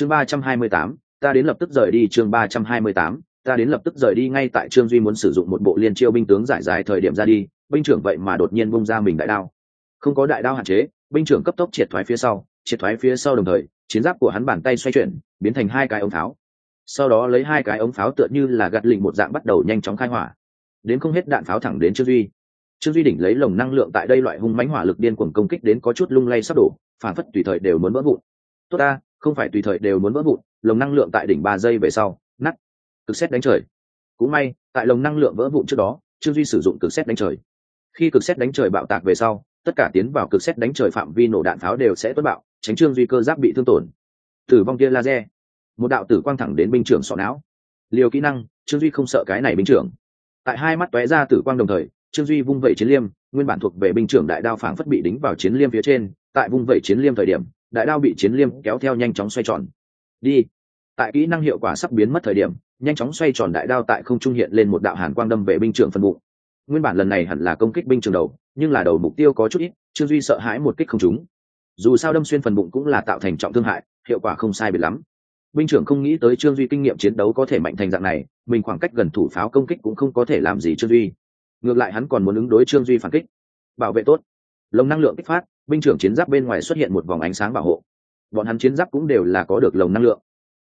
chương ba trăm hai mươi tám, ta đến lập tức rời đi chương ba trăm hai mươi tám, ta đến lập tức rời đi ngay tại trương duy muốn sử dụng một bộ liên chiêu binh tướng giải giải thời điểm ra đi, binh trưởng vậy mà đột nhiên bung ra mình đại đao. Không có đại đao hạn chế, binh trưởng cấp tốc triệt thoái phía sau, triệt thoái phía sau đồng thời, chiến giáp của hắn bàn tay xoay chuyển, biến thành hai cái ống pháo. Sau đó lấy hai cái ống pháo tựa như là gạt lình một dạng bắt đầu nhanh chóng khai hỏa. Đến không hết đạn pháo thẳng đến trương duy. Trương duy đỉnh lấy lồng năng lượng tại đây loại hung mãnh hỏa lực điên cuồng công kích đến có chút lung lay sắp đổ, phản phất tùy thời đều muốn vỡ vụn. Tốt ta không phải tùy thời đều muốn vỡ vụn, lồng năng lượng tại đỉnh ba giây về sau nắt cực xét đánh trời. Cũng may, tại lồng năng lượng vỡ vụn trước đó, trương duy sử dụng cực xét đánh trời. Khi cực xét đánh trời bạo tạc về sau, tất cả tiến vào cực xét đánh trời phạm vi nổ đạn pháo đều sẽ tuất bạo, tránh trương duy cơ giáp bị thương tổn. Tử vong tia laser. Một đạo tử quang thẳng đến binh trưởng sọ não. Liều kỹ năng, trương duy không sợ cái này binh trưởng. Tại hai mắt tóe ra tử quang đồng thời, trương duy vung vẩy chiến liêm, nguyên bản thuộc về binh trưởng đại đao phảng phất bị đính vào chiến liêm phía trên, tại vung vẩy chiến liêm thời điểm đại đao bị chiến liêm kéo theo nhanh chóng xoay tròn. Đi. Tại kỹ năng hiệu quả sắp biến mất thời điểm, nhanh chóng xoay tròn đại đao tại không trung hiện lên một đạo hàn quang đâm về binh trưởng phân bụng. Nguyên bản lần này hẳn là công kích binh trường đầu, nhưng là đầu mục tiêu có chút ít, trương duy sợ hãi một kích không trúng. Dù sao đâm xuyên phần bụng cũng là tạo thành trọng thương hại, hiệu quả không sai biệt lắm. Binh trưởng không nghĩ tới trương duy kinh nghiệm chiến đấu có thể mạnh thành dạng này, mình khoảng cách gần thủ pháo công kích cũng không có thể làm gì trương duy. Ngược lại hắn còn muốn ứng đối trương duy phản kích. Bảo vệ tốt. Lồng năng lượng kích phát binh trưởng chiến giáp bên ngoài xuất hiện một vòng ánh sáng bảo hộ. Bọn hắn chiến giáp cũng đều là có được lồng năng lượng.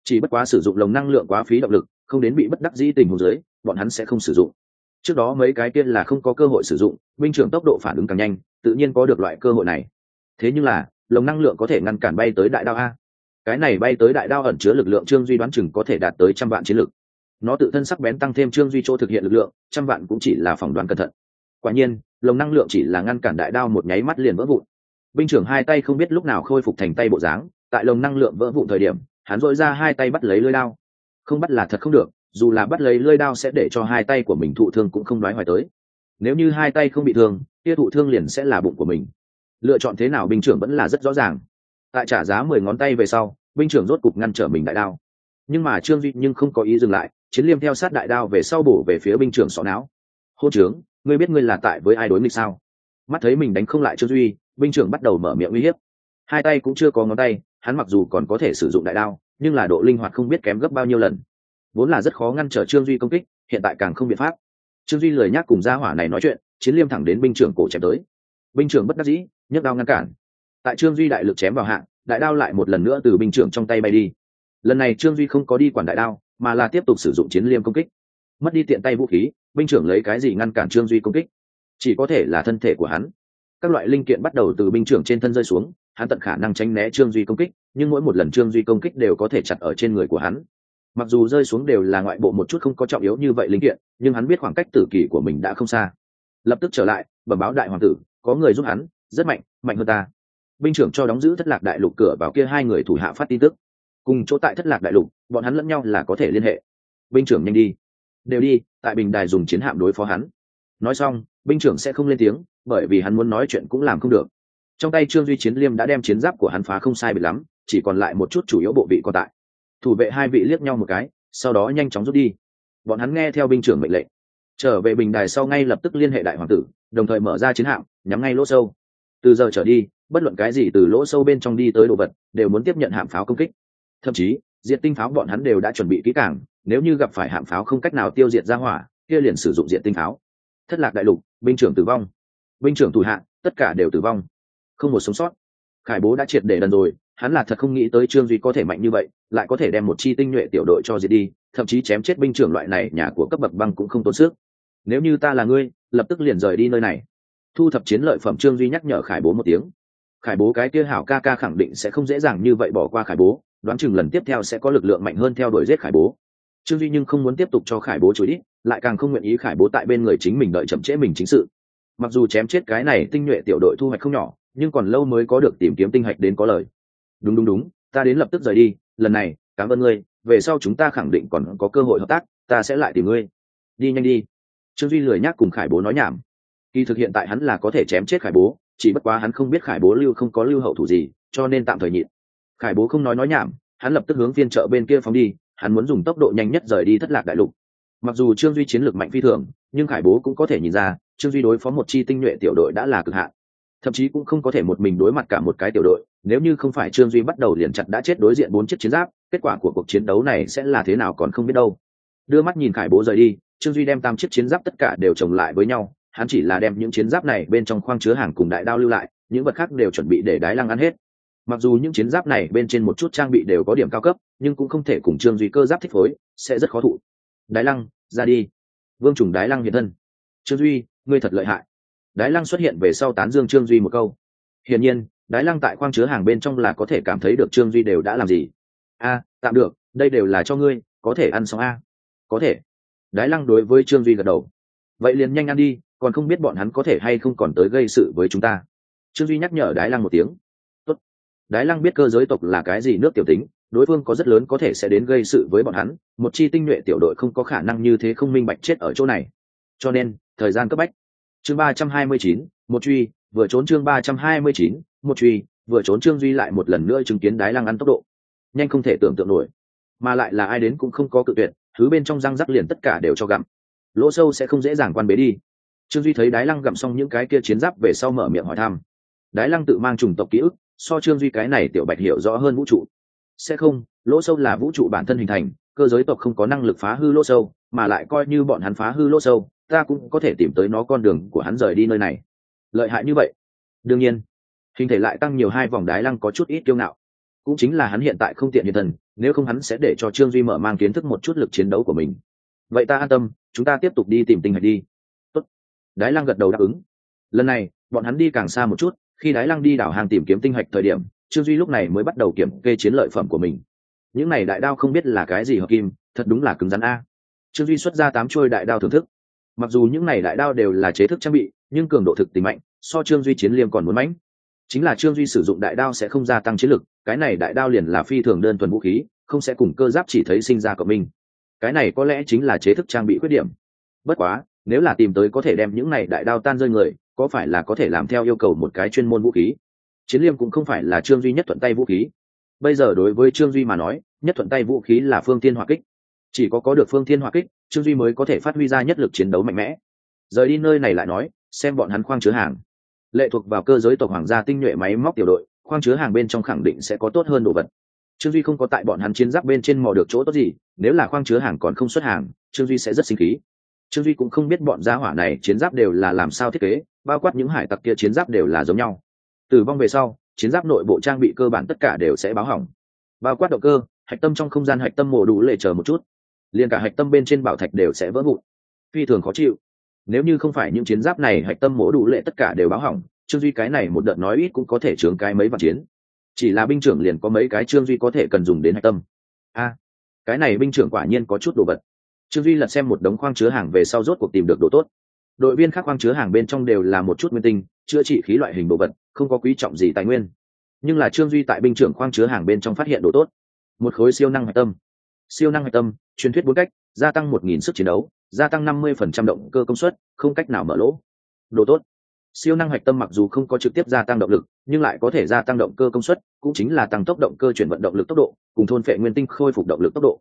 Chỉ bất quá sử dụng lồng năng lượng quá phí động lực, không đến bị bất đắc dĩ tình huống dưới, bọn hắn sẽ không sử dụng. Trước đó mấy cái tiên là không có cơ hội sử dụng, binh trưởng tốc độ phản ứng càng nhanh, tự nhiên có được loại cơ hội này. Thế nhưng là, lồng năng lượng có thể ngăn cản bay tới đại đao a. Cái này bay tới đại đao ẩn chứa lực lượng trương duy đoán chừng có thể đạt tới trăm vạn chiến lực. Nó tự thân sắc bén tăng thêm trương duy chỗ thực hiện lực lượng, trăm vạn cũng chỉ là phỏng đoán cẩn thận. Quả nhiên, lồng năng lượng chỉ là ngăn cản đại đao một nháy mắt liền vỡ vụn binh trưởng hai tay không biết lúc nào khôi phục thành tay bộ dáng, tại lồng năng lượng vỡ vụn thời điểm, hắn dội ra hai tay bắt lấy lưới đao. Không bắt là thật không được, dù là bắt lấy lưới đao sẽ để cho hai tay của mình thụ thương cũng không nói hoài tới. Nếu như hai tay không bị thương, kia thụ thương liền sẽ là bụng của mình. Lựa chọn thế nào binh trưởng vẫn là rất rõ ràng. Tại trả giá mười ngón tay về sau, binh trưởng rốt cục ngăn trở mình đại đao. Nhưng mà trương duy nhưng không có ý dừng lại, chiến liêm theo sát đại đao về sau bổ về phía binh trưởng sọ não. Hô trướng ngươi biết ngươi là tại với ai đối nghịch sao? Mắt thấy mình đánh không lại trương duy binh trưởng bắt đầu mở miệng uy hiếp. Hai tay cũng chưa có ngón tay, hắn mặc dù còn có thể sử dụng đại đao, nhưng là độ linh hoạt không biết kém gấp bao nhiêu lần. Vốn là rất khó ngăn trở trương duy công kích, hiện tại càng không biện pháp. Trương duy lời nhắc cùng gia hỏa này nói chuyện, chiến liêm thẳng đến binh trưởng cổ chém tới. Binh trưởng bất đắc dĩ, nhấc đao ngăn cản. Tại trương duy đại lực chém vào hạng đại đao lại một lần nữa từ binh trưởng trong tay bay đi. Lần này trương duy không có đi quản đại đao, mà là tiếp tục sử dụng chiến liêm công kích. Mất đi tiện tay vũ khí binh trưởng lấy cái gì ngăn cản trương duy công kích? Chỉ có thể là thân thể của hắn các loại linh kiện bắt đầu từ binh trưởng trên thân rơi xuống, hắn tận khả năng tránh né trương duy công kích, nhưng mỗi một lần trương duy công kích đều có thể chặt ở trên người của hắn. Mặc dù rơi xuống đều là ngoại bộ một chút không có trọng yếu như vậy linh kiện, nhưng hắn biết khoảng cách tử kỳ của mình đã không xa. Lập tức trở lại, bẩm báo đại hoàng tử, có người giúp hắn, rất mạnh mạnh hơn ta. Binh trưởng cho đóng giữ thất lạc đại lục cửa vào kia hai người thủ hạ phát tin tức. Cùng chỗ tại thất lạc đại lục, bọn hắn lẫn nhau là có thể liên hệ. Binh trưởng nhanh đi. Đều đi, tại bình đài dùng chiến hạm đối phó hắn. Nói xong binh trưởng sẽ không lên tiếng, bởi vì hắn muốn nói chuyện cũng làm không được. Trong tay trương duy chiến liêm đã đem chiến giáp của hắn phá không sai bị lắm, chỉ còn lại một chút chủ yếu bộ vị còn tại. Thủ vệ hai vị liếc nhau một cái, sau đó nhanh chóng rút đi. Bọn hắn nghe theo binh trưởng mệnh lệnh. Trở về bình đài sau ngay lập tức liên hệ đại hoàng tử, đồng thời mở ra chiến hạm, nhắm ngay lỗ sâu. Từ giờ trở đi, bất luận cái gì từ lỗ sâu bên trong đi tới đồ vật, đều muốn tiếp nhận hạm pháo công kích. Thậm chí diện tinh pháo bọn hắn đều đã chuẩn bị kỹ càng, nếu như gặp phải hạm pháo không cách nào tiêu diệt ra hỏa, kia liền sử dụng diện tinh pháo thất lạc đại lục, binh trưởng tử vong. Binh trưởng thủ hạ, tất cả đều tử vong. Không một sống sót. Khải bố đã triệt để lần rồi, hắn là thật không nghĩ tới trương duy có thể mạnh như vậy, lại có thể đem một chi tinh nhuệ tiểu đội cho diệt đi, thậm chí chém chết binh trưởng loại này, nhà của cấp bậc băng cũng không tốn sức. Nếu như ta là ngươi, lập tức liền rời đi nơi này. Thu thập chiến lợi phẩm trương duy nhắc nhở khải bố một tiếng. Khải bố cái kia hảo ca ca khẳng định sẽ không dễ dàng như vậy bỏ qua khải bố, đoán chừng lần tiếp theo sẽ có lực lượng mạnh hơn theo đuổi giết khải bố. Trương duy nhưng không muốn tiếp tục cho khải bố chối ít lại càng không nguyện ý khải bố tại bên người chính mình đợi chậm trễ mình chính sự. Mặc dù chém chết cái này tinh nhuệ tiểu đội thu hoạch không nhỏ, nhưng còn lâu mới có được tìm kiếm tinh hạch đến có lời. Đúng đúng đúng, ta đến lập tức rời đi, lần này, cảm ơn ngươi, về sau chúng ta khẳng định còn có cơ hội hợp tác, ta sẽ lại tìm ngươi. Đi nhanh đi. Trương duy lười nhác cùng khải bố nói nhảm. Kỳ thực hiện tại hắn là có thể chém chết khải bố, chỉ bất quá hắn không biết khải bố lưu không có lưu hậu thủ gì, cho nên tạm thời nhịn. Khải bố không nói nói nhảm, hắn lập tức hướng phiên chợ bên kia phóng đi, hắn muốn dùng tốc độ nhanh nhất rời đi thất lạc đại lục mặc dù trương duy chiến lược mạnh phi thường, nhưng khải bố cũng có thể nhìn ra, trương duy đối phó một chi tinh nhuệ tiểu đội đã là cực hạn. Thậm chí cũng không có thể một mình đối mặt cả một cái tiểu đội, nếu như không phải trương duy bắt đầu liền chặt đã chết đối diện bốn chiếc chiến giáp, kết quả của cuộc chiến đấu này sẽ là thế nào còn không biết đâu. Đưa mắt nhìn khải bố rời đi, trương duy đem tam chiếc chiến giáp tất cả đều chồng lại với nhau, hắn chỉ là đem những chiến giáp này bên trong khoang chứa hàng cùng đại đao lưu lại, những vật khác đều chuẩn bị để đái lăng ăn hết. Mặc dù những chiến giáp này bên trên một chút trang bị đều có điểm cao cấp, nhưng cũng không thể cùng trương duy cơ giáp thích phối, sẽ rất khó thụ đái lăng, ra đi. Vương trùng đái lăng hiện thân. Trương duy, ngươi thật lợi hại. Đái lăng xuất hiện về sau tán dương trương duy một câu. Hiển nhiên, đái lăng tại khoang chứa hàng bên trong là có thể cảm thấy được trương duy đều đã làm gì. A, tạm được, đây đều là cho ngươi, có thể ăn xong a. Có thể. Đái lăng đối với trương duy gật đầu. Vậy liền nhanh ăn đi, còn không biết bọn hắn có thể hay không còn tới gây sự với chúng ta. Trương duy nhắc nhở đái lăng một tiếng. Tốt. đái lăng biết cơ giới tộc là cái gì nước tiểu tính đối phương có rất lớn có thể sẽ đến gây sự với bọn hắn, một chi tinh nhuệ tiểu đội không có khả năng như thế không minh bạch chết ở chỗ này. Cho nên, thời gian cấp bách. Chương ba trăm hai mươi chín, một truy, vừa trốn chương ba trăm hai mươi chín, một truy, vừa trốn trương duy lại một lần nữa chứng kiến đái lăng ăn tốc độ. Nhanh không thể tưởng tượng nổi. Mà lại là ai đến cũng không có cự tuyệt, thứ bên trong răng rắc liền tất cả đều cho gặm. Lỗ sâu sẽ không dễ dàng quan bế đi. Trương duy thấy đái lăng gặm xong những cái kia chiến giáp về sau mở miệng hỏi thăm. Đái lăng tự mang trùng tộc ký ức, so trương duy cái này tiểu bạch hiểu rõ hơn vũ trụ sẽ không, lỗ sâu là vũ trụ bản thân hình thành, cơ giới tộc không có năng lực phá hư lỗ sâu, mà lại coi như bọn hắn phá hư lỗ sâu, ta cũng có thể tìm tới nó con đường của hắn rời đi nơi này. Lợi hại như vậy? Đương nhiên. Hình thể lại tăng nhiều hai vòng đái lăng có chút ít kiêu ngạo. Cũng chính là hắn hiện tại không tiện hiện thần, nếu không hắn sẽ để cho trương duy mở mang kiến thức một chút lực chiến đấu của mình. Vậy ta an tâm, chúng ta tiếp tục đi tìm tinh hạch đi. Tốt. đái lăng gật đầu đáp ứng. Lần này, bọn hắn đi càng xa một chút, khi đái lăng đi đảo hàng tìm kiếm tinh hạch thời điểm trương duy lúc này mới bắt đầu kiểm kê chiến lợi phẩm của mình. Những này đại đao không biết là cái gì hợp kim, thật đúng là cứng rắn a. Trương duy xuất ra tám trôi đại đao thưởng thức. Mặc dù những này đại đao đều là chế thức trang bị, nhưng cường độ thực tình mạnh, so trương duy chiến liêm còn muốn mãnh chính là trương duy sử dụng đại đao sẽ không gia tăng chiến lực, cái này đại đao liền là phi thường đơn thuần vũ khí, không sẽ cùng cơ giáp chỉ thấy sinh ra cộng minh. Cái này có lẽ chính là chế thức trang bị khuyết điểm. Bất quá, nếu là tìm tới có thể đem những này đại đao tan rơi người, có phải là có thể làm theo yêu cầu một cái chuyên môn vũ khí? Chiến liêm cũng không phải là trương duy nhất thuận tay vũ khí. Bây giờ đối với trương duy mà nói, nhất thuận tay vũ khí là phương tiên hỏa kích. Chỉ có có được phương tiên hỏa kích, trương duy mới có thể phát huy ra nhất lực chiến đấu mạnh mẽ. Rời đi nơi này lại nói, xem bọn hắn khoang chứa hàng. Lệ thuộc vào cơ giới tộc hoàng gia tinh nhuệ máy móc tiểu đội, khoang chứa hàng bên trong khẳng định sẽ có tốt hơn đồ vật. Trương duy không có tại bọn hắn chiến giáp bên trên mò được chỗ tốt gì, nếu là khoang chứa hàng còn không xuất hàng, trương duy sẽ rất sinh khí. Trương duy cũng không biết bọn gia hỏa này chiến giáp đều là làm sao thiết kế, bao quát những hải tặc kia chiến giáp đều là giống nhau. Tử vong về sau, chiến giáp nội bộ trang bị cơ bản tất cả đều sẽ báo hỏng. Bao quát động cơ, hạch tâm trong không gian hạch tâm mổ đủ lệ chờ một chút. Liền cả hạch tâm bên trên bảo thạch đều sẽ vỡ vụn. Phi thường khó chịu. Nếu như không phải những chiến giáp này hạch tâm mổ đủ lệ tất cả đều báo hỏng, trương duy cái này một đợt nói ít cũng có thể chướng cái mấy vạn chiến. Chỉ là binh trưởng liền có mấy cái trương duy có thể cần dùng đến hạch tâm. A, cái này binh trưởng quả nhiên có chút đồ vật. Trương duy lật xem một đống khoang chứa hàng về sau rốt cuộc tìm được đồ tốt. Đội viên khác khoang chứa hàng bên trong đều là một chút nguyên tinh, chữa trị khí loại hình đồ vật không có quý trọng gì tài nguyên. Nhưng là trương duy tại binh trưởng khoang chứa hàng bên trong phát hiện đồ tốt. Một khối siêu năng hạch tâm. Siêu năng hạch tâm, truyền thuyết bốn cách, gia tăng một nghìn sức chiến đấu, gia tăng năm mươi phần trăm động cơ công suất, không cách nào mở lỗ. Đồ tốt. Siêu năng hạch tâm mặc dù không có trực tiếp gia tăng động lực, nhưng lại có thể gia tăng động cơ công suất, cũng chính là tăng tốc động cơ chuyển vận động lực tốc độ, cùng thôn phệ nguyên tinh khôi phục động lực tốc độ.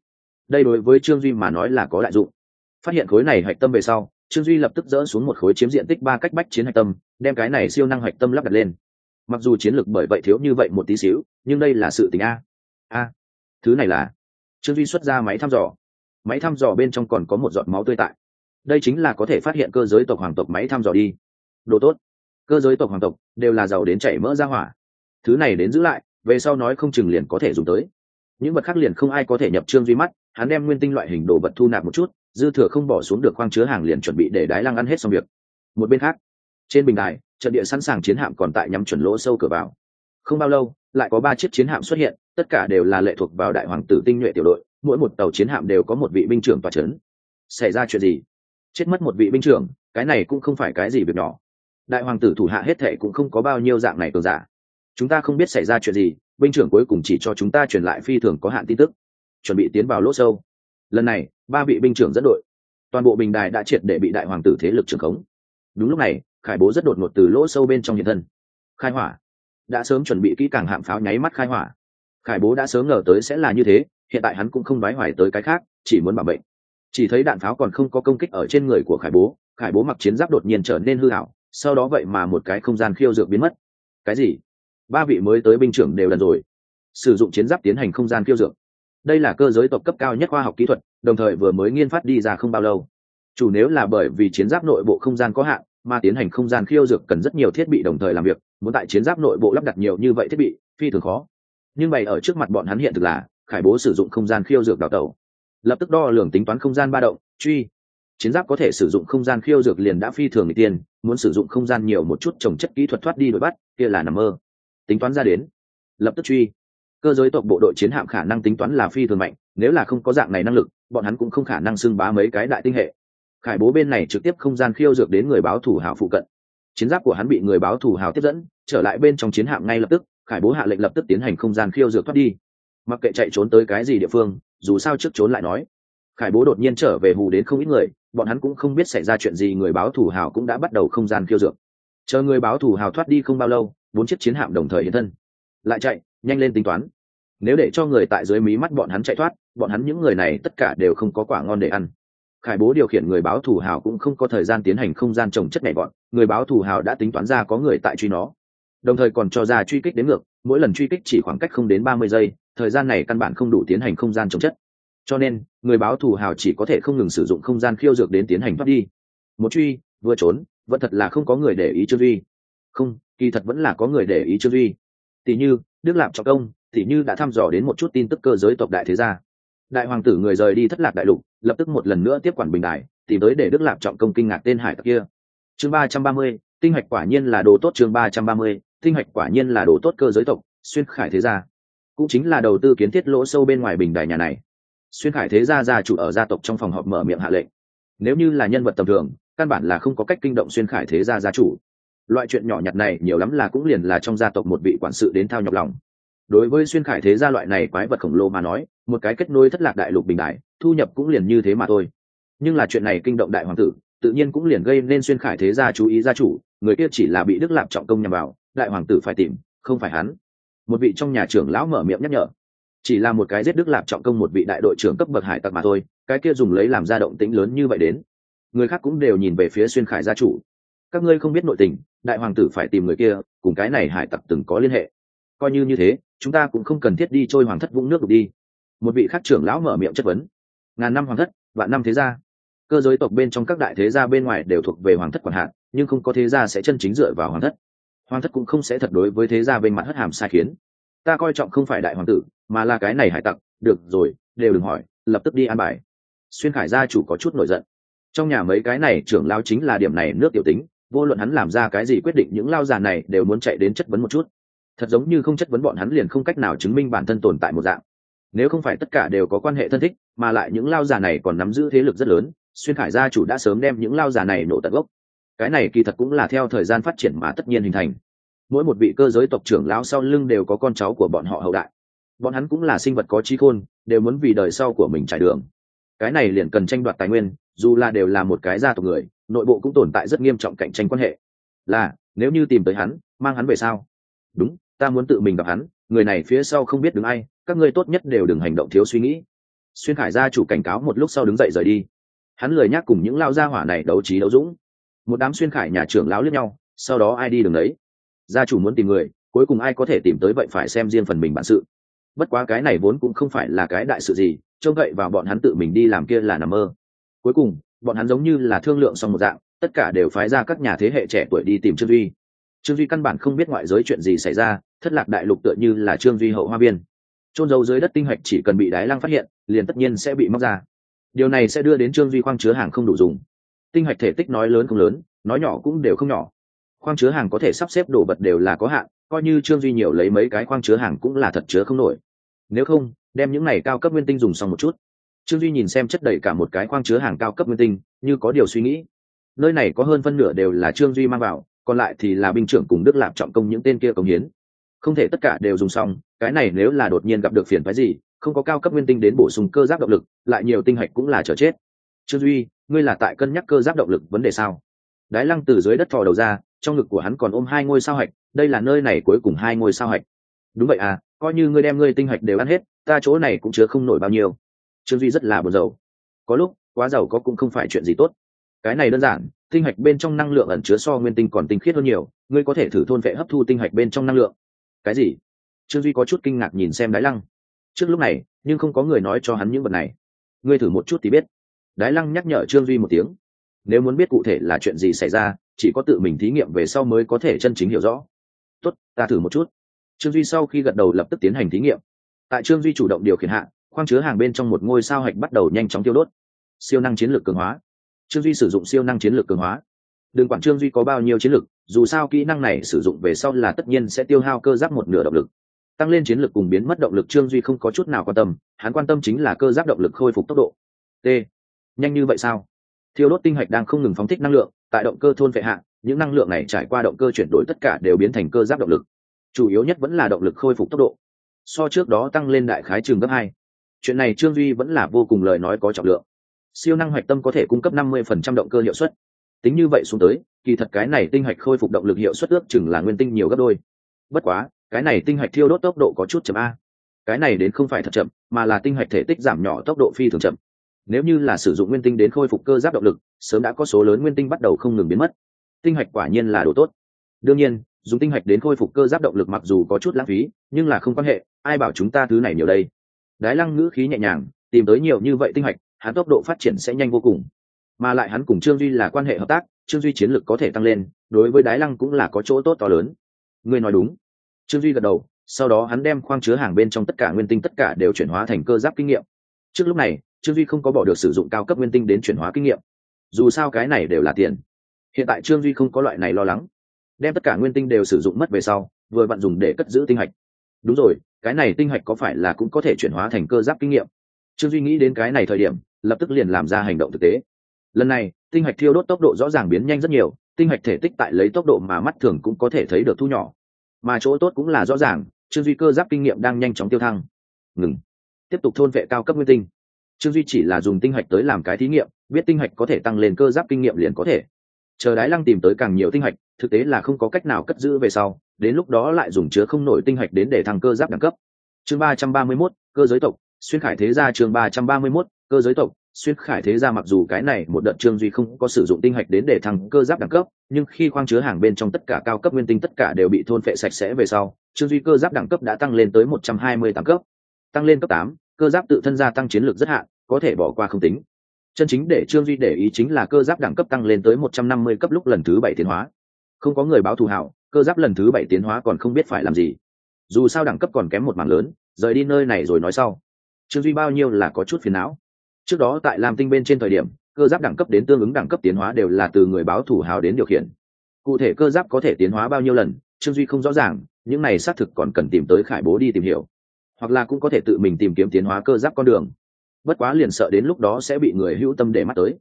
Đây đối với trương duy mà nói là có đại dụng. Phát hiện khối này hạch tâm về sau, trương duy lập tức dỡ xuống một khối chiếm diện tích ba cách bách chiến hạch tâm, đem cái này siêu năng hạch tâm lắp đặt lên mặc dù chiến lược bởi vậy thiếu như vậy một tí xíu, nhưng đây là sự tình a. A. Thứ này là, trương duy xuất ra máy thăm dò. Máy thăm dò bên trong còn có một giọt máu tươi tại. Đây chính là có thể phát hiện cơ giới tộc hoàng tộc máy thăm dò đi. Đồ tốt. Cơ giới tộc hoàng tộc đều là giàu đến chảy mỡ ra hỏa. Thứ này đến giữ lại, về sau nói không chừng liền có thể dùng tới. Những vật khác liền không ai có thể nhập trương duy mắt, hắn đem nguyên tinh loại hình đồ vật thu nạp một chút, dư thừa không bỏ xuống được khoang chứa hàng liền chuẩn bị để đái lăng ăn hết xong việc. Một bên khác trên bình đài, trận địa sẵn sàng chiến hạm còn tại nhắm chuẩn lỗ sâu cửa vào. Không bao lâu, lại có ba chiếc chiến hạm xuất hiện, tất cả đều là lệ thuộc vào đại hoàng tử tinh nhuệ tiểu đội, mỗi một tàu chiến hạm đều có một vị binh trưởng tòa c h ấ n xảy ra chuyện gì? Chết mất một vị binh trưởng, cái này cũng không phải cái gì việc nhỏ. Đại hoàng tử thủ hạ hết thệ cũng không có bao nhiêu dạng này cường giả. Chúng ta không biết xảy ra chuyện gì, binh trưởng cuối cùng chỉ cho chúng ta truyền lại phi thường có hạn tin tức. Chuẩn bị tiến vào lỗ sâu. Lần này, ba vị binh trưởng dẫn đội. Toàn bộ bình đài đã triệt để bị đại hoàng tử thế lực trưởng khống. Đúng lúc này khải bố rất đột ngột từ lỗ sâu bên trong hiện thân. Khai hỏa. Đã sớm chuẩn bị kỹ càng hạm pháo nháy mắt khai hỏa. Khải bố đã sớm ngờ tới sẽ là như thế, hiện tại hắn cũng không đoái hoài tới cái khác, chỉ muốn bảo bệnh chỉ thấy đạn pháo còn không có công kích ở trên người của khải bố khải bố mặc chiến giáp đột nhiên trở nên hư hảo sau đó vậy mà một cái không gian khiêu dược biến mất. Cái gì? Ba vị mới tới binh trưởng đều lần rồi. Sử dụng chiến giáp tiến hành không gian khiêu dược. Đây là cơ giới tộc cấp cao nhất khoa học kỹ thuật, đồng thời vừa mới nghiên phát đi ra không bao lâu. Chủ nếu là bởi vì chiến giáp nội bộ không gian có hạn mà tiến hành không gian khiêu dược cần rất nhiều thiết bị đồng thời làm việc, muốn tại chiến giáp nội bộ lắp đặt nhiều như vậy thiết bị, phi thường khó. Nhưng bày ở trước mặt bọn hắn hiện thực là, khải bố sử dụng không gian khiêu dược đào tẩu. Lập tức đo lường tính toán không gian ba động, truy. Chiến giáp có thể sử dụng không gian khiêu dược liền đã phi thường người tiên, muốn sử dụng không gian nhiều một chút trồng chất kỹ thuật thoát đi đuổi bắt, kia là nằm mơ. Tính toán ra đến. Lập tức truy. Cơ giới tộc bộ đội chiến hạm khả năng tính toán là phi thường mạnh, nếu là không có dạng này năng lực, bọn hắn cũng không khả năng xưng bá mấy cái đại tinh hệ khải bố bên này trực tiếp không gian khiêu dược đến người báo thủ hào phụ cận. Chiến giáp của hắn bị người báo thủ hào tiếp dẫn, trở lại bên trong chiến hạm ngay lập tức, khải bố hạ lệnh lập tức tiến hành không gian khiêu dược thoát đi. Mặc kệ chạy trốn tới cái gì địa phương, dù sao trước trốn lại nói. Khải bố đột nhiên trở về hù đến không ít người, bọn hắn cũng không biết xảy ra chuyện gì, người báo thủ hào cũng đã bắt đầu không gian khiêu dược. Chờ người báo thủ hào thoát đi không bao lâu, bốn chiếc chiến hạm đồng thời hiện thân. Lại chạy, nhanh lên tính toán. Nếu để cho người tại dưới mí mắt bọn hắn chạy thoát, bọn hắn những người này tất cả đều không có quả ngon để ăn khải bố điều khiển người báo thủ hào cũng không có thời gian tiến hành không gian trồng chất nhảy bọn, người báo thủ hào đã tính toán ra có người tại truy nó. Đồng thời còn cho ra truy kích đến ngược, mỗi lần truy kích chỉ khoảng cách không đến ba mươi giây, thời gian này căn bản không đủ tiến hành không gian trồng chất. Cho nên, người báo thủ hào chỉ có thể không ngừng sử dụng không gian khiêu dược đến tiến hành thoát đi. Một truy, vừa trốn, vẫn thật là không có người để ý trương duy. Không, kỳ thật vẫn là có người để ý trương duy. Tỷ như, đức lạp trọng công, tỷ như đã thăm dò đến một chút tin tức cơ giới tộc đại thế gia đại hoàng tử người rời đi thất lạc đại lục, lập tức một lần nữa tiếp quản bình đại tìm tới để đức lạp trọng công kinh ngạc tên hải tặc kia. Chương ba trăm ba mươi, tinh hạch quả nhiên là đồ tốt chương ba trăm ba mươi, tinh hạch quả nhiên là đồ tốt cơ giới tộc, xuyên khải thế gia. Cũng chính là đầu tư kiến thiết lỗ sâu bên ngoài bình đài nhà này. Xuyên khải thế gia gia chủ ở gia tộc trong phòng họp mở miệng hạ lệnh. Nếu như là nhân vật tầm thường, căn bản là không có cách kinh động xuyên khải thế gia gia chủ. Loại chuyện nhỏ nhặt này nhiều lắm là cũng liền là trong gia tộc một vị quản sự đến thao nhọc lòng. Đối với xuyên khải thế gia loại này quái vật khổng lồ mà nói một cái kết nối thất lạc đại lục bình đại, thu nhập cũng liền như thế mà thôi. Nhưng là chuyện này kinh động đại hoàng tử, tự nhiên cũng liền gây nên xuyên khải thế gia chú ý gia chủ, người kia chỉ là bị đức lạp trọng công nhằm vào, đại hoàng tử phải tìm, không phải hắn. Một vị trong nhà trưởng lão mở miệng nhắc nhở. Chỉ là một cái giết đức lạp trọng công một vị đại đội trưởng cấp bậc hải tặc mà thôi, cái kia dùng lấy làm ra động tĩnh lớn như vậy đến. Người khác cũng đều nhìn về phía xuyên khải gia chủ. Các ngươi không biết nội tình, đại hoàng tử phải tìm người kia, cùng cái này hải tặc từng có liên hệ. Coi như như thế, chúng ta cũng không cần thiết đi trôi hoàng thất vũng nước đục đi một vị khắc trưởng lão mở miệng chất vấn. Ngàn năm hoàng thất, vạn năm thế gia. Cơ giới tộc bên trong các đại thế gia bên ngoài đều thuộc về hoàng thất quản hạn nhưng không có thế gia sẽ chân chính dựa vào hoàng thất. Hoàng thất cũng không sẽ thật đối với thế gia bên mặt hất hàm sai khiến. Ta coi trọng không phải đại hoàng tử, mà là cái này hải tặc. Được rồi, đều đừng hỏi, lập tức đi an bài. Xuyên khải gia chủ có chút nổi giận. Trong nhà mấy cái này trưởng lao chính là điểm này nước tiểu tính, vô luận hắn làm ra cái gì quyết định những lao già này đều muốn chạy đến chất vấn một chút. Thật giống như không chất vấn bọn hắn liền không cách nào chứng minh bản thân tồn tại một dạng nếu không phải tất cả đều có quan hệ thân thích, mà lại những lao giả này còn nắm giữ thế lực rất lớn, xuyên khải gia chủ đã sớm đem những lao giả này nổ tận gốc. Cái này kỳ thật cũng là theo thời gian phát triển mà tất nhiên hình thành. Mỗi một vị cơ giới tộc trưởng lão sau lưng đều có con cháu của bọn họ hậu đại. Bọn hắn cũng là sinh vật có trí khôn, đều muốn vì đời sau của mình trải đường. Cái này liền cần tranh đoạt tài nguyên, dù là đều là một cái gia tộc người, nội bộ cũng tồn tại rất nghiêm trọng cạnh tranh quan hệ. Là, nếu như tìm tới hắn, mang hắn về sao? Đúng, ta muốn tự mình gặp hắn người này phía sau không biết đứng ai, các ngươi tốt nhất đều đừng hành động thiếu suy nghĩ. Xuyên khải gia chủ cảnh cáo một lúc sau đứng dậy rời đi. Hắn lời nhắc cùng những lao gia hỏa này đấu trí đấu dũng. Một đám xuyên khải nhà trưởng lão lướt nhau, sau đó ai đi đường đấy gia chủ muốn tìm người, cuối cùng ai có thể tìm tới vậy phải xem riêng phần mình bản sự. Bất quá cái này vốn cũng không phải là cái đại sự gì, trông cậy vào bọn hắn tự mình đi làm kia là nằm mơ. Cuối cùng, bọn hắn giống như là thương lượng xong một dạng, tất cả đều phái ra các nhà thế hệ trẻ tuổi đi tìm trương duy. Trương duy căn bản không biết ngoại giới chuyện gì xảy ra thất lạc đại lục tựa như là trương duy hậu hoa biên trôn giấu dưới đất tinh hạch chỉ cần bị đái lăng phát hiện, liền tất nhiên sẽ bị móc ra. Điều này sẽ đưa đến trương duy khoang chứa hàng không đủ dùng. Tinh hạch thể tích nói lớn không lớn, nói nhỏ cũng đều không nhỏ. Khoang chứa hàng có thể sắp xếp đổ bật đều là có hạn, coi như trương duy nhiều lấy mấy cái khoang chứa hàng cũng là thật chứa không nổi. Nếu không, đem những này cao cấp nguyên tinh dùng xong một chút. Trương duy nhìn xem chất đầy cả một cái khoang chứa hàng cao cấp nguyên tinh, như có điều suy nghĩ. Nơi này có hơn phân nửa đều là trương duy mang vào, còn lại thì là binh trưởng cùng đức lạp trọng công những tên kia công hiến không thể tất cả đều dùng xong, cái này nếu là đột nhiên gặp được phiền phái gì, không có cao cấp nguyên tinh đến bổ sung cơ giáp động lực, lại nhiều tinh hạch cũng là chờ chết. Trương duy, ngươi là tại cân nhắc cơ giáp động lực vấn đề sao? Đái lăng từ dưới đất thò đầu ra, trong ngực của hắn còn ôm hai ngôi sao hạch, đây là nơi này cuối cùng hai ngôi sao hạch. Đúng vậy à coi như ngươi đem ngươi tinh hạch đều ăn hết, ta chỗ này cũng chứa không nổi bao nhiêu. Trương duy rất là buồn rầu. Có lúc, quá giàu có cũng không phải chuyện gì tốt. Cái này đơn giản, tinh hạch bên trong năng lượng ẩn chứa so nguyên tinh còn tinh khiết hơn nhiều, ngươi có thể thử thôn vệ hấp thu tinh hạch bên trong năng lượng cái gì? Trương duy có chút kinh ngạc nhìn xem đái lăng. Trước lúc này, nhưng không có người nói cho hắn những vật này. Ngươi thử một chút thì biết. Đái lăng nhắc nhở trương duy một tiếng. Nếu muốn biết cụ thể là chuyện gì xảy ra, chỉ có tự mình thí nghiệm về sau mới có thể chân chính hiểu rõ. Tốt, ta thử một chút. Trương duy sau khi gật đầu lập tức tiến hành thí nghiệm. Tại trương duy chủ động điều khiển hạ, khoang chứa hàng bên trong một ngôi sao hạch bắt đầu nhanh chóng tiêu đốt. Siêu năng chiến lược cường hóa. Trương duy sử dụng siêu năng chiến lược cường hóa đừng quản trương duy có bao nhiêu chiến lược dù sao kỹ năng này sử dụng về sau là tất nhiên sẽ tiêu hao cơ giáp một nửa động lực. Tăng lên chiến lược cùng biến mất động lực trương duy không có chút nào quan tâm, hắn quan tâm chính là cơ giáp động lực khôi phục tốc độ. T. Nhanh như vậy sao? Thiêu đốt tinh hạch đang không ngừng phóng thích năng lượng, tại động cơ thôn vệ hạ, những năng lượng này trải qua động cơ chuyển đổi tất cả đều biến thành cơ giáp động lực. Chủ yếu nhất vẫn là động lực khôi phục tốc độ. So trước đó tăng lên đại khái trường gấp hai. Chuyện này trương duy vẫn là vô cùng lời nói có trọng lượng. Siêu năng hoạch tâm có thể cung cấp năm mươi phần trăm động cơ hiệu suất tính như vậy xuống tới, kỳ thật cái này tinh hạch khôi phục động lực hiệu suất ước chừng là nguyên tinh nhiều gấp đôi. Bất quá, cái này tinh hạch thiêu đốt tốc độ có chút chậm a. Cái này đến không phải thật chậm, mà là tinh hạch thể tích giảm nhỏ tốc độ phi thường chậm. Nếu như là sử dụng nguyên tinh đến khôi phục cơ giáp động lực, sớm đã có số lớn nguyên tinh bắt đầu không ngừng biến mất. Tinh hạch quả nhiên là đồ tốt. Đương nhiên, dùng tinh hạch đến khôi phục cơ giáp động lực mặc dù có chút lãng phí, nhưng là không quan hệ, ai bảo chúng ta thứ này nhiều đây? Đái lăng ngữ khí nhẹ nhàng, tìm tới nhiều như vậy tinh hạch, hắn tốc độ phát triển sẽ nhanh vô cùng mà lại hắn cùng trương duy là quan hệ hợp tác, trương duy chiến lược có thể tăng lên, đối với đái lăng cũng là có chỗ tốt to lớn. Ngươi nói đúng. Trương duy gật đầu, sau đó hắn đem khoang chứa hàng bên trong tất cả nguyên tinh tất cả đều chuyển hóa thành cơ giáp kinh nghiệm. Trước lúc này, trương duy không có bỏ được sử dụng cao cấp nguyên tinh đến chuyển hóa kinh nghiệm. Dù sao cái này đều là tiền. Hiện tại trương duy không có loại này lo lắng. Đem tất cả nguyên tinh đều sử dụng mất về sau, vừa bạn dùng để cất giữ tinh hạch. Đúng rồi, cái này tinh hạch có phải là cũng có thể chuyển hóa thành cơ giáp kinh nghiệm? Trương duy nghĩ đến cái này thời điểm, lập tức liền làm ra hành động thực tế lần này, tinh hạch thiêu đốt tốc độ rõ ràng biến nhanh rất nhiều, tinh hạch thể tích tại lấy tốc độ mà mắt thường cũng có thể thấy được thu nhỏ. Mà chỗ tốt cũng là rõ ràng, trương duy cơ giáp kinh nghiệm đang nhanh chóng tiêu thăng. Ngừng. Tiếp tục thôn vệ cao cấp nguyên tinh. Trương duy chỉ là dùng tinh hạch tới làm cái thí nghiệm, biết tinh hạch có thể tăng lên cơ giáp kinh nghiệm liền có thể. Chờ đái lăng tìm tới càng nhiều tinh hạch, thực tế là không có cách nào cất giữ về sau, đến lúc đó lại dùng chứa không nổi tinh hạch đến để thăng cơ giáp đẳng cấp. Chương ba trăm ba mươi mốt, cơ giới tộc, xuyên khải thế gia chương ba trăm ba mươi mốt, cơ giới tộc xuyên khải thế ra mặc dù cái này một đợt trương duy không có sử dụng tinh hạch đến để thăng cơ giáp đẳng cấp, nhưng khi khoang chứa hàng bên trong tất cả cao cấp nguyên tinh tất cả đều bị thôn phệ sạch sẽ về sau, trương duy cơ giáp đẳng cấp đã tăng lên tới một trăm hai mươi tám cấp. Tăng lên cấp tám, cơ giáp tự thân gia tăng chiến lược rất hạn, có thể bỏ qua không tính. Chân chính để trương duy để ý chính là cơ giáp đẳng cấp tăng lên tới một trăm năm mươi cấp lúc lần thứ bảy tiến hóa. Không có người báo thù hảo, cơ giáp lần thứ bảy tiến hóa còn không biết phải làm gì. Dù sao đẳng cấp còn kém một mảng lớn, rời đi nơi này rồi nói sau. Trương duy bao nhiêu là có chút phiền não trước đó tại lam tinh bên trên thời điểm, cơ giáp đẳng cấp đến tương ứng đẳng cấp tiến hóa đều là từ người báo thủ hào đến điều khiển. Cụ thể cơ giáp có thể tiến hóa bao nhiêu lần, trương duy không rõ ràng, những này xác thực còn cần tìm tới khải bố đi tìm hiểu. Hoặc là cũng có thể tự mình tìm kiếm tiến hóa cơ giáp con đường. Bất quá liền sợ đến lúc đó sẽ bị người hữu tâm để mắt tới.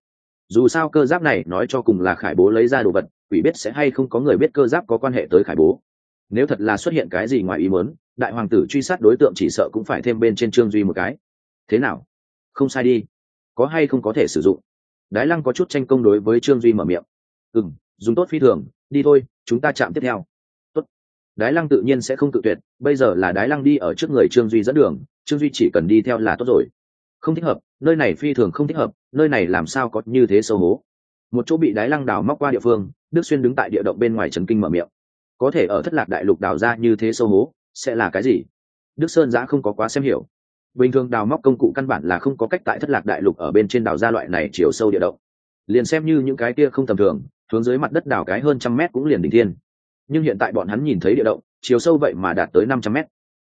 Dù sao cơ giáp này nói cho cùng là khải bố lấy ra đồ vật, quỷ biết sẽ hay không có người biết cơ giáp có quan hệ tới khải bố. Nếu thật là xuất hiện cái gì ngoài ý muốn, đại hoàng tử truy sát đối tượng chỉ sợ cũng phải thêm bên trên trương duy một cái. Thế nào? Không sai đi có hay không có thể sử dụng. Đái lăng có chút tranh công đối với trương duy mở miệng. Ừ m dùng tốt phi thường, đi thôi, chúng ta chạm tiếp theo. Tốt. Đái lăng tự nhiên sẽ không tự tuyệt, bây giờ là đái lăng đi ở trước người trương duy dẫn đường, trương duy chỉ cần đi theo là tốt rồi. Không thích hợp, nơi này phi thường không thích hợp, nơi này làm sao có như thế sâu hố một chỗ bị đái lăng đào móc qua địa phương, đức xuyên đứng tại địa động bên ngoài trần kinh mở miệng. Có thể ở thất lạc đại lục đào ra như thế sâu hố sẽ là cái gì? Đức sơn giã không có quá xem hiểu bình thường đào móc công cụ căn bản là không có cách tại thất lạc đại lục ở bên trên đào gia loại này chiều sâu địa động. Liền xem như những cái kia không tầm thường, hướng dưới mặt đất đào cái hơn trăm mét cũng liền đỉnh thiên. Nhưng hiện tại bọn hắn nhìn thấy địa động, chiều sâu vậy mà đạt tới năm trăm mét.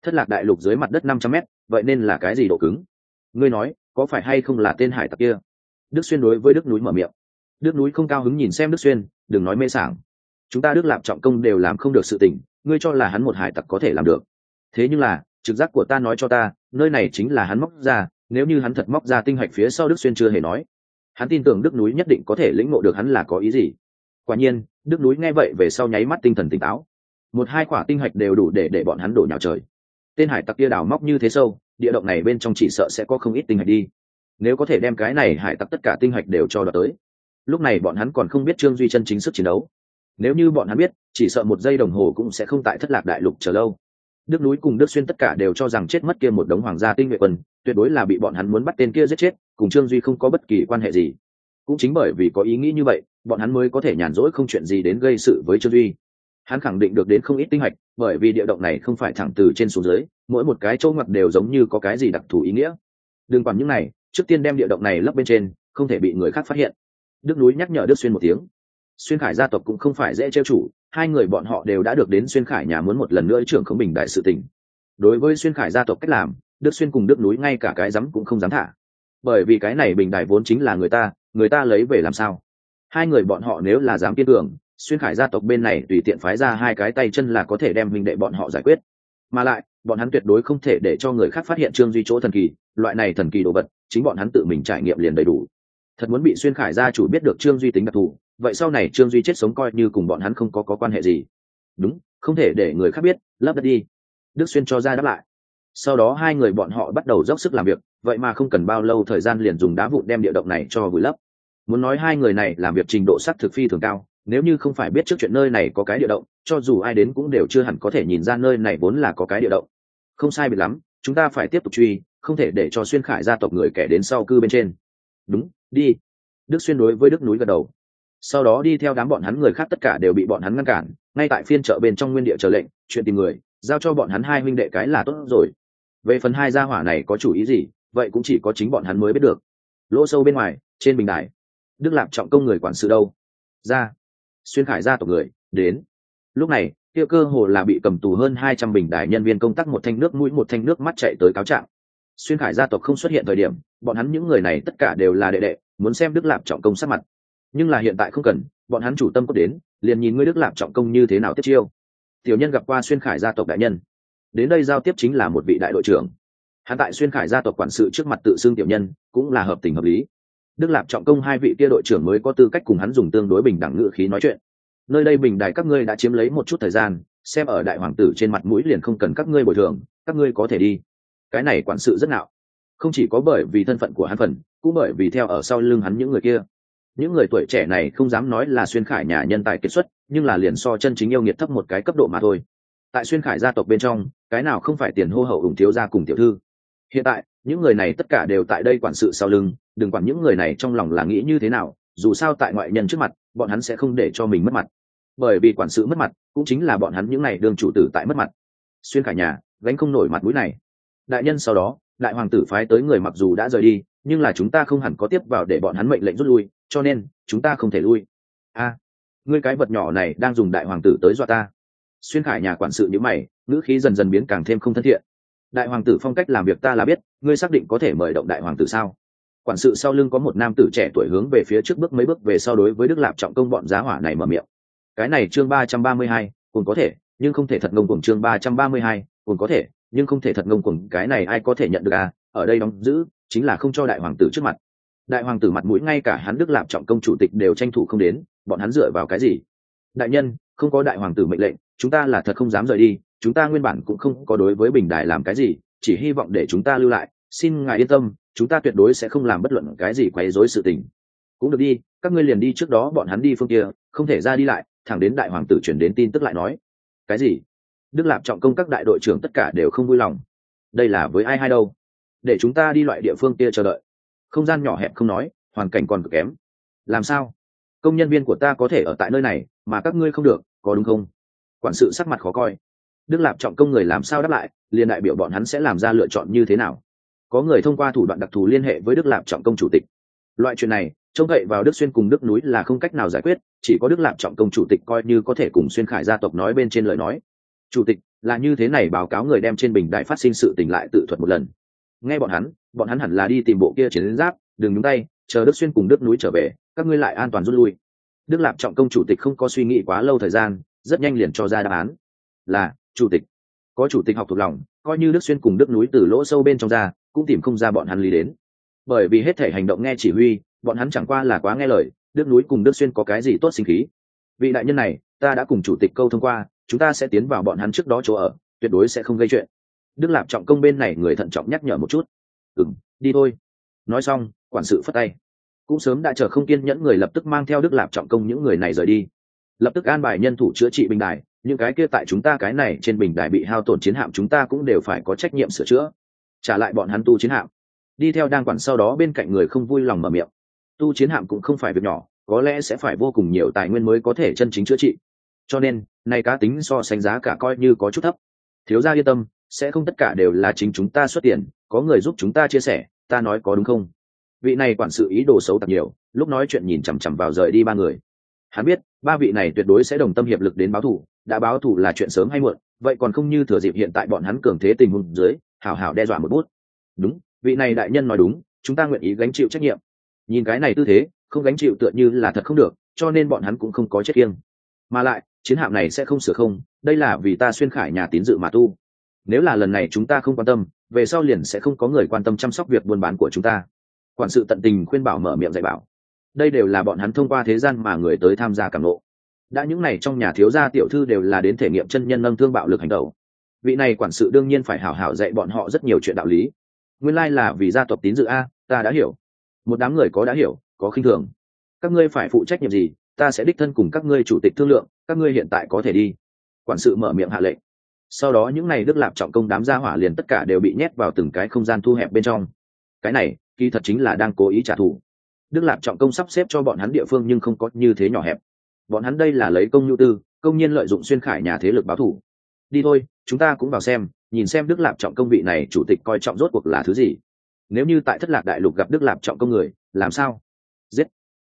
Thất lạc đại lục dưới mặt đất năm trăm mét, vậy nên là cái gì độ cứng? Ngươi nói, có phải hay không là tên hải tặc kia? Đức xuyên đối với đức núi mở miệng. Đức núi không cao hứng nhìn xem đức xuyên, đừng nói mê sảng. Chúng ta đức lạp trọng công đều làm không được sự tình, ngươi cho là hắn một hải tặc có thể làm được. Thế nhưng là trực giác của ta nói cho ta, nơi này chính là hắn móc ra, nếu như hắn thật móc ra tinh hạch phía sau đức xuyên chưa hề nói. Hắn tin tưởng đức núi nhất định có thể lĩnh ngộ được hắn là có ý gì. Quả nhiên, đức núi nghe vậy về sau nháy mắt tinh thần tỉnh táo. Một hai quả tinh hạch đều đủ để để bọn hắn đổ nhào trời. Tên hải tặc kia đào móc như thế sâu, địa động này bên trong chỉ sợ sẽ có không ít tinh hạch đi. Nếu có thể đem cái này hải tặc tất cả tinh hạch đều cho đợt tới, lúc này bọn hắn còn không biết trương duy chân chính sức chiến đấu. Nếu như bọn hắn biết, chỉ sợ một giây đồng hồ cũng sẽ không tại thất lạc đại lục chờ lâu đức núi cùng đức xuyên tất cả đều cho rằng chết mất kia một đống hoàng gia tinh nhuệ quân, tuyệt đối là bị bọn hắn muốn bắt tên kia giết chết, cùng trương duy không có bất kỳ quan hệ gì. Cũng chính bởi vì có ý nghĩ như vậy, bọn hắn mới có thể nhàn rỗi không chuyện gì đến gây sự với trương duy. Hắn khẳng định được đến không ít tinh hạch bởi vì địa động này không phải thẳng từ trên xuống dưới, mỗi một cái chỗ ngoặt đều giống như có cái gì đặc thù ý nghĩa. Đừng quản những này, trước tiên đem địa động này lấp bên trên, không thể bị người khác phát hiện. Đức núi nhắc nhở đức xuyên một tiếng xuyên khải gia tộc cũng không phải dễ trêu chủ, hai người bọn họ đều đã được đến xuyên khải nhà muốn một lần nữa trưởng khống bình đại sự tình. Đối với xuyên khải gia tộc cách làm, đức xuyên cùng đức núi ngay cả cái dám cũng không dám thả. Bởi vì cái này bình đại vốn chính là người ta người ta lấy về làm sao? Hai người bọn họ nếu là dám kiên cường, xuyên khải gia tộc bên này tùy tiện phái ra hai cái tay chân là có thể đem minh đệ bọn họ giải quyết. Mà lại, bọn hắn tuyệt đối không thể để cho người khác phát hiện trương duy chỗ thần kỳ, loại này thần kỳ đồ vật, chính bọn hắn tự mình trải nghiệm liền đầy đủ. Thật muốn bị xuyên khải gia chủ biết được trương duy tính đặc thù vậy sau này trương duy chết sống coi như cùng bọn hắn không có, có quan hệ gì? Đúng không thể để người khác biết lấp đất đi. Đức xuyên cho ra đáp lại. Sau đó hai người bọn họ bắt đầu dốc sức làm việc vậy mà không cần bao lâu thời gian liền dùng đá vụn đem địa động này cho vùi lấp. Muốn nói hai người này làm việc trình độ sắc thực phi thường cao nếu như không phải biết trước chuyện nơi này có cái địa động cho dù ai đến cũng đều chưa hẳn có thể nhìn ra nơi này vốn là có cái địa động. Không sai biệt lắm chúng ta phải tiếp tục truy không thể để cho xuyên khải gia tộc người kẻ đến sau cư bên trên. Đúng đi. Đức xuyên đối với đức núi gật đầu sau đó đi theo đám bọn hắn người khác tất cả đều bị bọn hắn ngăn cản, ngay tại phiên chợ bên trong nguyên địa chờ lệnh, chuyện tìm người, giao cho bọn hắn hai huynh đệ cái là tốt rồi. Về phần hai gia hỏa này có chủ ý gì, vậy cũng chỉ có chính bọn hắn mới biết được. Lỗ sâu bên ngoài, trên bình đài, đức lạp trọng công người quản sự đâu? Ra. Xuyên khải gia tộc người, đến. Lúc này, kia cơ hồ là bị cầm tù hơn hai trăm bình đài nhân viên công tác một thanh nước mũi một thanh nước mắt chạy tới cáo trạng. Xuyên khải gia tộc không xuất hiện thời điểm, bọn hắn những người này tất cả đều là đệ đệ, muốn xem đức lạp trọng công sát mặt nhưng là hiện tại không cần, bọn hắn chủ tâm có đến, liền nhìn ngươi đức lạp trọng công như thế nào tiếp chiêu. Tiểu nhân gặp qua xuyên khải gia tộc đại nhân. Đến đây giao tiếp chính là một vị đại đội trưởng. Hắn tại xuyên khải gia tộc quản sự trước mặt tự xưng tiểu nhân, cũng là hợp tình hợp lý. Đức lạp trọng công hai vị kia đội trưởng mới có tư cách cùng hắn dùng tương đối bình đẳng ngữ khí nói chuyện. Nơi đây bình đài các ngươi đã chiếm lấy một chút thời gian, xem ở đại hoàng tử trên mặt mũi liền không cần các ngươi bồi thường, các ngươi có thể đi. Cái này quản sự rất nạo không chỉ có bởi vì thân phận của hắn phần, cũng bởi vì theo ở sau lưng hắn những người kia những người tuổi trẻ này không dám nói là xuyên khải nhà nhân tài kiệt xuất, nhưng là liền so chân chính yêu nghiệt thấp một cái cấp độ mà thôi. Tại xuyên khải gia tộc bên trong, cái nào không phải tiền hô hậu ủng thiếu gia cùng tiểu thư. Hiện tại, những người này tất cả đều tại đây quản sự sau lưng, đừng quản những người này trong lòng là nghĩ như thế nào, dù sao tại ngoại nhân trước mặt, bọn hắn sẽ không để cho mình mất mặt. Bởi vì quản sự mất mặt, cũng chính là bọn hắn những n à y đương chủ tử tại mất mặt. Xuyên khải nhà, gánh không nổi mặt mũi này. Đại nhân sau đó, đại hoàng tử phái tới người mặc dù đã rời đi, nhưng là chúng ta không hẳn có tiếp vào để bọn hắn mệnh lệnh rút lui cho nên, chúng ta không thể lui. A, ngươi cái vật nhỏ này đang dùng đại hoàng tử tới dọa ta. Xuyên khải nhà quản sự nhữ mày, ngữ khí dần dần biến càng thêm không thân thiện. Đại hoàng tử phong cách làm việc ta là biết, ngươi xác định có thể mời động đại hoàng tử sao? Quản sự sau lưng có một nam tử trẻ tuổi hướng về phía trước bước mấy bước về sau đối với đức lạp trọng công bọn giá hỏa này mở miệng. Cái này chương ba trăm ba mươi hai, cùng có thể, nhưng không thể thật ngông cuồng chương ba trăm ba mươi hai, cùng có thể, nhưng không thể thật ngông cuồng. Cái này ai có thể nhận được à? Ở đây đóng giữ, chính là không cho đại hoàng tử trước mặt đại hoàng tử mặt mũi ngay cả hắn đức lạp trọng công chủ tịch đều tranh thủ không đến, bọn hắn dựa vào cái gì? Đại nhân, không có đại hoàng tử mệnh lệnh, chúng ta là thật không dám rời đi, chúng ta nguyên bản cũng không có đối với bình đài làm cái gì, chỉ hy vọng để chúng ta lưu lại. Xin ngài yên tâm, chúng ta tuyệt đối sẽ không làm bất luận cái gì quấy rối sự tình. Cũng được đi, các ngươi liền đi trước đó bọn hắn đi phương kia, không thể ra đi lại, thẳng đến đại hoàng tử chuyển đến tin tức lại nói. Cái gì? Đức lạp trọng công các đại đội trưởng tất cả đều không vui lòng. Đây là với ai hay đâu? Để chúng ta đi loại địa phương kia chờ đợi không gian nhỏ hẹp không nói, hoàn cảnh còn cực kém. Làm sao? Công nhân viên của ta có thể ở tại nơi này, mà các ngươi không được, có đúng không? Quản sự sắc mặt khó coi. Đức lạp trọng công người làm sao đáp lại, liền đại biểu bọn hắn sẽ làm ra lựa chọn như thế nào? Có người thông qua thủ đoạn đặc thù liên hệ với đức lạp trọng công chủ tịch. Loại chuyện này, trông cậy vào đức xuyên cùng đức núi là không cách nào giải quyết, chỉ có đức lạp trọng công chủ tịch coi như có thể cùng xuyên khải gia tộc nói bên trên lời nói. Chủ tịch, là như thế này báo cáo người đem trên bình đại phát sinh sự tình lại tự thuật một lần nghe bọn hắn bọn hắn hẳn là đi tìm bộ kia chiến giáp, đừng nhúng tay, chờ đức xuyên cùng đức núi trở về, các ngươi lại an toàn rút lui. Đức lạp trọng công chủ tịch không có suy nghĩ quá lâu thời gian, rất nhanh liền cho ra đáp án. Là, chủ tịch. Có chủ tịch học thuộc lòng, coi như đức xuyên cùng đức núi từ lỗ sâu bên trong ra, cũng tìm không ra bọn hắn lý đến. Bởi vì hết thể hành động nghe chỉ huy, bọn hắn chẳng qua là quá nghe lời, đức núi cùng đức xuyên có cái gì tốt sinh khí. Vị đại nhân này, ta đã cùng chủ tịch câu thông qua, chúng ta sẽ tiến vào bọn hắn trước đó chỗ ở, tuyệt đối sẽ không gây chuyện đức lạp trọng công bên này người thận trọng nhắc nhở một chút. Ừ m đi thôi. Nói xong, quản sự phất tay. Cũng sớm đã chờ không kiên nhẫn người lập tức mang theo đức lạp trọng công những người này rời đi. Lập tức an bài nhân thủ chữa trị bình đài, những cái kia tại chúng ta cái này trên bình đài bị hao tổn chiến hạm chúng ta cũng đều phải có trách nhiệm sửa chữa. Trả lại bọn hắn tu chiến hạm. Đi theo đang quản sau đó bên cạnh người không vui lòng mở miệng. Tu chiến hạm cũng không phải việc nhỏ, có lẽ sẽ phải vô cùng nhiều tài nguyên mới có thể chân chính chữa trị. Cho nên, nay cá tính so sánh giá cả coi như có chút thấp. Thiếu gia yên tâm sẽ không tất cả đều là chính chúng ta xuất tiền, có người giúp chúng ta chia sẻ, ta nói có đúng không? Vị này quản sự ý đồ xấu tặc nhiều, lúc nói chuyện nhìn chằm chằm vào rời đi ba người. Hắn biết, ba vị này tuyệt đối sẽ đồng tâm hiệp lực đến báo thù, đã báo thù là chuyện sớm hay muộn, vậy còn không như thừa dịp hiện tại bọn hắn cường thế tình huống dưới, hào hào đe dọa một bút. Đúng, vị này đại nhân nói đúng, chúng ta nguyện ý gánh chịu trách nhiệm. Nhìn cái này tư thế, không gánh chịu tựa như là thật không được, cho nên bọn hắn cũng không có chết kiêng. Mà lại, chiến hạm này sẽ không sửa không, đây là vì ta xuyên khải nhà tín dự mà tu nếu là lần này chúng ta không quan tâm, về sau liền sẽ không có người quan tâm chăm sóc việc buôn bán của chúng ta. Quản sự tận tình khuyên bảo mở miệng dạy bảo. Đây đều là bọn hắn thông qua thế gian mà người tới tham gia cảm lộ đã những này trong nhà thiếu gia tiểu thư đều là đến thể nghiệm chân nhân nâng thương bạo lực hành động. Vị này quản sự đương nhiên phải hảo hảo dạy bọn họ rất nhiều chuyện đạo lý. Nguyên lai là vì gia tộc tín dự a, ta đã hiểu. Một đám người có đã hiểu, có khinh thường. Các ngươi phải phụ trách nhiệm gì, ta sẽ đích thân cùng các ngươi chủ tịch thương lượng, các ngươi hiện tại có thể đi. Quản sự mở miệng hạ lệnh sau đó những n à y đức lạp trọng công đám gia hỏa liền tất cả đều bị nhét vào từng cái không gian thu hẹp bên trong. Cái này, kỳ thật chính là đang cố ý trả thù. Đức lạp trọng công sắp xếp cho bọn hắn địa phương nhưng không có như thế nhỏ hẹp. Bọn hắn đây là lấy công nhu tư, công nhiên lợi dụng xuyên khải nhà thế lực báo thủ đi thôi, chúng ta cũng vào xem, nhìn xem đức lạp trọng công vị này chủ tịch coi trọng rốt cuộc là thứ gì. Nếu như tại thất lạc đại lục gặp đức lạp trọng công người, làm sao? Giết.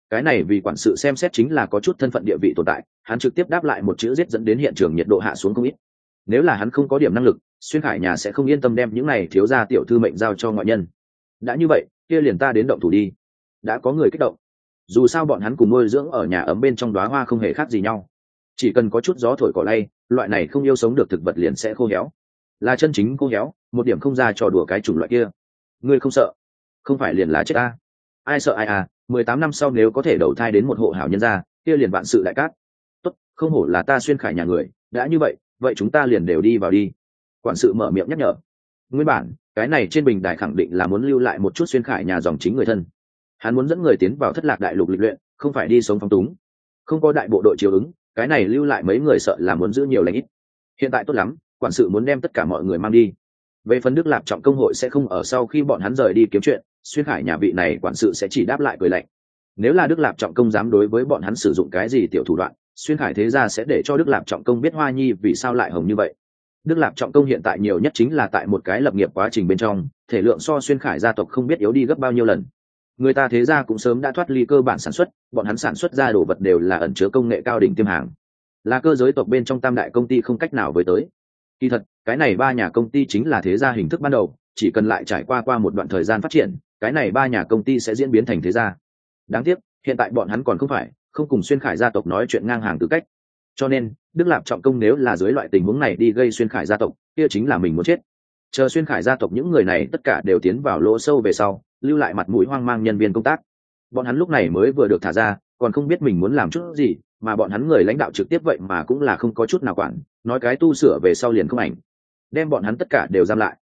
Cái này vì quản sự xem xét chính là có chút thân phận địa vị tồn tại, hắn trực tiếp đáp lại một chữ giết dẫn đến hiện trường nhiệt độ hạ xuống không ít nếu là hắn không có điểm năng lực, xuyên khải nhà sẽ không yên tâm đem những này thiếu ra tiểu thư mệnh giao cho ngoại nhân. Đã như vậy, kia liền ta đến động thủ đi. Đã có người kích động. Dù sao bọn hắn cùng nuôi dưỡng ở nhà ấm bên trong đoá hoa không hề khác gì nhau. Chỉ cần có chút gió thổi cỏ lay, loại này không yêu sống được thực vật liền sẽ khô héo. Là chân chính khô héo, một điểm không ra trò đùa cái chủng loại kia. Ngươi không sợ? Không phải liền là chết ta. Ai sợ ai à mười tám năm sau nếu có thể đầu thai đến một hộ hảo nhân gia, kia liền vạn sự đại cát. Tốt, không hổ là ta xuyên khải nhà người, đã như vậy vậy chúng ta liền đều đi vào đi. Quản sự mở miệng nhắc nhở. Nguyên bản, cái này trên bình đài khẳng định là muốn lưu lại một chút xuyên khải nhà dòng chính người thân. Hắn muốn dẫn người tiến vào thất lạc đại lục lịch luyện, không phải đi sống phong túng. Không có đại bộ đội chiều ứng, cái này lưu lại mấy người sợ là muốn giữ nhiều lãnh ít. Hiện tại tốt lắm, quản sự muốn đem tất cả mọi người mang đi. Về phần đức lạp trọng công hội sẽ không ở sau khi bọn hắn rời đi kiếm chuyện, xuyên khải nhà vị này quản sự sẽ chỉ đáp lại cười lạnh. Nếu là đức lạp trọng công dám đối với bọn hắn sử dụng cái gì tiểu thủ đoạn xuyên khải thế Gia sẽ để cho đức lạp trọng công biết hoa nhi vì sao lại hồng như vậy. Đức lạp trọng công hiện tại nhiều nhất chính là tại một cái lập nghiệp quá trình bên trong, thể lượng so xuyên khải gia tộc không biết yếu đi gấp bao nhiêu lần. Người ta thế ra cũng sớm đã thoát ly cơ bản sản xuất, bọn hắn sản xuất ra đồ vật đều là ẩn chứa công nghệ cao đỉnh tiêm hàng. Là cơ giới tộc bên trong tam đại công ty không cách nào với tới. Kỳ thật, cái này ba nhà công ty chính là thế gia hình thức ban đầu, chỉ cần lại trải qua qua một đoạn thời gian phát triển, cái này ba nhà công ty sẽ diễn biến thành thế gia. Đáng tiếc, hiện tại bọn hắn còn không phải không cùng xuyên khải gia tộc nói chuyện ngang hàng tư cách. Cho nên, đức lạp trọng công nếu là dưới loại tình huống này đi gây xuyên khải gia tộc, kia chính là mình muốn chết. Chờ xuyên khải gia tộc những người này tất cả đều tiến vào lỗ sâu về sau, lưu lại mặt mũi hoang mang nhân viên công tác. Bọn hắn lúc này mới vừa được thả ra, còn không biết mình muốn làm chút gì, mà bọn hắn người lãnh đạo trực tiếp vậy mà cũng là không có chút nào quản, nói cái tu sửa về sau liền không ảnh. Đem bọn hắn tất cả đều giam lại.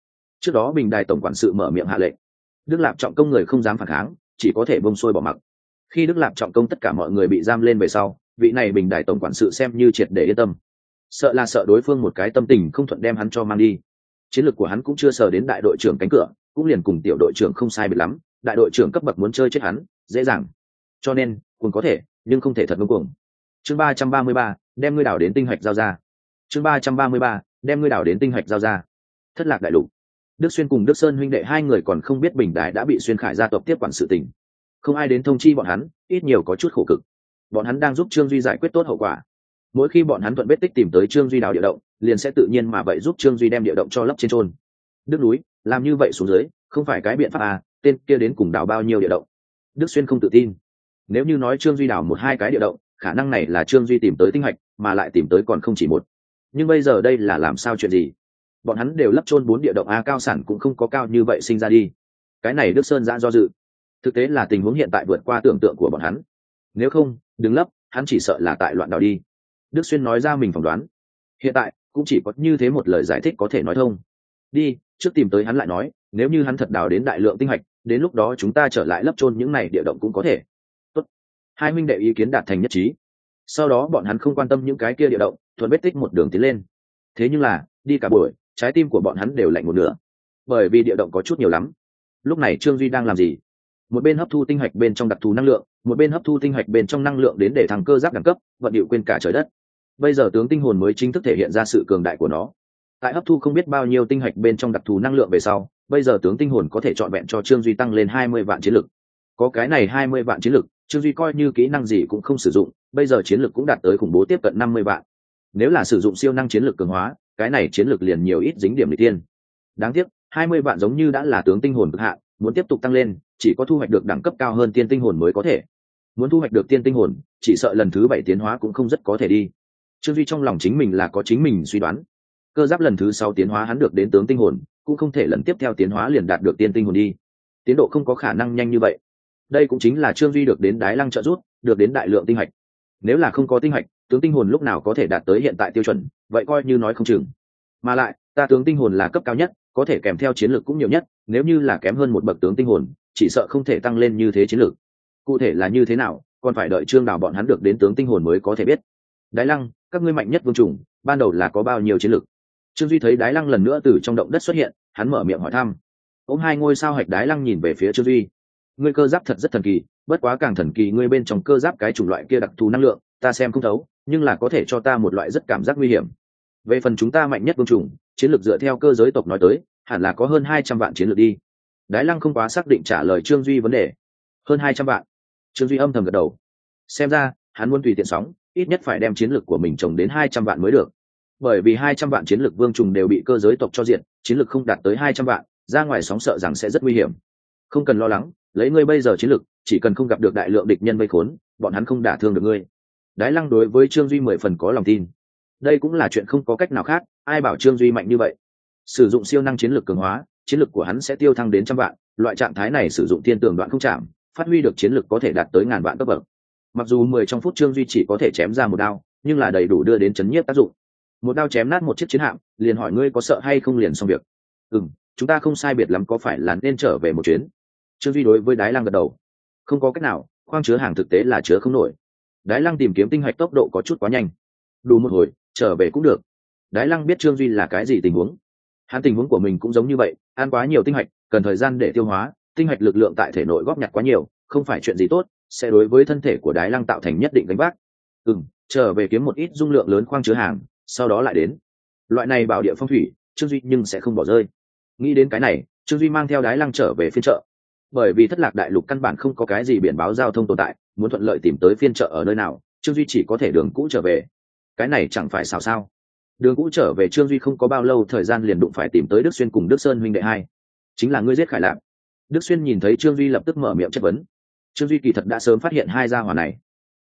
Trước đó bình đài tổng quản sự mở miệng hạ lệnh. Đức lạp trọng công người không dám phản kháng, chỉ có thể bông sôi bỏ mặc khi đức lạp trọng công tất cả mọi người bị giam lên về sau, vị này bình Đại tổng quản sự xem như triệt để yên tâm. Sợ là sợ đối phương một cái tâm tình không thuận đem hắn cho mang đi. Chiến lược của hắn cũng chưa sờ đến đại đội trưởng cánh cửa, cũng liền cùng tiểu đội trưởng không sai biệt lắm, đại đội trưởng cấp bậc muốn chơi chết hắn, dễ dàng. Cho nên cùng có thể, nhưng không thể thật ngưng cuồng. Chương ba trăm ba mươi ba, đem ngươi đảo đến tinh hạch giao ra. Chương ba trăm ba mươi ba, đem ngươi đảo đến tinh hạch giao ra. Thất lạc đại lục. Đức xuyên cùng đức sơn huynh đệ hai người còn không biết bình đại đã bị xuyên khải gia tộc tiếp quản sự tình không ai đến thông chi bọn hắn, ít nhiều có chút khổ cực. Bọn hắn đang giúp trương duy giải quyết tốt hậu quả. Mỗi khi bọn hắn thuận vết tích tìm tới trương duy đào địa động, liền sẽ tự nhiên mà vậy giúp trương duy đem địa động cho lấp trên trôn đức núi, làm như vậy xuống dưới, không phải cái biện pháp à tên kia đến cùng đào bao nhiêu địa động? Đức xuyên không tự tin. Nếu như nói trương duy đào một hai cái địa động, khả năng này là trương duy tìm tới tinh hạch mà lại tìm tới còn không chỉ một. Nhưng bây giờ đây là làm sao chuyện gì? Bọn hắn đều lấp trôn bốn địa động a, cao sản cũng không có cao như vậy sinh ra đi. Cái này đức sơn ra do dự thực tế là tình huống hiện tại vượt qua tưởng tượng của bọn hắn. Nếu không đứng lấp, hắn chỉ sợ là tại loạn đào đi. Đức xuyên nói ra mình phỏng đoán. Hiện tại, cũng chỉ có như thế một lời giải thích có thể nói thông. Đi, trước tìm tới hắn lại nói, nếu như hắn thật đào đến đại lượng tinh hạch, đến lúc đó chúng ta trở lại lấp trôn những này địa động cũng có thể. Tốt. hai minh đệ ý kiến đạt thành nhất trí. Sau đó bọn hắn không quan tâm những cái kia địa động, thuận vết tích một đường tiến lên. Thế nhưng là, đi cả buổi, trái tim của bọn hắn đều lạnh một nửa. Bởi vì địa động có chút nhiều lắm. Lúc này trương duy đang làm gì? Một bên hấp thu tinh hạch bên trong đặc thù năng lượng, một bên hấp thu tinh hạch bên trong năng lượng đến để thằng cơ giáp đẳng cấp, vận điệu quên cả trời đất. Bây giờ tướng tinh hồn mới chính thức thể hiện ra sự cường đại của nó. Tại hấp thu không biết bao nhiêu tinh hạch bên trong đặc thù năng lượng về sau, bây giờ tướng tinh hồn có thể chọn vẹn cho trương duy tăng lên hai mươi vạn chiến lực. Có cái này hai mươi vạn chiến lực, trương duy coi như kỹ năng gì cũng không sử dụng, bây giờ chiến lực cũng đạt tới khủng bố tiếp cận năm mươi vạn. Nếu là sử dụng siêu năng chiến lực cường hóa, cái này chiến lực liền nhiều ít dính điểm lịch tiên. Đáng tiếc, hai mươi vạn giống như đã là tướng tinh hồn cực hạn, muốn tiếp tục tăng lên chỉ có thu hoạch được đẳng cấp cao hơn tiên tinh hồn mới có thể. Muốn thu hoạch được tiên tinh hồn, chỉ sợ lần thứ bảy tiến hóa cũng không rất có thể đi. Trương duy trong lòng chính mình là có chính mình suy đoán. Cơ giáp lần thứ sáu tiến hóa hắn được đến tướng tinh hồn, cũng không thể lần tiếp theo tiến hóa liền đạt được tiên tinh hồn đi. Tiến độ không có khả năng nhanh như vậy. Đây cũng chính là trương duy được đến đái lăng trợ rút được đến đại lượng tinh hạch. Nếu là không có tinh hạch, tướng tinh hồn lúc nào có thể đạt tới hiện tại tiêu chuẩn, vậy coi như nói không chừng. Mà lại, ta tướng tinh hồn là cấp cao nhất, có thể kèm theo chiến lược cũng nhiều nhất, nếu như là kém hơn một bậc tướng tinh hồn chỉ sợ không thể tăng lên như thế chiến lược. Cụ thể là như thế nào, còn phải đợi trương đào bọn hắn được đến tướng tinh hồn mới có thể biết. Đái lăng, các ngươi mạnh nhất vương trùng ban đầu là có bao nhiêu chiến lược? Trương duy thấy đái lăng lần nữa từ trong động đất xuất hiện, hắn mở miệng hỏi thăm. Ông hai ngôi sao hạch đái lăng nhìn về phía trương duy. Ngươi cơ giáp thật rất thần kỳ, bất quá càng thần kỳ ngươi bên trong cơ giáp cái chủng loại kia đặc thù năng lượng, ta xem không thấu, nhưng là có thể cho ta một loại rất cảm giác nguy hiểm. Về phần chúng ta mạnh nhất vương trùng chiến lược dựa theo cơ giới tộc nói tới, hẳn là có hơn hai trăm vạn chiến lược đi đái lăng không quá xác định trả lời trương duy vấn đề. Hơn hai trăm vạn. Trương duy âm thầm gật đầu. Xem ra, hắn muốn tùy tiện sóng, ít nhất phải đem chiến lược của mình trồng đến hai trăm vạn mới được. Bởi vì hai trăm vạn chiến lược vương trùng đều bị cơ giới tộc cho diện, chiến lược không đạt tới hai trăm vạn, ra ngoài sóng sợ rằng sẽ rất nguy hiểm. Không cần lo lắng, lấy ngươi bây giờ chiến lược, chỉ cần không gặp được đại lượng địch nhân vây khốn, bọn hắn không đả thương được ngươi. Đái lăng đối với trương duy mười phần có lòng tin. Đây cũng là chuyện không có cách nào khác, ai bảo trương duy mạnh như vậy? Sử dụng siêu năng chiến lược cường hóa chiến lược của hắn sẽ tiêu thăng đến trăm vạn, loại trạng thái này sử dụng thiên tường đoạn không chạm, phát huy được chiến lược có thể đạt tới ngàn vạn cấp bậc. Mặc dù mười trong phút trương duy chỉ có thể chém ra một đao, nhưng là đầy đủ đưa đến chấn nhiếp tác dụng. Một đao chém nát một chiếc chiến hạm, liền hỏi ngươi có sợ hay không liền xong việc. Ừ m chúng ta không sai biệt lắm có phải là nên trở về một chuyến. Trương duy đối với đái lăng gật đầu. Không có cách nào, khoang chứa hàng thực tế là chứa không nổi. Đái lăng tìm kiếm tinh hạch tốc độ có chút quá nhanh. Đủ một hồi, trở về cũng được. Đái lăng biết trương duy là cái gì tình huống. Hắn tình huống của mình cũng giống như vậy ăn quá nhiều tinh hạch, cần thời gian để tiêu hóa, tinh hạch lực lượng tại thể nội góp nhặt quá nhiều, không phải chuyện gì tốt, sẽ đối với thân thể của đái lăng tạo thành nhất định gánh vác. Ừ m trở về kiếm một ít dung lượng lớn khoang chứa hàng, sau đó lại đến. Loại này bảo địa phong thủy, trương duy nhưng sẽ không bỏ rơi. Nghĩ đến cái này, trương duy mang theo đái lăng trở về phiên chợ. Bởi vì thất lạc đại lục căn bản không có cái gì biển báo giao thông tồn tại, muốn thuận lợi tìm tới phiên chợ ở nơi nào, trương duy chỉ có thể đường cũ trở về. Cái này chẳng phải xào sao? Đường cũ trở về trương duy không có bao lâu, thời gian liền đụng phải tìm tới đức xuyên cùng đức sơn huynh đệ hai. Chính là ngươi giết khải lạc đức xuyên nhìn thấy trương duy lập tức mở miệng chất vấn. Trương duy kỳ thật đã sớm phát hiện hai gia hỏa này.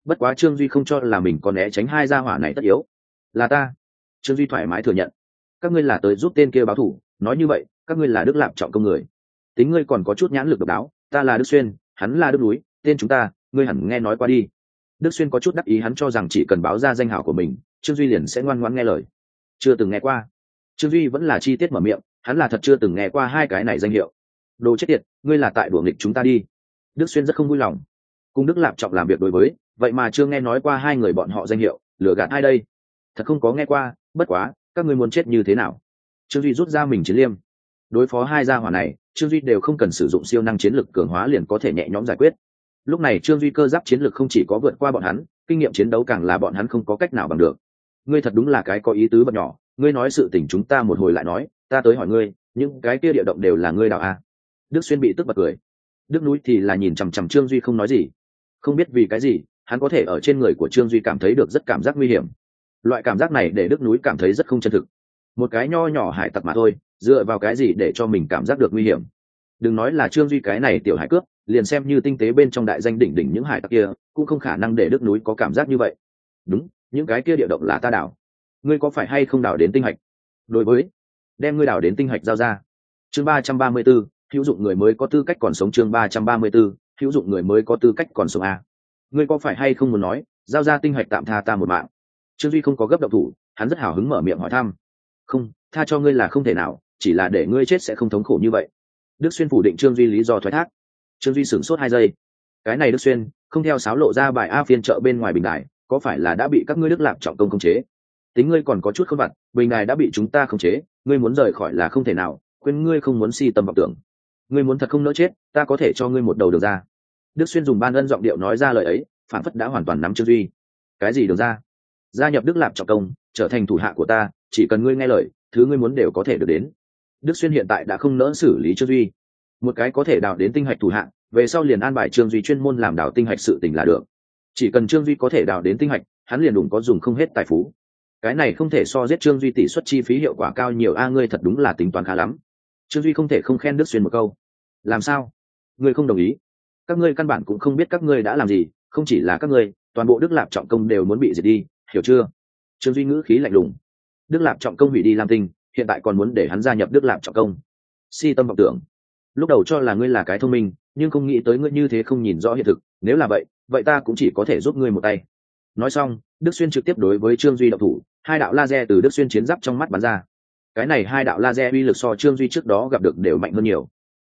Bất quá trương duy không cho là mình còn né tránh hai gia hỏa này tất yếu. Là ta. Trương duy thoải mái thừa nhận. Các ngươi là tới giúp tên kia báo thủ. Nói như vậy, các ngươi là đức lạp trọng công người. Tính ngươi còn có chút nhãn lực độc đáo, ta là đức xuyên, hắn là đức núi, tên chúng ta, ngươi hẳn nghe nói qua đi. Đức xuyên có chút đắc ý, hắn cho rằng chỉ cần báo ra danh hảo của mình, trương duy liền sẽ ngoan ngoãn nghe lời chưa từng nghe qua. Trương duy vẫn là chi tiết mở miệng, hắn là thật chưa từng nghe qua hai cái này danh hiệu. Đồ chết tiệt, ngươi là tại đùa nghịch chúng ta đi. Đức xuyên rất không vui lòng. Cùng đức lạp trọng làm việc đối với, vậy mà chưa nghe nói qua hai người bọn họ danh hiệu, lừa gạt ai đây? Thật không có nghe qua, bất quá, các ngươi muốn chết như thế nào? Trương duy rút ra mình chiến liêm. Đối phó hai gia hỏa này, trương duy đều không cần sử dụng siêu năng chiến lực cường hóa liền có thể nhẹ nhõm giải quyết. Lúc này trương duy cơ giáp chiến lược không chỉ có vượt qua bọn hắn, kinh nghiệm chiến đấu càng là bọn hắn không có cách nào bằng được ngươi thật đúng là cái có ý tứ bật nhỏ, ngươi nói sự tình chúng ta một hồi lại nói, ta tới hỏi ngươi, những cái kia địa động đều là ngươi đạo a à? đức xuyên bị tức bật cười. Đức núi thì là nhìn chằm chằm trương duy không nói gì. Không biết vì cái gì, hắn có thể ở trên người của trương duy cảm thấy được rất cảm giác nguy hiểm. Loại cảm giác này để đức núi cảm thấy rất không chân thực. Một cái nho nhỏ hải tặc mà thôi, dựa vào cái gì để cho mình cảm giác được nguy hiểm? Đừng nói là trương duy cái này tiểu hải cướp, liền xem như tinh tế bên trong đại danh đỉnh đỉnh những hải tặc kia, cũng không khả năng để đức núi có cảm giác như vậy. Đúng những cái kia địa động là ta đảo. Ngươi có phải hay không đảo đến tinh hạch? Đối với, đem ngươi đảo đến tinh hạch giao ra. Chương ba trăm ba mươi b ố hữu dụng người mới có tư cách còn sống chương ba trăm ba mươi b ố hữu dụng người mới có tư cách còn sống a. Ngươi có phải hay không muốn nói, giao ra tinh hạch tạm tha ta một mạng? Trương duy không có gấp độc thủ, hắn rất hào hứng mở miệng hỏi thăm. Không, tha cho ngươi là không thể nào, chỉ là để ngươi chết sẽ không thống khổ như vậy. Đức xuyên phủ định trương duy lý do thoái thác. Trương duy sửng sốt hai giây. Cái này đức xuyên, không theo sáo lộ ra bài a phiên chợ bên ngoài bình đại có phải là đã bị các ngươi đức lạp trọng công khống chế? Tính ngươi còn có chút không vặt bình đài đã bị chúng ta khống chế ngươi muốn rời khỏi là không thể nào quên ngươi không muốn si tâm vọng tưởng. Ngươi muốn thật không nỡ chết ta có thể cho ngươi một đầu đường ra. Đức xuyên dùng ban ân giọng điệu nói ra lời ấy phản phất đã hoàn toàn nắm trương duy. Cái gì đường ra? Gia nhập đức lạp trọng công trở thành thủ hạ của ta chỉ cần ngươi nghe lời thứ ngươi muốn đều có thể được đến. Đức xuyên hiện tại đã không nỡ xử lý trương duy. Một cái có thể đào đến tinh hạch thủ hạ, về sau liền an bài trương duy chuyên môn làm đào tinh hạch sự tình là được chỉ cần trương duy có thể đào đến tinh hạch, hắn liền đủng có dùng không hết tài phú. Cái này không thể so giết trương duy tỷ suất chi phí hiệu quả cao nhiều, a, ngươi thật đúng là tính toán khá lắm. Trương duy không thể không khen đức xuyên một câu. Làm sao? Ngươi không đồng ý. Các ngươi căn bản cũng không biết các ngươi đã làm gì, không chỉ là các ngươi, toàn bộ đức lạp trọng công đều muốn bị diệt đi, hiểu chưa? Trương duy ngữ khí lạnh lùng. Đức lạp trọng công hủy đi làm tinh, hiện tại còn muốn để hắn gia nhập đức lạp trọng công. Si tâm vọng tưởng. Lúc đầu cho là ngươi là cái thông minh, nhưng không nghĩ tới ngươi như thế không nhìn rõ hiện thực, nếu là vậy vậy ta cũng chỉ có thể giúp ngươi một tay. Nói xong, đức xuyên trực tiếp đối với trương duy động thủ, hai đạo laser từ đức xuyên chiến giáp trong mắt bắn ra. Cái này hai đạo laser uy lực so trương duy trước đó gặp được đều mạnh hơn nhiều.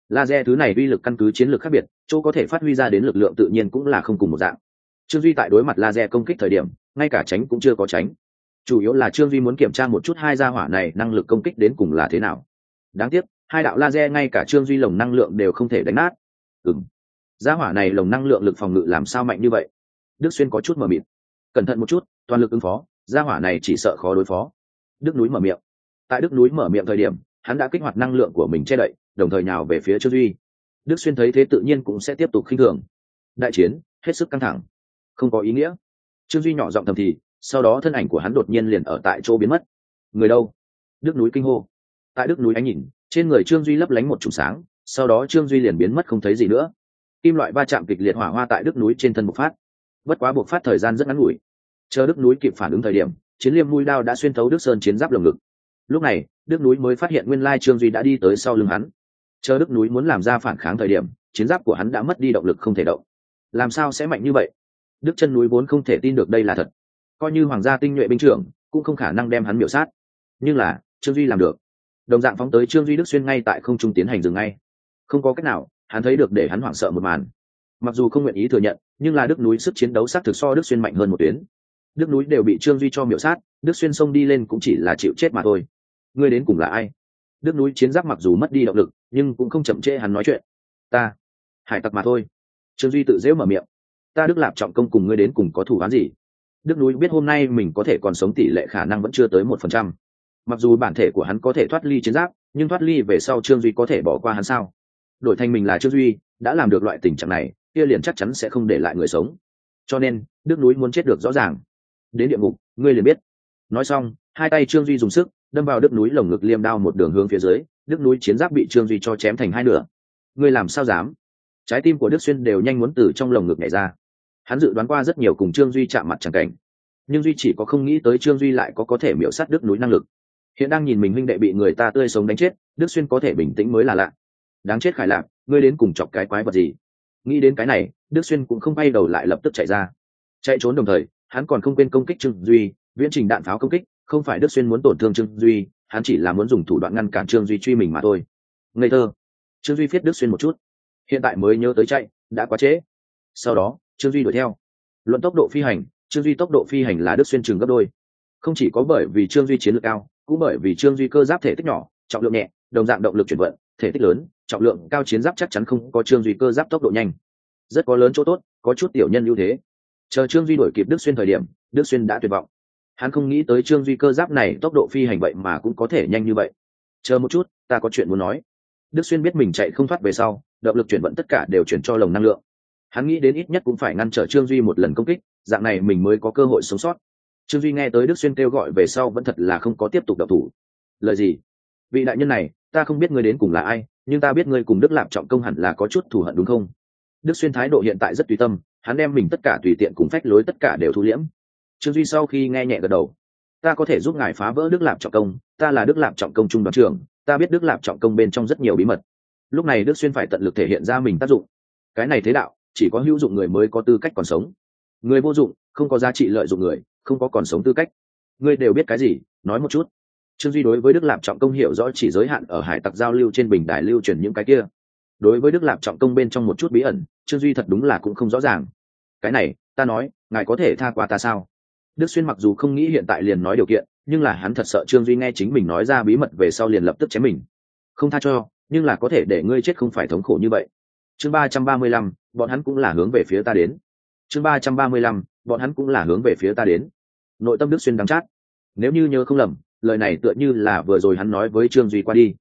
Laser thứ này uy lực căn cứ chiến lược khác biệt, chỗ có thể phát huy ra đến lực lượng tự nhiên cũng là không cùng một dạng. Trương duy tại đối mặt laser công kích thời điểm, ngay cả tránh cũng chưa có tránh. Chủ yếu là trương duy muốn kiểm tra một chút hai gia hỏa này năng lực công kích đến cùng là thế nào. Đáng tiếc, hai đạo laser ngay cả trương duy lồng năng lượng đều không thể đánh nát. Ừng gia hỏa này lồng năng lượng lực phòng ngự làm sao mạnh như vậy? Đức xuyên có chút mờ mịt cẩn thận một chút, toàn lực ứng phó, gia hỏa này chỉ sợ khó đối phó. Đức núi mở miệng. Tại đức núi mở miệng thời điểm, hắn đã kích hoạt năng lượng của mình che đậy, đồng thời nhào về phía trương duy. Đức xuyên thấy thế tự nhiên cũng sẽ tiếp tục khinh thường. Đại chiến, hết sức căng thẳng. Không có ý nghĩa. Trương duy nhỏ giọng thầm thì, sau đó thân ảnh của hắn đột nhiên liền ở tại chỗ biến mất. Người đâu? Đức núi kinh hô. Tại đức núi ánh nhìn, trên người trương duy lấp lánh một chùm sáng, sau đó trương duy liền biến mất không thấy gì nữa kim loại va chạm kịch liệt hỏa hoa tại đức núi trên thân bộc phát. Bất quá bộc phát thời gian rất ngắn ngủi. Chờ đức núi kịp phản ứng thời điểm, chiến liêm mũi đao đã xuyên thấu đức sơn chiến giáp lồng ngực. Lúc này, đức núi mới phát hiện nguyên lai trương duy đã đi tới sau lưng hắn. Chờ đức núi muốn làm ra phản kháng thời điểm, chiến giáp của hắn đã mất đi động lực không thể động. Làm sao sẽ mạnh như vậy? Đức chân núi vốn không thể tin được đây là thật. Coi như hoàng gia tinh nhuệ binh trưởng, cũng không khả năng đem hắn miểu sát. Nhưng là, trương duy làm được. Đồng dạng phóng tới trương duy đức xuyên ngay tại không trung tiến hành dừng ngay. Không có cách nào hắn thấy được để hắn hoảng sợ một màn. Mặc dù không nguyện ý thừa nhận, nhưng là đức núi sức chiến đấu s á t thực so đức xuyên mạnh hơn một tuyến. Đức núi đều bị trương duy cho miểu sát, đức xuyên xông đi lên cũng chỉ là chịu chết mà thôi. Ngươi đến cùng là ai? Đức núi chiến giáp mặc dù mất đi động lực, nhưng cũng không chậm trễ hắn nói chuyện. Ta, hải tặc mà thôi. Trương duy tự dễ mở miệng. Ta đức lạp trọng công cùng ngươi đến cùng có thủ án gì? Đức núi biết hôm nay mình có thể còn sống tỷ lệ khả năng vẫn chưa tới một phần trăm. Mặc dù bản thể của hắn có thể thoát ly chiến giáp, nhưng thoát ly về sau trương duy có thể bỏ qua hắn sao? Đổi thành mình là trương duy, đã làm được loại tình trạng này, kia liền chắc chắn sẽ không để lại người sống. Cho nên, đức núi muốn chết được rõ ràng. Đến địa ngục, ngươi liền biết. Nói xong, hai tay trương duy dùng sức, đâm vào đức núi lồng ngực liêm đao một đường hướng phía dưới, đức núi chiến giáp bị trương duy cho chém thành hai nửa. Ngươi làm sao dám? Trái tim của đức xuyên đều nhanh muốn từ trong lồng ngực nhảy ra. Hắn dự đoán qua rất nhiều cùng trương duy chạm mặt chẳng cảnh. Nhưng duy chỉ có không nghĩ tới trương duy lại có có thể miễu sát đức núi năng lực. Hiện đang nhìn mình huynh đệ bị người ta tươi sống đánh chết, đức xuyên có thể bình tĩnh mới là lạ đáng chết khải lạc ngươi đến cùng chọc cái quái vật gì? Nghĩ đến cái này, đức xuyên cũng không bay đầu lại lập tức chạy ra. Chạy trốn đồng thời, hắn còn không quên công kích trương duy, viễn trình đạn pháo công kích, không phải đức xuyên muốn tổn thương trương duy, hắn chỉ là muốn dùng thủ đoạn ngăn cản trương duy truy mình mà thôi. Ngây thơ. Trương duy viết đức xuyên một chút. Hiện tại mới nhớ tới chạy, đã quá trễ. Sau đó, trương duy đuổi theo. Luận tốc độ phi hành, trương duy tốc độ phi hành là đức xuyên chừng gấp đôi. Không chỉ có bởi vì trương duy chiến lược cao, cũng bởi vì trương duy cơ giáp thể tích nhỏ, trọng lượng nhẹ đồng dạng động lực chuyển vận, thể tích lớn, trọng lượng cao chiến giáp chắc chắn không có trương duy cơ giáp tốc độ nhanh. Rất có lớn chỗ tốt, có chút tiểu nhân ưu thế. Chờ trương duy đổi kịp đức xuyên thời điểm, đức xuyên đã tuyệt vọng. Hắn không nghĩ tới trương duy cơ giáp này tốc độ phi hành vậy mà cũng có thể nhanh như vậy. Chờ một chút, ta có chuyện muốn nói. Đức xuyên biết mình chạy không thoát về sau, động lực chuyển vận tất cả đều chuyển cho lồng năng lượng. Hắn nghĩ đến ít nhất cũng phải ngăn trở trương duy một lần công kích, dạng này mình mới có cơ hội sống sót. Trương duy nghe tới đức xuyên kêu gọi về sau vẫn thật là không có tiếp tục đập thủ. Lời gì? Vị đại nhân này ta không biết ngươi đến cùng là ai, nhưng ta biết ngươi cùng đức lạp trọng công hẳn là có chút thù hận đúng không? Đức xuyên thái độ hiện tại rất tùy tâm, hắn đem mình tất cả tùy tiện cùng phách lối tất cả đều thu liễm. Trương duy sau khi nghe nhẹ gật đầu, ta có thể giúp ngài phá vỡ đức lạp trọng công, ta là đức lạp trọng công trung đoàn trưởng, ta biết đức lạp trọng công bên trong rất nhiều bí mật. Lúc này đức xuyên phải tận lực thể hiện ra mình tác dụng. Cái này thế đạo, chỉ có hữu dụng người mới có tư cách còn sống. Người vô dụng, không có giá trị lợi dụng người, không có còn sống tư cách. Ngươi đều biết cái gì, nói một chút trương duy đối với đức lạp trọng công hiểu rõ chỉ giới hạn ở hải tặc giao lưu trên bình đài lưu truyền những cái kia. Đối với đức lạp trọng công bên trong một chút bí ẩn, trương duy thật đúng là cũng không rõ ràng. Cái này, ta nói, ngài có thể tha qua ta sao? Đức xuyên mặc dù không nghĩ hiện tại liền nói điều kiện, nhưng là hắn thật sợ trương duy nghe chính mình nói ra bí mật về sau liền lập tức chém mình. Không tha cho, nhưng là có thể để ngươi chết không phải thống khổ như vậy. Chương ba trăm ba mươi lăm, bọn hắn cũng là hướng về phía ta đến. Chương ba trăm ba mươi lăm, bọn hắn cũng là hướng về phía ta đến. Nội tâm đức xuyên đắng chát. Nếu như nhớ không lầm lời này tựa như là vừa rồi hắn nói với trương duy qua đi.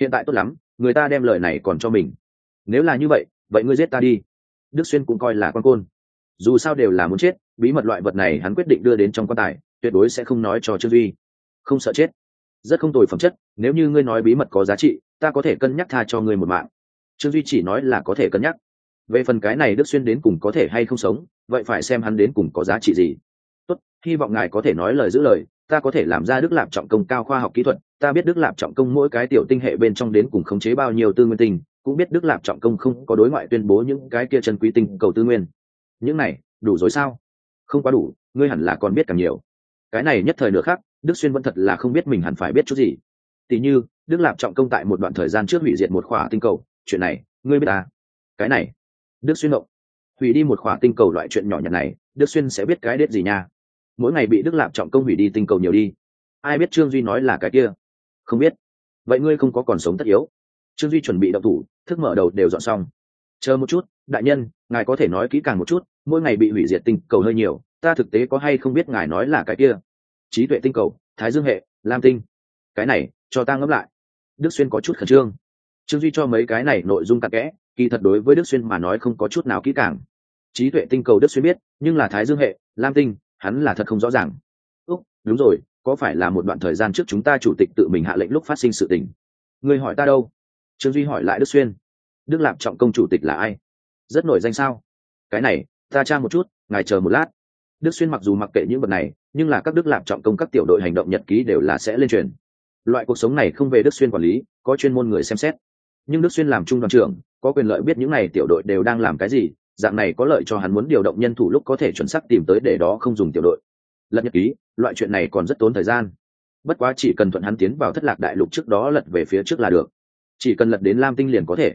Hiện tại tốt lắm, người ta đem lời này còn cho mình. Nếu là như vậy vậy ngươi giết ta đi. Đức xuyên cũng coi là quan côn. Dù sao đều là muốn chết, bí mật loại vật này hắn quyết định đưa đến trong quan tài, tuyệt đối sẽ không nói cho trương duy. Không sợ chết. Rất không tồi phẩm chất, nếu như ngươi nói bí mật có giá trị, ta có thể cân nhắc tha cho ngươi một mạng. Trương duy chỉ nói là có thể cân nhắc. Về phần cái này đức xuyên đến cùng có thể hay không sống, vậy phải xem hắn đến cùng có giá trị gì. Tốt, hy vọng ngài có thể nói lời giữ lời ta có thể làm ra đức lạp trọng công cao khoa học kỹ thuật, ta biết đức lạp trọng công mỗi cái tiểu tinh hệ bên trong đến cùng khống chế bao nhiêu tư nguyên tinh, cũng biết đức lạp trọng công không có đối ngoại tuyên bố những cái kia chân quý tinh cầu tư nguyên. Những này, đủ rồi sao? Không quá đủ, ngươi hẳn là còn biết càng nhiều. Cái này nhất thời nữa khác đức xuyên vẫn thật là không biết mình hẳn phải biết chút gì. Tỉ như, đức lạp trọng công tại một đoạn thời gian trước hủy diệt một khỏa tinh cầu, chuyện này, ngươi biết ta cái này, đức xuyên động. Hủy đi một khỏa tinh cầu loại chuyện nhỏ nhặt này, đức xuyên sẽ biết cái đết gì nha? Mỗi ngày bị đức lạp trọng công hủy đi tinh cầu nhiều đi. Ai biết trương duy nói là cái kia? Không biết. Vậy ngươi không có còn sống tất yếu. Trương duy chuẩn bị động thủ, thức mở đầu đều dọn xong. Chờ một chút, đại nhân, ngài có thể nói kỹ càng một chút, mỗi ngày bị hủy diệt tinh cầu hơi nhiều, ta thực tế có hay không biết ngài nói là cái kia? Trí tuệ tinh cầu, thái dương hệ, lam tinh. Cái này, cho ta ngẫm lại. Đức xuyên có chút khẩn trương. Trương duy cho mấy cái này nội dung cặn kẽ, kỳ thật đối với đức xuyên mà nói không có chút nào kỹ càng. Trí tuệ tinh cầu đức xuyên biết, nhưng là thái dương hệ, lam tinh hắn là thật không rõ ràng. Úc, đúng rồi, có phải là một đoạn thời gian trước chúng ta chủ tịch tự mình hạ lệnh lúc phát sinh sự tình? Người hỏi ta đâu? Trương duy hỏi lại đức xuyên. Đức lạp trọng công chủ tịch là ai? Rất nổi danh sao? Cái này, ta tra một chút, ngài chờ một lát. Đức xuyên mặc dù mặc kệ những vật này, nhưng là các đức lạp trọng công các tiểu đội hành động nhật ký đều là sẽ lên truyền. Loại cuộc sống này không về đức xuyên quản lý, có chuyên môn người xem xét. Nhưng đức xuyên làm trung đoàn trưởng, có quyền lợi biết những n à y tiểu đội đều đang làm cái gì dạng này có lợi cho hắn muốn điều động nhân thủ lúc có thể chuẩn xác tìm tới để đó không dùng tiểu đội. Lật nhật ký, loại chuyện này còn rất tốn thời gian. Bất quá chỉ cần thuận hắn tiến vào thất lạc đại lục trước đó lật về phía trước là được. Chỉ cần lật đến lam tinh liền có thể.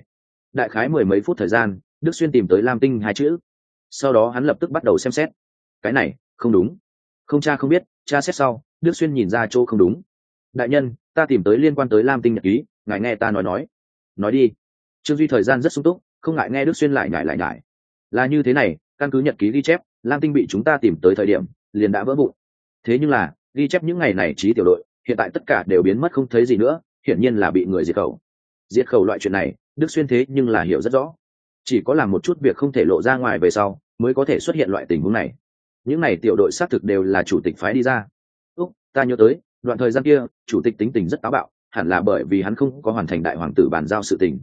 Đại khái mười mấy phút thời gian, đức xuyên tìm tới lam tinh hai chữ. Sau đó hắn lập tức bắt đầu xem xét. Cái này, không đúng. Không cha không biết, cha xét sau, đức xuyên nhìn ra chỗ không đúng. Đại nhân, ta tìm tới liên quan tới lam tinh nhật ký, ngài nghe ta nói nói. Nói đi. Trương duy thời gian rất sung túc, không ngại nghe đức xuyên lại nhải lại nhải là như thế này, căn cứ nhật ký ghi chép, lam tinh bị chúng ta tìm tới thời điểm, liền đã vỡ vụn. Thế nhưng là, ghi chép những ngày này trí tiểu đội, hiện tại tất cả đều biến mất không thấy gì nữa, hiển nhiên là bị người diệt khẩu. Diệt khẩu loại chuyện này, đức xuyên thế nhưng là hiểu rất rõ. Chỉ có làm một chút việc không thể lộ ra ngoài về sau, mới có thể xuất hiện loại tình huống này. Những này tiểu đội xác thực đều là chủ tịch phái đi ra. Úc, ta nhớ tới, đoạn thời gian kia, chủ tịch tính tình rất táo bạo, hẳn là bởi vì hắn không có hoàn thành đại hoàng tử bàn giao sự tình.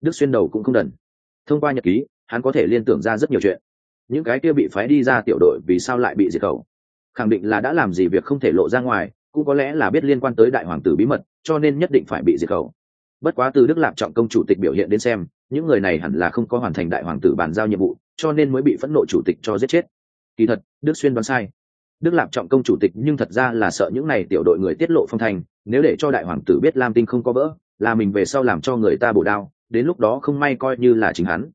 Đức xuyên đầu cũng không đần. Thông qua nhật ký hắn có thể liên tưởng ra rất nhiều chuyện. Những cái kia bị phái đi ra tiểu đội vì sao lại bị diệt khẩu? Khẳng định là đã làm gì việc không thể lộ ra ngoài, cũng có lẽ là biết liên quan tới đại hoàng tử bí mật, cho nên nhất định phải bị diệt khẩu. Bất quá từ đức lạp trọng công chủ tịch biểu hiện đến xem, những người này hẳn là không có hoàn thành đại hoàng tử bàn giao nhiệm vụ, cho nên mới bị phẫn nộ chủ tịch cho giết chết. Kỳ thật, đức xuyên đoán sai. Đức lạp trọng công chủ tịch nhưng thật ra là sợ những này tiểu đội người tiết lộ phong thành, nếu để cho đại hoàng tử biết lam tinh không có vỡ, là mình về sau làm cho người ta bổ đao, đến lúc đó không may coi như là chính hắn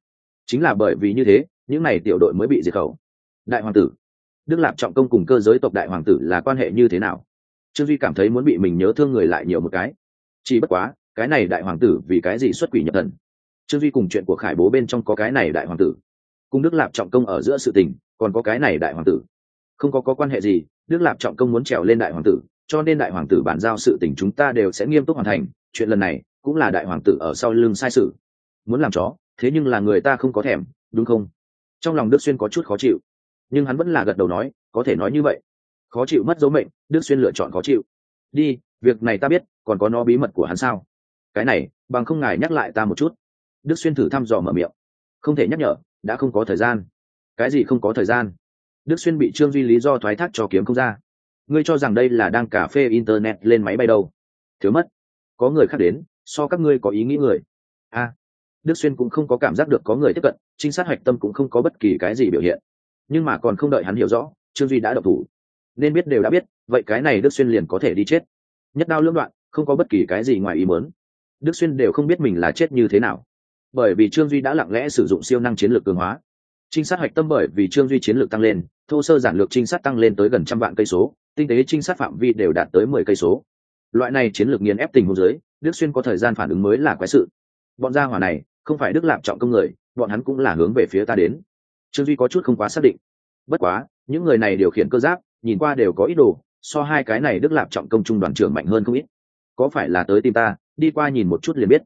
chính là bởi vì như thế, những này tiểu đội mới bị diệt khẩu. Đại hoàng tử, đức lạp trọng công cùng cơ giới tộc đại hoàng tử là quan hệ như thế nào? Trương duy cảm thấy muốn bị mình nhớ thương người lại nhiều một cái. Chỉ bất quá, cái này đại hoàng tử vì cái gì xuất quỷ nhập thần? Trương duy cùng chuyện của khải bố bên trong có cái này đại hoàng tử. Cùng đức lạp trọng công ở giữa sự tình, còn có cái này đại hoàng tử. Không có có quan hệ gì, đức lạp trọng công muốn trèo lên đại hoàng tử, cho nên đại hoàng tử bàn giao sự tình chúng ta đều sẽ nghiêm túc hoàn thành. Chuyện lần này, cũng là đại hoàng tử ở sau lưng sai sự. Muốn làm chó thế nhưng là người ta không có thèm, đúng không? Trong lòng đức xuyên có chút khó chịu. Nhưng hắn vẫn là gật đầu nói, có thể nói như vậy. Khó chịu mất dấu mệnh, đức xuyên lựa chọn khó chịu. Đi, việc này ta biết, còn có nó bí mật của hắn sao? Cái này, bằng không ngài nhắc lại ta một chút. Đức xuyên thử thăm dò mở miệng. Không thể nhắc nhở, đã không có thời gian. Cái gì không có thời gian? Đức xuyên bị trương duy lý do thoái thác cho kiếm không ra. Ngươi cho rằng đây là đang cà phê internet lên máy bay đâu? Thiếu mất. Có người khác đến, so các ngươi có ý nghĩ người. A đức xuyên cũng không có cảm giác được có người tiếp cận, trinh sát hạch tâm cũng không có bất kỳ cái gì biểu hiện. Nhưng mà còn không đợi hắn hiểu rõ, trương duy đã độc thủ. Nên biết đều đã biết, vậy cái này đức xuyên liền có thể đi chết. Nhất đao lưỡng đoạn, không có bất kỳ cái gì ngoài ý mớn đức xuyên đều không biết mình là chết như thế nào. Bởi vì trương duy đã lặng lẽ sử dụng siêu năng chiến lược cường hóa. Trinh sát hoạch tâm bởi vì trương duy chiến lược tăng lên, thô sơ giản lược trinh sát tăng lên tới gần trăm vạn cây số, tinh tế trinh sát phạm vi đều đạt tới mười cây số. Loại này chiến lược nghiền ép tình huống dưới, đức xuyên có thời gian phản ứng mới là quái sự. Bọn gia hỏa này không phải đức lạp trọng công người, bọn hắn cũng là hướng về phía ta đến. Trương duy có chút không quá xác định. Bất quá, những người này điều khiển cơ giáp, nhìn qua đều có ít đồ, so hai cái này đức lạp trọng công trung đoàn trưởng mạnh hơn không ít. Có phải là tới tìm ta, đi qua nhìn một chút liền biết.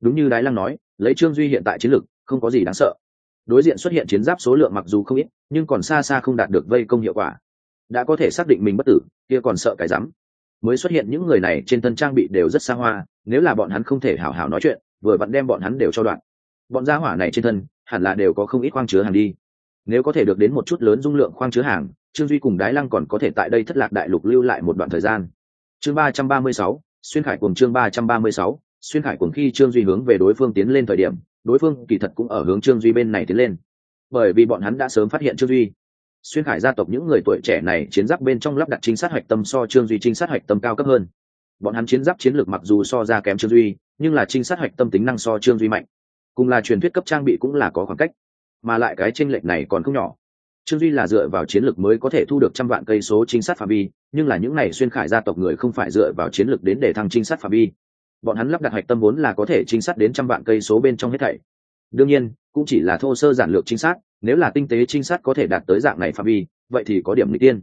Đúng như đái lăng nói, lấy trương duy hiện tại chiến lược không có gì đáng sợ. Đối diện xuất hiện chiến giáp số lượng mặc dù không ít, nhưng còn xa xa không đạt được vây công hiệu quả. Đã có thể xác định mình bất tử, kia còn sợ cái rắm. Mới xuất hiện những người này trên thân trang bị đều rất xa hoa, nếu là bọn hắn không thể hào hào nói chuyện vừa vặn đem bọn hắn đều cho đoạn. Bọn gia hỏa này trên thân, hẳn là đều có không ít khoang chứa hàng đi. Nếu có thể được đến một chút lớn dung lượng khoang chứa hàng, trương duy cùng đái lăng còn có thể tại đây thất lạc đại lục lưu lại một đoạn thời gian. Chương ba trăm ba mươi sáu, xuyên khải cùng chương ba trăm ba mươi sáu, xuyên khải cùng khi trương duy hướng về đối phương tiến lên thời điểm, đối phương kỳ thật cũng ở hướng trương duy bên này tiến lên. Bởi vì bọn hắn đã sớm phát hiện trương duy. Xuyên khải gia tộc những người tuổi trẻ này chiến giáp bên trong lắp đặt chính sát hạch tâm so trương duy trinh sát hạch tâm cao cấp hơn bọn hắn chiến giáp chiến lược mặc dù so ra kém trương duy, nhưng là trinh sát hạch tâm tính năng so trương duy mạnh. Cùng là truyền thuyết cấp trang bị cũng là có khoảng cách, mà lại cái tranh lệch này còn không nhỏ. Trương duy là dựa vào chiến lược mới có thể thu được trăm vạn cây số trinh sát phạm vi, nhưng là những n à y xuyên khải gia tộc người không phải dựa vào chiến lược đến để thăng trinh sát phạm vi. Bọn hắn lắp đặt hạch tâm vốn là có thể trinh sát đến trăm vạn cây số bên trong hết thảy. Đương nhiên, cũng chỉ là thô sơ giản lược trinh sát, nếu là tinh tế trinh sát có thể đạt tới dạng này phạm vi, vậy thì có điểm n tiên.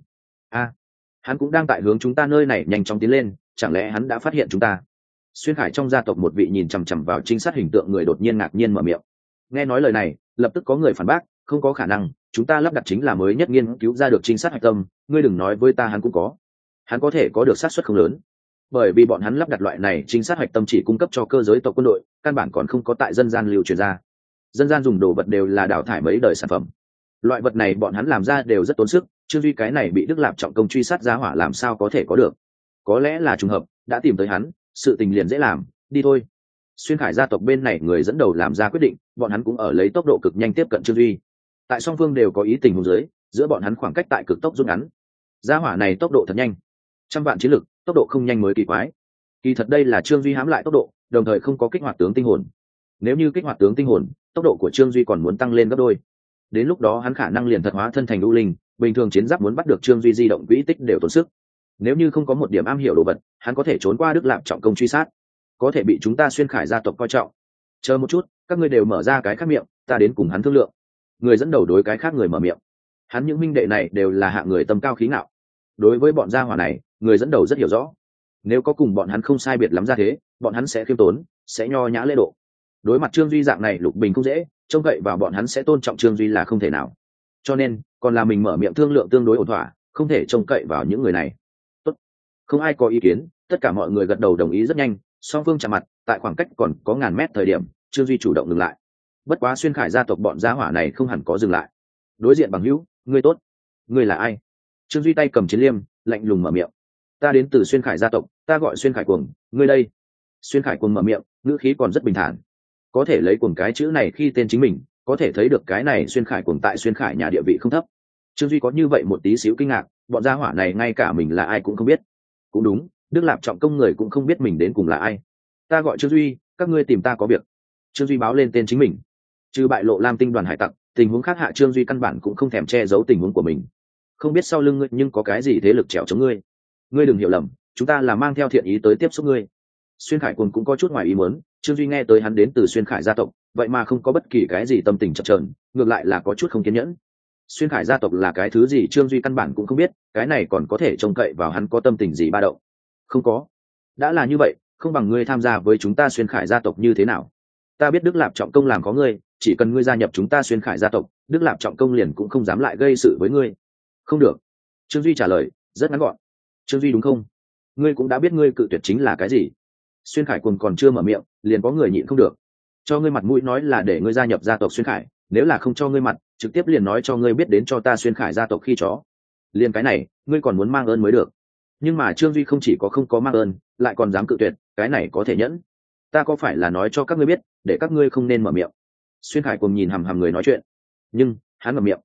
A, hắn cũng đang tại hướng chúng ta nơi này nhanh chóng tiến lên chẳng lẽ hắn đã phát hiện chúng ta? Xuyên khải trong gia tộc một vị nhìn chằm chằm vào trinh sát hình tượng người đột nhiên ngạc nhiên mở miệng. Nghe nói lời này, lập tức có người phản bác, không có khả năng, chúng ta lắp đặt chính là mới nhất nghiên cứu ra được trinh sát hạch tâm, ngươi đừng nói với ta hắn cũng có. Hắn có thể có được sát xuất không lớn. Bởi vì bọn hắn lắp đặt loại này trinh sát hạch tâm chỉ cung cấp cho cơ giới tộc quân đội, căn bản còn không có tại dân gian lưu truyền ra. Dân gian dùng đồ vật đều là đào thải mấy đời sản phẩm. Loại vật này bọn hắn làm ra đều rất tốn sức trương duy cái này bị đức lạp trọng công truy sát giá hỏa làm sao có thể có được có lẽ là trùng hợp, đã tìm tới hắn, sự tình liền dễ làm, đi thôi. Xuyên khải gia tộc bên này người dẫn đầu làm ra quyết định, bọn hắn cũng ở lấy tốc độ cực nhanh tiếp cận trương duy. Tại song phương đều có ý tình huống giới, giữa bọn hắn khoảng cách tại cực tốc rút ngắn. Gia hỏa này tốc độ thật nhanh. Trăm vạn chiến lực, tốc độ không nhanh mới kỳ quái. Kỳ thật đây là trương duy hám lại tốc độ, đồng thời không có kích hoạt tướng tinh hồn. Nếu như kích hoạt tướng tinh hồn, tốc độ của trương duy còn muốn tăng lên gấp đôi. Đến lúc đó hắn khả năng liền thật hóa thân thành u linh, bình thường chiến giáp muốn bắt được trương duy di động quỹ tích đều tốn sức nếu như không có một điểm am hiểu đồ vật, hắn có thể trốn qua đức lạp trọng công truy sát. Có thể bị chúng ta xuyên khải gia tộc coi trọng. Chờ một chút, các ngươi đều mở ra cái khác miệng, ta đến cùng hắn thương lượng. Người dẫn đầu đối cái khác người mở miệng. Hắn những minh đệ này đều là hạ người tâm cao khí ngạo. Đối với bọn gia hỏa này, người dẫn đầu rất hiểu rõ. Nếu có cùng bọn hắn không sai biệt lắm ra thế, bọn hắn sẽ khiêm tốn, sẽ nho nhã lễ độ. Đối mặt trương duy dạng này lục bình không dễ, trông cậy vào bọn hắn sẽ tôn trọng trương duy là không thể nào. Cho nên, còn là mình mở miệng thương lượng tương đối ổn thỏa, không thể trông cậy vào những người này không ai có ý kiến, tất cả mọi người gật đầu đồng ý rất nhanh, song phương chạm mặt, tại khoảng cách còn có ngàn mét thời điểm, trương duy chủ động ngừng lại. Bất quá xuyên khải gia tộc bọn gia hỏa này không hẳn có dừng lại. Đối diện bằng hữu, ngươi tốt. Ngươi là ai? Trương duy tay cầm chiến liêm, lạnh lùng mở miệng. Ta đến từ xuyên khải gia tộc, ta gọi xuyên khải cuồng, ngươi đây. Xuyên khải cuồng mở miệng, ngữ khí còn rất bình thản. Có thể lấy cuồng cái chữ này khi tên chính mình, có thể thấy được cái này xuyên khải cuồng tại xuyên khải nhà địa vị không thấp. Trương duy có như vậy một tí xíu kinh ngạc, bọn gia hỏa này ngay cả mình là ai cũng không biết cũng đúng, đức lạp trọng công người cũng không biết mình đến cùng là ai. Ta gọi trương duy, các ngươi tìm ta có việc. Trương duy báo lên tên chính mình. Trừ bại lộ lam tinh đoàn hải tặc, tình huống khác hạ trương duy căn bản cũng không thèm che giấu tình huống của mình. Không biết sau lưng ngươi nhưng có cái gì thế lực trèo chống ngươi. Ngươi đừng hiểu lầm, chúng ta là mang theo thiện ý tới tiếp xúc ngươi. Xuyên khải cùng cũng có chút ngoài ý muốn, trương duy nghe tới hắn đến từ xuyên khải gia tộc, vậy mà không có bất kỳ cái gì tâm tình chập trờn ngược lại là có chút không kiên nhẫn xuyên khải gia tộc là cái thứ gì trương duy căn bản cũng không biết, cái này còn có thể trông cậy vào hắn có tâm tình gì ba đậu không có. Đã là như vậy, không bằng ngươi tham gia với chúng ta xuyên khải gia tộc như thế nào? Ta biết đức lạp trọng công làm có ngươi, chỉ cần ngươi gia nhập chúng ta xuyên khải gia tộc, đức lạp trọng công liền cũng không dám lại gây sự với ngươi. Không được. Trương duy trả lời, rất ngắn gọn. Trương duy đúng không? Ngươi cũng đã biết ngươi cự tuyệt chính là cái gì. Xuyên khải cùng còn chưa mở miệng, liền có người nhịn không được. Cho ngươi mặt mũi nói là để ngươi gia nhập gia tộc xuyên khải, nếu là không cho ngươi mặt trực tiếp liền nói cho ngươi biết đến cho ta xuyên khải gia tộc khi chó. Liền cái này, ngươi còn muốn mang ơn mới được. Nhưng mà trương duy không chỉ có không có mang ơn, lại còn dám cự tuyệt, cái này có thể nhẫn. Ta có phải là nói cho các ngươi biết, để các ngươi không nên mở miệng? Xuyên khải cùng nhìn hằm hằm người nói chuyện. Nhưng, hắn mở miệng.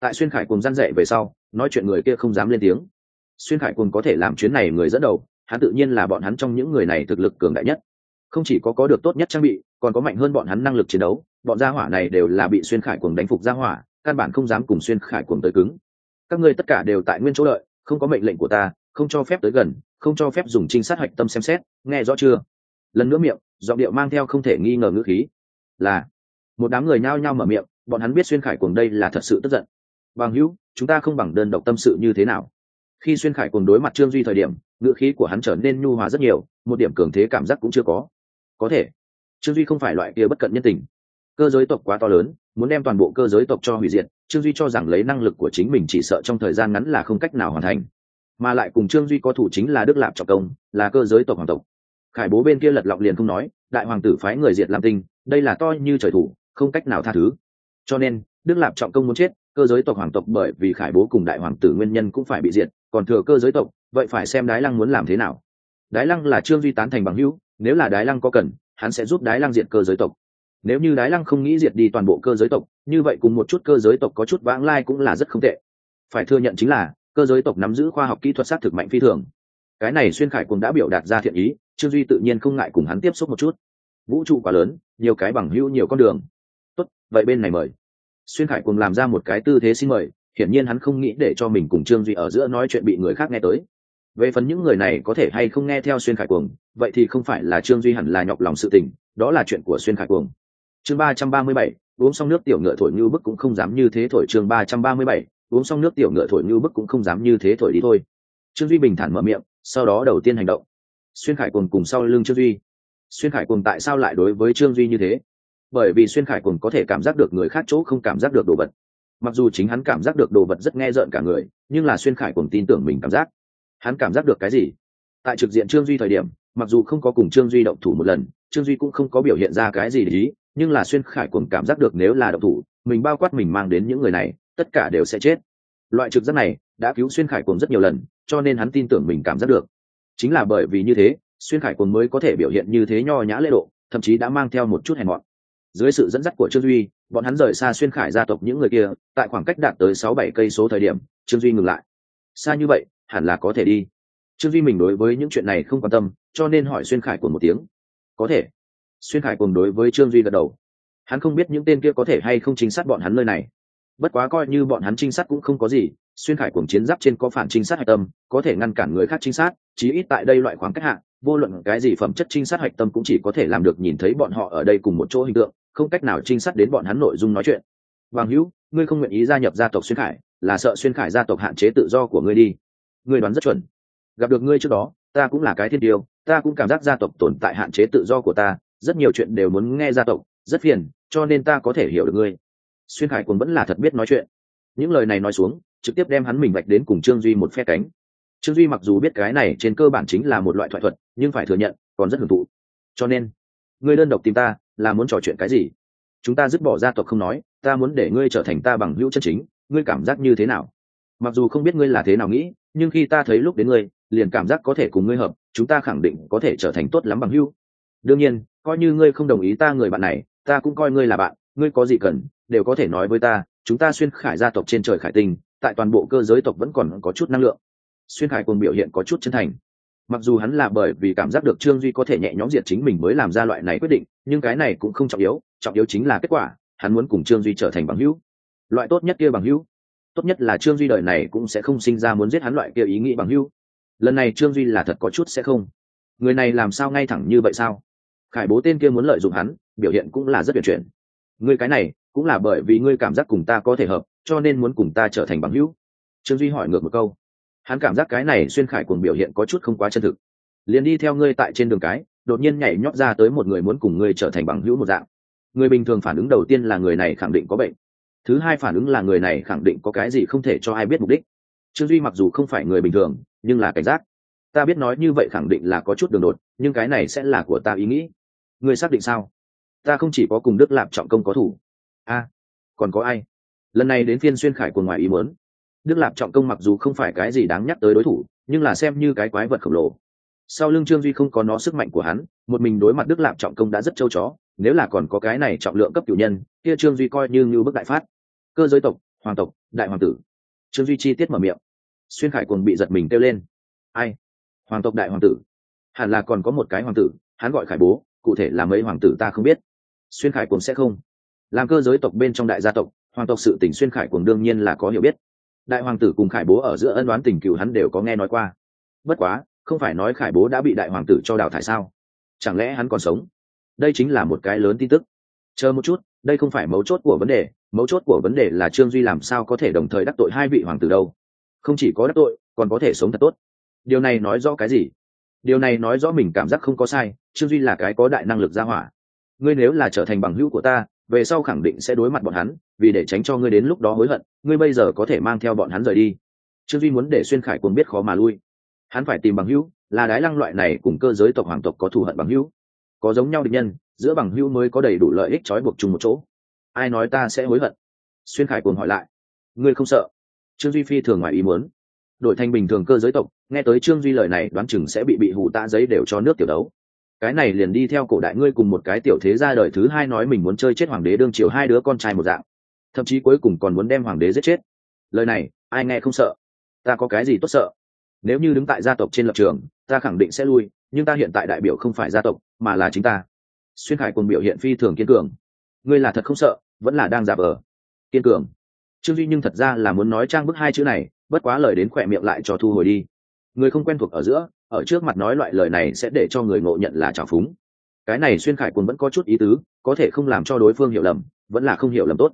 Tại xuyên khải cùng gian dạy về sau, nói chuyện người kia không dám lên tiếng. Xuyên khải cùng có thể làm chuyến này người dẫn đầu, hắn tự nhiên là bọn hắn trong những người này thực lực cường đại nhất. Không chỉ có có được tốt nhất trang bị, còn có mạnh hơn bọn hắn năng lực chiến đấu bọn gia hỏa này đều là bị xuyên khải cuồng đánh phục gia hỏa, căn bản không dám cùng xuyên khải cuồng tới cứng. Các ngươi tất cả đều tại nguyên chỗ đợi không có mệnh lệnh của ta, không cho phép tới gần, không cho phép dùng trinh sát hạch tâm xem xét, nghe rõ chưa? Lần nữa miệng, giọng điệu mang theo không thể nghi ngờ ngữ khí. Là, một đám người nhao nhao mở miệng, bọn hắn biết xuyên khải cuồng đây là thật sự tức giận. Bằng hữu, chúng ta không bằng đơn độc tâm sự như thế nào? Khi xuyên khải cuồng đối mặt trương duy thời điểm, ngữ khí của hắn trở nên nhu hòa rất nhiều, một điểm cường thế cảm giác cũng chưa có. Có thể, trương duy không phải loại kia bất cận nhân tình cơ giới tộc quá to lớn, muốn đem toàn bộ cơ giới tộc cho hủy diệt, trương duy cho rằng lấy năng lực của chính mình chỉ sợ trong thời gian ngắn là không cách nào hoàn thành. Mà lại cùng trương duy có thủ chính là đức lạp trọng công, là cơ giới tộc hoàng tộc. Khải bố bên kia lật lọng liền không nói, đại hoàng tử phái người diệt làm tinh, đây là to như trời thủ, không cách nào tha thứ. Cho nên, đức lạp trọng công muốn chết, cơ giới tộc hoàng tộc bởi vì khải bố cùng đại hoàng tử nguyên nhân cũng phải bị diệt, còn thừa cơ giới tộc, vậy phải xem đái lăng muốn làm thế nào. Đái lăng là trương duy tán thành bằng hữu, nếu là đái lăng có cần, hắn sẽ giúp đái lăng diệt cơ giới tộc nếu như đái lăng không nghĩ diệt đi toàn bộ cơ giới tộc, như vậy cùng một chút cơ giới tộc có chút vãng lai cũng là rất không tệ. Phải thừa nhận chính là, cơ giới tộc nắm giữ khoa học kỹ thuật xác thực mạnh phi thường. Cái này xuyên khải cũng đã biểu đạt ra thiện ý, trương duy tự nhiên không ngại cùng hắn tiếp xúc một chút. Vũ trụ quá lớn, nhiều cái bằng hữu nhiều con đường. Tốt, vậy bên này mời. Xuyên khải cùng làm ra một cái tư thế xin mời, hiển nhiên hắn không nghĩ để cho mình cùng trương duy ở giữa nói chuyện bị người khác nghe tới. Về phần những người này có thể hay không nghe theo xuyên khải cuồng, vậy thì không phải là trương duy hẳn là nhọc lòng sự tình, đó là chuyện của xuyên khải cuồng chương ba trăm ba mươi bảy, uống xong nước tiểu ngựa thổi như bức cũng không dám như thế thổi. Chương ba trăm ba mươi bảy, uống xong nước tiểu ngựa thổi như bức cũng không dám như thế thổi đi thôi. Trương duy bình thản mở miệng, sau đó đầu tiên hành động. Xuyên khải cùng cùng sau lưng trương duy. Xuyên khải cùng tại sao lại đối với trương duy như thế? Bởi vì xuyên khải cùng có thể cảm giác được người khác chỗ không cảm giác được đồ vật. Mặc dù chính hắn cảm giác được đồ vật rất nghe rợn cả người, nhưng là xuyên khải cùng tin tưởng mình cảm giác. Hắn cảm giác được cái gì? Tại trực diện trương duy thời điểm, mặc dù không có cùng trương duy động thủ một lần, trương duy cũng không có biểu hiện ra cái gì để ý nhưng là xuyên khải cuồng cảm giác được nếu là độc thủ, mình bao quát mình mang đến những người này, tất cả đều sẽ chết. Loại trực giác này đã cứu xuyên khải cuồng rất nhiều lần, cho nên hắn tin tưởng mình cảm giác được. Chính là bởi vì như thế, xuyên khải cuồng mới có thể biểu hiện như thế nho nhã lễ độ, thậm chí đã mang theo một chút hèn mọn. Dưới sự dẫn dắt của trương duy, bọn hắn rời xa xuyên khải gia tộc những người kia, tại khoảng cách đạt tới sáu bảy cây số thời điểm, trương duy ngừng lại. Xa như vậy, hẳn là có thể đi. Trương duy mình đối với những chuyện này không quan tâm, cho nên hỏi xuyên khải cuồng một tiếng. Có thể xuyên khải cùng đối với trương duy gật đầu. Hắn không biết những tên kia có thể hay không chính xác bọn hắn nơi này. Bất quá coi như bọn hắn trinh sát cũng không có gì xuyên khải cùng chiến giáp trên có phản trinh sát hạch tâm có thể ngăn cản người khác trinh sát chí ít tại đây loại khoảng cách hạ, vô luận cái gì phẩm chất trinh sát hạch tâm cũng chỉ có thể làm được nhìn thấy bọn họ ở đây cùng một chỗ hình tượng không cách nào trinh sát đến bọn hắn nội dung nói chuyện. Vàng hữu ngươi không nguyện ý gia nhập gia tộc xuyên khải là sợ xuyên khải gia tộc hạn chế tự do của ngươi đi. Ngươi đoán rất chuẩn. Gặp được ngươi trước đó ta cũng là cái thiên tiêu ta cũng cảm giác gia tộc tồn tại hạn chế tự do của ta rất nhiều chuyện đều muốn nghe gia tộc, rất phiền, cho nên ta có thể hiểu được ngươi. Xuyên khải quân vẫn là thật biết nói chuyện. Những lời này nói xuống, trực tiếp đem hắn mình vạch đến cùng trương duy một phe cánh. Trương duy mặc dù biết cái này trên cơ bản chính là một loại thoại thuật, nhưng phải thừa nhận, còn rất hưởng thụ. Cho nên, ngươi đơn độc tìm ta, là muốn trò chuyện cái gì? Chúng ta dứt bỏ gia tộc không nói, ta muốn để ngươi trở thành ta bằng hữu chân chính, ngươi cảm giác như thế nào? Mặc dù không biết ngươi là thế nào nghĩ, nhưng khi ta thấy lúc đến ngươi, liền cảm giác có thể cùng ngươi hợp, chúng ta khẳng định có thể trở thành tốt lắm bằng hữu đương nhiên, coi như ngươi không đồng ý ta người bạn này, ta cũng coi ngươi là bạn, ngươi có gì cần, đều có thể nói với ta, chúng ta xuyên khải gia tộc trên trời khải tinh, tại toàn bộ cơ giới tộc vẫn còn có chút năng lượng. Xuyên khải cùng biểu hiện có chút chân thành. Mặc dù hắn là bởi vì cảm giác được trương duy có thể nhẹ nhõm diệt chính mình mới làm ra loại này quyết định, nhưng cái này cũng không trọng yếu trọng yếu chính là kết quả, hắn muốn cùng trương duy trở thành bằng hữu. Loại tốt nhất kia bằng hữu, tốt nhất là trương duy đời này cũng sẽ không sinh ra muốn giết hắn loại kia ý nghĩ bằng hữu. Lần này trương duy là thật có chút sẽ không. Người này làm sao ngay thẳng như vậy sao? Khải bố tên kia muốn lợi dụng hắn, biểu hiện cũng là rất tuyệt chuyển. Ngươi cái này, cũng là bởi vì ngươi cảm giác cùng ta có thể hợp, cho nên muốn cùng ta trở thành bằng hữu. Trương duy hỏi ngược một câu. Hắn cảm giác cái này xuyên khải cùng biểu hiện có chút không quá chân thực. Liền đi theo ngươi tại trên đường cái, đột nhiên nhảy nhót ra tới một người muốn cùng ngươi trở thành bằng hữu một dạng. Người bình thường phản ứng đầu tiên là người này khẳng định có bệnh. Thứ hai phản ứng là người này khẳng định có cái gì không thể cho ai biết mục đích. Trương duy mặc dù không phải người bình thường, nhưng là cảnh giác. Ta biết nói như vậy khẳng định là có chút đường đột, nhưng cái này sẽ là của ta ý nghĩ ngươi xác định sao? Ta không chỉ có cùng đức lạp trọng công có thủ. A, còn có ai? Lần này đến phiên xuyên khải của ngoài ý muốn. Đức lạp trọng công mặc dù không phải cái gì đáng nhắc tới đối thủ, nhưng là xem như cái quái vật khổng lồ. Sau lưng trương duy không có nó sức mạnh của hắn, một mình đối mặt đức lạp trọng công đã rất châu chó, nếu là còn có cái này trọng lượng cấp cử nhân, kia trương duy coi như như bức đại phát. Cơ giới tộc, hoàng tộc, đại hoàng tử. Trương duy chi tiết mở miệng. Xuyên khải cuồng bị giật mình kêu lên. Ai? Hoàng tộc đại hoàng tử. Hẳn là còn có một cái hoàng tử, hắn gọi khải bố cụ thể là mấy hoàng tử ta không biết. Xuyên khải cuồng sẽ không. Làm cơ giới tộc bên trong đại gia tộc, hoàng tộc sự tình xuyên khải cuồng đương nhiên là có hiểu biết. Đại hoàng tử cùng khải bố ở giữa ân đoán tình cựu hắn đều có nghe nói qua. Bất quá, không phải nói khải bố đã bị đại hoàng tử cho đào thải sao? Chẳng lẽ hắn còn sống? Đây chính là một cái lớn tin tức. Chờ một chút, đây không phải mấu chốt của vấn đề. Mấu chốt của vấn đề là trương duy làm sao có thể đồng thời đắc tội hai vị hoàng tử đâu? Không chỉ có đắc tội, còn có thể sống thật tốt. Điều này nói rõ cái gì? Điều này nói rõ mình cảm giác không có sai trương duy là cái có đại năng lực ra hỏa. Ngươi nếu là trở thành bằng hữu của ta, về sau khẳng định sẽ đối mặt bọn hắn, vì để tránh cho ngươi đến lúc đó hối hận, ngươi bây giờ có thể mang theo bọn hắn rời đi. Trương duy muốn để xuyên khải cuồng biết khó mà lui. Hắn phải tìm bằng hữu, là đái lăng loại này cùng cơ giới tộc hoàng tộc có thù hận bằng hữu. Có giống nhau định nhân, giữa bằng hữu mới có đầy đủ lợi ích trói buộc chung một chỗ. Ai nói ta sẽ hối hận? Xuyên khải cuồng hỏi lại. Ngươi không sợ? Trương duy phi thường ngoài ý muốn. Đổi thành bình thường cơ giới tộc, nghe tới trương duy lời này, đoán chừng sẽ bị bị hủ tạ giấy đều cho nước tiểu đấu cái này liền đi theo cổ đại ngươi cùng một cái tiểu thế gia đời thứ hai nói mình muốn chơi chết hoàng đế đương triều hai đứa con trai một dạng. Thậm chí cuối cùng còn muốn đem hoàng đế giết chết. Lời này, ai nghe không sợ? Ta có cái gì tốt sợ? Nếu như đứng tại gia tộc trên lập trường, ta khẳng định sẽ lui, nhưng ta hiện tại đại biểu không phải gia tộc, mà là chính ta. Xuyên khải cùng biểu hiện phi thường kiên cường. Ngươi là thật không sợ, vẫn là đang giả vờ. Kiên cường. Trương duy nhưng thật ra là muốn nói trang bức hai chữ này, bất quá lời đến khỏe miệng lại cho thu hồi đi. Người không quen thuộc ở giữa ở trước mặt nói loại lời này sẽ để cho người ngộ nhận là trào phúng. Cái này xuyên khải quân vẫn có chút ý tứ, có thể không làm cho đối phương hiểu lầm, vẫn là không hiểu lầm tốt.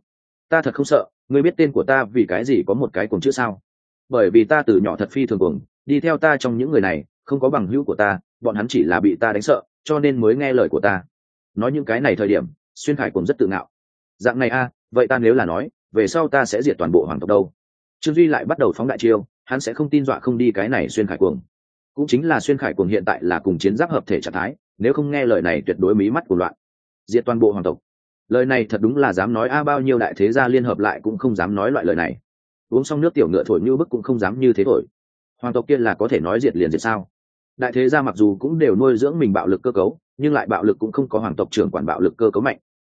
Ta thật không sợ, ngươi biết tên của ta vì cái gì có một cái cuồng chữ sao? Bởi vì ta từ nhỏ thật phi thường cuồng, đi theo ta trong những người này, không có bằng hữu của ta, bọn hắn chỉ là bị ta đánh sợ, cho nên mới nghe lời của ta. Nói những cái này thời điểm, xuyên khải cùng rất tự ngạo. Dạng này a, vậy ta nếu là nói, về sau ta sẽ diệt toàn bộ hoàng tộc đâu? Trương duy lại bắt đầu phóng đại chiêu, hắn sẽ không tin dọa không đi cái này xuyên khải cuồng cũng chính là xuyên khải cuồng hiện tại là cùng chiến giáp hợp thể trạng thái, nếu không nghe lời này tuyệt đối mí mắt của loạn. Diệt toàn bộ hoàng tộc. Lời này thật đúng là dám nói a, bao nhiêu đại thế gia liên hợp lại cũng không dám nói loại lời này. Uống xong nước tiểu ngựa thổi như bức cũng không dám như thế thổi. Hoàng tộc kia là có thể nói diệt liền diệt sao? Đại thế gia mặc dù cũng đều nuôi dưỡng mình bạo lực cơ cấu, nhưng lại bạo lực cũng không có hoàng tộc trưởng quản bạo lực cơ cấu mạnh.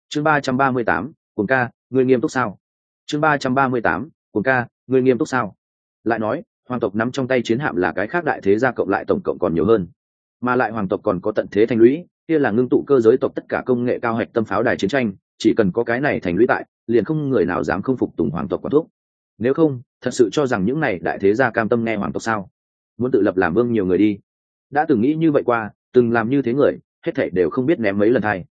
Chương ba trăm ba mươi tám, cuồng ca người nghiêm túc sao? Chương ba trăm ba mươi tám, cuồng ca người nghiêm túc sao? Lại nói hoàng tộc nắm trong tay chiến hạm là cái khác đại thế gia cộng lại tổng cộng còn nhiều hơn. Mà lại hoàng tộc còn có tận thế thành lũy, kia là ngưng tụ cơ giới tộc tất cả công nghệ cao hạch tâm pháo đài chiến tranh, chỉ cần có cái này thành lũy tại, liền không người nào dám không phục tùng hoàng tộc quản thuốc nếu không, thật sự cho rằng những này đại thế gia cam tâm nghe hoàng tộc sao? Muốn tự lập làm vương nhiều người đi. Đã từng nghĩ như vậy qua, từng làm như thế người, hết thảy đều không biết ném mấy lần thay.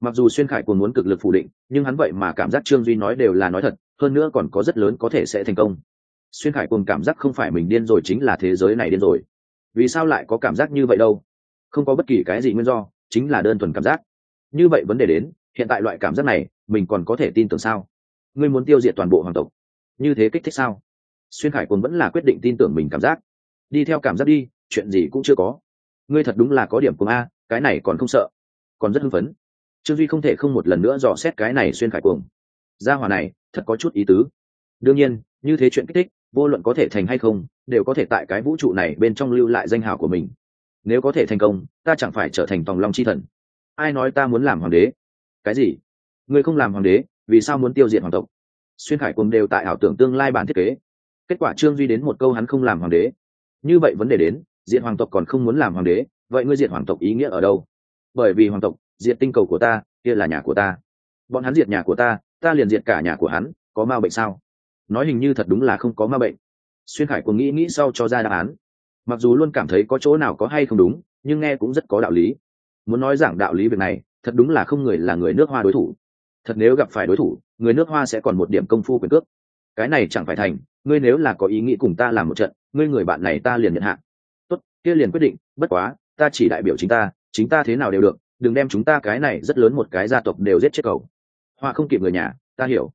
Mặc dù xuyên khải còn muốn cực lực phủ định, nhưng hắn vậy mà cảm giác trương duy nói đều là nói thật, hơn nữa còn có rất lớn có thể sẽ thành công xuyên khải cùng cảm giác không phải mình điên rồi chính là thế giới này điên rồi. Vì sao lại có cảm giác như vậy đâu? Không có bất kỳ cái gì nguyên do, chính là đơn thuần cảm giác. Như vậy vấn đề đến, hiện tại loại cảm giác này, mình còn có thể tin tưởng sao? Ngươi muốn tiêu diệt toàn bộ hoàng tộc, như thế kích thích sao? Xuyên khải quân vẫn là quyết định tin tưởng mình cảm giác. Đi theo cảm giác đi, chuyện gì cũng chưa có. Ngươi thật đúng là có điểm cùng a, cái này còn không sợ, còn rất hưng phấn. Trương duy không thể không một lần nữa dò xét cái này xuyên khải cuồng. Gia hỏa này, thật có chút ý tứ. Đương nhiên, như thế chuyện kích thích vô luận có thể thành hay không, đều có thể tại cái vũ trụ này bên trong lưu lại danh hào của mình. Nếu có thể thành công, ta chẳng phải trở thành tòng long chi thần. Ai nói ta muốn làm hoàng đế? Cái gì? Ngươi không làm hoàng đế, vì sao muốn tiêu diệt hoàng tộc? Xuyên khải cùng đều tại ảo tưởng tương lai bản thiết kế. Kết quả trương duy đến một câu hắn không làm hoàng đế. Như vậy vấn đề đến diện hoàng tộc còn không muốn làm hoàng đế, vậy ngươi diện hoàng tộc ý nghĩa ở đâu? Bởi vì hoàng tộc diện tinh cầu của ta, kia là nhà của ta. Bọn hắn diệt nhà của ta ta liền diệt cả nhà của hắn, có ma bệnh sao? Nói hình như thật đúng là không có ma bệnh. Xuyên khải cũng nghĩ nghĩ sau cho ra đáp án. Mặc dù luôn cảm thấy có chỗ nào có hay không đúng, nhưng nghe cũng rất có đạo lý. Muốn nói giảng đạo lý việc này, thật đúng là không người là người nước hoa đối thủ. Thật nếu gặp phải đối thủ, người nước hoa sẽ còn một điểm công phu quyền cước. Cái này chẳng phải thành, ngươi nếu là có ý nghĩ cùng ta làm một trận, ngươi người bạn này ta liền nhận hạn tốt, kia liền quyết định, bất quá, ta chỉ đại biểu chính ta chính ta thế nào đều được, đừng đem chúng ta cái này rất lớn một cái gia tộc đều giết chết cầu hoa không kịp người nhà, ta hiểu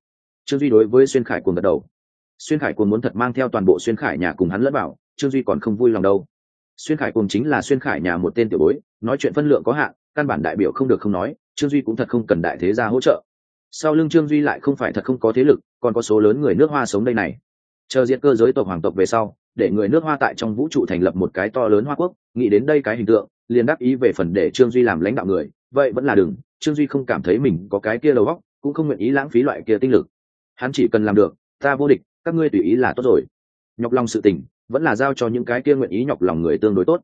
trương duy đối với xuyên khải cuồng gật đầu. Xuyên khải cuồng muốn thật mang theo toàn bộ xuyên khải nhà cùng hắn lẫn bảo trương duy còn không vui lòng đâu. Xuyên khải cuồng chính là xuyên khải nhà một tên tiểu bối nói chuyện phân lượng có hạn căn bản đại biểu không được không nói trương duy cũng thật không cần đại thế gia hỗ trợ. Sau lưng trương duy lại không phải thật không có thế lực còn có số lớn người nước hoa sống đây này. Chờ diện cơ giới tộc hoàng tộc về sau để người nước hoa tại trong vũ trụ thành lập một cái to lớn hoa quốc nghĩ đến đây cái hình tượng liền đáp ý về phần để trương duy làm lãnh đạo người vậy vẫn là đừng trương duy không cảm thấy mình có cái kia đầu óc, cũng không nguyện ý lãng phí loại kia tinh lực hắn chỉ cần làm được, ta vô địch, các ngươi tùy ý là tốt rồi. Nhọc lòng sự tình, vẫn là giao cho những cái kia nguyện ý nhọc lòng người tương đối tốt.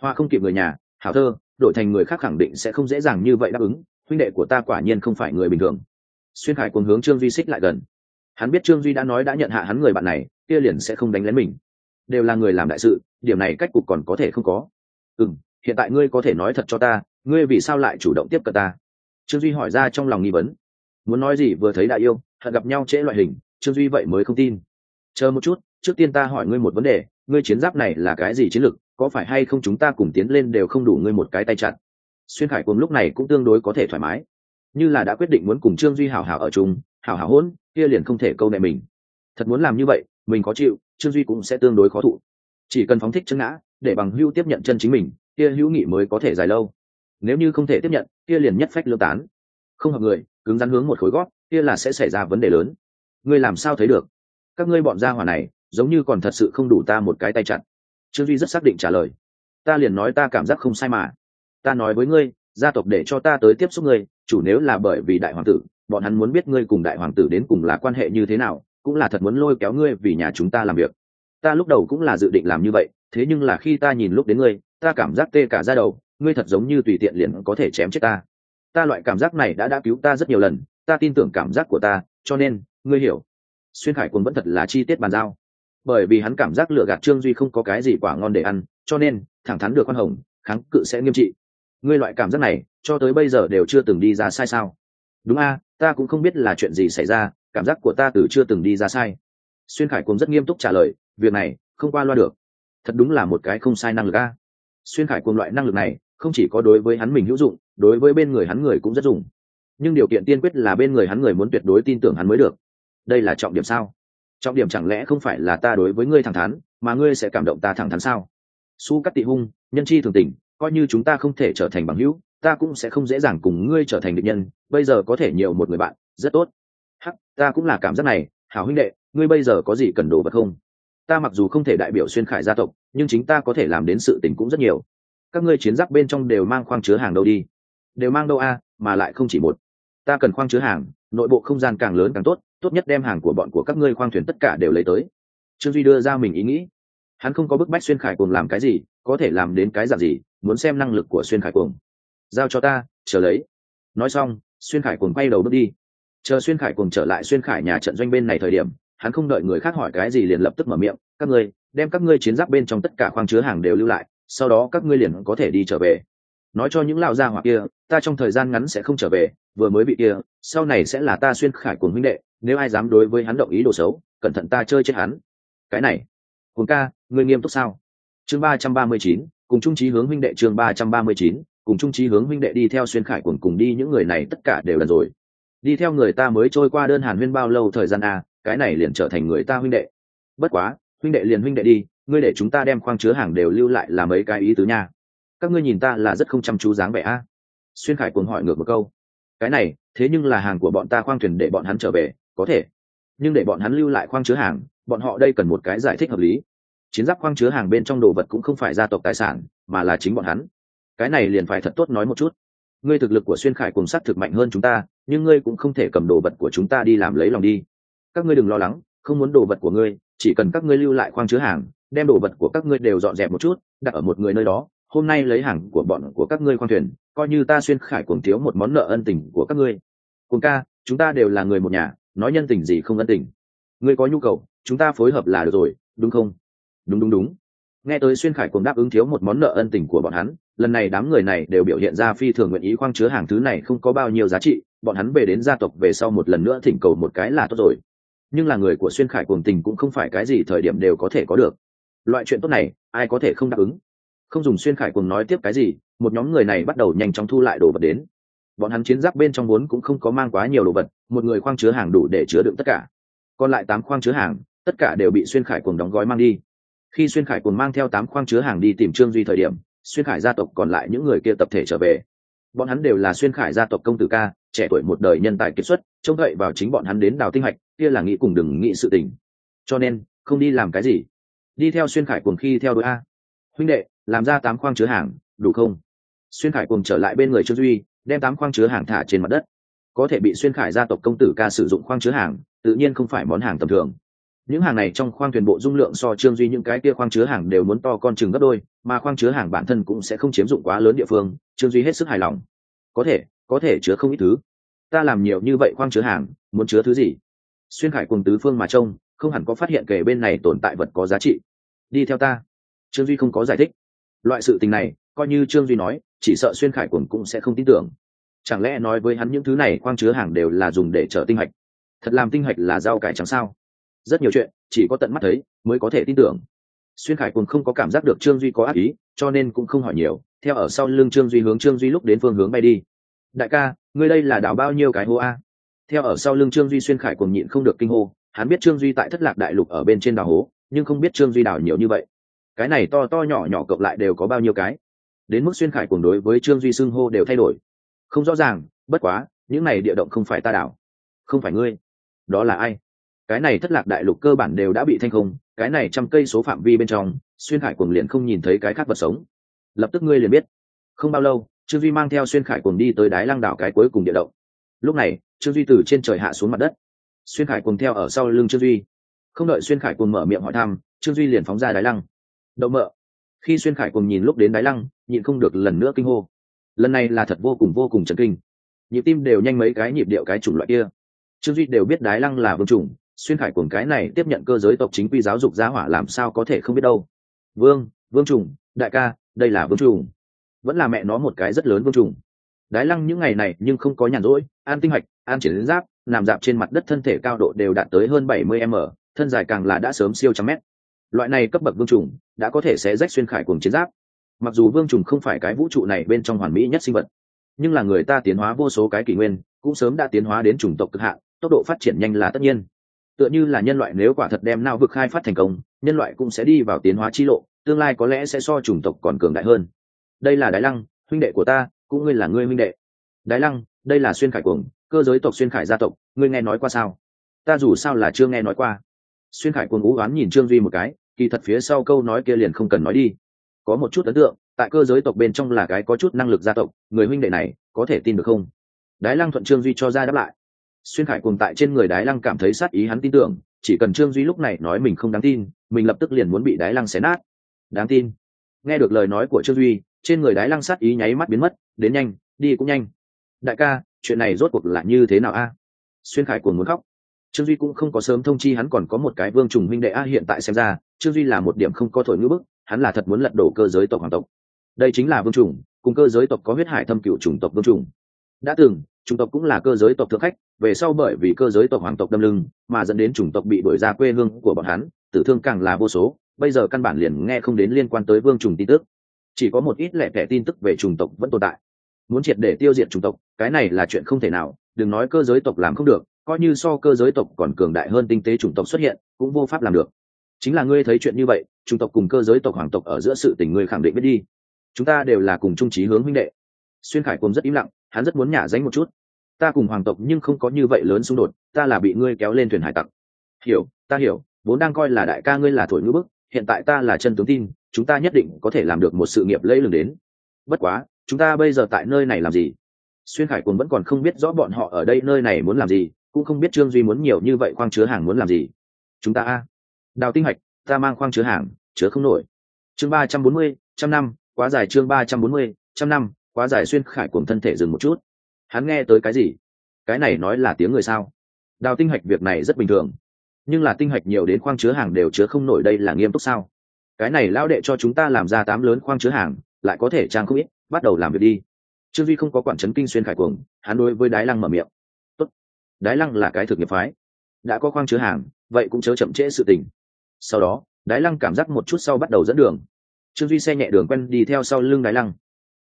Hoa không kịp người nhà, hảo thơ, đổi thành người khác khẳng định sẽ không dễ dàng như vậy đáp ứng, huynh đệ của ta quả nhiên không phải người bình thường. Xuyên khải cùng hướng trương duy xích lại gần. Hắn biết trương duy đã nói đã nhận hạ hắn người bạn này, kia liền sẽ không đánh lén mình. Đều là người làm đại sự, điểm này cách cục còn có thể không có. Ừ hiện tại ngươi có thể nói thật cho ta, ngươi vì sao lại chủ động tiếp cận ta? Trương duy hỏi ra trong lòng nghi vấn. Muốn nói gì vừa thấy đại yêu hận gặp nhau trễ loại hình, trương duy vậy mới không tin. Chờ một chút, trước tiên ta hỏi ngươi một vấn đề, ngươi chiến giáp này là cái gì chiến lược, có phải hay không chúng ta cùng tiến lên đều không đủ ngươi một cái tay chặn? Xuyên khải cùng lúc này cũng tương đối có thể thoải mái. Như là đã quyết định muốn cùng trương duy hảo hảo ở chung, hảo hảo hôn, kia liền không thể câu nệ mình. Thật muốn làm như vậy, mình có chịu, trương duy cũng sẽ tương đối khó thụ. Chỉ cần phóng thích chân ngã, để bằng hưu tiếp nhận chân chính mình, kia hữu nghị mới có thể dài lâu. Nếu như không thể tiếp nhận, kia liền nhất phách lương tán. Không hợp người cứng rắn hướng một khối gót, kia là sẽ xảy ra vấn đề lớn. Ngươi làm sao thấy được? Các ngươi bọn gia hỏa này, giống như còn thật sự không đủ ta một cái tay chặt. Trương duy rất xác định trả lời. Ta liền nói ta cảm giác không sai mà. Ta nói với ngươi, gia tộc để cho ta tới tiếp xúc ngươi, chủ nếu là bởi vì đại hoàng tử, bọn hắn muốn biết ngươi cùng đại hoàng tử đến cùng là quan hệ như thế nào, cũng là thật muốn lôi kéo ngươi vì nhà chúng ta làm việc. Ta lúc đầu cũng là dự định làm như vậy, thế nhưng là khi ta nhìn lúc đến ngươi, ta cảm giác tê cả ra đầu, ngươi thật giống như tùy tiện liền có thể chém chết ta ta loại cảm giác này đã đã cứu ta rất nhiều lần, ta tin tưởng cảm giác của ta, cho nên, ngươi hiểu. Xuyên khải quân vẫn thật là chi tiết bàn giao. Bởi vì hắn cảm giác lựa gạt trương duy không có cái gì quả ngon để ăn, cho nên, thẳng thắn được con hồng, kháng cự sẽ nghiêm trị. Ngươi loại cảm giác này, cho tới bây giờ đều chưa từng đi ra sai sao? Đúng a, ta cũng không biết là chuyện gì xảy ra, cảm giác của ta từ chưa từng đi ra sai. Xuyên khải cùng rất nghiêm túc trả lời, việc này, không qua loa được. Thật đúng là một cái không sai năng lực a. Xuyên khải cùng loại năng lực này, không chỉ có đối với hắn mình hữu dụng đối với bên người hắn người cũng rất dùng. Nhưng điều kiện tiên quyết là bên người hắn người muốn tuyệt đối tin tưởng hắn mới được. Đây là trọng điểm sao? Trọng điểm chẳng lẽ không phải là ta đối với ngươi thẳng thắn, mà ngươi sẽ cảm động ta thẳng thắn sao? Su cắt tị hung, nhân chi thường tình, coi như chúng ta không thể trở thành bằng hữu, ta cũng sẽ không dễ dàng cùng ngươi trở thành định nhân, bây giờ có thể nhiều một người bạn, rất tốt. Hắc, ta cũng là cảm giác này. Hảo huynh đệ, ngươi bây giờ có gì cần đồ vật không? Ta mặc dù không thể đại biểu xuyên khải gia tộc, nhưng chính ta có thể làm đến sự tình cũng rất nhiều. Các ngươi chiến giáp bên trong đều mang khoang chứa hàng đâu đi đều mang đâu a, mà lại không chỉ một. Ta cần khoang chứa hàng, nội bộ không gian càng lớn càng tốt tốt nhất đem hàng của bọn của các ngươi khoang thuyền tất cả đều lấy tới. Trương duy đưa ra mình ý nghĩ. Hắn không có bức bách xuyên khải cùng làm cái gì, có thể làm đến cái dạng gì, muốn xem năng lực của xuyên khải cùng giao cho ta, chờ lấy. Nói xong, xuyên khải cùng quay đầu bước đi. Chờ xuyên khải cùng trở lại xuyên khải nhà trận doanh bên này thời điểm, hắn không đợi người khác hỏi cái gì liền lập tức mở miệng, các ngươi, đem các ngươi chiến giáp bên trong tất cả khoang chứa hàng đều lưu lại, sau đó các ngươi liền có thể đi trở về nói cho những lão gia hỏa kia, ta trong thời gian ngắn sẽ không trở về, vừa mới bị kia, sau này sẽ là ta xuyên khải của huynh đệ, nếu ai dám đối với hắn động ý đồ xấu, cẩn thận ta chơi chết hắn. Cái này cuồng ca, ngươi nghiêm túc sao? Chương ba trăm ba mươi chín, cùng trung trí hướng huynh đệ chương ba trăm ba mươi chín, cùng trung trí hướng huynh đệ đi theo xuyên khải cuồng cùng đi, những người này tất cả đều lần rồi. Đi theo người ta mới trôi qua đơn hàn huyên bao lâu thời gian a cái này liền trở thành người ta huynh đệ. Bất quá, huynh đệ liền huynh đệ đi, ngươi để chúng ta đem khoang chứa hàng đều lưu lại là mấy cái ý tứ nha các ngươi nhìn ta là rất không chăm chú dáng vẻ a. Xuyên khải cuồng hỏi ngược một câu. Cái này, thế nhưng là hàng của bọn ta khoang thuyền để bọn hắn trở về, có thể. Nhưng để bọn hắn lưu lại khoang chứa hàng, bọn họ đây cần một cái giải thích hợp lý. Chiến giáp khoang chứa hàng bên trong đồ vật cũng không phải gia tộc tài sản, mà là chính bọn hắn. Cái này liền phải thật tốt nói một chút. Ngươi thực lực của xuyên khải cùng s á t thực mạnh hơn chúng ta, nhưng ngươi cũng không thể cầm đồ vật của chúng ta đi làm lấy lòng đi. Các ngươi đừng lo lắng, không muốn đồ vật của ngươi, chỉ cần các ngươi lưu lại khoang chứa hàng, đem đồ vật của các ngươi đều dọn dẹp một chút, đặt ở một người nơi đó hôm nay lấy hàng của bọn của các ngươi khoang thuyền, coi như ta xuyên khải cuồng thiếu một món nợ ân tình của các ngươi. Cuồng ca, chúng ta đều là người một nhà, nói nhân tình gì không ân tình. Ngươi có nhu cầu, chúng ta phối hợp là được rồi, đúng không? Đúng đúng đúng. Nghe tới xuyên khải cuồng đáp ứng thiếu một món nợ ân tình của bọn hắn, lần này đám người này đều biểu hiện ra phi thường nguyện ý khoang chứa hàng thứ này không có bao nhiêu giá trị, bọn hắn về đến gia tộc về sau một lần nữa thỉnh cầu một cái là tốt rồi. Nhưng là người của xuyên khải cuồng tình cũng không phải cái gì thời điểm đều có thể có được. Loại chuyện tốt này, ai có thể không đáp ứng? Không dùng xuyên khải cuồng nói tiếp cái gì, một nhóm người này bắt đầu nhanh chóng thu lại đồ vật đến. Bọn hắn chiến giáp bên trong vốn cũng không có mang quá nhiều đồ vật, một người khoang chứa hàng đủ để chứa đựng tất cả. Còn lại tám khoang chứa hàng, tất cả đều bị xuyên khải cuồng đóng gói mang đi. Khi xuyên khải cuồng mang theo tám khoang chứa hàng đi tìm trương duy thời điểm, xuyên khải gia tộc còn lại những người kia tập thể trở về. Bọn hắn đều là xuyên khải gia tộc công tử ca, trẻ tuổi một đời nhân tài kiệt xuất, trông cậy vào chính bọn hắn đến đào tinh hạch, kia là nghĩ cùng đừng nghĩ sự tình. Cho nên, không đi làm cái gì. Đi theo xuyên khải cuồng khi theo đôi a. Huynh đệ làm ra tám khoang chứa hàng, đủ không? Xuyên khải cùng trở lại bên người trương duy, đem tám khoang chứa hàng thả trên mặt đất. Có thể bị xuyên khải gia tộc công tử ca sử dụng khoang chứa hàng, tự nhiên không phải món hàng tầm thường. Những hàng này trong khoang thuyền bộ dung lượng so trương duy những cái kia khoang chứa hàng đều muốn to con chừng gấp đôi, mà khoang chứa hàng bản thân cũng sẽ không chiếm dụng quá lớn địa phương, trương duy hết sức hài lòng. Có thể có thể chứa không ít thứ. Ta làm nhiều như vậy khoang chứa hàng, muốn chứa thứ gì? Xuyên khải cùng tứ phương mà trông, không hẳn có phát hiện kể bên này tồn tại vật có giá trị. Đi theo ta. Trương duy không có giải thích loại sự tình này, coi như trương duy nói, chỉ sợ xuyên khải quần cũng sẽ không tin tưởng. Chẳng lẽ nói với hắn những thứ này khoang chứa hàng đều là dùng để chở tinh hạch? Thật làm tinh hạch là rau cải trắng sao. Rất nhiều chuyện, chỉ có tận mắt thấy mới có thể tin tưởng. Xuyên khải quần không có cảm giác được trương duy có ác ý, cho nên cũng không hỏi nhiều. Theo ở sau lưng trương duy hướng trương duy lúc đến phương hướng bay đi. Đại ca, ngươi đây là đảo bao nhiêu cái hô a? Theo ở sau lưng trương duy xuyên khải cùng nhịn không được kinh hô. Hắn biết trương duy tại thất lạc đại lục ở bên trên đảo hố, nhưng không biết trương duy đảo nhiều như vậy cái này to to nhỏ nhỏ cộng lại đều có bao nhiêu cái? Đến mức xuyên khải cùng đối với trương duy xưng hô đều thay đổi. Không rõ ràng, bất quá, những này địa động không phải ta đảo. Không phải ngươi. Đó là ai? Cái này thất lạc đại lục cơ bản đều đã bị thanh không, cái này trăm cây số phạm vi bên trong, xuyên khải cuồng liền không nhìn thấy cái khác vật sống. Lập tức ngươi liền biết. Không bao lâu, trương duy mang theo xuyên khải cuồng đi tới đái lăng đảo cái cuối cùng địa động. Lúc này, trương duy từ trên trời hạ xuống mặt đất. Xuyên khải cuồng theo ở sau lưng trương duy. Không đợi xuyên khải cuồng mở miệng hỏi thăm, trương duy liền phóng ra đái lăng đậu mợ khi xuyên khải cùng nhìn lúc đến đái lăng nhịn không được lần nữa kinh hô. Lần này là thật vô cùng vô cùng chấn kinh. Nhịp tim đều nhanh mấy cái nhịp điệu cái chủng loại kia. Trương duy đều biết đái lăng là vương chủng xuyên khải cùng cái này tiếp nhận cơ giới tộc chính quy giáo dục gia hỏa làm sao có thể không biết đâu. Vương vương trùng đại ca đây là vương trùng vẫn là mẹ nó một cái rất lớn vương trùng đái lăng những ngày này nhưng không có nhàn rỗi an tinh hoạch, an triển giáp nằm dạp trên mặt đất thân thể cao độ đều đạt tới hơn bảy mươi m thân dài càng là đã sớm siêu trăm mét loại này cấp bậc vương trùng đã có thể sẽ rách xuyên khải cuồng chiến giáp. Mặc dù vương trùng không phải cái vũ trụ này bên trong hoàn mỹ nhất sinh vật, nhưng là người ta tiến hóa vô số cái kỷ nguyên, cũng sớm đã tiến hóa đến chủng tộc cực hạn, tốc độ phát triển nhanh là tất nhiên. Tựa như là nhân loại nếu quả thật đem nao vực khai phát thành công, nhân loại cũng sẽ đi vào tiến hóa chi lộ, tương lai có lẽ sẽ so chủng tộc còn cường đại hơn. Đây là đái lăng, huynh đệ của ta, cũng ngươi là ngươi huynh đệ. Đái lăng, đây là xuyên khải cuồng, cơ giới tộc xuyên khải gia tộc, ngươi nghe nói qua sao? Ta dù sao là chưa nghe nói qua xuyên khải cuồng ú oán nhìn trương duy một cái, kỳ thật phía sau câu nói kia liền không cần nói đi. Có một chút ấn tượng, tại cơ giới tộc bên trong là cái có chút năng lực gia tộc, người huynh đệ này có thể tin được không? Đái lăng thuận trương duy cho ra đáp lại. Xuyên khải Cuồng tại trên người đái lăng cảm thấy sát ý hắn tin tưởng, chỉ cần trương duy lúc này nói mình không đáng tin, mình lập tức liền muốn bị đái lăng xé nát. Đáng tin. Nghe được lời nói của trương duy, trên người đái lăng sát ý nháy mắt biến mất, đến nhanh, đi cũng nhanh. Đại ca, chuyện này rốt cuộc là như thế nào a? Xuyên khải cuồng muốn khóc trương duy cũng không có sớm thông chi hắn còn có một cái vương trùng minh đệ a hiện tại xem ra, trương duy là một điểm không có thổi ngữ bức, hắn là thật muốn lật đổ cơ giới tộc hoàng tộc. Đây chính là vương trùng, cùng cơ giới tộc có huyết hải thâm cựu chủng tộc vương trùng. Đã từng, chủng tộc cũng là cơ giới tộc thượng khách, về sau bởi vì cơ giới tộc hoàng tộc đâm lưng, mà dẫn đến chủng tộc bị đuổi ra quê hương của bọn hắn, tử thương càng là vô số, bây giờ căn bản liền nghe không đến liên quan tới vương trùng tin tức. Chỉ có một ít lẻ tẻ tin tức về chủng tộc vẫn tồn tại. Muốn triệt để tiêu diệt chủng tộc, cái này là chuyện không thể nào, đừng nói cơ giới tộc làm không được coi như so cơ giới tộc còn cường đại hơn tinh tế chủng tộc xuất hiện, cũng vô pháp làm được. Chính là ngươi thấy chuyện như vậy, chủng tộc cùng cơ giới tộc hoàng tộc ở giữa sự tình ngươi khẳng định biết đi. Chúng ta đều là cùng trung trí hướng huynh đệ. Xuyên khải cùng rất im lặng, hắn rất muốn nhả danh một chút. Ta cùng hoàng tộc nhưng không có như vậy lớn xung đột, ta là bị ngươi kéo lên thuyền hải tặc. Hiểu, ta hiểu, vốn đang coi là đại ca ngươi là thổi ngữ bức, hiện tại ta là chân tướng tin, chúng ta nhất định có thể làm được một sự nghiệp lẫy lừng đến. Bất quá, chúng ta bây giờ tại nơi này làm gì? Xuyên khải cùng vẫn còn không biết rõ bọn họ ở đây nơi này muốn làm gì cũng không biết trương duy muốn nhiều như vậy khoang chứa hàng muốn làm gì. Chúng ta a. Đào tinh hạch, ta mang khoang chứa hàng, chứa không nổi. Chương ba trăm bốn mươi, trăm năm, quá dài chương ba trăm bốn mươi, trăm năm, quá dài xuyên khải cùng thân thể dừng một chút. Hắn nghe tới cái gì? Cái này nói là tiếng người sao? Đào tinh hạch việc này rất bình thường. Nhưng là tinh hạch nhiều đến khoang chứa hàng đều chứa không nổi đây là nghiêm túc sao? Cái này lão đệ cho chúng ta làm ra tám lớn khoang chứa hàng, lại có thể trang không ít, bắt đầu làm việc đi. Trương duy không có quản chấn kinh xuyên khải cuồng, hắn đối với đái lăng mở miệng đái lăng là cái thực nghiệp phái. Đã có khoang chứa hàng, vậy cũng chớ chậm trễ sự tình. Sau đó, đái lăng cảm giác một chút sau bắt đầu dẫn đường. Trương duy xe nhẹ đường quen đi theo sau lưng đái lăng.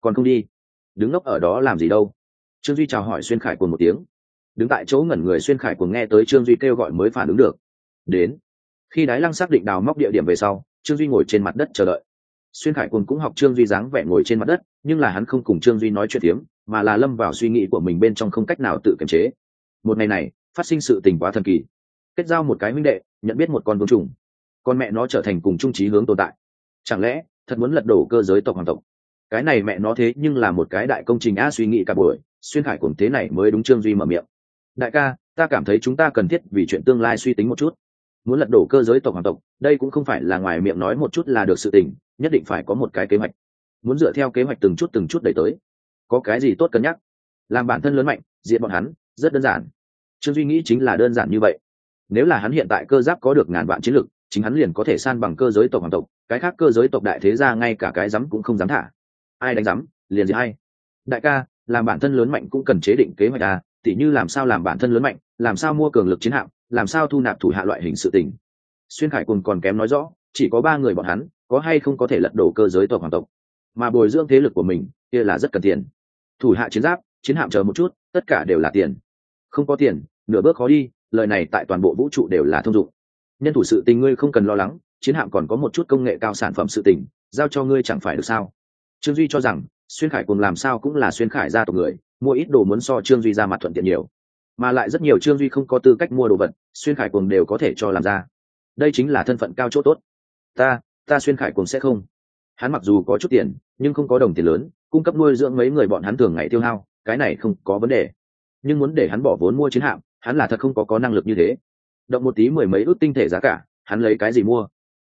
Còn không đi? Đứng ngốc ở đó làm gì đâu? Trương duy chào hỏi xuyên khải cùng một tiếng. Đứng tại chỗ ngẩn người xuyên khải cùng nghe tới trương duy kêu gọi mới phản ứng được. Đến. Khi đái lăng xác định đào móc địa điểm về sau, trương duy ngồi trên mặt đất chờ đợi. Xuyên khải cùng cũng học trương duy dáng vẻ ngồi trên mặt đất, nhưng là hắn không cùng trương duy nói chuyện tiếng mà là lâm vào suy nghĩ của mình bên trong không cách nào tự kiềm chế một ngày này, phát sinh sự tình quá thần kỳ. Kết giao một cái huynh đệ, nhận biết một con vương trùng. Con mẹ nó trở thành cùng trung trí hướng tồn tại. Chẳng lẽ, thật muốn lật đổ cơ giới tộc hoàng tộc? Cái này mẹ nó thế nhưng là một cái đại công trình a suy nghĩ cả buổi, xuyên hải cùng thế này mới đúng trương duy mở miệng. Đại ca, ta cảm thấy chúng ta cần thiết vì chuyện tương lai suy tính một chút. Muốn lật đổ cơ giới tộc hoàng tộc, đây cũng không phải là ngoài miệng nói một chút là được sự tình, nhất định phải có một cái kế hoạch. Muốn dựa theo kế hoạch từng chút từng chút đẩy tới. Có cái gì tốt cân nhắc? Làm bản thân lớn mạnh diện bọn hắn rất đơn giản. Trương duy nghĩ chính là đơn giản như vậy. Nếu là hắn hiện tại cơ giáp có được ngàn vạn chiến lực, chính hắn liền có thể san bằng cơ giới tộc hoàng tộc, cái khác cơ giới tộc đại thế gia ngay cả cái rắm cũng không dám thả. Ai đánh rắm liền gì hay đại ca, làm bản thân lớn mạnh cũng cần chế định kế hoạch à tỉ như làm sao làm bản thân lớn mạnh, làm sao mua cường lực chiến hạm, làm sao thu nạp thủ hạ loại hình sự tình. Xuyên khải cùng còn kém nói rõ, chỉ có ba người bọn hắn, có hay không có thể lật đổ cơ giới tộc hoàng tộc. Mà bồi dưỡng thế lực của mình, kia là rất cần tiền. Thủ hạ chiến giáp chiến hạm chờ một chút, tất cả đều là tiền. Không có tiền, nửa bước khó đi, lời này tại toàn bộ vũ trụ đều là thông dụng. Nhân thủ sự tình ngươi không cần lo lắng, chiến hạm còn có một chút công nghệ cao sản phẩm sự tình, giao cho ngươi chẳng phải được sao? Trương duy cho rằng, xuyên khải cùng làm sao cũng là xuyên khải gia tộc người, mua ít đồ muốn so trương duy ra mặt thuận tiện nhiều. Mà lại rất nhiều trương duy không có tư cách mua đồ vật, xuyên khải cùng đều có thể cho làm ra. Đây chính là thân phận cao chỗ tốt. Ta ta xuyên khải cùng sẽ không. Hắn mặc dù có chút tiền, nhưng không có đồng tiền lớn, cung cấp nuôi dưỡng mấy người bọn hắn thường ngày tiêu hao cái này không có vấn đề. Nhưng muốn để hắn bỏ vốn mua chiến hạm, hắn là thật không có có năng lực như thế. Động một tí mười mấy ước tinh thể giá cả, hắn lấy cái gì mua?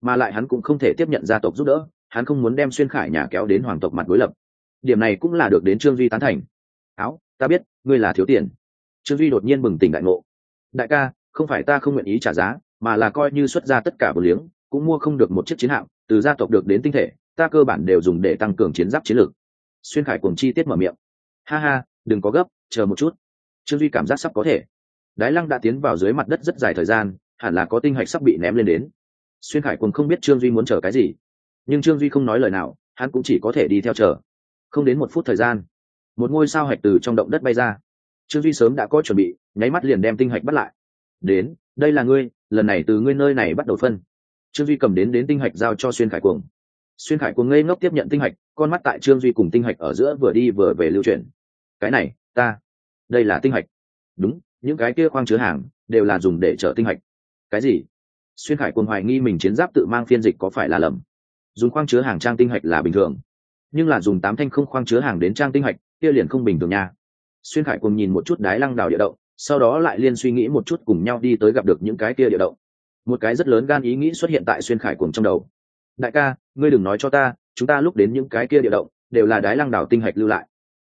Mà lại hắn cũng không thể tiếp nhận gia tộc giúp đỡ, hắn không muốn đem xuyên khải nhà kéo đến hoàng tộc mặt đối lập. Điểm này cũng là được đến trương duy tán thành. Áo, ta biết, ngươi là thiếu tiền. Trương duy đột nhiên bừng tỉnh đại ngộ. Đại ca, không phải ta không nguyện ý trả giá, mà là coi như xuất ra tất cả bờ liếng, cũng mua không được một chiếc chiến hạm, từ gia tộc được đến tinh thể, ta cơ bản đều dùng để tăng cường chiến giáp chiến lược. Xuyên khải cùng chi tiết mở miệng ha ha, đừng có gấp, chờ một chút. Trương duy cảm giác sắp có thể. Đái lăng đã tiến vào dưới mặt đất rất dài thời gian, hẳn là có tinh hạch sắp bị ném lên đến. Xuyên khải cùng không biết trương duy muốn chờ cái gì, nhưng trương duy không nói lời nào, hắn cũng chỉ có thể đi theo chờ. Không đến một phút thời gian, một ngôi sao hạch từ trong động đất bay ra. Trương duy sớm đã có chuẩn bị, nháy mắt liền đem tinh hạch bắt lại. Đến, đây là ngươi, lần này từ ngươi nơi này bắt đầu phân. Trương duy cầm đến đến tinh hạch giao cho xuyên khải cuồng xuyên khải cuồng ngây ngốc tiếp nhận tinh hạch, con mắt tại trương duy cùng tinh hạch ở giữa vừa đi vừa về lưu chuyển cái này, ta, đây là tinh hạch. Đúng, những cái kia khoang chứa hàng, đều là dùng để chở tinh hạch. Cái gì? Xuyên khải quân hoài nghi mình chiến giáp tự mang phiên dịch có phải là lầm? Dùng khoang chứa hàng trang tinh hạch là bình thường. Nhưng là dùng tám thanh không khoang chứa hàng đến trang tinh hạch, kia liền không bình thường nha. Xuyên khải cùng nhìn một chút đái lăng đào địa động, sau đó lại liên suy nghĩ một chút cùng nhau đi tới gặp được những cái kia địa động. Một cái rất lớn gan ý nghĩ xuất hiện tại xuyên khải cùng trong đầu. Đại ca, ngươi đừng nói cho ta, chúng ta lúc đến những cái kia địa động, đều là đái lăng đào tinh hạch lưu lại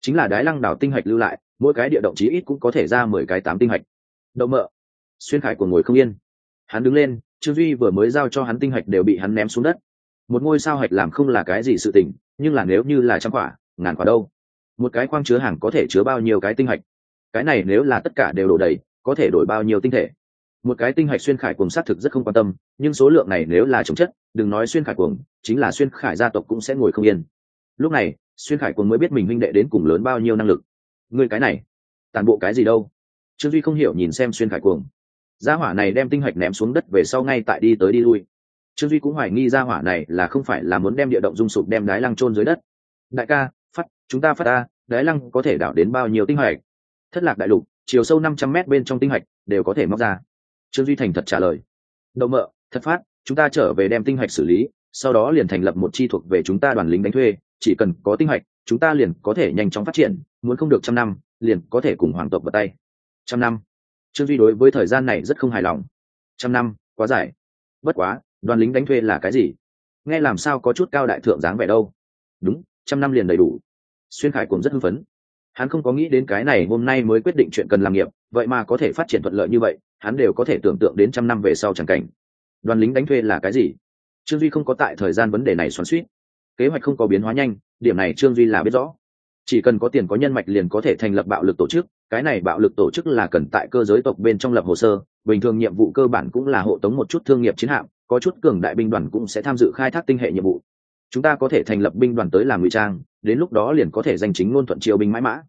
chính là đái lăng đào tinh hạch lưu lại, mỗi cái địa động chí ít cũng có thể ra mười cái tám tinh hạch. Đậu mợ xuyên khải của ngồi không yên. Hắn đứng lên trương duy vừa mới giao cho hắn tinh hạch đều bị hắn ném xuống đất. Một ngôi sao hạch làm không là cái gì sự tình, nhưng là nếu như là trăm quả, ngàn quả đâu? Một cái khoang chứa hàng có thể chứa bao nhiêu cái tinh hạch? Cái này nếu là tất cả đều đổ đầy, có thể đổi bao nhiêu tinh thể? Một cái tinh hạch xuyên khải cuồng xác thực rất không quan tâm, nhưng số lượng này nếu là chống chất, đừng nói xuyên khải cuồng, chính là xuyên khải gia tộc cũng sẽ ngồi không yên. Lúc này xuyên khải quân mới biết mình huynh đệ đến cùng lớn bao nhiêu năng lực. Người cái này toàn bộ cái gì đâu? Trương duy không hiểu nhìn xem xuyên khải cuồng. Gia hỏa này đem tinh hạch ném xuống đất về sau ngay tại đi tới đi lui. Trương duy cũng hoài nghi gia hỏa này là không phải là muốn đem địa động dung sụp đem đái lăng trôn dưới đất. Đại ca, phát, chúng ta phát ta, đái lăng có thể đảo đến bao nhiêu tinh hạch? Thất lạc đại lục, chiều sâu năm trăm mét bên trong tinh hạch đều có thể móc ra. Trương duy thành thật trả lời. Đậu mợ, thật phát, chúng ta trở về đem tinh hạch xử lý, sau đó liền thành lập một chi thuộc về chúng ta đoàn lính đánh thuê chỉ cần có tinh hoạch, chúng ta liền có thể nhanh chóng phát triển muốn không được trăm năm liền có thể cùng hoàng tộc vào tay. Trăm năm? Trương duy đối với thời gian này rất không hài lòng. Trăm năm? Quá dài. Bất quá đoàn lính đánh thuê là cái gì? Nghe làm sao có chút cao đại thượng dáng vẻ đâu? Đúng trăm năm liền đầy đủ. Xuyên khải cũng rất hưng phấn. Hắn không có nghĩ đến cái này hôm nay mới quyết định chuyện cần làm nghiệp vậy mà có thể phát triển thuận lợi như vậy hắn đều có thể tưởng tượng đến trăm năm về sau chẳng cảnh. Đoàn lính đánh thuê là cái gì? Trương duy không có tại thời gian vấn đề này xoắn suýt kế hoạch không có biến hóa nhanh, điểm này trương duy là biết rõ. Chỉ cần có tiền có nhân mạch liền có thể thành lập bạo lực tổ chức, cái này bạo lực tổ chức là cần tại cơ giới tộc bên trong lập hồ sơ, bình thường nhiệm vụ cơ bản cũng là hộ tống một chút thương nghiệp chiến hạm, có chút cường đại binh đoàn cũng sẽ tham dự khai thác tinh hệ nhiệm vụ. Chúng ta có thể thành lập binh đoàn tới làm ngụy trang, đến lúc đó liền có thể danh chính ngôn thuận triều binh mãi mã.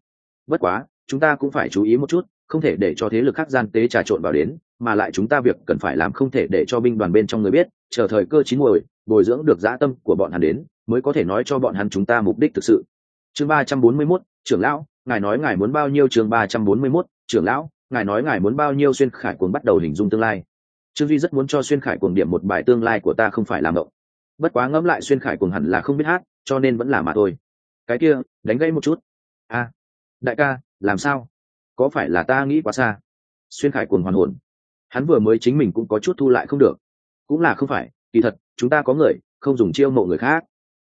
Bất quá, chúng ta cũng phải chú ý một chút, không thể để cho thế lực khác gian tế trà trộn vào đến, mà lại chúng ta việc cần phải làm không thể để cho binh đoàn bên trong người biết, chờ thời cơ chín muồi, bồi dưỡng được dã tâm của bọn hắn đến mới có thể nói cho bọn hắn chúng ta mục đích thực sự. Chương ba trăm bốn mươi 341, trưởng lão ngài nói ngài muốn bao nhiêu chương ba trăm bốn mươi 341, trưởng lão ngài nói ngài muốn bao nhiêu xuyên khải cuồng bắt đầu hình dung tương lai. Trương duy rất muốn cho xuyên khải cuồng điểm một bài tương lai của ta không phải làm động. bất quá ngẫm lại xuyên khải cuồng hẳn là không biết hát cho nên vẫn là mà thôi. Cái kia đánh gây một chút. A đại ca làm sao? Có phải là ta nghĩ quá xa? Xuyên khải cuồng hoàn hồn. Hắn vừa mới chính mình cũng có chút thu lại không được. Cũng là không phải kỳ thật chúng ta có người không dùng chiêu mộ người khác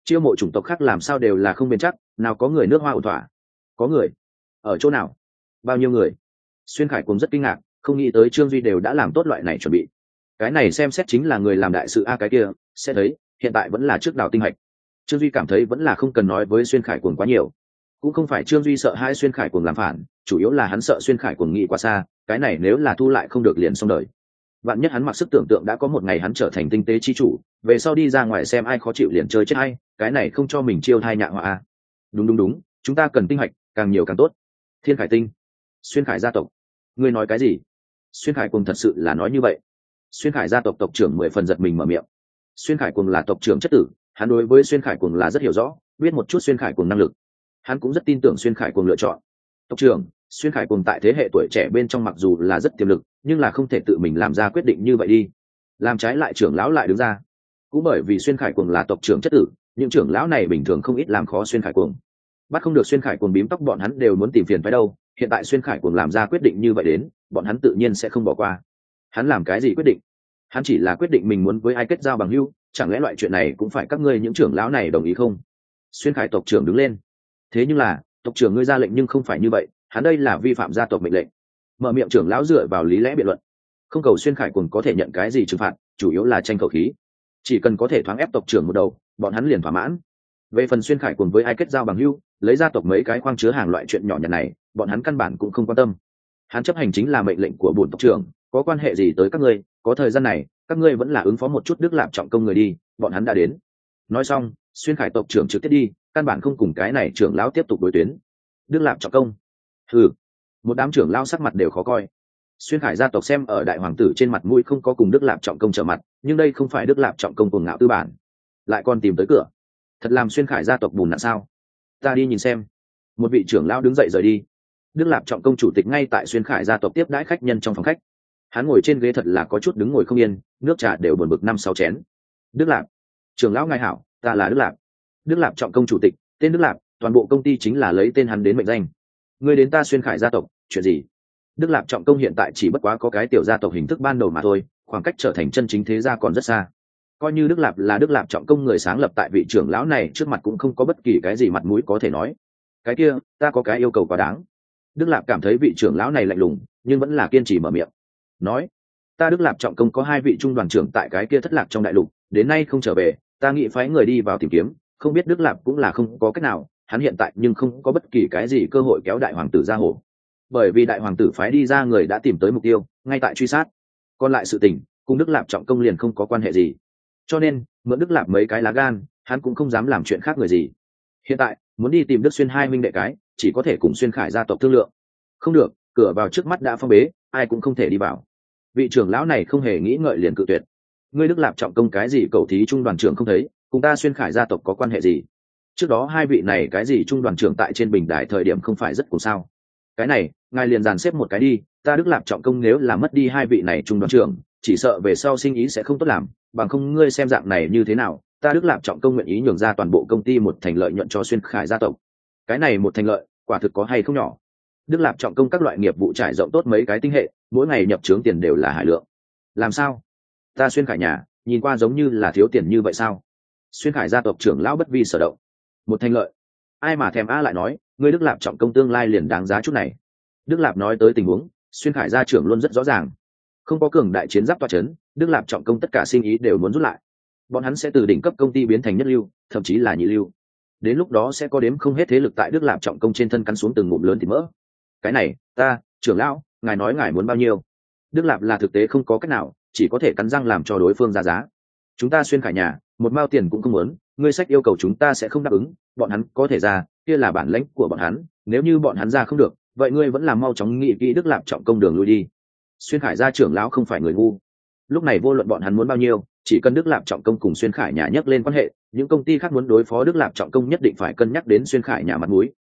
chiêu mộ chủng tộc khác làm sao đều là không bền chắc, nào có người nước hoa ổn thỏa. Có người? Ở chỗ nào? Bao nhiêu người? Xuyên khải cùng rất kinh ngạc, không nghĩ tới trương duy đều đã làm tốt loại này chuẩn bị. Cái này xem xét chính là người làm đại sự a cái kia, sẽ thấy, hiện tại vẫn là trước đào tinh hạch. Trương duy cảm thấy vẫn là không cần nói với xuyên khải cuồng quá nhiều. Cũng không phải trương duy sợ hai xuyên khải cuồng làm phản, chủ yếu là hắn sợ xuyên khải cuồng nghĩ quá xa, cái này nếu là thu lại không được liền xong đời. Vạn nhất hắn mặc sức tưởng tượng đã có một ngày hắn trở thành tinh tế chi chủ, về sau đi ra ngoài xem ai khó chịu liền chơi chết hay cái này không cho mình chiêu thai nhạ họa à. đúng đúng đúng, chúng ta cần tinh hạch, càng nhiều càng tốt. Thiên khải tinh, xuyên khải gia tộc, ngươi nói cái gì? Xuyên khải cùng thật sự là nói như vậy. Xuyên khải gia tộc tộc trưởng mười phần giật mình mở miệng. Xuyên khải cùng là tộc trưởng chất tử, hắn đối với xuyên khải cùng là rất hiểu rõ, biết một chút xuyên khải cùng năng lực. Hắn cũng rất tin tưởng xuyên khải cùng lựa chọn. Tộc trưởng, xuyên khải cùng tại thế hệ tuổi trẻ bên trong mặc dù là rất tiềm lực, nhưng là không thể tự mình làm ra quyết định như vậy đi. Làm trái lại trưởng lão lại đứng ra. Cũng bởi vì xuyên khải cùng là tộc trưởng chất tử những trưởng lão này bình thường không ít làm khó xuyên khải cuồng. Bắt không được xuyên khải cuồng bím tóc, bọn hắn đều muốn tìm phiền phải đâu. Hiện tại xuyên khải cuồng làm ra quyết định như vậy đến, bọn hắn tự nhiên sẽ không bỏ qua. Hắn làm cái gì quyết định? Hắn chỉ là quyết định mình muốn với ai kết giao bằng hưu chẳng lẽ loại chuyện này cũng phải các ngươi những trưởng lão này đồng ý không? Xuyên khải tộc trưởng đứng lên. Thế nhưng là, tộc trưởng ngươi ra lệnh nhưng không phải như vậy, hắn đây là vi phạm gia tộc mệnh lệnh. Mở miệng trưởng lão dựa vào lý lẽ biện luận. Không cầu xuyên khải cuồng có thể nhận cái gì trừng phạt, chủ yếu là tranh khẩu khí chỉ cần có thể thoáng ép tộc trưởng một đầu, bọn hắn liền thỏa mãn. Về phần xuyên khải cùng với ai kết giao bằng hưu lấy ra tộc mấy cái khoang chứa hàng loại chuyện nhỏ nhặt này, bọn hắn căn bản cũng không quan tâm. Hắn chấp hành chính là mệnh lệnh của bổn tộc trưởng, có quan hệ gì tới các ngươi, có thời gian này, các ngươi vẫn là ứng phó một chút đức lạp trọng công người đi, bọn hắn đã đến. Nói xong, xuyên khải tộc trưởng trực tiếp đi, căn bản không cùng cái này trưởng lão tiếp tục đối tuyến. Đức lạp trọng công. Ừ một đám trưởng lão sắc mặt đều khó coi xuyên khải gia tộc xem ở đại hoàng tử trên mặt mũi không có cùng đức lạp trọng công trở mặt, nhưng đây không phải đức lạp trọng công cùng ngạo tư bản. Lại còn tìm tới cửa. Thật làm xuyên khải gia tộc bùn nặn sao? Ta đi nhìn xem. Một vị trưởng lão đứng dậy rời đi. Đức lạp trọng công chủ tịch ngay tại xuyên khải gia tộc tiếp đãi khách nhân trong phòng khách. Hắn ngồi trên ghế thật là có chút đứng ngồi không yên, nước trà đều buồn bực năm sáu chén. Đức lạp, trưởng lão ngài hảo, ta là đức lạp. Đức lạp trọng công chủ tịch, tên đức lạp, toàn bộ công ty chính là lấy tên hắn đến mệnh danh. Người đến ta xuyên khải gia tộc, chuyện gì? Đức lạp trọng công hiện tại chỉ bất quá có cái tiểu gia tộc hình thức ban đầu mà thôi, khoảng cách trở thành chân chính thế gia còn rất xa. Coi như đức lạp là đức lạp trọng công người sáng lập tại vị trưởng lão này trước mặt cũng không có bất kỳ cái gì mặt mũi có thể nói. Cái kia, ta có cái yêu cầu quá đáng. Đức lạp cảm thấy vị trưởng lão này lạnh lùng, nhưng vẫn là kiên trì mở miệng. Nói, ta đức lạp trọng công có hai vị trung đoàn trưởng tại cái kia thất lạc trong đại lục, đến nay không trở về, ta nghĩ phái người đi vào tìm kiếm, không biết đức lạp cũng là không có cách nào, hắn hiện tại nhưng không có bất kỳ cái gì cơ hội kéo đại hoàng tử ra hồ bởi vì đại hoàng tử phái đi ra người đã tìm tới mục tiêu, ngay tại truy sát. Còn lại sự tình, cùng đức lạp trọng công liền không có quan hệ gì. Cho nên, mượn đức lạp mấy cái lá gan, hắn cũng không dám làm chuyện khác người gì. Hiện tại, muốn đi tìm đức xuyên hai minh đệ cái, chỉ có thể cùng xuyên khải gia tộc thương lượng. Không được, cửa vào trước mắt đã phong bế, ai cũng không thể đi vào. Vị trưởng lão này không hề nghĩ ngợi liền cự tuyệt. Ngươi đức lạp trọng công cái gì cầu thí trung đoàn trưởng không thấy, cùng ta xuyên khải gia tộc có quan hệ gì? Trước đó hai vị này cái gì trung đoàn trưởng tại trên bình đài thời điểm không phải rất cùng sao? Cái này ngài liền dàn xếp một cái đi, ta đức lạp trọng công nếu là mất đi hai vị này trung đoàn trưởng, chỉ sợ về sau sinh ý sẽ không tốt làm, bằng không ngươi xem dạng này như thế nào, ta đức lạp trọng công nguyện ý nhường ra toàn bộ công ty một thành lợi nhuận cho xuyên khải gia tộc. Cái này một thành lợi, quả thực có hay không nhỏ. Đức lạp trọng công các loại nghiệp vụ trải rộng tốt mấy cái tinh hệ, mỗi ngày nhập trướng tiền đều là hải lượng. Làm sao? Ta xuyên khải nhà, nhìn qua giống như là thiếu tiền như vậy sao? Xuyên khải gia tộc trưởng lão bất vi sở động. Một thành lợi. Ai mà thèm a lại nói, ngươi đức lạp trọng công tương lai liền đáng giá chút này đức lạp nói tới tình huống, xuyên khải gia trưởng luôn rất rõ ràng. Không có cường đại chiến giáp toa c h ấ n đức lạp trọng công tất cả sinh ý đều muốn rút lại. Bọn hắn sẽ từ đỉnh cấp công ty biến thành nhất lưu, thậm chí là nhị lưu. Đến lúc đó sẽ có đếm không hết thế lực tại đức lạp trọng công trên thân cắn xuống từng ngụm lớn thì mỡ. Cái này, ta, trưởng lão, ngài nói ngài muốn bao nhiêu? Đức lạp là thực tế không có cách nào, chỉ có thể cắn răng làm cho đối phương ra giá. Chúng ta xuyên khải nhà, một mao tiền cũng không muốn, ngươi sách yêu cầu chúng ta sẽ không đáp ứng, bọn hắn có thể ra, kia là bản lãnh của bọn hắn, nếu như bọn hắn ra không được vậy ngươi vẫn làm mau chóng nghị kỹ đức lạp trọng công đường lui đi. Xuyên khải gia trưởng lão không phải người ngu. Lúc này vô luận bọn hắn muốn bao nhiêu, chỉ cần đức lạp trọng công cùng xuyên khải nhà nhắc lên quan hệ, những công ty khác muốn đối phó đức lạp trọng công nhất định phải cân nhắc đến xuyên khải nhà mặt mũi.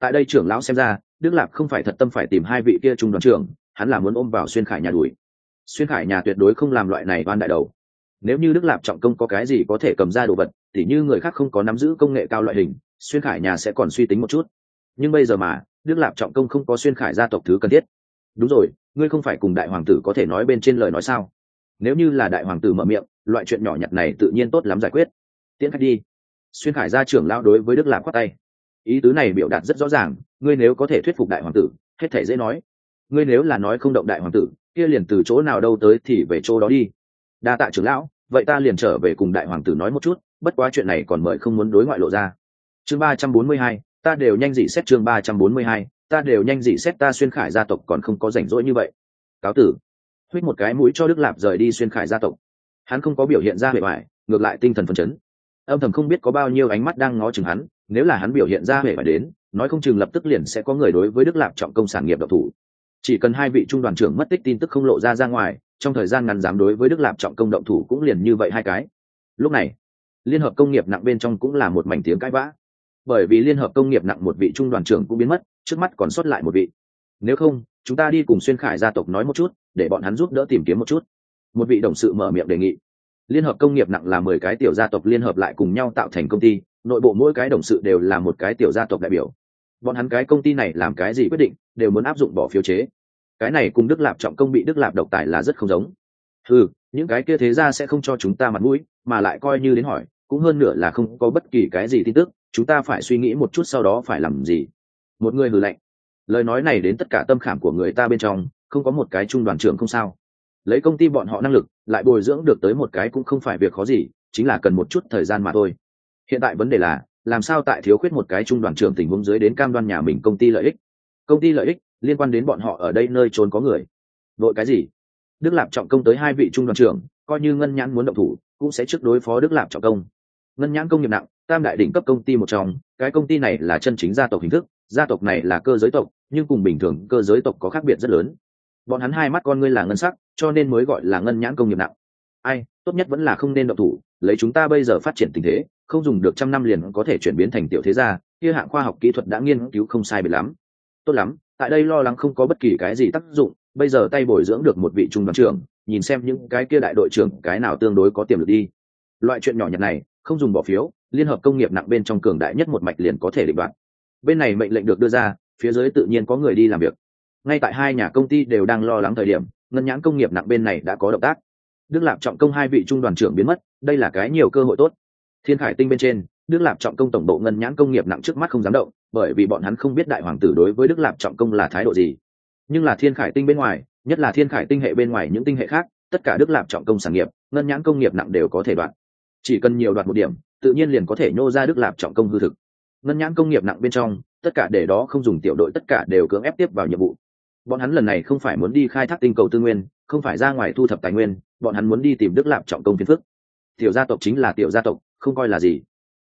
Tại đây trưởng lão xem ra, đức lạp không phải thật tâm phải tìm hai vị kia trung đoàn trưởng, hắn là muốn ôm vào xuyên khải nhà đuổi. Xuyên khải nhà tuyệt đối không làm loại này ban đại đầu. Nếu như đức lạp trọng công có cái gì có thể cầm ra đồ vật thì như người khác không có nắm giữ công nghệ cao loại hình, xuyên khải nhà sẽ còn suy tính một chút. Nhưng bây giờ mà đức lạp trọng công không có xuyên khải gia tộc thứ cần thiết. Đúng rồi, ngươi không phải cùng đại hoàng tử có thể nói bên trên lời nói sao? Nếu như là đại hoàng tử mở miệng, loại chuyện nhỏ nhặt này tự nhiên tốt lắm giải quyết. Tiễn khách đi. Xuyên khải gia trưởng lao đối với đức lạp khoát tay. Ý tứ này biểu đạt rất rõ ràng, ngươi nếu có thể thuyết phục đại hoàng tử, hết thể dễ nói. Ngươi nếu là nói không động đại hoàng tử, kia liền từ chỗ nào đâu tới thì về chỗ đó đi. Đa tạ trưởng lão, vậy ta liền trở về cùng đại hoàng tử nói một chút, bất quá chuyện này còn mời không muốn đối ngoại lộ ra. Chương ba trăm bốn mươi hai ta đều nhanh dị xét chương ba trăm bốn mươi hai, ta đều nhanh dị xét ta xuyên khải gia tộc còn không có rảnh rỗi như vậy. Cáo tử. Huých một cái mũi cho đức lạp rời đi xuyên khải gia tộc. Hắn không có biểu hiện ra vẻ vải ngược lại tinh thần phấn chấn. Âm thầm không biết có bao nhiêu ánh mắt đang ngó chừng hắn, nếu là hắn biểu hiện ra vẻ vải đến, nói không chừng lập tức liền sẽ có người đối với đức lạp trọng công sản nghiệp độc thủ. Chỉ cần hai vị trung đoàn trưởng mất tích tin tức không lộ ra ra ngoài, trong thời gian ngắn dám đối với đức lạp trọng công động thủ cũng liền như vậy hai cái. Lúc này, liên hợp công nghiệp nặng bên trong cũng là một mảnh tiếng cãi vã bởi vì liên hợp công nghiệp nặng một vị trung đoàn trưởng cũng biến mất, trước mắt còn sót lại một vị. Nếu không, chúng ta đi cùng xuyên khải gia tộc nói một chút, để bọn hắn giúp đỡ tìm kiếm một chút. Một vị đồng sự mở miệng đề nghị. Liên hợp công nghiệp nặng là mười cái tiểu gia tộc liên hợp lại cùng nhau tạo thành công ty, nội bộ mỗi cái đồng sự đều là một cái tiểu gia tộc đại biểu. Bọn hắn cái công ty này làm cái gì quyết định, đều muốn áp dụng bỏ phiếu chế. Cái này cùng đức lạp trọng công bị đức lạp độc tài là rất không giống. Ừ những cái kia thế ra sẽ không cho chúng ta mặt mũi, mà lại coi như đến hỏi cũng hơn nửa là không có bất kỳ cái gì tin tức, chúng ta phải suy nghĩ một chút sau đó phải làm gì. Một người hừ lạnh. Lời nói này đến tất cả tâm khảm của người ta bên trong, không có một cái trung đoàn trưởng không sao. Lấy công ty bọn họ năng lực, lại bồi dưỡng được tới một cái cũng không phải việc khó gì, chính là cần một chút thời gian mà thôi. Hiện tại vấn đề là, làm sao tại thiếu khuyết một cái trung đoàn trưởng tình huống dưới đến cam đoan nhà mình công ty lợi ích. Công ty lợi ích liên quan đến bọn họ ở đây nơi trốn có người. Vội cái gì? Đức lạp trọng công tới hai vị trung đoàn trưởng, coi như ngân nhãn muốn động thủ, cũng sẽ trước đối phó đức lạp trọng công ngân nhãn công nghiệp nặng, tam đại đỉnh cấp công ty một trong, cái công ty này là chân chính gia tộc hình thức, gia tộc này là cơ giới tộc, nhưng cùng bình thường cơ giới tộc có khác biệt rất lớn. Bọn hắn hai mắt con ngươi là ngân sắc, cho nên mới gọi là ngân nhãn công nghiệp nặng. Ai, tốt nhất vẫn là không nên động thủ, lấy chúng ta bây giờ phát triển tình thế, không dùng được trăm năm liền có thể chuyển biến thành tiểu thế gia, kia hạng khoa học kỹ thuật đã nghiên cứu không sai biệt lắm. Tốt lắm, tại đây lo lắng không có bất kỳ cái gì tác dụng, bây giờ tay bồi dưỡng được một vị trung đoàn trưởng, nhìn xem những cái kia đại đội trưởng, cái nào tương đối có tiềm lực đi. Loại chuyện nhỏ nhặt này không dùng bỏ phiếu, liên hợp công nghiệp nặng bên trong cường đại nhất một mạch liền có thể định đoạt. Bên này mệnh lệnh được đưa ra, phía dưới tự nhiên có người đi làm việc. Ngay tại hai nhà công ty đều đang lo lắng thời điểm, ngân nhãn công nghiệp nặng bên này đã có động tác. Đức lạp trọng công hai vị trung đoàn trưởng biến mất, đây là cái nhiều cơ hội tốt. Thiên khải tinh bên trên, đức lạp trọng công tổng bộ ngân nhãn công nghiệp nặng trước mắt không dám động, bởi vì bọn hắn không biết đại hoàng tử đối với đức lạp trọng công là thái độ gì. Nhưng là thiên khải tinh bên ngoài, nhất là thiên khải tinh hệ bên ngoài những tinh hệ khác, tất cả đức lạp trọng công sản nghiệp, ngân nhãn công nghiệp nặng đều có thể đoạn chỉ cần nhiều đoạt một điểm, tự nhiên liền có thể nhô ra đức lạp trọng công hư thực. Ngân nhãn công nghiệp nặng bên trong, tất cả để đó không dùng tiểu đội tất cả đều cưỡng ép tiếp vào nhiệm vụ. Bọn hắn lần này không phải muốn đi khai thác tinh cầu tư nguyên, không phải ra ngoài thu thập tài nguyên, bọn hắn muốn đi tìm đức lạp trọng công phiên phức. Tiểu gia tộc chính là tiểu gia tộc, không coi là gì.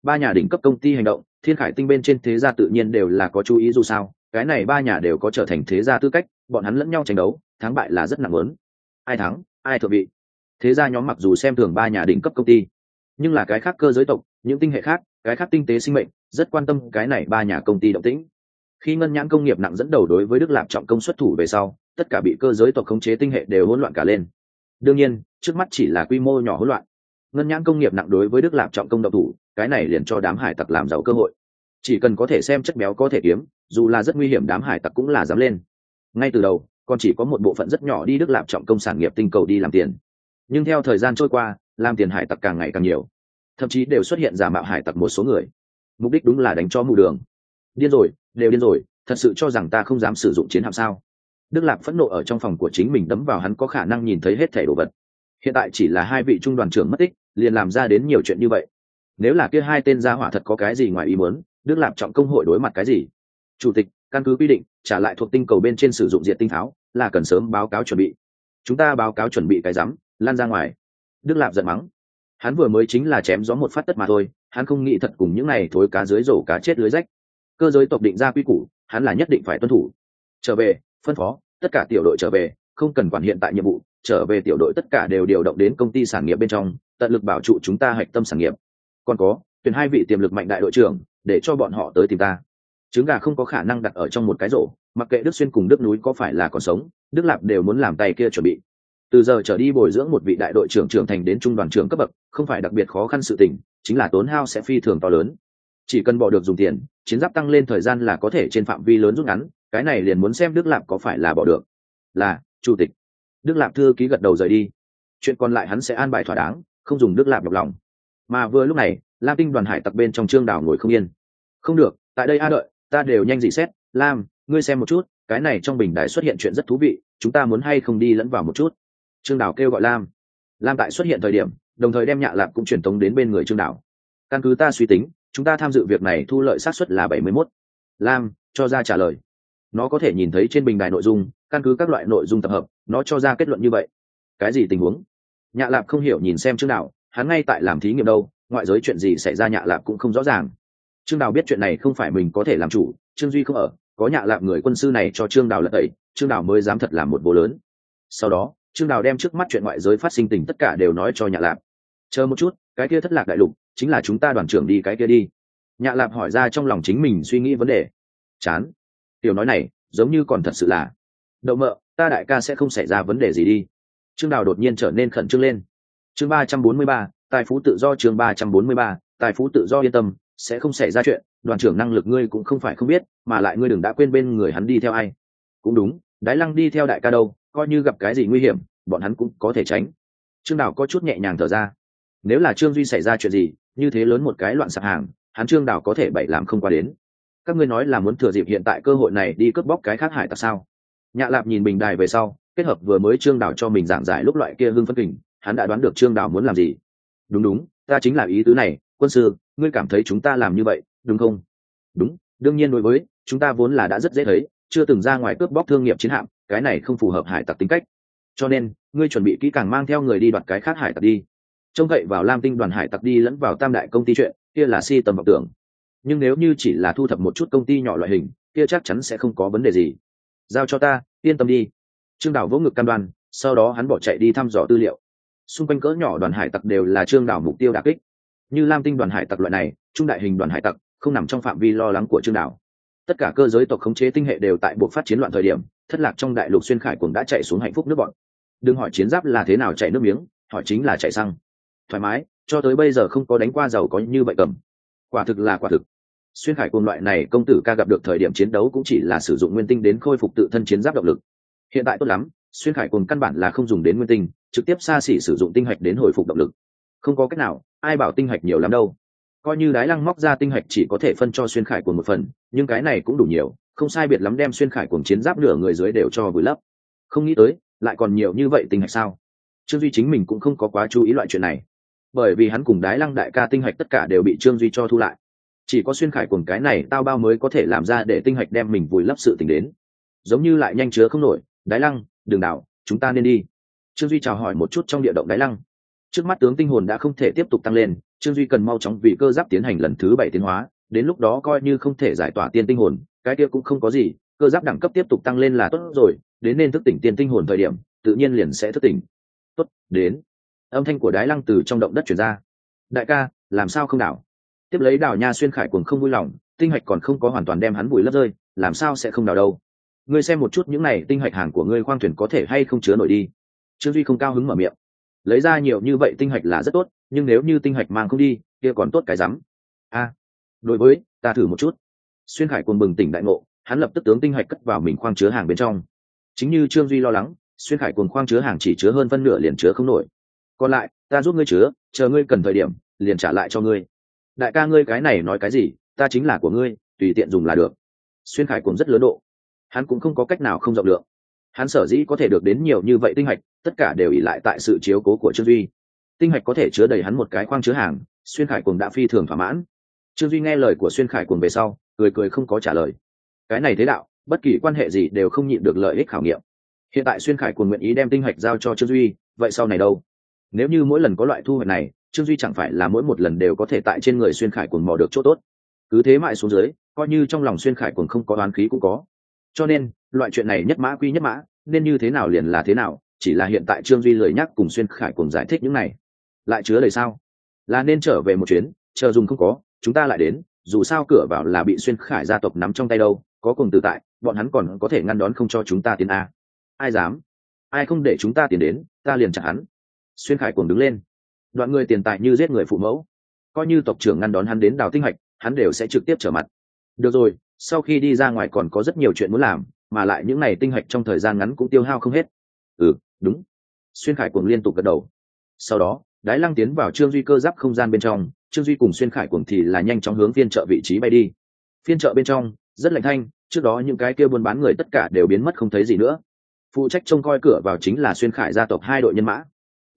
Ba nhà đỉnh cấp công ty hành động, thiên khải tinh bên trên thế gia tự nhiên đều là có chú ý dù sao, cái này ba nhà đều có trở thành thế gia tư cách, bọn hắn lẫn nhau tranh đấu, thắng bại là rất nặng lớn. Ai thắng, ai thượng vị. Thế gia nhóm mặc dù xem thường ba nhà đỉnh cấp công ty nhưng là cái khác cơ giới tộc, những tinh hệ khác, cái khác tinh tế sinh mệnh, rất quan tâm cái này ba nhà công ty động tĩnh. Khi ngân nhãn công nghiệp nặng dẫn đầu đối với đức lạp trọng công xuất thủ về sau, tất cả bị cơ giới tộc khống chế tinh hệ đều hỗn loạn cả lên. Đương nhiên, trước mắt chỉ là quy mô nhỏ hỗn loạn. Ngân nhãn công nghiệp nặng đối với đức lạp trọng công độc thủ, cái này liền cho đám hải tặc làm giàu cơ hội. Chỉ cần có thể xem chất béo có thể kiếm, dù là rất nguy hiểm đám hải tặc cũng là dám lên. Ngay từ đầu, còn chỉ có một bộ phận rất nhỏ đi đức lạp trọng công sản nghiệp tinh cầu đi làm tiền. Nhưng theo thời gian trôi qua làm tiền hải tặc càng ngày càng nhiều. Thậm chí đều xuất hiện giả mạo hải tặc một số người. Mục đích đúng là đánh cho mù đường. Điên rồi, đều điên rồi, thật sự cho rằng ta không dám sử dụng chiến hạm sao? Đức lạp phẫn nộ ở trong phòng của chính mình đấm vào hắn có khả năng nhìn thấy hết thẻ đồ vật. Hiện tại chỉ là hai vị trung đoàn trưởng mất tích, liền làm ra đến nhiều chuyện như vậy. Nếu là kia hai tên gia hỏa thật có cái gì ngoài ý muốn, đức lạp trọng công hội đối mặt cái gì? Chủ tịch, căn cứ quy định, trả lại thuộc tinh cầu bên trên sử dụng diện tinh tháo, là cần sớm báo cáo chuẩn bị. Chúng ta báo cáo chuẩn bị cái rắm, lan ra ngoài đức lạp giận mắng. Hắn vừa mới chính là chém gió một phát tất mà thôi, hắn không nghĩ thật cùng những này thối cá dưới rổ cá chết lưới rách. Cơ giới tộc định ra quy củ, hắn là nhất định phải tuân thủ. Trở về, phân phó, tất cả tiểu đội trở về, không cần quản hiện tại nhiệm vụ, trở về tiểu đội tất cả đều điều động đến công ty sản nghiệp bên trong, tận lực bảo trụ chúng ta hạch tâm sản nghiệp. Còn có, tuyển hai vị tiềm lực mạnh đại đội trưởng, để cho bọn họ tới tìm ta. Trứng gà không có khả năng đặt ở trong một cái rổ, mặc kệ đức xuyên cùng đức núi có phải là còn sống, đức lạp đều muốn làm tay kia chuẩn bị từ giờ trở đi bồi dưỡng một vị đại đội trưởng trưởng thành đến trung đoàn trưởng cấp bậc, không phải đặc biệt khó khăn sự tình, chính là tốn hao sẽ phi thường to lớn. Chỉ cần bỏ được dùng tiền, chiến giáp tăng lên thời gian là có thể trên phạm vi lớn rút ngắn, cái này liền muốn xem đức lạp có phải là bỏ được. Là, chủ tịch. Đức lạp thư ký gật đầu rời đi. Chuyện còn lại hắn sẽ an bài thỏa đáng, không dùng đức lạp độc lòng. Mà vừa lúc này, lam tinh đoàn hải tặc bên trong trương đảo ngồi không yên. Không được, tại đây a đợi, ta đều nhanh dị xét. Lam, ngươi xem một chút, cái này trong bình đài xuất hiện chuyện rất thú vị, chúng ta muốn hay không đi lẫn vào một chút? Trương đảo kêu gọi lam. Lam tại xuất hiện thời điểm, đồng thời đem nhạ lạp cũng truyền tống đến bên người trương đảo căn cứ ta suy tính, chúng ta tham dự việc này thu lợi xác suất là bảy mươi mốt. Lam, cho ra trả lời. Nó có thể nhìn thấy trên bình đài nội dung, căn cứ các loại nội dung tập hợp, nó cho ra kết luận như vậy. Cái gì tình huống? Nhạ lạp không hiểu nhìn xem chương đạo hắn ngay tại làm thí nghiệm đâu, ngoại giới chuyện gì xảy ra nhạ lạp cũng không rõ ràng. Trương đào biết chuyện này không phải mình có thể làm chủ, trương duy không ở, có nhạ lạp người quân sư này cho trương đào lật tẩy, trương đào mới dám thật làm một bố lớn. Sau đó trương đào đem trước mắt chuyện ngoại giới phát sinh tình tất cả đều nói cho nhạ lạp. Chờ một chút, cái kia thất lạc đại lục chính là chúng ta đoàn trưởng đi cái kia đi. Nhạ lạp hỏi ra trong lòng chính mình suy nghĩ vấn đề. Chán. Tiểu nói này, giống như còn thật sự là, đậu mợ, ta đại ca sẽ không xảy ra vấn đề gì đi. Trương đào đột nhiên trở nên khẩn trương lên. Chương ba trăm bốn mươi ba, tài phú tự do chương ba trăm bốn mươi ba, tài phú tự do yên tâm, sẽ không xảy ra chuyện, đoàn trưởng năng lực ngươi cũng không phải không biết, mà lại ngươi đừng đã quên bên người hắn đi theo ai. Cũng đúng đái lăng đi theo đại ca đâu, coi như gặp cái gì nguy hiểm, bọn hắn cũng có thể tránh. Trương đào có chút nhẹ nhàng thở ra. Nếu là trương duy xảy ra chuyện gì, như thế lớn một cái loạn sạp hàng, hắn trương đào có thể bậy làm không qua đến. Các ngươi nói là muốn thừa dịp hiện tại cơ hội này đi cướp bóc cái khác hải tặc sao? Nhạ lạp nhìn bình đài về sau, kết hợp vừa mới trương đào cho mình giảng giải lúc loại kia hưng phân kình, hắn đã đoán được trương đào muốn làm gì. Đúng đúng, ta chính là ý tứ này, quân sư, ngươi cảm thấy chúng ta làm như vậy, đúng không? Đúng, đương nhiên đối với, chúng ta vốn là đã rất dễ thấy chưa từng ra ngoài cướp bóc thương nghiệp chiến hạm, cái này không phù hợp hải tặc tính cách. Cho nên, ngươi chuẩn bị kỹ càng mang theo người đi đoạt cái khác hải tặc đi. Trông cậy vào lam tinh đoàn hải tặc đi lẫn vào tam đại công ty chuyện, kia là si tầm vọng tưởng. Nhưng nếu như chỉ là thu thập một chút công ty nhỏ loại hình, kia chắc chắn sẽ không có vấn đề gì. Giao cho ta, yên tâm đi. Trương đảo vỗ ngực cam đoan, sau đó hắn bỏ chạy đi thăm dò tư liệu. Xung quanh cỡ nhỏ đoàn hải tặc đều là trương đảo mục tiêu đà kích. Như lam tinh đoàn hải tặc loại này, trung đại hình đoàn hải tặc, không nằm trong phạm vi lo lắng của trương đảo tất cả cơ giới tộc khống chế tinh hệ đều tại buộc phát chiến loạn thời điểm, thất lạc trong đại lục xuyên khải cuồng đã chạy xuống hạnh phúc nước bọn. Đừng hỏi chiến giáp là thế nào chạy nước miếng, hỏi chính là chạy xăng. Thoải mái, cho tới bây giờ không có đánh qua giàu có như vậy cầm. Quả thực là quả thực. Xuyên khải cuồng loại này công tử ca gặp được thời điểm chiến đấu cũng chỉ là sử dụng nguyên tinh đến khôi phục tự thân chiến giáp động lực. Hiện tại tốt lắm, xuyên khải cuồng căn bản là không dùng đến nguyên tinh, trực tiếp xa xỉ sử dụng tinh hạch đến hồi phục động lực. Không có cách nào, ai bảo tinh hạch nhiều lắm đâu coi như đái lăng móc ra tinh hạch chỉ có thể phân cho xuyên khải cuồng một phần, nhưng cái này cũng đủ nhiều, không sai biệt lắm đem xuyên khải cuồng chiến giáp nửa người dưới đều cho vùi lấp. Không nghĩ tới, lại còn nhiều như vậy tinh hạch sao? Trương duy chính mình cũng không có quá chú ý loại chuyện này. Bởi vì hắn cùng đái lăng đại ca tinh hạch tất cả đều bị trương duy cho thu lại. Chỉ có xuyên khải cuồng cái này tao bao mới có thể làm ra để tinh hạch đem mình vùi lấp sự t đến. Giống như lại nhanh chứa không nổi, đái lăng, đường đảo, chúng ta nên đi. Trương duy chào hỏi một chút trong địa động đái lăng. Trước mắt tướng tinh hồn đã không thể tiếp tục tăng lên trương duy cần mau chóng vì cơ giáp tiến hành lần thứ bảy tiến hóa, đến lúc đó coi như không thể giải tỏa tiên tinh hồn, cái kia cũng không có gì, cơ giáp đẳng cấp tiếp tục tăng lên là tốt rồi, đến nên thức tỉnh tiên tinh hồn thời điểm, tự nhiên liền sẽ thức tỉnh. Tốt, đến. Âm thanh của đái lăng từ trong động đất chuyển ra. Đại ca, làm sao không đảo? Tiếp lấy đảo nha xuyên khải cuồng không vui lòng, tinh hạch còn không có hoàn toàn đem hắn bùi lấp rơi, làm sao sẽ không đào đâu? Ngươi xem một chút những này tinh hạch hàng của ngươi khoang thuyền có thể hay không chứa nổi đi. Trương duy không cao hứng mở miệng. Lấy ra nhiều như vậy tinh hạch là rất tốt nhưng nếu như tinh hạch mang không đi, kia còn tốt cái rắm. A, đối với, ta thử một chút. Xuyên khải cuồng bừng tỉnh đại ngộ, hắn lập tức tướng tinh hạch cất vào mình khoang chứa hàng bên trong. Chính như trương duy lo lắng, xuyên khải cuồng khoang chứa hàng chỉ chứa hơn phân nửa liền chứa không nổi. Còn lại, ta giúp ngươi chứa, chờ ngươi cần thời điểm, liền trả lại cho ngươi. Đại ca ngươi cái này nói cái gì, ta chính là của ngươi, tùy tiện dùng là được. Xuyên khải cuồng rất lớn độ. Hắn cũng không có cách nào không rộng lượng. Hắn sở dĩ có thể được đến nhiều như vậy tinh hạch, tất cả đều ỉ lại tại sự chiếu cố của trương duy tinh hạch có thể chứa đầy hắn một cái khoang chứa hàng, xuyên khải cuồng đã phi thường thỏa mãn. Trương duy nghe lời của xuyên khải cuồng về sau, cười cười không có trả lời. Cái này thế đạo, bất kỳ quan hệ gì đều không nhịn được lợi ích khảo nghiệm. Hiện tại xuyên khải cuồng nguyện ý đem tinh hạch giao cho trương duy, vậy sau này đâu? Nếu như mỗi lần có loại thu hoạch này, trương duy chẳng phải là mỗi một lần đều có thể tại trên người xuyên khải cuồng mò được chỗ tốt. Cứ thế mãi xuống dưới, coi như trong lòng xuyên khải cuồng không có đoán khí cũng có. Cho nên, loại chuyện này nhất mã quy nhất mã, nên như thế nào liền là thế nào, chỉ là hiện tại trương duy lời nhắc cùng xuyên khải cùng giải thích những này lại chứa đầy sao? Là nên trở về một chuyến, chờ dùng không có, chúng ta lại đến, dù sao cửa vào là bị xuyên khải gia tộc nắm trong tay đâu, có cùng tự tại, bọn hắn còn có thể ngăn đón không cho chúng ta tiến a. Ai dám? Ai không để chúng ta tiến đến, ta liền chặn hắn. Xuyên khải cùng đứng lên. Đoạn người tiền tài như giết người phụ mẫu. Coi như tộc trưởng ngăn đón hắn đến đào tinh hạch, hắn đều sẽ trực tiếp trở mặt. Được rồi, sau khi đi ra ngoài còn có rất nhiều chuyện muốn làm, mà lại những này tinh hạch trong thời gian ngắn cũng tiêu hao không hết. Ừ đúng. Xuyên khải cuồng liên tục gật đầu. Sau đó đái lăng tiến vào trương duy cơ giáp không gian bên trong, trương duy cùng xuyên khải cuồng thì là nhanh chóng hướng phiên chợ vị trí bay đi. Phiên chợ bên trong, rất lạnh thanh, trước đó những cái kia buôn bán người tất cả đều biến mất không thấy gì nữa. Phụ trách trông coi cửa vào chính là xuyên khải gia tộc hai đội nhân mã.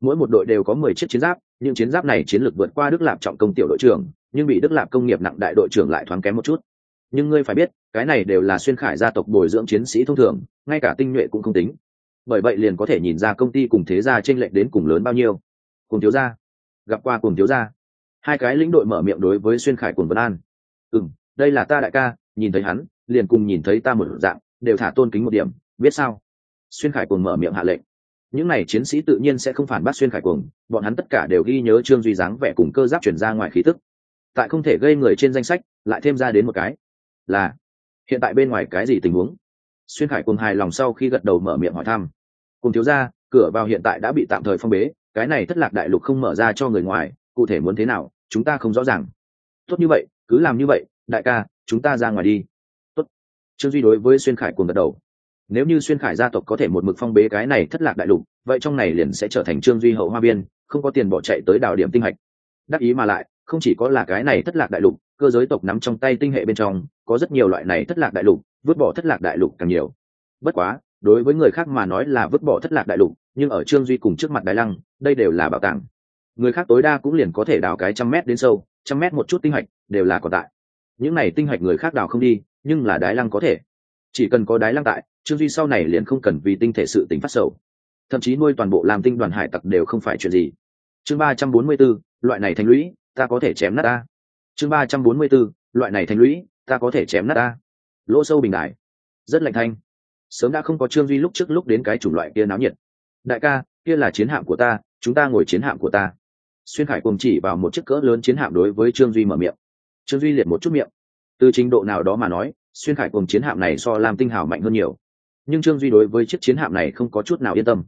Mỗi một đội đều có mười chiếc chiến giáp, những chiến giáp này chiến lược vượt qua đức lạp trọng công tiểu đội trưởng, nhưng bị đức lạp công nghiệp nặng đại đội trưởng lại thoáng kém một chút. Nhưng ngươi phải biết, cái này đều là xuyên khải gia tộc bồi dưỡng chiến sĩ thông thường, ngay cả tinh nhuệ cũng không tính. Bởi vậy liền có thể nhìn ra công ty cùng thế gia t r ê n lệch đến cùng lớn bao nhiêu cùng thiếu gia. Gặp qua cùng thiếu gia. Hai cái lĩnh đội mở miệng đối với xuyên khải cùng vân an. Ừ m đây là ta đại ca, nhìn thấy hắn, liền cùng nhìn thấy ta một dạng, đều thả tôn kính một điểm, biết sao? Xuyên khải cùng mở miệng hạ lệnh. Những n à y chiến sĩ tự nhiên sẽ không phản bác xuyên khải cùng bọn hắn tất cả đều ghi nhớ trương duy dáng vẻ cùng cơ giáp chuyển ra ngoài khí tức. Tại không thể gây người trên danh sách, lại thêm ra đến một cái, là, hiện tại bên ngoài cái gì tình huống? Xuyên khải cùng hài lòng sau khi gật đầu mở miệng hỏi thăm. Cùng thiếu ra cửa vào hiện tại đã bị tạm thời phong bế cái này thất lạc đại lục không mở ra cho người ngoài, cụ thể muốn thế nào, chúng ta không rõ ràng. Tốt như vậy, cứ làm như vậy, đại ca, chúng ta ra ngoài đi. Tốt. Trương duy đối với xuyên khải cùng gật đầu. Nếu như xuyên khải gia tộc có thể một mực phong bế cái này thất lạc đại lục, vậy trong này liền sẽ trở thành trương duy hậu hoa biên, không có tiền bỏ chạy tới đảo điểm tinh hạch. Đắc ý mà lại, không chỉ có là cái này thất lạc đại lục, cơ giới tộc nắm trong tay tinh hệ bên trong, có rất nhiều loại này thất lạc đại lục, vứt bỏ thất lạc đại lục càng nhiều. Bất quá đối với người khác mà nói là vứt bỏ thất lạc đại lục, nhưng ở trương duy cùng trước mặt đài lăng, đây đều là bảo tàng. Người khác tối đa cũng liền có thể đào cái trăm mét đến sâu, trăm mét một chút tinh hạch đều là còn tại. Những này tinh hạch người khác đào không đi, nhưng là đái lăng có thể. Chỉ cần có đái lăng tại, trương duy sau này liền không cần vì tinh thể sự tính phát sầu. Thậm chí nuôi toàn bộ làm tinh đoàn hải tặc đều không phải chuyện gì. Chương ba trăm bốn mươi b ố loại này thành lũy, ta có thể chém nát ta. Chương ba trăm bốn mươi b ố loại này thành lũy, ta có thể chém nát ta. Lỗ sâu bình đại. Rất lạnh thanh sớm đã không có trương duy lúc trước lúc đến cái chủng loại kia náo nhiệt. Đại ca, kia là chiến hạm của ta, chúng ta ngồi chiến hạm của ta. Xuyên khải cùng chỉ vào một chiếc cỡ lớn chiến hạm đối với trương duy mở miệng. Trương duy liệt một chút miệng. Từ trình độ nào đó mà nói, xuyên khải cùng chiến hạm này so làm tinh hào mạnh hơn nhiều. Nhưng trương duy đối với chiếc chiến hạm này không có chút nào yên tâm.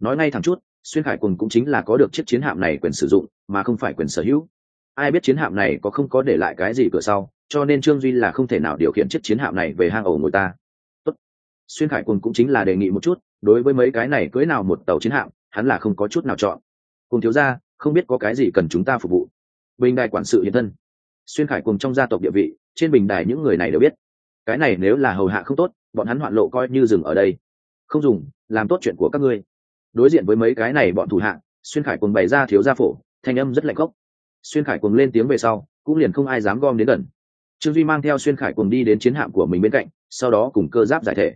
Nói ngay thẳng chút, xuyên khải cùng cũng chính là có được chiếc chiến hạm này quyền sử dụng, mà không phải quyền sở hữu. Ai biết chiến hạm này có không có để lại cái gì cửa sau, cho nên trương duy là không thể nào điều khiển chiếc chiến hạm này về hang ổ ngồi ta xuyên khải cùng cũng chính là đề nghị một chút, đối với mấy cái này cưới nào một tàu chiến hạm, hắn là không có chút nào chọn. Cùng thiếu ra không biết có cái gì cần chúng ta phục vụ. Bình đài quản sự hiện thân. Xuyên khải cùng trong gia tộc địa vị, trên bình đài những người này đều biết. Cái này nếu là hầu hạ không tốt, bọn hắn hoạn lộ coi như dừng ở đây. Không dùng, làm tốt chuyện của các ngươi. Đối diện với mấy cái này bọn thủ hạ xuyên khải cùng bày ra thiếu gia phổ, thanh âm rất lạnh gốc xuyên khải cùng lên tiếng về sau, cũng liền không ai dám gom đến gần. Trương duy mang theo xuyên khải cùng đi đến chiến hạm của mình bên cạnh, sau đó cùng cơ giáp giải thể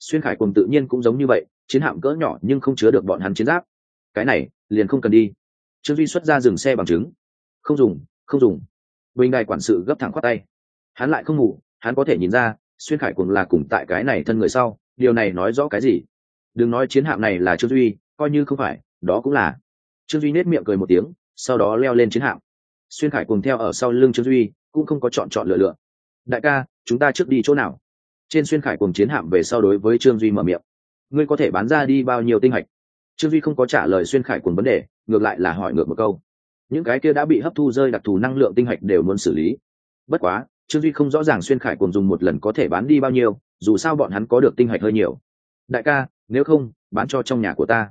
xuyên khải cùng tự nhiên cũng giống như vậy, chiến hạm cỡ nhỏ nhưng không chứa được bọn hắn chiến giáp. Cái này, liền không cần đi. Trương duy xuất ra dừng xe bằng chứng. Không dùng không dùng. Bình đài quản sự gấp thẳng khoát tay. Hắn lại không ngủ, hắn có thể nhìn ra, xuyên khải cùng là cùng tại cái này thân người sau. Điều này nói rõ cái gì? Đừng nói chiến hạm này là trương duy, coi như không phải, đó cũng là. Trương duy nết miệng cười một tiếng, sau đó leo lên chiến hạm. Xuyên khải cùng theo ở sau lưng trương duy, cũng không có chọn chọn lựa lựa. Đại ca, chúng ta trước đi chỗ nào? Trên xuyên khải cùng chiến hạm về sau đối với trương duy mở miệng. Ngươi có thể bán ra đi bao nhiêu tinh hạch? Trương duy không có trả lời xuyên khải cùng vấn đề, ngược lại là hỏi ngược một câu. Những cái kia đã bị hấp thu rơi đặc thù năng lượng tinh hạch đều muốn xử lý. Bất quá, trương duy không rõ ràng xuyên khải cùng dùng một lần có thể bán đi bao nhiêu, dù sao bọn hắn có được tinh hạch hơi nhiều. Đại ca, nếu không, bán cho trong nhà của ta.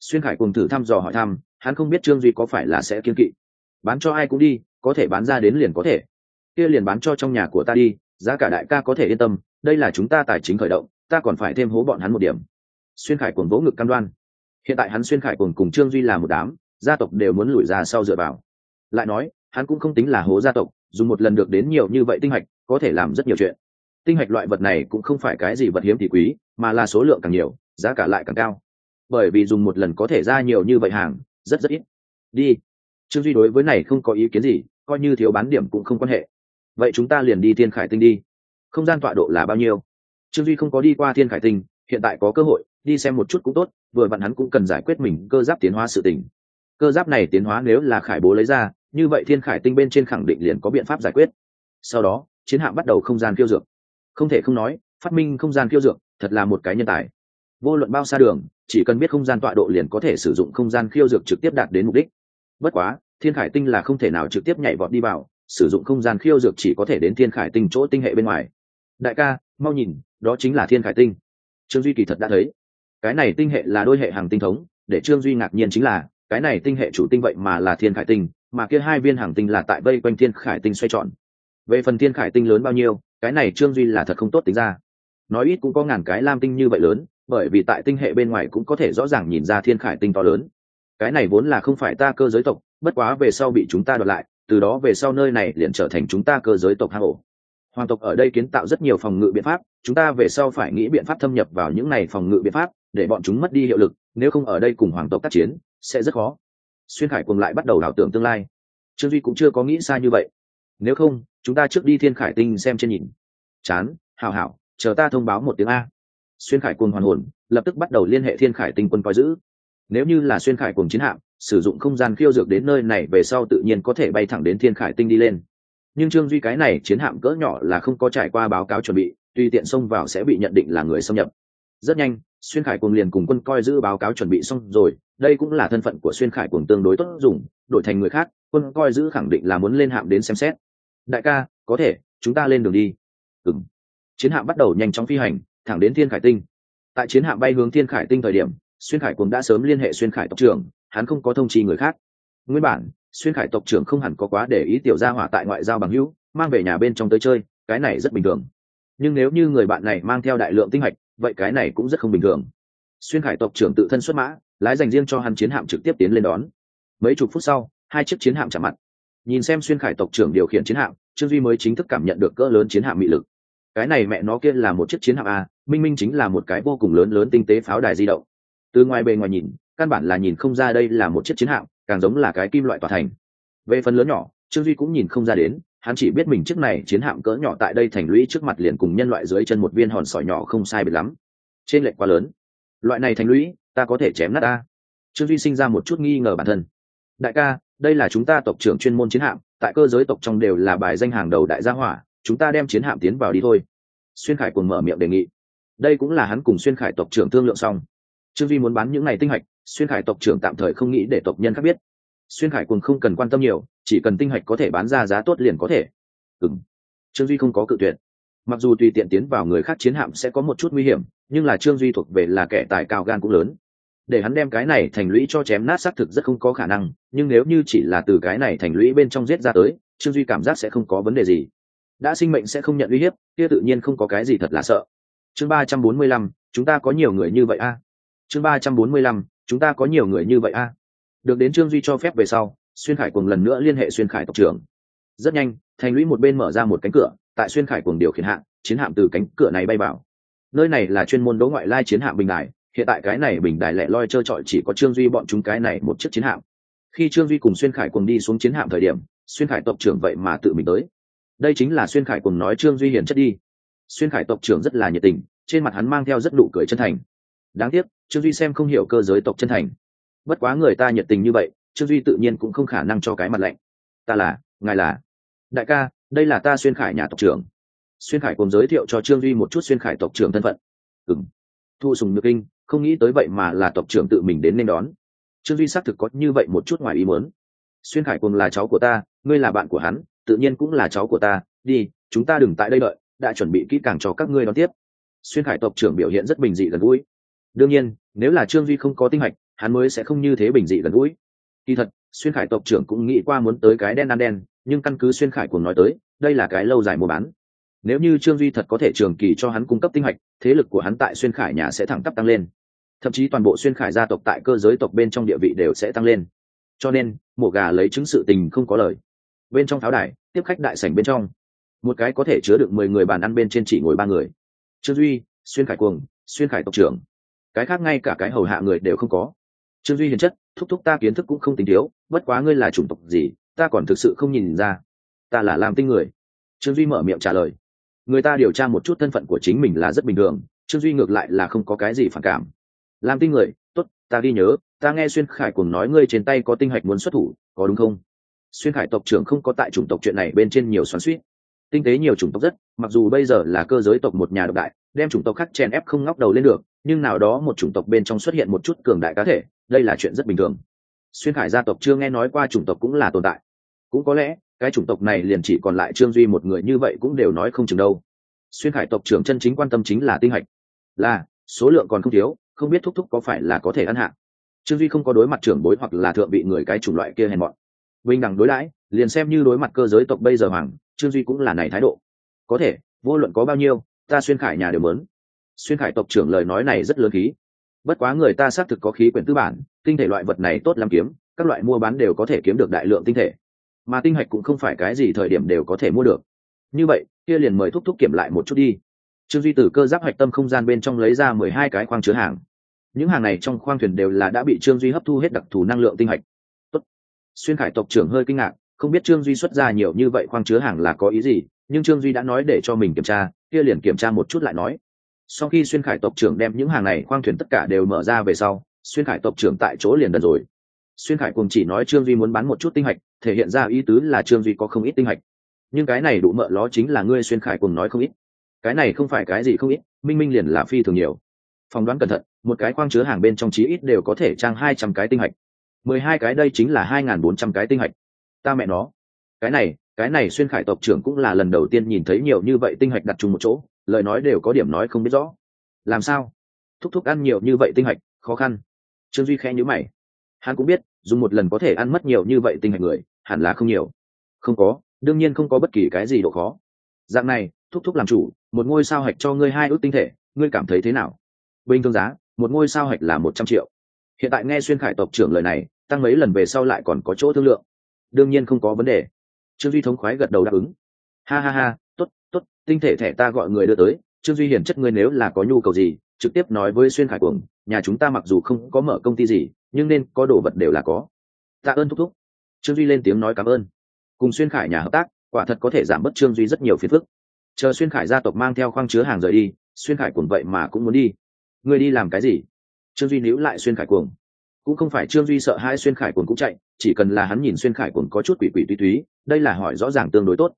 Xuyên khải cùng thử thăm dò hỏi thăm, hắn không biết trương duy có phải là sẽ kiên kỵ. Bán cho ai cũng đi, có thể bán ra đến liền có thể. Kia liền bán cho trong nhà của ta đi giá cả đại ca có thể yên tâm, đây là chúng ta tài chính khởi động, ta còn phải thêm hố bọn hắn một điểm. Xuyên khải cuồng vỗ ngực cam đoan. Hiện tại hắn xuyên khải cuồng cùng trương duy là một đám, gia tộc đều muốn lùi ra sau dựa vào. Lại nói, hắn cũng không tính là hố gia tộc, dùng một lần được đến nhiều như vậy tinh hạch, có thể làm rất nhiều chuyện. Tinh hạch loại vật này cũng không phải cái gì vật hiếm thì quý, mà là số lượng càng nhiều, giá cả lại càng cao. Bởi vì dùng một lần có thể ra nhiều như vậy hàng, rất rất ít. Đi. Trương duy đối với này không có ý kiến gì, coi như thiếu bán điểm cũng không quan hệ vậy chúng ta liền đi thiên khải tinh đi. Không gian tọa độ là bao nhiêu? Trương duy không có đi qua thiên khải tinh, hiện tại có cơ hội, đi xem một chút cũng tốt, vừa vặn hắn cũng cần giải quyết mình cơ giáp tiến hóa sự tình. Cơ giáp này tiến hóa nếu là khải bố lấy ra, như vậy thiên khải tinh bên trên khẳng định liền có biện pháp giải quyết. Sau đó, chiến hạm bắt đầu không gian khiêu dược. Không thể không nói, phát minh không gian khiêu dược, thật là một cái nhân tài. Vô luận bao xa đường, chỉ cần biết không gian tọa độ liền có thể sử dụng không gian khiêu dược trực tiếp đạt đến mục đích. Bất quá, thiên khải tinh là không thể nào trực tiếp nhảy vọt đi vào sử dụng không gian khiêu dược chỉ có thể đến thiên khải tinh chỗ tinh hệ bên ngoài. Đại ca, mau nhìn, đó chính là thiên khải tinh. Trương duy kỳ thật đã thấy. Cái này tinh hệ là đôi hệ hàng tinh thống, để trương duy ngạc nhiên chính là, cái này tinh hệ chủ tinh vậy mà là thiên khải tinh, mà kia hai viên hàng tinh là tại vây quanh thiên khải tinh xoay tròn. Về phần thiên khải tinh lớn bao nhiêu, cái này trương duy là thật không tốt tính ra. Nói ít cũng có ngàn cái lam tinh như vậy lớn, bởi vì tại tinh hệ bên ngoài cũng có thể rõ ràng nhìn ra thiên khải tinh to lớn. Cái này vốn là không phải ta cơ giới tộc, bất quá về sau bị chúng ta đoạt lại từ đó về sau nơi này liền trở thành chúng ta cơ giới tộc hang ổ. Hoàng tộc ở đây kiến tạo rất nhiều phòng ngự biện pháp, chúng ta về sau phải nghĩ biện pháp thâm nhập vào những này phòng ngự biện pháp, để bọn chúng mất đi hiệu lực, nếu không ở đây cùng hoàng tộc tác chiến, sẽ rất khó. Xuyên khải cùng lại bắt đầu đảo tưởng tương lai. Trương duy cũng chưa có nghĩ xa như vậy. Nếu không, chúng ta trước đi thiên khải tinh xem trên nhìn. Chán hào hảo, chờ ta thông báo một tiếng a. Xuyên khải cùng hoàn hồn, lập tức bắt đầu liên hệ thiên khải tinh quân coi giữ nếu như là xuyên khải cùng chiến hạm, sử dụng không gian khiêu dược đến nơi này về sau tự nhiên có thể bay thẳng đến thiên khải tinh đi lên. Nhưng trương duy cái này chiến hạm cỡ nhỏ là không có trải qua báo cáo chuẩn bị tùy tiện xông vào sẽ bị nhận định là người xâm nhập. Rất nhanh, xuyên khải cùng liền cùng quân coi giữ báo cáo chuẩn bị xong rồi, đây cũng là thân phận của xuyên khải cùng tương đối tốt dùng, đổi thành người khác, quân coi giữ khẳng định là muốn lên hạm đến xem xét. Đại ca, có thể, chúng ta lên đường đi. Ừng chiến hạm bắt đầu nhanh chóng phi hành, thẳng đến thiên khải tinh. Tại chiến hạm bay hướng thiên khải tinh thời điểm xuyên khải cũng đã sớm liên hệ xuyên khải tộc trưởng, hắn không có thông chi người khác. Nguyên bản, xuyên khải tộc trưởng không hẳn có quá để ý tiểu gia hỏa tại ngoại giao bằng hữu, mang về nhà bên trong tới chơi, cái này rất bình thường. Nhưng nếu như người bạn này mang theo đại lượng tinh hạch, vậy cái này cũng rất không bình thường. Xuyên khải tộc trưởng tự thân xuất mã, lái dành riêng cho hắn chiến hạm trực tiếp tiến lên đón. Mấy chục phút sau, hai chiếc chiến hạm chạm mặt. Nhìn xem xuyên khải tộc trưởng điều khiển chiến hạm, trương duy mới chính thức cảm nhận được cỡ lớn chiến hạm mị lực. Cái này mẹ nó kia là một chiếc chiến hạm a, minh minh chính là một cái vô cùng lớn lớn tinh tế pháo đài di động từ ngoài bề ngoài nhìn, căn bản là nhìn không ra đây là một chiếc chiến hạm, càng giống là cái kim loại tòa thành. Về phần lớn nhỏ, trương duy cũng nhìn không ra đến, hắn chỉ biết mình chiếc này chiến hạm cỡ nhỏ tại đây thành lũy trước mặt liền cùng nhân loại dưới chân một viên hòn sỏi nhỏ không sai biệt lắm. Trên lệch quá lớn. Loại này thành lũy, ta có thể chém nát ta. Trương duy sinh ra một chút nghi ngờ bản thân. Đại ca, đây là chúng ta tộc trưởng chuyên môn chiến hạm, tại cơ giới tộc trong đều là bài danh hàng đầu đại gia hỏa, chúng ta đem chiến hạm tiến vào đi thôi. Xuyên khải cùng mở miệng đề nghị. Đây cũng là hắn cùng xuyên khải tộc trưởng thương lượng xong trương duy muốn bán những ngày tinh hạch, xuyên khải tộc trưởng tạm thời không nghĩ để tộc nhân khác biết. Xuyên khải cùng không cần quan tâm nhiều, chỉ cần tinh hạch có thể bán ra giá tốt liền có thể. Ừng trương duy không có cự tuyệt. Mặc dù tùy tiện tiến vào người khác chiến hạm sẽ có một chút nguy hiểm, nhưng là trương duy thuộc về là kẻ tài cao gan cũng lớn. Để hắn đem cái này thành lũy cho chém nát xác thực rất không có khả năng, nhưng nếu như chỉ là từ cái này thành lũy bên trong giết ra tới, trương duy cảm giác sẽ không có vấn đề gì. Đã sinh mệnh sẽ không nhận uy hiếp, kia tự nhiên không có cái gì thật là sợ. Chương ba trăm bốn mươi lăm, chúng ta có nhiều người như vậy a? Chương ba trăm bốn mươi lăm chúng ta có nhiều người như vậy a? Được đến trương duy cho phép về sau xuyên khải cùng lần nữa liên hệ xuyên khải tộc trưởng. Rất nhanh thành lũy một bên mở ra một cánh cửa tại xuyên khải cùng điều khiển hạm, chiến hạm từ cánh cửa này bay vào. Nơi này là chuyên môn đỗ ngoại lai chiến hạm bình đài hiện tại cái này bình đài lẻ loi trơ trọi chỉ có trương duy bọn chúng cái này một chiếc chiến hạm. Khi trương duy cùng xuyên khải cùng đi xuống chiến hạm thời điểm xuyên khải tộc trưởng vậy mà tự mình tới. Đây chính là xuyên khải cùng nói trương duy hiền chất đi. Xuyên khải tộc trưởng rất là nhiệt tình trên mặt hắn mang theo rất nụ cười chân thành đáng tiếc, trương duy xem không hiểu cơ giới tộc chân thành. Bất quá người ta nhiệt tình như vậy, trương duy tự nhiên cũng không khả năng cho cái mặt lạnh. Ta là, ngài là. Đại ca, đây là ta xuyên khải nhà tộc trưởng. Xuyên khải cùng giới thiệu cho trương duy một chút xuyên khải tộc trưởng thân phận. Ừng thu sùng nhược kinh, không nghĩ tới vậy mà là tộc trưởng tự mình đến nên đón. Trương duy xác thực có như vậy một chút ngoài ý muốn. Xuyên khải cùng là cháu của ta, ngươi là bạn của hắn, tự nhiên cũng là cháu của ta. Đi, chúng ta đừng tại đây đợi, đã chuẩn bị kỹ càng cho các ngươi đón tiếp. Xuyên khải tộc trưởng biểu hiện rất bình dị gần gũi đương nhiên, nếu là trương duy không có tinh hạch hắn mới sẽ không như thế bình dị gần gũi. Kỳ thật, xuyên khải tộc trưởng cũng nghĩ qua muốn tới cái đen ăn đen, nhưng căn cứ xuyên khải cùng nói tới, đây là cái lâu dài mua bán. Nếu như trương duy thật có thể trường kỳ cho hắn cung cấp tinh hạch thế lực của hắn tại xuyên khải nhà sẽ thẳng tắp tăng lên. Thậm chí toàn bộ xuyên khải gia tộc tại cơ giới tộc bên trong địa vị đều sẽ tăng lên. Cho nên, mổ gà lấy chứng sự tình không có lời. Bên trong pháo đài, tiếp khách đại sảnh bên trong. Một cái có thể chứa được mười người bàn ăn bên trên chỉ ngồi ba người. Trương duy, xuyên khải cuồng, xuyên khải tộc trưởng cái khác ngay cả cái hầu hạ người đều không có. Trương duy hiền chất, thúc thúc ta kiến thức cũng không tính thiếu, bất quá ngươi là chủng tộc gì, ta còn thực sự không nhìn ra. Ta là làm tinh người. Trương duy mở miệng trả lời. Người ta điều tra một chút thân phận của chính mình là rất bình thường, trương duy ngược lại là không có cái gì phản cảm. Làm tinh người t ố t ta ghi nhớ, ta nghe xuyên khải cùng nói ngươi trên tay có tinh hạch muốn xuất thủ, có đúng không? Xuyên khải tộc trưởng không có tại chủng tộc chuyện này bên trên nhiều xoắn suýt tinh tế nhiều chủng tộc rất, mặc dù bây giờ là cơ giới tộc một nhà độc đại, đem chủng tộc khác chèn ép không ngóc đầu lên được nhưng nào đó một chủng tộc bên trong xuất hiện một chút cường đại cá thể, đây là chuyện rất bình thường. Xuyên khải gia tộc chưa nghe nói qua chủng tộc cũng là tồn tại. Cũng có lẽ, cái chủng tộc này liền chỉ còn lại trương duy một người như vậy cũng đều nói không chừng đâu. Xuyên khải tộc trưởng chân chính quan tâm chính là tinh hạch. Là, số lượng còn không thiếu, không biết thúc thúc có phải là có thể ăn hạ. Trương duy không có đối mặt trưởng bối hoặc là thượng vị người cái chủng loại kia hèn mọn. Bình đẳng đối đãi liền xem như đối mặt cơ giới tộc bây giờ hoàng, trương duy cũng là này thái độ. Có thể, vô luận có bao nhiêu, ta xuyên khải nhà đều mớn xuyên khải tộc trưởng lời nói này rất lớn khí. Bất quá người ta xác thực có khí quyển tư bản, tinh thể loại vật này tốt làm kiếm, các loại mua bán đều có thể kiếm được đại lượng tinh thể. Mà tinh hạch cũng không phải cái gì thời điểm đều có thể mua được. Như vậy, kia liền mời thúc thúc kiểm lại một chút đi. Trương duy từ cơ giáp hạch tâm không gian bên trong lấy ra mười hai cái khoang chứa hàng. Những hàng này trong khoang thuyền đều là đã bị trương duy hấp thu hết đặc thù năng lượng tinh hạch. Tốt. xuyên khải tộc trưởng hơi kinh ngạc, không biết trương duy xuất ra nhiều như vậy khoang chứa hàng là có ý gì, nhưng trương duy đã nói để cho mình kiểm tra, kia liền kiểm tra một chút lại nói sau khi xuyên khải tộc trưởng đem những hàng này khoang thuyền tất cả đều mở ra về sau, xuyên khải tộc trưởng tại chỗ liền đần rồi. Xuyên khải cùng chỉ nói trương duy muốn bán một chút tinh hạch, thể hiện ra ý tứ là trương duy có không ít tinh hạch. Nhưng cái này đủ mợ ló chính là ngươi xuyên khải cùng nói không ít. Cái này không phải cái gì không ít, minh minh liền là phi thường nhiều. Phỏng đoán cẩn thận, một cái khoang chứa hàng bên trong chí ít đều có thể trang hai trăm cái tinh hạch. Mười hai cái đây chính là hai n g h n bốn trăm cái tinh hạch. Ta mẹ nó. Cái này cái này xuyên khải tộc trưởng cũng là lần đầu tiên nhìn thấy nhiều như vậy tinh hạch đặt chung một chỗ lời nói đều có điểm nói không biết rõ. Làm sao? Thúc thúc ăn nhiều như vậy tinh hạch, khó khăn. Trương duy khẽ nhữ mày. Hắn cũng biết, dùng một lần có thể ăn mất nhiều như vậy tinh hạch người, hẳn là không nhiều. Không có, đương nhiên không có bất kỳ cái gì độ khó. Dạng này, thúc thúc làm chủ, một ngôi sao hạch cho ngươi hai ước tinh thể, ngươi cảm thấy thế nào? Bình thường giá, một ngôi sao hạch là một trăm triệu. Hiện tại nghe xuyên khải tộc trưởng lời này, tăng mấy lần về sau lại còn có chỗ thương lượng. Đương nhiên không có vấn đề. Trương duy thống khoái gật đầu đáp ứng. Ha ha ha Tốt, tốt, tinh thể thẻ ta gọi người đưa tới trương duy hiển chất ngươi nếu là có nhu cầu gì trực tiếp nói với xuyên khải cuồng nhà chúng ta mặc dù không có mở công ty gì nhưng nên có đồ vật đều là có. Tạ ơn thúc thúc. Trương duy lên tiếng nói cảm ơn. Cùng xuyên khải nhà hợp tác quả thật có thể giảm bớt trương duy rất nhiều phiền phức. Chờ xuyên khải gia tộc mang theo khoang chứa hàng rời đi xuyên khải cuồng vậy mà cũng muốn đi. Ngươi đi làm cái gì? Trương duy níu lại xuyên khải cuồng. Cũng không phải trương duy sợ hai xuyên khải cuồng cũng chạy chỉ cần là hắn nhìn xuyên khải cuồng có chút quỷ quỷ tuy túy đây là hỏi rõ ràng tương đối tốt.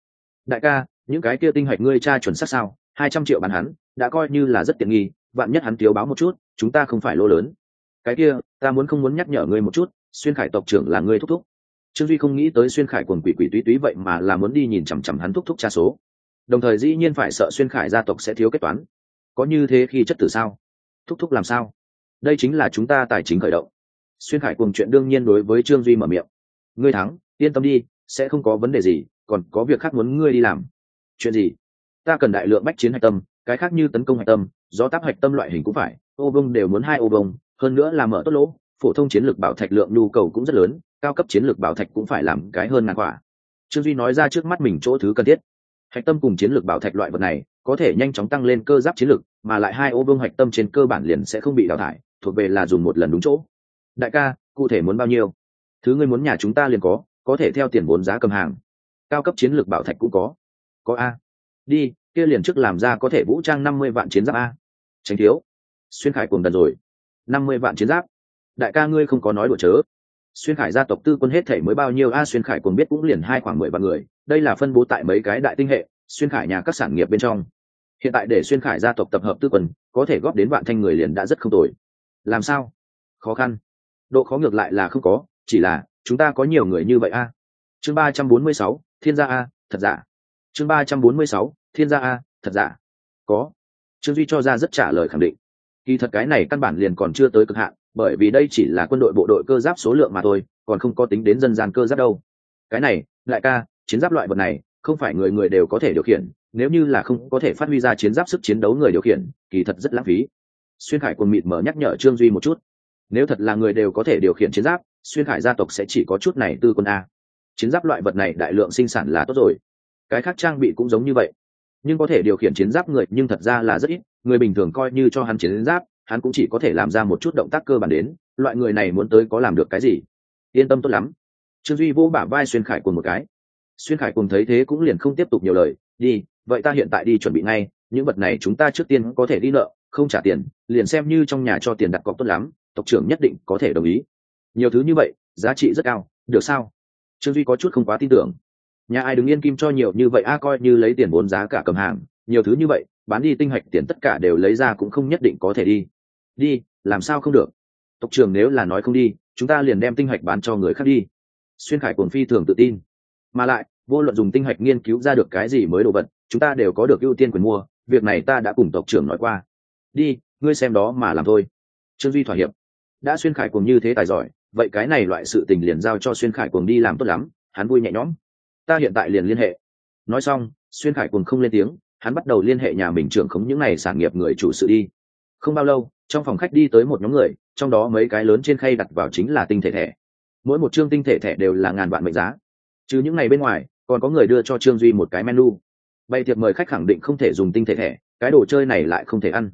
Đại ca những cái kia tinh hạch ngươi tra chuẩn xác sao? Hai trăm triệu bán hắn, đã coi như là rất tiện nghi, vạn nhất hắn thiếu báo một chút, chúng ta không phải lô lớn. Cái kia, ta muốn không muốn nhắc nhở ngươi một chút, xuyên khải tộc trưởng là ngươi thúc thúc. Trương duy không nghĩ tới xuyên khải quần quỷ quỷ túy túy vậy mà là muốn đi nhìn chằm chằm hắn thúc thúc tra số. Đồng thời dĩ nhiên phải sợ xuyên khải gia tộc sẽ thiếu kết toán. Có như thế khi chất tử sao? Thúc thúc làm sao? Đây chính là chúng ta tài chính khởi động. Xuyên khải cùng chuyện đương nhiên đối với trương duy mở miệng. Ngươi thắng, yên tâm đi, sẽ không có vấn đề gì, còn có việc khác muốn ngươi đi làm chuyện gì? Ta cần đại lượng bách chiến hạch tâm, cái khác như tấn công hạch tâm do tác hạch tâm loại hình cũng phải, ô bông đều muốn hai ô bông hơn nữa là mở tốt lỗ, phổ thông chiến lược bảo thạch lượng nhu cầu cũng rất lớn, cao cấp chiến lược bảo thạch cũng phải làm cái hơn ngàn quả. Trương duy nói ra trước mắt mình chỗ thứ cần thiết. Hạch tâm cùng chiến lược bảo thạch loại vật này, có thể nhanh chóng tăng lên cơ giáp chiến lược, mà lại hai ô vương hạch tâm trên cơ bản liền sẽ không bị đào thải, thuộc về là dùng một lần đúng chỗ. Đại ca, cụ thể muốn bao nhiêu? Thứ ngươi muốn nhà chúng ta liền có có thể theo tiền vốn giá cầm hàng. Cao cấp chiến lược bảo thạch cũng có có a. Đi, kia liền trước làm ra có thể vũ trang năm mươi vạn chiến giáp a. Tránh thiếu. Xuyên khải cùng đần rồi. năm mươi vạn chiến giáp. Đại ca ngươi không có nói đùa chớ. Xuyên khải gia tộc tư quân hết thể mới bao nhiêu a, xuyên khải cùng biết cũng liền hai khoảng mười vạn người. Đây là phân bố tại mấy cái đại tinh hệ, xuyên khải nhà các sản nghiệp bên trong. Hiện tại để xuyên khải gia tộc tập hợp tư quân, có thể góp đến vạn thanh người liền đã rất không tồi. Làm sao? Khó khăn. Độ khó ngược lại là không có, chỉ là, chúng ta có nhiều người như vậy a. Chương ba trăm bốn mươi sáu, thiên gia a, thật giả chương ba trăm bốn mươi sáu, thiên gia a, thật giả? Có. Trương duy cho ra rất trả lời khẳng định. Kỳ thật cái này căn bản liền còn chưa tới cực hạn, bởi vì đây chỉ là quân đội bộ đội cơ giáp số lượng mà thôi, còn không có tính đến dân gian cơ giáp đâu. Cái này lại ca, chiến giáp loại vật này, không phải người người đều có thể điều khiển, nếu như là không có thể phát huy ra chiến giáp sức chiến đấu người điều khiển, kỳ thật rất lãng phí. Xuyên khải quân mịt mở nhắc nhở trương duy một chút. Nếu thật là người đều có thể điều khiển chiến giáp, xuyên khải gia tộc sẽ chỉ có chút này tư quân a. Chiến giáp loại vật này đại lượng sinh sản là tốt rồi cái khác trang bị cũng giống như vậy. Nhưng có thể điều khiển chiến giáp người, nhưng thật ra là rất ít. Người bình thường coi như cho hắn chiến giáp, hắn cũng chỉ có thể làm ra một chút động tác cơ bản đến. Loại người này muốn tới có làm được cái gì? Yên tâm tốt lắm. Trương duy vô bả vai xuyên khải cùng một cái. Xuyên khải cùng thấy thế cũng liền không tiếp tục nhiều lời. Đi, vậy ta hiện tại đi chuẩn bị ngay. Những vật này chúng ta trước tiên có thể đi nợ, không trả tiền, liền xem như trong nhà cho tiền đặt cọc tốt lắm, tộc trưởng nhất định có thể đồng ý. Nhiều thứ như vậy, giá trị rất cao. Được sao? Trương duy có chút không quá tin tưởng nhà ai đứng yên kim cho nhiều như vậy, a, coi như lấy tiền vốn giá cả cầm hàng, nhiều thứ như vậy, bán đi tinh hạch tiền tất cả đều lấy ra cũng không nhất định có thể đi. Đi, làm sao không được? Tộc trưởng nếu là nói không đi, chúng ta liền đem tinh hạch bán cho người khác đi. Xuyên khải cuồng phi thường tự tin. Mà lại, vô luận dùng tinh hạch nghiên cứu ra được cái gì mới đồ vật, chúng ta đều có được ưu tiên quyền mua, việc này ta đã cùng tộc trưởng nói qua. Đi, ngươi xem đó mà làm thôi. Trương duy thỏa hiệp. Đã xuyên khải cuồng như thế tài giỏi, vậy cái này loại sự tình liền giao cho xuyên khải cuồng đi làm tốt lắm, hắn vui nhẹ nhõm ta hiện tại liền liên hệ. Nói xong, xuyên khải cùng không lên tiếng, hắn bắt đầu liên hệ nhà mình trưởng khống những n à y sản nghiệp người chủ sự đi. Không bao lâu, trong phòng khách đi tới một nhóm người, trong đó mấy cái lớn trên khay đặt vào chính là tinh thể thẻ. Mỗi một chương tinh thể thẻ đều là ngàn vạn mệnh giá. Chứ những ngày bên ngoài, còn có người đưa cho trương duy một cái menu. Bày tiệc mời khách khẳng định không thể dùng tinh thể thẻ, cái đồ chơi này lại không thể ăn.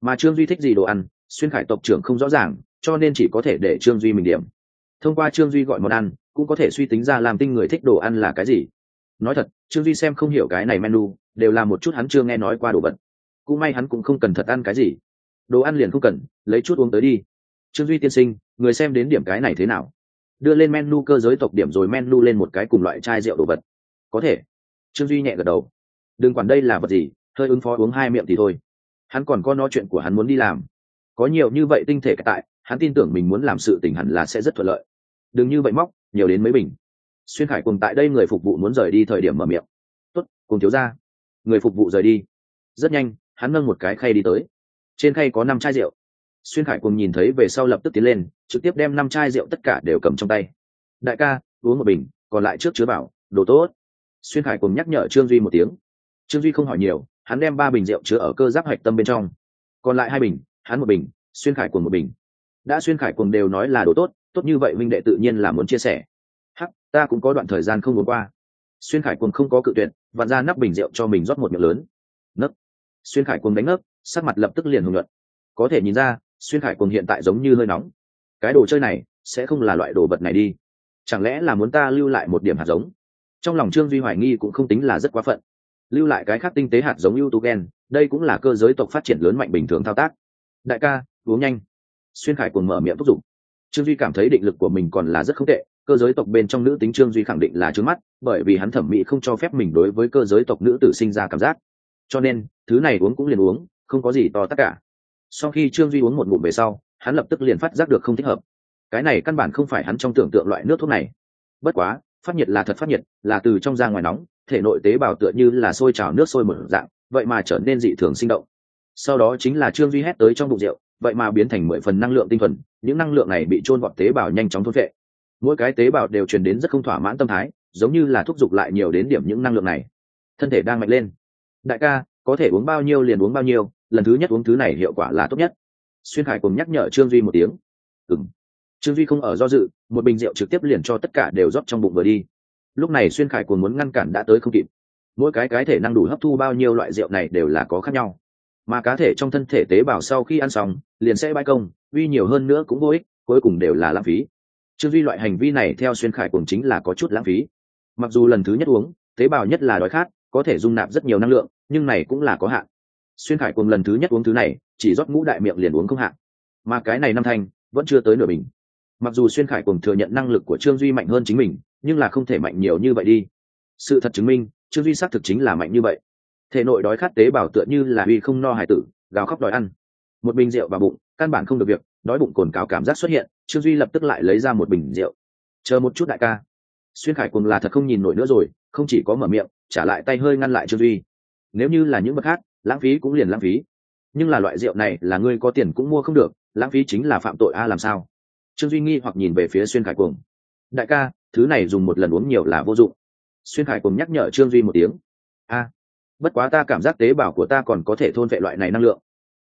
Mà trương duy thích gì đồ ăn, xuyên khải tộc trưởng không rõ ràng, cho nên chỉ có thể để trương duy mình điểm. Thông qua trương duy gọi món ăn cũng có thể suy tính ra làm tinh người thích đồ ăn là cái gì. Nói thật, trương duy xem không hiểu cái này menu, đều là một chút hắn chưa nghe nói qua đồ vật. Cũng may hắn cũng không cần thật ăn cái gì. Đồ ăn liền không cần, lấy chút uống tới đi. Trương duy tiên sinh, người xem đến điểm cái này thế nào? Đưa lên menu cơ giới tộc điểm rồi menu lên một cái cùng loại chai rượu đồ vật. Có thể. Trương duy nhẹ gật đầu. Đừng quản đây là vật gì, hơi ứng phó uống hai miệng thì thôi. Hắn còn có nói chuyện của hắn muốn đi làm. Có nhiều như vậy tinh thể tại, hắn tin tưởng mình muốn làm sự tình hẳn là sẽ rất thuận lợi. Đừng như vậy móc nhiều đến mấy bình. Xuyên khải cùng tại đây người phục vụ muốn rời đi thời điểm mở miệng. Tuất cùng thiếu ra người phục vụ rời đi. Rất nhanh, hắn nâng một cái khay đi tới. Trên khay có năm chai rượu. Xuyên khải cùng nhìn thấy về sau lập tức tiến lên, trực tiếp đem năm chai rượu tất cả đều cầm trong tay. Đại ca, uống một bình, còn lại trước chứa bảo, đồ tốt. Xuyên khải cùng nhắc nhở trương duy một tiếng. Trương duy không hỏi nhiều, hắn đem ba bình rượu chứa ở cơ giáp hạch tâm bên trong. Còn lại hai bình, hắn một bình, xuyên khải cùng một bình. Đã xuyên khải cùng đều nói là đồ tốt tốt như vậy minh đệ tự nhiên là muốn chia sẻ. Hắc, ta cũng có đoạn thời gian không uống qua. Xuyên khải cùng không có cự tuyệt, vặn ra nắp bình rượu cho mình rót một miệng lớn. Nấc. Xuyên khải cùng đánh nấc, sắc mặt lập tức liền hùng luận có thể nhìn ra, xuyên khải cùng hiện tại giống như hơi nóng. Cái đồ chơi này sẽ không là loại đồ vật này đi. Chẳng lẽ là muốn ta lưu lại một điểm hạt giống? Trong lòng trương duy hoài nghi cũng không tính là rất quá phận. Lưu lại cái khác tinh tế hạt giống ưu tú gen, đây cũng là cơ giới tộc phát triển lớn mạnh bình thường thao tác. Đại ca, uống nhanh. Xuyên khải cùng mở miệng thúc giục trương duy cảm thấy định lực của mình còn là rất không tệ, cơ giới tộc bên trong nữ tính trương duy khẳng định là trướng mắt, bởi vì hắn thẩm mỹ không cho phép mình đối với cơ giới tộc nữ tử sinh ra cảm giác. Cho nên, thứ này uống cũng liền uống, không có gì to tất cả. Sau khi trương duy uống một ngụm về sau, hắn lập tức liền phát giác được không thích hợp. Cái này căn bản không phải hắn trong tưởng tượng loại nước thuốc này. Bất quá, phát nhiệt là thật phát nhiệt, là từ trong ra ngoài nóng, thể nội tế bào tựa như là sôi trào nước sôi mở dạng, vậy mà trở nên dị thường sinh động. Sau đó chính là trương duy hét tới trong bụng rượu vậy mà biến thành mười phần năng lượng tinh thuần, những năng lượng này bị trôn vọt tế bào nhanh chóng thốt vệ mỗi cái tế bào đều truyền đến rất không thỏa mãn tâm thái, giống như là thúc giục lại nhiều đến điểm những năng lượng này. Thân thể đang mạnh lên. Đại ca, có thể uống bao nhiêu liền uống bao nhiêu, lần thứ nhất uống thứ này hiệu quả là tốt nhất. Xuyên khải cùng nhắc nhở trương duy một tiếng. Ừ m trương duy không ở do dự, một bình rượu trực tiếp liền cho tất cả đều rót trong bụng vừa đi. Lúc này xuyên khải cùng muốn ngăn cản đã tới không kịp. Mỗi cái cái thể năng đủ hấp thu bao nhiêu loại rượu này đều là có khác nhau mà cá thể trong thân thể tế bào sau khi ăn xong, liền sẽ bãi công, uy nhiều hơn nữa cũng vô ích, cuối cùng đều là lãng phí. Trương duy loại hành vi này theo xuyên khải cùng chính là có chút lãng phí. Mặc dù lần thứ nhất uống, tế bào nhất là đói khát, có thể dung nạp rất nhiều năng lượng, nhưng này cũng là có hạn. Xuyên khải cùng lần thứ nhất uống thứ này, chỉ rót ngũ đại miệng liền uống không hạn. Mà cái này năm thanh, vẫn chưa tới nửa bình. Mặc dù xuyên khải cùng thừa nhận năng lực của trương duy mạnh hơn chính mình, nhưng là không thể mạnh nhiều như vậy đi. Sự thật chứng minh, trương duy xác thực chính là mạnh như vậy thể nội đói khát tế bào tựa như là uy không no hải tử, gào khóc đòi ăn. Một bình rượu vào bụng, căn bản không được việc, đói bụng cồn cào cảm giác xuất hiện, trương duy lập tức lại lấy ra một bình rượu. Chờ một chút đại ca. Xuyên khải cùng là thật không nhìn nổi nữa rồi, không chỉ có mở miệng, trả lại tay hơi ngăn lại trương duy. Nếu như là những bậc khác, lãng phí cũng liền lãng phí. Nhưng là loại rượu này là ngươi có tiền cũng mua không được, lãng phí chính là phạm tội a, làm sao? Trương duy nghi hoặc nhìn về phía xuyên khải cùng đại ca, thứ này dùng một lần uống nhiều là vô dụng. Xuyên khải cùng nhắc nhở trương duy một tiếng. A bất quá ta cảm giác tế bào của ta còn có thể thôn vệ loại này năng lượng.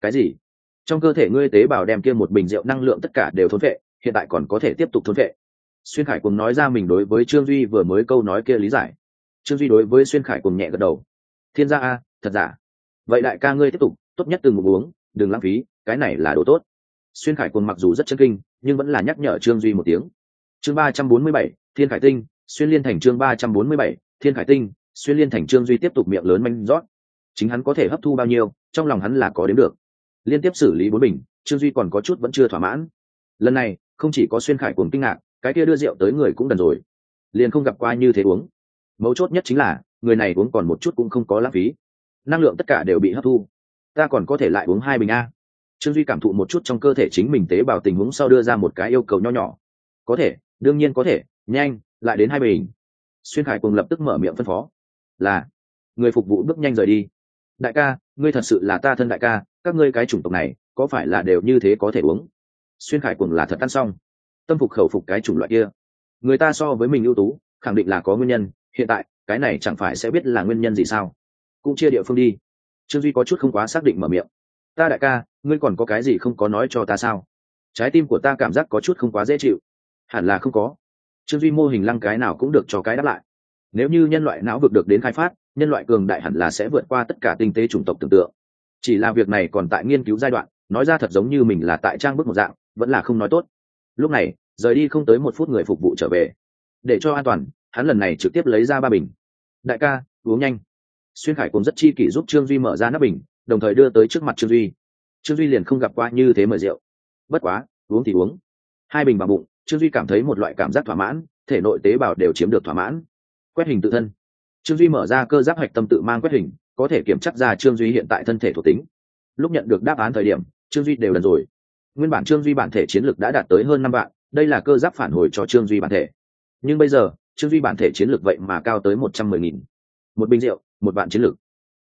Cái gì? Trong cơ thể ngươi tế bào đem kia một bình rượu năng lượng tất cả đều thôn vệ hiện tại còn có thể tiếp tục thôn vệ xuyên khải cùng nói ra mình đối với trương duy vừa mới câu nói kia lý giải. Trương duy đối với xuyên khải cùng nhẹ gật đầu. Thiên gia a, thật giả? Vậy đại ca ngươi tiếp tục, tốt nhất từng một uống, đừng lãng phí, cái này là đồ tốt. Xuyên khải cùng mặc dù rất chân kinh, nhưng vẫn là nhắc nhở trương duy một tiếng. Chương ba trăm bốn mươi bảy, thiên khải tinh, xuyên liên thành chương ba trăm bốn mươi bảy, thiên khải tinh xuyên liên thành trương duy tiếp tục miệng lớn manh rót. Chính hắn có thể hấp thu bao nhiêu, trong lòng hắn là có đến được. Liên tiếp xử lý bốn bình, trương duy còn có chút vẫn chưa thỏa mãn. Lần này, không chỉ có xuyên khải cuồng kinh ngạc, cái kia đưa rượu tới người cũng đần rồi. Liền không gặp qua như thế uống. Mấu chốt nhất chính là, người này uống còn một chút cũng không có lãng phí. Năng lượng tất cả đều bị hấp thu. Ta còn có thể lại uống hai bình a. Trương duy cảm thụ một chút trong cơ thể chính mình tế bào tình huống sau đưa ra một cái yêu cầu nho nhỏ. Có thể, đương nhiên có thể, nhanh, lại đến hai bình. Xuyên khải cùng lập tức mở miệng phân phó là, người phục vụ bước nhanh rời đi. Đại ca, ngươi thật sự là ta thân đại ca, các ngươi cái chủng tộc này, có phải là đều như thế có thể uống? Xuyên khải cùng là thật ăn xong. Tâm phục khẩu phục cái chủng loại kia. Người ta so với mình ưu tú, khẳng định là có nguyên nhân, hiện tại, cái này chẳng phải sẽ biết là nguyên nhân gì sao? Cũng chia địa phương đi. Trương duy có chút không quá xác định mở miệng. Ta đại ca, ngươi còn có cái gì không có nói cho ta sao? Trái tim của ta cảm giác có chút không quá dễ chịu. Hẳn là không có. Trương duy mô hình lăng cái nào cũng được cho cái đáp lại nếu như nhân loại não vực được đến khai phát, nhân loại cường đại hẳn là sẽ vượt qua tất cả tinh tế chủng tộc tưởng tượng. Chỉ là việc này còn tại nghiên cứu giai đoạn, nói ra thật giống như mình là tại trang bức một dạng, vẫn là không nói tốt. Lúc này, rời đi không tới một phút người phục vụ trở về. Để cho an toàn, hắn lần này trực tiếp lấy ra ba bình. Đại ca, uống nhanh. Xuyên khải cũng rất chi kỷ giúp trương duy mở ra nắp bình, đồng thời đưa tới trước mặt trương duy. Trương duy liền không gặp qua như thế mời rượu. Bất quá, uống thì uống. Hai bình bằng bụng, trương duy cảm thấy một loại cảm giác thỏa mãn, thể nội tế bào đều chiếm được thỏa mãn quét hình tự thân. Trương duy mở ra cơ giáp hạch tâm tự mang quét hình, có thể kiểm chắc ra trương duy hiện tại thân thể thuộc tính. Lúc nhận được đáp án thời điểm, trương duy đều lần rồi. Nguyên bản trương duy bản thể chiến lược đã đạt tới hơn năm vạn, đây là cơ giáp phản hồi cho trương duy bản thể. Nhưng bây giờ, trương duy bản thể chiến lược vậy mà cao tới một trăm mười nghìn. Một bình rượu, một vạn chiến lược.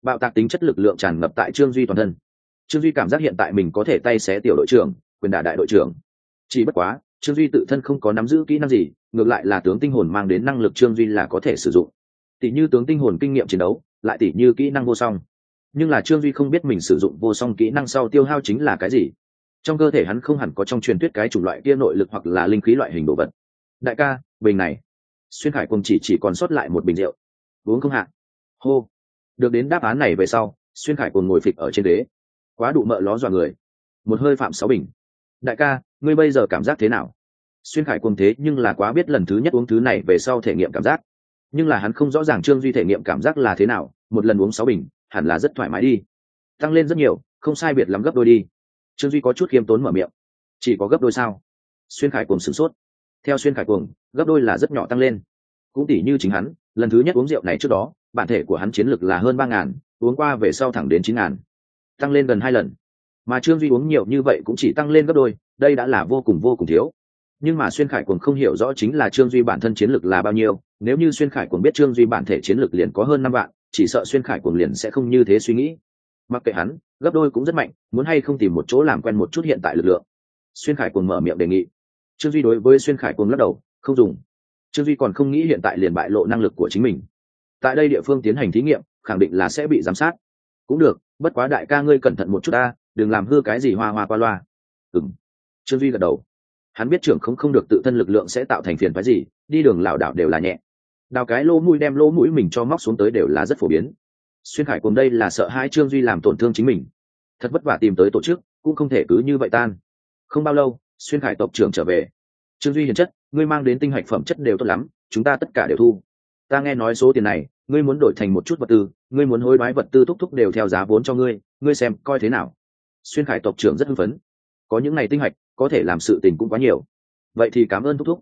Bạo tạc tính chất lực lượng tràn ngập tại trương duy toàn thân. Trương duy cảm giác hiện tại mình có thể tay xé tiểu đội trưởng, quyền đả đại đội trưởng. Chỉ bất quá, trương duy tự thân không có nắm giữ kỹ năng gì ngược lại là tướng tinh hồn mang đến năng lực trương duy là có thể sử dụng. Tỷ như tướng tinh hồn kinh nghiệm chiến đấu, lại tỷ như kỹ năng vô song. Nhưng là trương duy không biết mình sử dụng vô song kỹ năng sau tiêu hao chính là cái gì. Trong cơ thể hắn không hẳn có trong truyền thuyết cái chủng loại kia nội lực hoặc là linh khí loại hình đồ vật. Đại ca, bình này. Xuyên khải cùng chỉ chỉ còn sót lại một bình rượu. Uống không hạ. Hô. Được đến đáp án này về sau, xuyên khải cùng ngồi phịch ở trên đế quá đủ mợ ló dọa người. Một hơi phạm sáu bình. Đại ca, ngươi bây giờ cảm giác thế nào? Xuyên khải Cuồng thế nhưng là quá biết lần thứ nhất uống thứ này về sau thể nghiệm cảm giác. Nhưng là hắn không rõ ràng trương duy thể nghiệm cảm giác là thế nào, một lần uống sáu bình, hẳn là rất thoải mái đi. Tăng lên rất nhiều, không sai biệt lắm gấp đôi đi. Trương duy có chút khiêm tốn mở miệng. Chỉ có gấp đôi sao? Xuyên khải cùng sửng sốt. Theo xuyên khải cùng gấp đôi là rất nhỏ tăng lên. Cũng tỉ như chính hắn, lần thứ nhất uống rượu này trước đó, bản thể của hắn chiến lực là hơn ba ngàn, uống qua về sau thẳng đến chín ngàn. Tăng lên gần hai lần. Mà trương duy uống nhiều như vậy cũng chỉ tăng lên gấp đôi, đây đã là vô cùng vô cùng thiếu nhưng mà xuyên khải cuồng không hiểu rõ chính là trương duy bản thân chiến lược là bao nhiêu, nếu như xuyên khải cuồng biết trương duy bản thể chiến lược liền có hơn năm vạn, chỉ sợ xuyên khải cuồng liền sẽ không như thế suy nghĩ. Mặc kệ hắn, gấp đôi cũng rất mạnh, muốn hay không tìm một chỗ làm quen một chút hiện tại lực lượng. Xuyên khải cuồng mở miệng đề nghị. Trương duy đối với xuyên khải cuồng lắc đầu, không dùng. Trương duy còn không nghĩ hiện tại liền bại lộ năng lực của chính mình. Tại đây địa phương tiến hành thí nghiệm, khẳng định là sẽ bị giám sát. Cũng được, bất quá đại ca ngươi cẩn thận một chút ta, đừng làm hư cái gì hoa hoa qua loa. Ừng trương duy gật đầu hắn biết trưởng không không được tự thân lực lượng sẽ tạo thành phiền phái gì, đi đường lảo đảo đều là nhẹ. Đào cái lỗ mũi đem lỗ mũi mình cho móc xuống tới đều là rất phổ biến. Xuyên khải cùng đây là sợ hai trương duy làm tổn thương chính mình. Thật vất vả tìm tới tổ chức, cũng không thể cứ như vậy tan. Không bao lâu, xuyên khải tộc trưởng trở về. Trương duy hiền chất, ngươi mang đến tinh hạch phẩm chất đều tốt lắm, chúng ta tất cả đều thu. Ta nghe nói số tiền này, ngươi muốn đổi thành một chút vật tư, ngươi muốn hối đoái vật tư thúc thúc đều theo giá vốn cho ngươi ngươi xem coi thế nào. Xuyên khải tộc trưởng rất hưng phấn. Có những ngày tinh hạch có thể làm sự tình cũng quá nhiều. Vậy thì cảm ơn thúc thúc.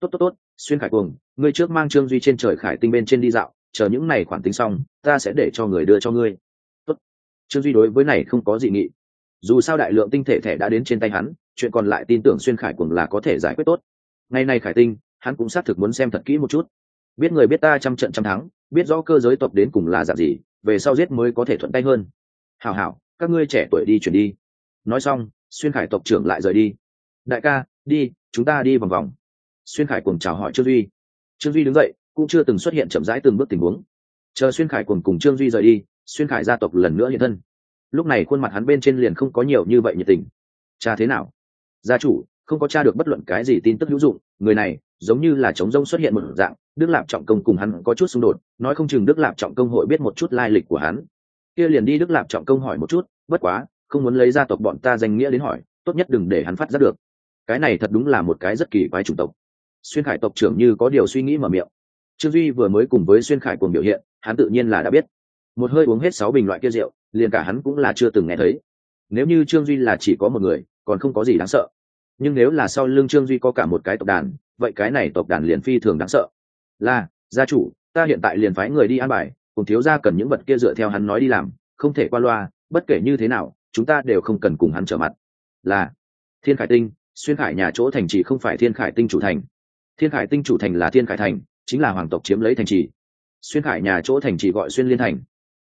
Tốt tốt tốt, xuyên khải cuồng, ngươi trước mang trương duy trên trời khải tinh bên trên đi dạo, chờ những này khoản tính xong, ta sẽ để cho người đưa cho ngươi. Tốt. Trương duy đối với này không có dị nghị. Dù sao đại lượng tinh thể thẻ đã đến trên tay hắn, chuyện còn lại tin tưởng xuyên khải cuồng là có thể giải quyết tốt. Ngày nay khải tinh, hắn cũng xác thực muốn xem thật kỹ một chút. Biết người biết ta trăm trận trăm thắng, biết rõ cơ giới tộc đến cùng là dạng gì, về sau giết mới có thể thuận tay hơn. Hảo hảo, các ngươi trẻ tuổi đi chuyển đi. Nói xong xuyên khải tộc trưởng lại rời đi. Đại ca, đi, chúng ta đi vòng vòng. Xuyên khải cùng chào hỏi trương duy. Trương duy đứng dậy, cũng chưa từng xuất hiện chậm rãi từng bước tình huống. Chờ xuyên khải cùng cùng trương duy rời đi, xuyên khải gia tộc lần nữa hiện thân. Lúc này khuôn mặt hắn bên trên liền không có nhiều như vậy nhiệt tình. Cha thế nào? Gia chủ, không có cha được bất luận cái gì tin tức hữu dụng, người này giống như là chống rông xuất hiện một dạng. Đức lạp trọng công cùng hắn có chút xung đột, nói không chừng đức lạp trọng công hội biết một chút lai lịch của hắn. Kia liền đi đức lạp trọng công hỏi một chút, bất quá không muốn lấy gia tộc bọn ta danh nghĩa đến hỏi, tốt nhất đừng để hắn phát ra được. Cái này thật đúng là một cái rất kỳ quái chủng tộc. Xuyên khải tộc trưởng như có điều suy nghĩ mở miệng. Trương duy vừa mới cùng với xuyên khải cùng biểu hiện, hắn tự nhiên là đã biết. Một hơi uống hết sáu bình loại kia rượu, liền cả hắn cũng là chưa từng nghe thấy. Nếu như trương duy là chỉ có một người, còn không có gì đáng sợ. Nhưng nếu là sau lưng trương duy có cả một cái tộc đàn, vậy cái này tộc đàn liền phi thường đáng sợ. Là, gia chủ, ta hiện tại liền phái người đi an bài, cùng thiếu gia cần những vật kia dựa theo hắn nói đi làm, không thể qua loa, bất kể như thế nào chúng ta đều không cần cùng hắn trở mặt. Là, thiên khải tinh, xuyên khải nhà chỗ thành trì không phải thiên khải tinh chủ thành. Thiên khải tinh chủ thành là thiên khải thành, chính là hoàng tộc chiếm lấy thành trì. Xuyên khải nhà chỗ thành trì gọi xuyên liên thành,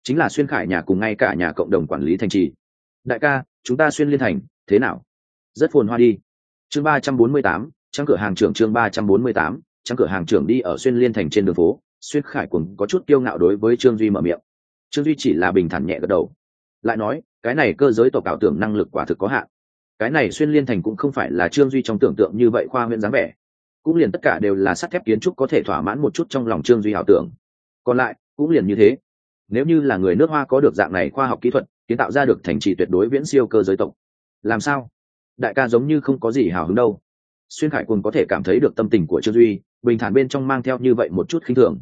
chính là xuyên khải nhà cùng ngay cả nhà cộng đồng quản lý thành trì. Đại ca, chúng ta xuyên liên thành, thế nào? Rất phồn hoa đi. Chương ba trăm bốn mươi tám trang cửa hàng trưởng chương ba trăm bốn mươi tám trang cửa hàng trưởng đi ở xuyên liên thành trên đường phố. Xuyên khải cùng có chút kiêu ngạo đối với trương duy mở miệng. Trương duy chỉ là bình thản nhẹ gật đầu lại nói, cái này cơ giới tộc ảo tưởng năng lực quả thực có hạn. Cái này xuyên liên thành cũng không phải là trương duy trong tưởng tượng như vậy khoa huyện dáng vẻ. Cũng liền tất cả đều là sắt thép kiến trúc có thể thỏa mãn một chút trong lòng trương duy ảo tưởng. Còn lại, cũng liền như thế. Nếu như là người nước hoa có được dạng này khoa học kỹ thuật, kiến tạo ra được thành trì tuyệt đối viễn siêu cơ giới tộc. Làm sao? Đại ca giống như không có gì hào hứng đâu. Xuyên khải cùng có thể cảm thấy được tâm tình của trương duy, bình thản bên trong mang theo như vậy một chút khinh thường.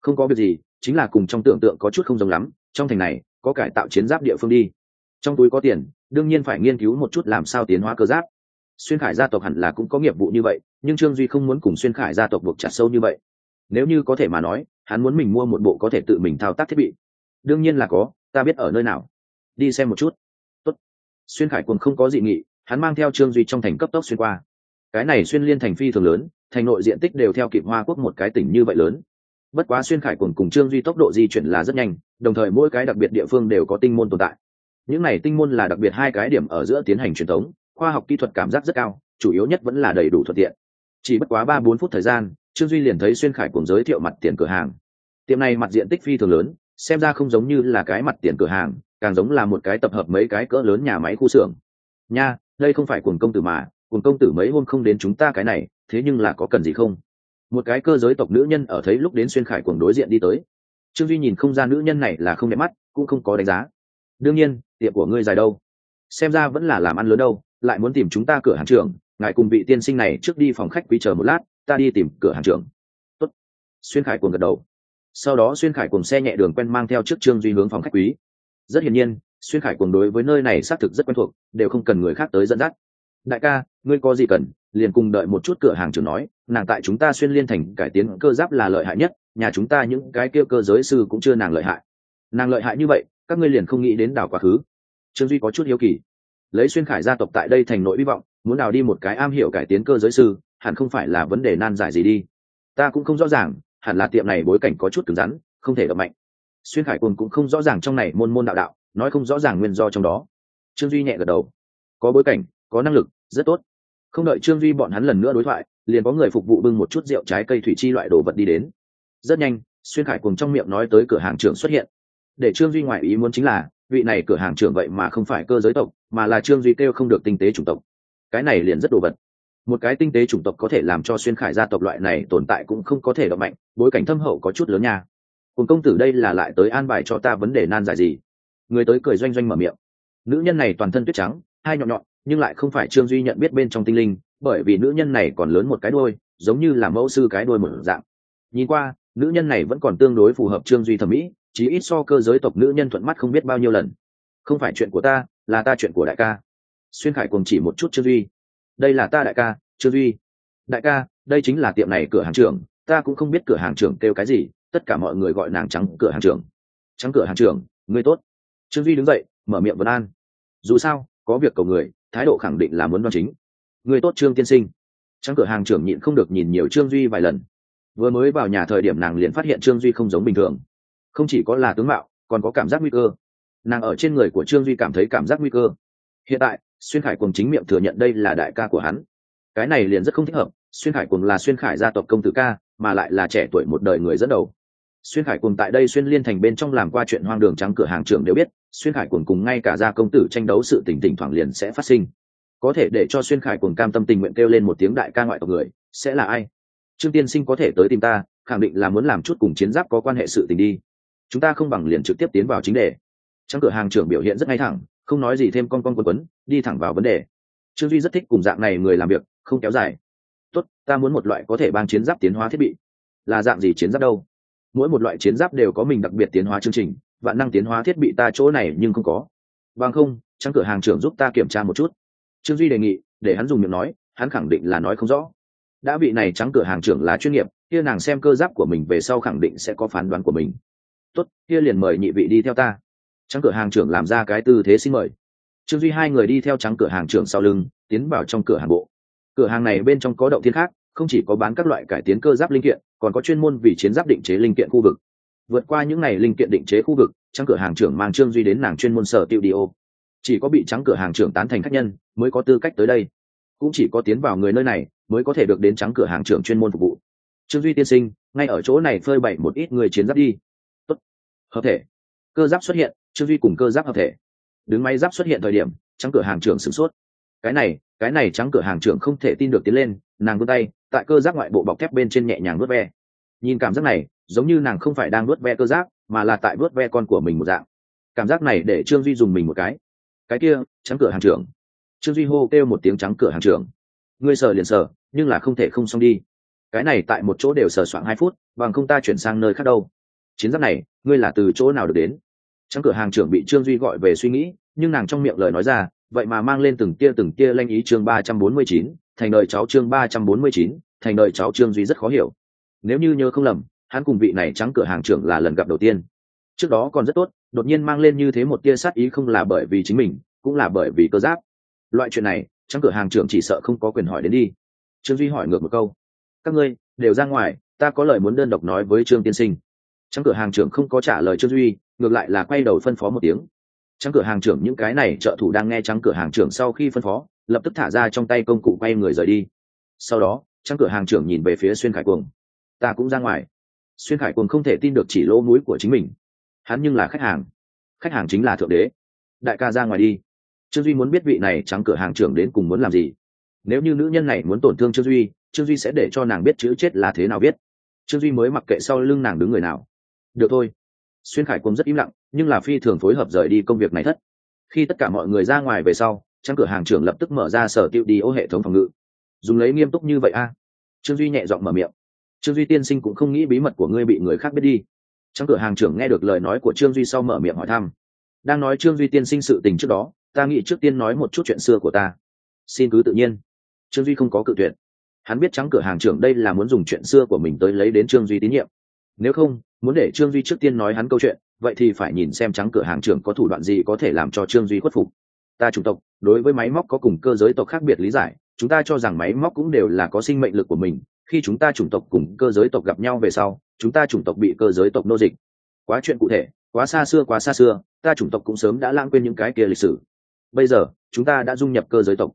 Không có việc gì, chính là cùng trong tưởng tượng có chút không giống lắm. Trong thành này có cải tạo chiến giáp địa phương đi. Trong túi có tiền, đương nhiên phải nghiên cứu một chút làm sao tiến hóa cơ giáp. Xuyên khải gia tộc hẳn là cũng có nghiệp vụ như vậy, nhưng trương duy không muốn cùng xuyên khải gia tộc buộc chặt sâu như vậy. Nếu như có thể mà nói, hắn muốn mình mua một bộ có thể tự mình thao tác thiết bị. Đương nhiên là có, ta biết ở nơi nào. Đi xem một chút. Tốt. xuyên khải quần không có dị nghị, hắn mang theo trương duy trong thành cấp tốc xuyên qua. Cái này xuyên liên thành phi thường lớn, thành nội diện tích đều theo kịp hoa quốc một cái tỉnh như vậy lớn bất quá xuyên khải cùng cùng trương duy tốc độ di chuyển là rất nhanh, đồng thời mỗi cái đặc biệt địa phương đều có tinh môn tồn tại. Những này tinh môn là đặc biệt hai cái điểm ở giữa tiến hành truyền thống, khoa học kỹ thuật cảm giác rất cao, chủ yếu nhất vẫn là đầy đủ thuận tiện. Chỉ bất quá ba bốn phút thời gian, trương duy liền thấy xuyên khải cùng giới thiệu mặt tiền cửa hàng. Tiệm này mặt diện tích phi thường lớn, xem ra không giống như là cái mặt tiền cửa hàng, càng giống là một cái tập hợp mấy cái cỡ lớn nhà máy khu xưởng. Nha, đây không phải cuồng công tử mà, cuồng công tử mấy hôm không đến chúng ta cái này, thế nhưng là có cần gì không? Một cái cơ giới tộc nữ nhân ở thấy lúc đến xuyên khải cuồng đối diện đi tới. Trương duy nhìn không ra nữ nhân này là không đẹp mắt, cũng không có đánh giá. Đương nhiên, tiệm của ngươi dài đâu? Xem ra vẫn là làm ăn lớn đâu, lại muốn tìm chúng ta cửa hàng trưởng, ngài cùng vị tiên sinh này trước đi phòng khách quý chờ một lát, ta đi tìm cửa hàng trưởng. Tốt. xuyên khải cuồng gật đầu. Sau đó xuyên khải cuồng xe nhẹ đường quen mang theo trước trương duy hướng phòng khách quý. Rất hiển nhiên, xuyên khải cuồng đối với nơi này xác thực rất quen thuộc, đều không cần người khác tới dẫn dắt. Đại ca, ngươi có gì cần? Liền cùng đợi một chút cửa hàng trưởng nói, nàng tại chúng ta xuyên liên thành cải tiến cơ giáp là lợi hại nhất, nhà chúng ta những cái kia cơ giới sư cũng chưa nàng lợi hại. Nàng lợi hại như vậy, các ngươi liền không nghĩ đến đảo quá khứ. Trương duy có chút hiếu kỳ. Lấy xuyên khải gia tộc tại đây thành nội hy vọng, muốn đào đi một cái am hiểu cải tiến cơ giới sư, hẳn không phải là vấn đề nan giải gì đi. Ta cũng không rõ ràng, hẳn là tiệm này bối cảnh có chút cứng rắn, không thể động mạnh. Xuyên khải cùng cũng không rõ ràng trong này môn môn đạo đạo, nói không rõ ràng nguyên do trong đó. Trương duy nhẹ gật đầu. Có bối cảnh, có năng lực, rất tốt không đợi trương duy bọn hắn lần nữa đối thoại, liền có người phục vụ bưng một chút rượu trái cây thủy chi loại đồ vật đi đến. Rất nhanh, xuyên khải cùng trong miệng nói tới cửa hàng trưởng xuất hiện. Để trương duy ngoại ý muốn chính là, vị này cửa hàng trưởng vậy mà không phải cơ giới tộc, mà là trương duy kêu không được tinh tế chủng tộc. Cái này liền rất đồ vật. Một cái tinh tế chủng tộc có thể làm cho xuyên khải gia tộc loại này tồn tại cũng không có thể động mạnh, bối cảnh thâm hậu có chút lớn nha. Cùng công tử đây là lại tới an bài cho ta vấn đề nan giải gì? Người tới cười doanh doanh mở miệng. Nữ nhân này toàn thân tuyết trắng, hai nhọn nhọn nhưng lại không phải trương duy nhận biết bên trong tinh linh, bởi vì nữ nhân này còn lớn một cái đôi giống như là mẫu sư cái đôi một dạng. Nhìn qua, nữ nhân này vẫn còn tương đối phù hợp trương duy thẩm mỹ chỉ ít so cơ giới tộc nữ nhân thuận mắt không biết bao nhiêu lần. Không phải chuyện của ta, là ta chuyện của đại ca. Xuyên khải cùng chỉ một chút trương duy. Đây là ta đại ca, trương duy. Đại ca, đây chính là tiệm này cửa hàng trưởng, ta cũng không biết cửa hàng trưởng kêu cái gì, tất cả mọi người gọi nàng trắng cửa hàng trưởng. Trắng cửa hàng trưởng ngươi tốt. Trương duy đứng dậy, mở miệng vấn an. Dù sao, có việc cầu người thái độ khẳng định là muốn đoan chính. Người tốt trương tiên sinh. Trắng cửa hàng trưởng nhịn không được nhìn nhiều trương duy vài lần. Vừa mới vào nhà thời điểm nàng liền phát hiện trương duy không giống bình thường. Không chỉ có là tướng mạo, còn có cảm giác nguy cơ. Nàng ở trên người của trương duy cảm thấy cảm giác nguy cơ. Hiện tại, xuyên khải cùng chính miệng thừa nhận đây là đại ca của hắn. Cái này liền rất không thích hợp, xuyên khải cùng là xuyên khải gia tộc công tử ca, mà lại là trẻ tuổi một đời người dẫn đầu xuyên khải cùng tại đây xuyên liên thành bên trong làm qua chuyện hoang đường trắng cửa hàng trưởng đều biết, xuyên khải cùng cùng ngay cả gia công tử tranh đấu sự tình tỉnh thoảng liền sẽ phát sinh. Có thể để cho xuyên khải cùng cam tâm tình nguyện kêu lên một tiếng đại ca ngoại tộc người, sẽ là ai? Trương tiên sinh có thể tới tìm ta, khẳng định là muốn làm chút cùng chiến giáp có quan hệ sự tình đi. Chúng ta không bằng liền trực tiếp tiến vào chính đề. Trong cửa hàng trưởng biểu hiện rất ngay thẳng, không nói gì thêm con con quấn quấn, đi thẳng vào vấn đề. Trương duy rất thích cùng dạng này người làm việc, không kéo dài. Tốt, ta muốn một loại có thể ban chiến giáp tiến hóa thiết bị. Là dạng gì chiến giáp đâu? Mỗi một loại chiến giáp đều có mình đặc biệt tiến hóa chương trình và năng tiến hóa thiết bị ta chỗ này nhưng không có. Bằng không trang cửa hàng trưởng giúp ta kiểm tra một chút. Trương duy đề nghị, để hắn dùng miệng nói, hắn khẳng định là nói không rõ. Đã vị này trắng cửa hàng trưởng là chuyên nghiệp, kia nàng xem cơ giáp của mình về sau khẳng định sẽ có phán đoán của mình. Tốt, kia liền mời nhị vị đi theo ta. Trắng cửa hàng trưởng làm ra cái tư thế xin mời. Trương duy hai người đi theo trắng cửa hàng trưởng sau lưng, tiến vào trong cửa hàng bộ. Cửa hàng này bên trong có động thiên khác, không chỉ có bán các loại cải tiến cơ giáp linh kiện còn có chuyên môn vì chiến giáp định chế linh kiện khu vực. Vượt qua những ngày linh kiện định chế khu vực, trắng cửa hàng trưởng mang trương duy đến nàng chuyên môn sở tiêu đi ô. Chỉ có bị trắng cửa hàng trưởng tán thành khách nhân, mới có tư cách tới đây. Cũng chỉ có tiến vào người nơi này, mới có thể được đến trắng cửa hàng trưởng chuyên môn phục vụ. Trương duy tiên sinh, ngay ở chỗ này phơi bày một ít người chiến giáp đi. Tốt. hợp thể. Cơ giáp xuất hiện, trương duy cùng cơ giáp hợp thể. Đứng máy giáp xuất hiện thời điểm, trắng cửa hàng trưởng sửng sốt. Cái này cái này trắng cửa hàng trưởng không thể tin được tiến lên, nàng vươn tay tại cơ giác ngoại bộ bọc thép bên trên nhẹ nhàng nuốt ve. Nhìn cảm giác này, giống như nàng không phải đang nuốt ve cơ giác mà là tại nuốt ve con của mình một dạng. Cảm giác này để trương duy dùng mình một cái. Cái kia, trắng cửa hàng trưởng. Trương duy hô kêu một tiếng trắng cửa hàng trưởng. Ngươi sờ liền sờ, nhưng là không thể không xong đi. Cái này tại một chỗ đều sờ soạn hai phút, bằng không ta chuyển sang nơi khác đâu. Chiến giáp này, ngươi là từ chỗ nào được đến? Trắng cửa hàng trưởng bị trương duy gọi về suy nghĩ, nhưng nàng trong miệng lời nói ra, vậy mà mang lên từng tia từng tia lanh ý chương ba trăm bốn mươi chín thành đời cháu chương ba trăm bốn mươi chín, thành đời cháu trương duy rất khó hiểu. Nếu như nhớ không lầm, hắn cùng vị này trắng cửa hàng trưởng là lần gặp đầu tiên. Trước đó còn rất tốt, đột nhiên mang lên như thế một tia sát ý không là bởi vì chính mình, cũng là bởi vì cơ giáp. Loại chuyện này, trắng cửa hàng trưởng chỉ sợ không có quyền hỏi đến đi. Trương duy hỏi ngược một câu. Các ngươi, đều ra ngoài, ta có lời muốn đơn độc nói với trương tiên sinh. Trắng cửa hàng trưởng không có trả lời trương duy, ngược lại là quay đầu phân phó một tiếng. Trắng cửa hàng trưởng những cái này trợ thủ đang nghe trắng cửa hàng trưởng sau khi phân phó lập tức thả ra trong tay công cụ quay người rời đi. Sau đó trang cửa hàng trưởng nhìn về phía xuyên khải cuồng. Ta cũng ra ngoài. Xuyên khải cuồng không thể tin được chỉ lỗ mũi của chính mình. Hắn nhưng là khách hàng. Khách hàng chính là thượng đế. Đại ca ra ngoài đi. Trương duy muốn biết vị này trắng cửa hàng trưởng đến cùng muốn làm gì. Nếu như nữ nhân này muốn tổn thương trương duy trương duy sẽ để cho nàng biết chữ chết là thế nào biết trương duy mới mặc kệ sau lưng nàng đứng người nào. Được thôi. Xuyên khải cũng rất im lặng, nhưng là phi thường phối hợp rời đi công việc này thất. Khi tất cả mọi người ra ngoài về sau trang cửa hàng trưởng lập tức mở ra sở tiêu đi ô hệ thống phòng ngự. Dùng lấy nghiêm túc như vậy a? Trương duy nhẹ giọng mở miệng. Trương duy tiên sinh cũng không nghĩ bí mật của ngươi bị người khác biết đi. Trang cửa hàng trưởng nghe được lời nói của trương duy sau mở miệng hỏi thăm. Đang nói trương duy tiên sinh sự tình trước đó, ta nghĩ trước tiên nói một chút chuyện xưa của ta. Xin cứ tự nhiên. Trương duy không có cự tuyệt. Hắn biết trắng cửa hàng trưởng đây là muốn dùng chuyện xưa của mình tới lấy đến trương duy tín nhiệm. Nếu không, muốn để trương duy trước tiên nói hắn câu chuyện, vậy thì phải nhìn xem trắng cửa hàng trưởng có thủ đoạn gì có thể làm cho trương duy khuất phục ta chủng tộc, đối với máy móc có cùng cơ giới tộc khác biệt lý giải, chúng ta cho rằng máy móc cũng đều là có sinh mệnh lực của mình, khi chúng ta chủng tộc cùng cơ giới tộc gặp nhau về sau, chúng ta chủng tộc bị cơ giới tộc nô dịch. Quá chuyện cụ thể, quá xa xưa, quá xa xưa, ta chủng tộc cũng sớm đã lãng quên những cái kia lịch sử. Bây giờ, chúng ta đã dung nhập cơ giới tộc.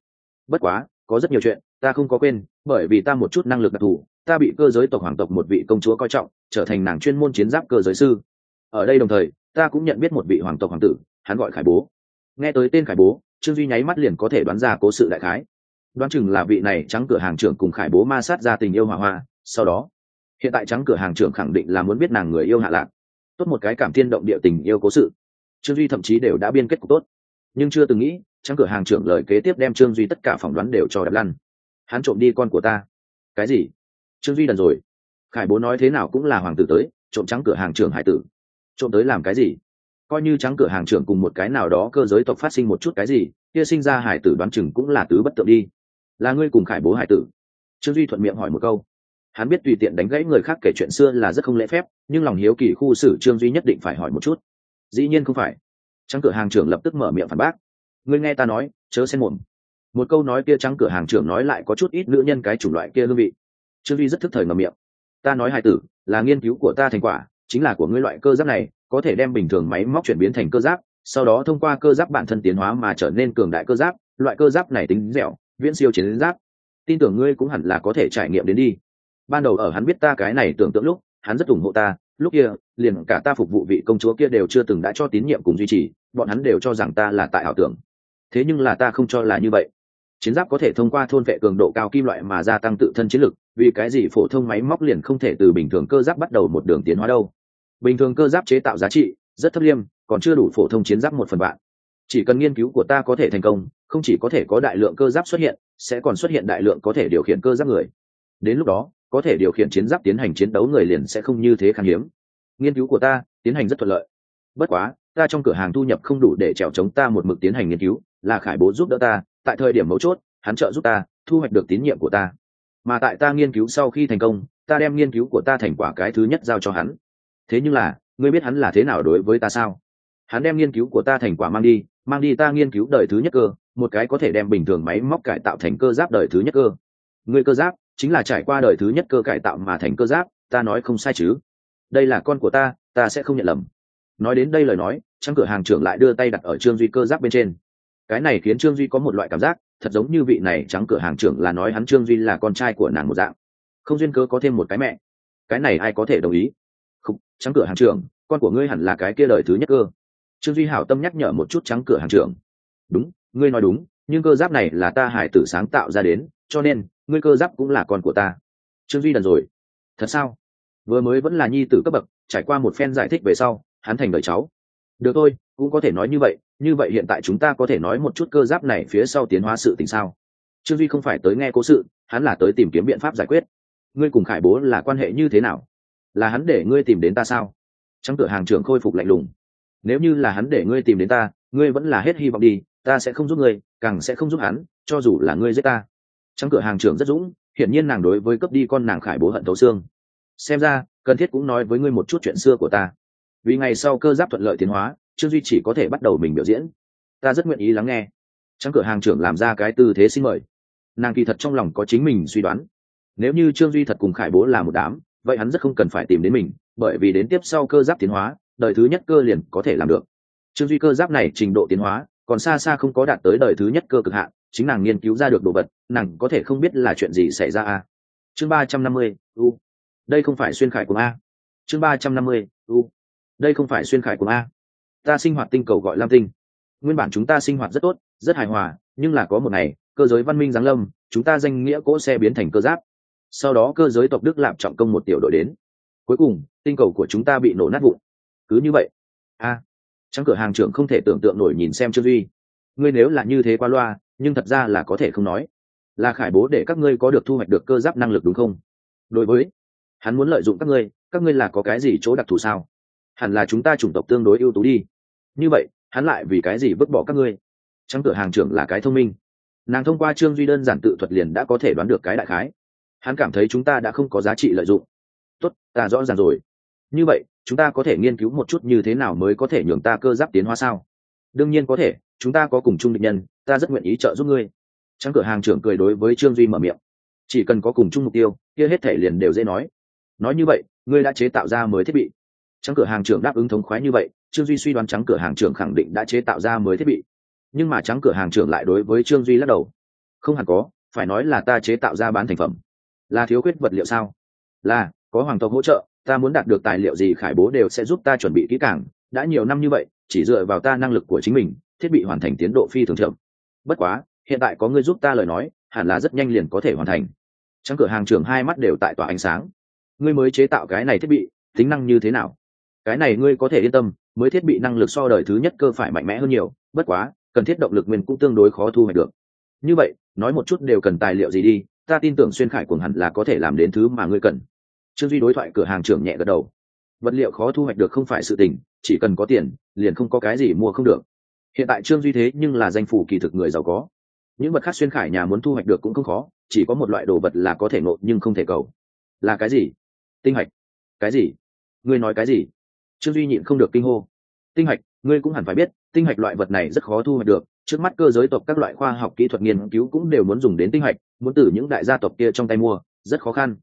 Bất quá, có rất nhiều chuyện, ta không có quên, bởi vì ta một chút năng lực đặc thù, ta bị cơ giới tộc hoàng tộc một vị công chúa coi trọng, trở thành nàng chuyên môn chiến giáp cơ giới sư. Ở đây đồng thời, ta cũng nhận biết một vị hoàng tộc hoàng tử, hắn gọi khải bố nghe tới tên khải bố, trương duy nháy mắt liền có thể đoán ra cố sự đại khái. Đoán chừng là vị này trắng cửa hàng trưởng cùng khải bố ma sát ra tình yêu hòa hoa, sau đó, hiện tại trắng cửa hàng trưởng khẳng định là muốn biết nàng người yêu hạ lạc. Tốt một cái cảm thiên động địa tình yêu cố sự. Trương duy thậm chí đều đã biên kết cục tốt. Nhưng chưa từng nghĩ, trắng cửa hàng trưởng lời kế tiếp đem trương duy tất cả phỏng đoán đều cho đẹp lăn. Hắn trộm đi con của ta. Cái gì? Trương duy đần rồi. Khải bố nói thế nào cũng là hoàng tử tới, trộm trắng cửa hàng trưởng hải tử. Trộm tới làm cái gì? Coi như trắng cửa hàng trưởng cùng một cái nào đó cơ giới tộc phát sinh một chút cái gì, kia sinh ra hải tử đoán chừng cũng là tứ bất tượng đi. Là ngươi cùng khải bố hải tử. Trương duy thuận miệng hỏi một câu. Hắn biết tùy tiện đánh gãy người khác kể chuyện xưa là rất không lễ phép, nhưng lòng hiếu kỳ khu xử trương duy nhất định phải hỏi một chút. Dĩ nhiên không phải. Trắng cửa hàng trưởng lập tức mở miệng phản bác. Ngươi nghe ta nói, chớ xen mồm. Một câu nói kia trắng cửa hàng trưởng nói lại có chút ít nữ nhân cái chủng loại kia hương vị. Trương duy rất thức thời ngầm miệng. Ta nói hài tử, là nghiên cứu của ta thành quả chính là của ngươi loại cơ giáp này, có thể đem bình thường máy móc chuyển biến thành cơ giáp, sau đó thông qua cơ giáp bản thân tiến hóa mà trở nên cường đại cơ giáp, loại cơ giáp này tính dẻo, viễn siêu chiến giáp. Tin tưởng ngươi cũng hẳn là có thể trải nghiệm đến đi. Ban đầu ở hắn biết ta cái này tưởng tượng lúc, hắn rất ủng hộ ta, lúc kia, liền cả ta phục vụ vị công chúa kia đều chưa từng đã cho tín nhiệm cùng duy trì, bọn hắn đều cho rằng ta là tại ảo tưởng. Thế nhưng là ta không cho là như vậy. Chiến giáp có thể thông qua thôn vệ cường độ cao kim loại mà gia tăng tự thân chiến lực, vì cái gì phổ thông máy móc liền không thể từ bình thường cơ giáp bắt đầu một đường tiến hóa đâu? Bình thường cơ giáp chế tạo giá trị rất thấp liêm, còn chưa đủ phổ thông chiến giáp một phần bạn chỉ cần nghiên cứu của ta có thể thành công, không chỉ có thể có đại lượng cơ giáp xuất hiện, sẽ còn xuất hiện đại lượng có thể điều khiển cơ giáp người. Đến lúc đó, có thể điều khiển chiến giáp tiến hành chiến đấu người liền sẽ không như thế khan hiếm. Nghiên cứu của ta tiến hành rất thuận lợi. Bất quá, ta trong cửa hàng thu nhập không đủ để trèo chống ta một mực tiến hành nghiên cứu, là khải bố giúp đỡ ta, tại thời điểm mấu chốt, hắn trợ giúp ta, thu hoạch được tín nhiệm của ta. Mà tại ta nghiên cứu sau khi thành công, ta đem nghiên cứu của ta thành quả cái thứ nhất giao cho hắn thế nhưng là, ngươi biết hắn là thế nào đối với ta sao? Hắn đem nghiên cứu của ta thành quả mang đi mang đi ta nghiên cứu đời thứ nhất cơ, một cái có thể đem bình thường máy móc cải tạo thành cơ giáp đời thứ nhất cơ. Ngươi cơ giáp, chính là trải qua đời thứ nhất cơ cải tạo mà thành cơ giáp, ta nói không sai chứ? Đây là con của ta ta sẽ không nhận lầm. Nói đến đây lời nói trang cửa hàng trưởng lại đưa tay đặt ở trương duy cơ giáp bên trên. Cái này khiến trương duy có một loại cảm giác, thật giống như vị này trắng cửa hàng trưởng là nói hắn trương duy là con trai của nàng một dạng. Không duyên cớ có thêm một cái mẹ. Cái này ai có thể đồng ý? Trắng cửa hàng trưởng, con của ngươi hẳn là cái kia đời thứ nhất cơ. Trương duy hảo tâm nhắc nhở một chút trắng cửa hàng trưởng. Đúng, ngươi nói đúng, nhưng cơ giáp này là ta hải tử sáng tạo ra đến, cho nên, ngươi cơ giáp cũng là con của ta. Trương duy đần rồi. Thật sao? Vừa mới vẫn là nhi tử cấp bậc, trải qua một phen giải thích về sau, hắn thành đời cháu. Được thôi, cũng có thể nói như vậy như vậy hiện tại chúng ta có thể nói một chút cơ giáp này phía sau tiến hóa sự tình sao? Trương duy không phải tới nghe cố sự, hắn là tới tìm kiếm biện pháp giải quyết. Ngươi cùng khải bố là quan hệ như thế nào? Là hắn để ngươi tìm đến ta sao? Trong cửa hàng trưởng khôi phục lạnh lùng. Nếu như là hắn để ngươi tìm đến ta, ngươi vẫn là hết hy vọng đi, ta sẽ không giúp ngươi, càng sẽ không giúp hắn, cho dù là ngươi giết ta. Trong cửa hàng trưởng rất dũng, hiển nhiên nàng đối với cấp đi con nàng khải bố hận thấu xương. Xem ra, cần thiết cũng nói với ngươi một chút chuyện xưa của ta. Vì ngày sau cơ giáp thuận lợi tiến hóa, trương duy chỉ có thể bắt đầu mình biểu diễn. Ta rất nguyện ý lắng nghe. Trong cửa hàng trưởng làm ra cái tư thế xin mời. Nàng kỳ thật trong lòng có chính mình suy đoán. Nếu như trương duy thật cùng khải bố là một đám vậy hắn rất không cần phải tìm đến mình, bởi vì đến tiếp sau cơ giáp tiến hóa, đời thứ nhất cơ liền có thể làm được. Trương duy cơ giáp này trình độ tiến hóa, còn xa xa không có đạt tới đời thứ nhất cơ cực hạn, chính nàng nghiên cứu ra được đồ vật, nàng có thể không biết là chuyện gì xảy ra a. Chương ba trăm năm mươi, u. Đây không phải xuyên khải của a chương ba trăm năm mươi, u. Đây không phải xuyên khải của a ta sinh hoạt tinh cầu gọi lam tinh. Nguyên bản chúng ta sinh hoạt rất tốt, rất hài hòa, nhưng là có một ngày, cơ giới văn minh giáng lâm, chúng ta danh nghĩa cỗ xe biến thành cơ giáp sau đó cơ giới tộc đức lạp trọng công một tiểu đội đến. Cuối cùng tinh cầu của chúng ta bị nổ nát vụn. Cứ như vậy. A. À, trong cửa hàng trưởng không thể tưởng tượng nổi nhìn xem trương duy. Ngươi nếu là như thế qua loa nhưng thật ra là có thể không nói. Là khải bố để các ngươi có được thu hoạch được cơ giáp năng lực đúng không? Đối với hắn muốn lợi dụng các ngươi các ngươi là có cái gì chỗ đặc thù sao? Hẳn là chúng ta chủng tộc tương đối ưu tú đi. Như vậy hắn lại vì cái gì vứt bỏ các ngươi? Trong cửa hàng trưởng là cái thông minh. Nàng thông qua trương duy đơn giản tự thuật liền đã có thể đoán được cái đại khái hắn cảm thấy chúng ta đã không có giá trị lợi dụng. Tốt, ta rõ ràng rồi. Như vậy, chúng ta có thể nghiên cứu một chút như thế nào mới có thể nhường ta cơ giáp tiến hóa sao? Đương nhiên có thể, chúng ta có cùng chung định nhân, ta rất nguyện ý trợ giúp ngươi. Trắng cửa hàng trưởng cười đối với trương duy mở miệng. Chỉ cần có cùng chung mục tiêu, kia hết thể liền đều dễ nói. Nói như vậy, ngươi đã chế tạo ra mới thiết bị. Trắng cửa hàng trưởng đáp ứng thống khoái như vậy, trương duy suy đoán trắng cửa hàng trưởng khẳng định đã chế tạo ra mới thiết bị. Nhưng mà trắng cửa hàng trưởng lại đối với trương duy lắc đầu. Không hẳn có, phải nói là ta chế tạo ra bán thành phẩm là thiếu khuyết vật liệu sao? Là, có hoàng tộc hỗ trợ, ta muốn đạt được tài liệu gì khải bố đều sẽ giúp ta chuẩn bị kỹ càng. Đã nhiều năm như vậy, chỉ dựa vào ta năng lực của chính mình, thiết bị hoàn thành tiến độ phi thường chậm. Bất quá, hiện tại có người giúp ta lời nói, hẳn là rất nhanh liền có thể hoàn thành. Trong cửa hàng trưởng hai mắt đều tại tỏa ánh sáng. Ngươi mới chế tạo cái này thiết bị, tính năng như thế nào? Cái này ngươi có thể yên tâm, mới thiết bị năng lực so đời thứ nhất cơ phải mạnh mẽ hơn nhiều, bất quá, cần thiết động lực nguyên cũng tương đối khó thu hoạch được. Như vậy, nói một chút đều cần tài liệu gì đi? Ta tin tưởng xuyên khải cuồng hẳn là có thể làm đến thứ mà ngươi cần. Trương duy đối thoại cửa hàng trưởng nhẹ gật đầu. Vật liệu khó thu hoạch được không phải sự tình, chỉ cần có tiền, liền không có cái gì mua không được. Hiện tại trương duy thế nhưng là danh phủ kỳ thực người giàu có. Những vật khác xuyên khải nhà muốn thu hoạch được cũng không khó, chỉ có một loại đồ vật là có thể nộp nhưng không thể cầu. Là cái gì? Tinh hạch cái gì? Ngươi nói cái gì? Trương duy nhịn không được kinh hô. Tinh hạch ngươi cũng hẳn phải biết, tinh hạch loại vật này rất khó thu hoạch được. Trước mắt cơ giới tộc các loại khoa học kỹ thuật nghiên cứu cũng đều muốn dùng đến tinh hạch, muốn từ những đại gia tộc kia trong tay mua, rất khó khăn.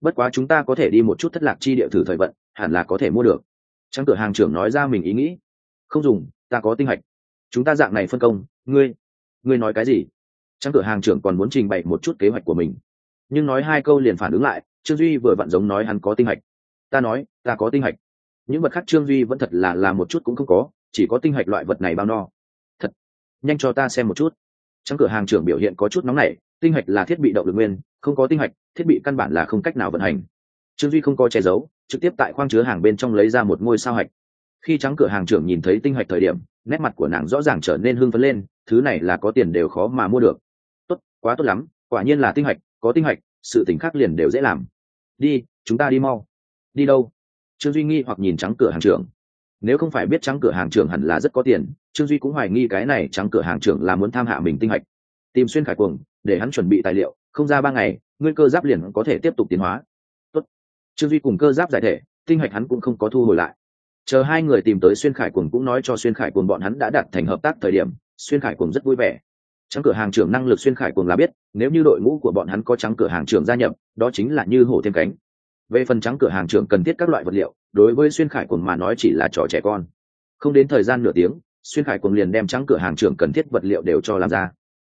Bất quá chúng ta có thể đi một chút thất lạc chi địa thử thời vận, hẳn là có thể mua được. Trang cửa hàng trưởng nói ra mình ý nghĩ. Không dùng, ta có tinh hạch. Chúng ta dạng này phân công, ngươi ngươi nói cái gì? Trang cửa hàng trưởng còn muốn trình bày một chút kế hoạch của mình. Nhưng nói hai câu liền phản ứng lại, trương duy vừa vặn giống nói hắn có tinh hạch. Ta nói, ta có tinh hạch. Những vật khác trương duy vẫn thật là làm một chút cũng không có chỉ có tinh hạch loại vật này bao no. Thật, nhanh cho ta xem một chút. Trong cửa hàng trưởng biểu hiện có chút nóng nảy, tinh hạch là thiết bị động lực nguyên, không có tinh hạch, thiết bị căn bản là không cách nào vận hành. Trương duy không có che giấu, trực tiếp tại khoang chứa hàng bên trong lấy ra một ngôi sao hạch. Khi trắng cửa hàng trưởng nhìn thấy tinh hạch thời điểm, nét mặt của nàng rõ ràng trở nên hưng phấn lên, thứ này là có tiền đều khó mà mua được. Tốt, quá tốt lắm, quả nhiên là tinh hạch, có tinh hạch, sự tỉnh khác liền đều dễ làm. Đi, chúng ta đi mau. Đi đâu? Trương duy nghi hoặc nhìn trắng cửa hàng trưởng nếu không phải biết trắng cửa hàng trưởng hẳn là rất có tiền, trương duy cũng hoài nghi cái này trắng cửa hàng trưởng là muốn tham hạ mình tinh hạch. Tìm xuyên khải cuồng, để hắn chuẩn bị tài liệu, không ra ba ngày, ngươi cơ giáp liền có thể tiếp tục tiến hóa. Tốt. trương duy cùng cơ giáp giải thể, tinh hạch hắn cũng không có thu hồi lại. Chờ hai người tìm tới xuyên khải cuồng cũng nói cho xuyên khải cuồng bọn hắn đã đạt thành hợp tác thời điểm, xuyên khải cuồng rất vui vẻ. Trắng cửa hàng trưởng năng lực xuyên khải cuồng là biết, nếu như đội ngũ của bọn hắn có trắng cửa hàng trưởng gia nhập, đó chính là như hổ thêm cánh. Về phần trắng cửa hàng trưởng cần thiết các loại vật liệu đối với xuyên khải quần mà nói chỉ là trò trẻ con. Không đến thời gian nửa tiếng, xuyên khải quần liền đem trắng cửa hàng trưởng cần thiết vật liệu đều cho làm ra.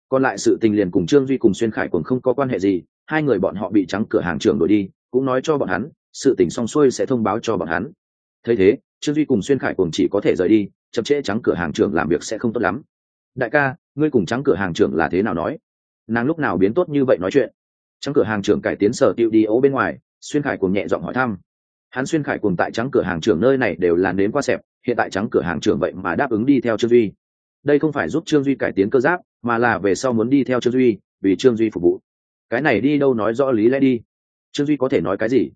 Còn lại sự tình liền cùng trương duy cùng xuyên khải quần không có quan hệ gì, hai người bọn họ bị trắng cửa hàng trưởng đổi đi, cũng nói cho bọn hắn, sự tình xong xuôi sẽ thông báo cho bọn hắn. Thấy thế, trương duy cùng xuyên khải cuồng chỉ có thể rời đi, chậm trễ trắng cửa hàng trưởng làm việc sẽ không tốt lắm. Đại ca, ngươi cùng trắng cửa hàng trưởng là thế nào nói? Nàng lúc nào biến tốt như vậy nói chuyện. Trắng cửa hàng trưởng cải tiến sở tiệu đi ố bên ngoài, xuyên khải cùng nhẹ giọng hỏi thăm hắn xuyên khải cùng tại trắng cửa hàng trưởng nơi này đều là nếm qua xẹp, hiện tại trắng cửa hàng trưởng vậy mà đáp ứng đi theo trương duy. Đây không phải giúp trương duy cải tiến cơ giáp, mà là về sau muốn đi theo trương duy, vì trương duy phục vụ. Cái này đi đâu nói rõ lý lẽ đi? Trương duy có thể nói cái gì?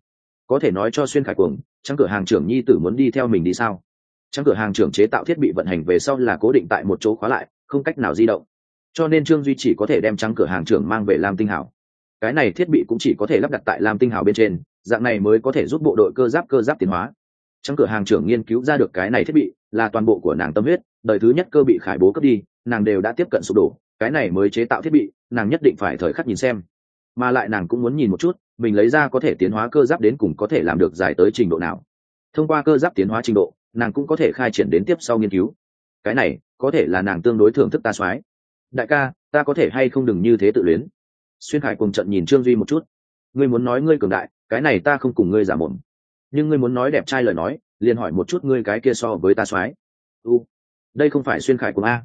Có thể nói cho xuyên khải cuồng, trắng cửa hàng trưởng nhi tử muốn đi theo mình đi sao? Trắng cửa hàng trưởng chế tạo thiết bị vận hành về sau là cố định tại một chỗ khóa lại, không cách nào di động. Cho nên trương duy chỉ có thể đem trắng cửa hàng trưởng mang về làm tinh hảo cái này thiết bị cũng chỉ có thể lắp đặt tại lam tinh hảo bên trên, dạng này mới có thể giúp bộ đội cơ giáp cơ giáp tiến hóa. Trong cửa hàng trưởng nghiên cứu ra được cái này thiết bị là toàn bộ của nàng tâm huyết, đời thứ nhất cơ bị khải bố cướp đi, nàng đều đã tiếp cận sụp đổ. Cái này mới chế tạo thiết bị, nàng nhất định phải thời khắc nhìn xem. Mà lại nàng cũng muốn nhìn một chút, mình lấy ra có thể tiến hóa cơ giáp đến cùng có thể làm được dài tới trình độ nào. Thông qua cơ giáp tiến hóa trình độ, nàng cũng có thể khai triển đến tiếp sau nghiên cứu. Cái này, có thể là nàng tương đối thưởng thức ta soái. Đại ca, ta có thể hay không đừng như thế tự luyến? Xuyên khải cùng trận nhìn trương duy một chút. Ngươi muốn nói ngươi cường đại, cái này ta không cùng ngươi giả mồm. Nhưng ngươi muốn nói đẹp trai lời nói, liền hỏi một chút ngươi cái kia so với ta soái. U, đây không phải xuyên khải cùng a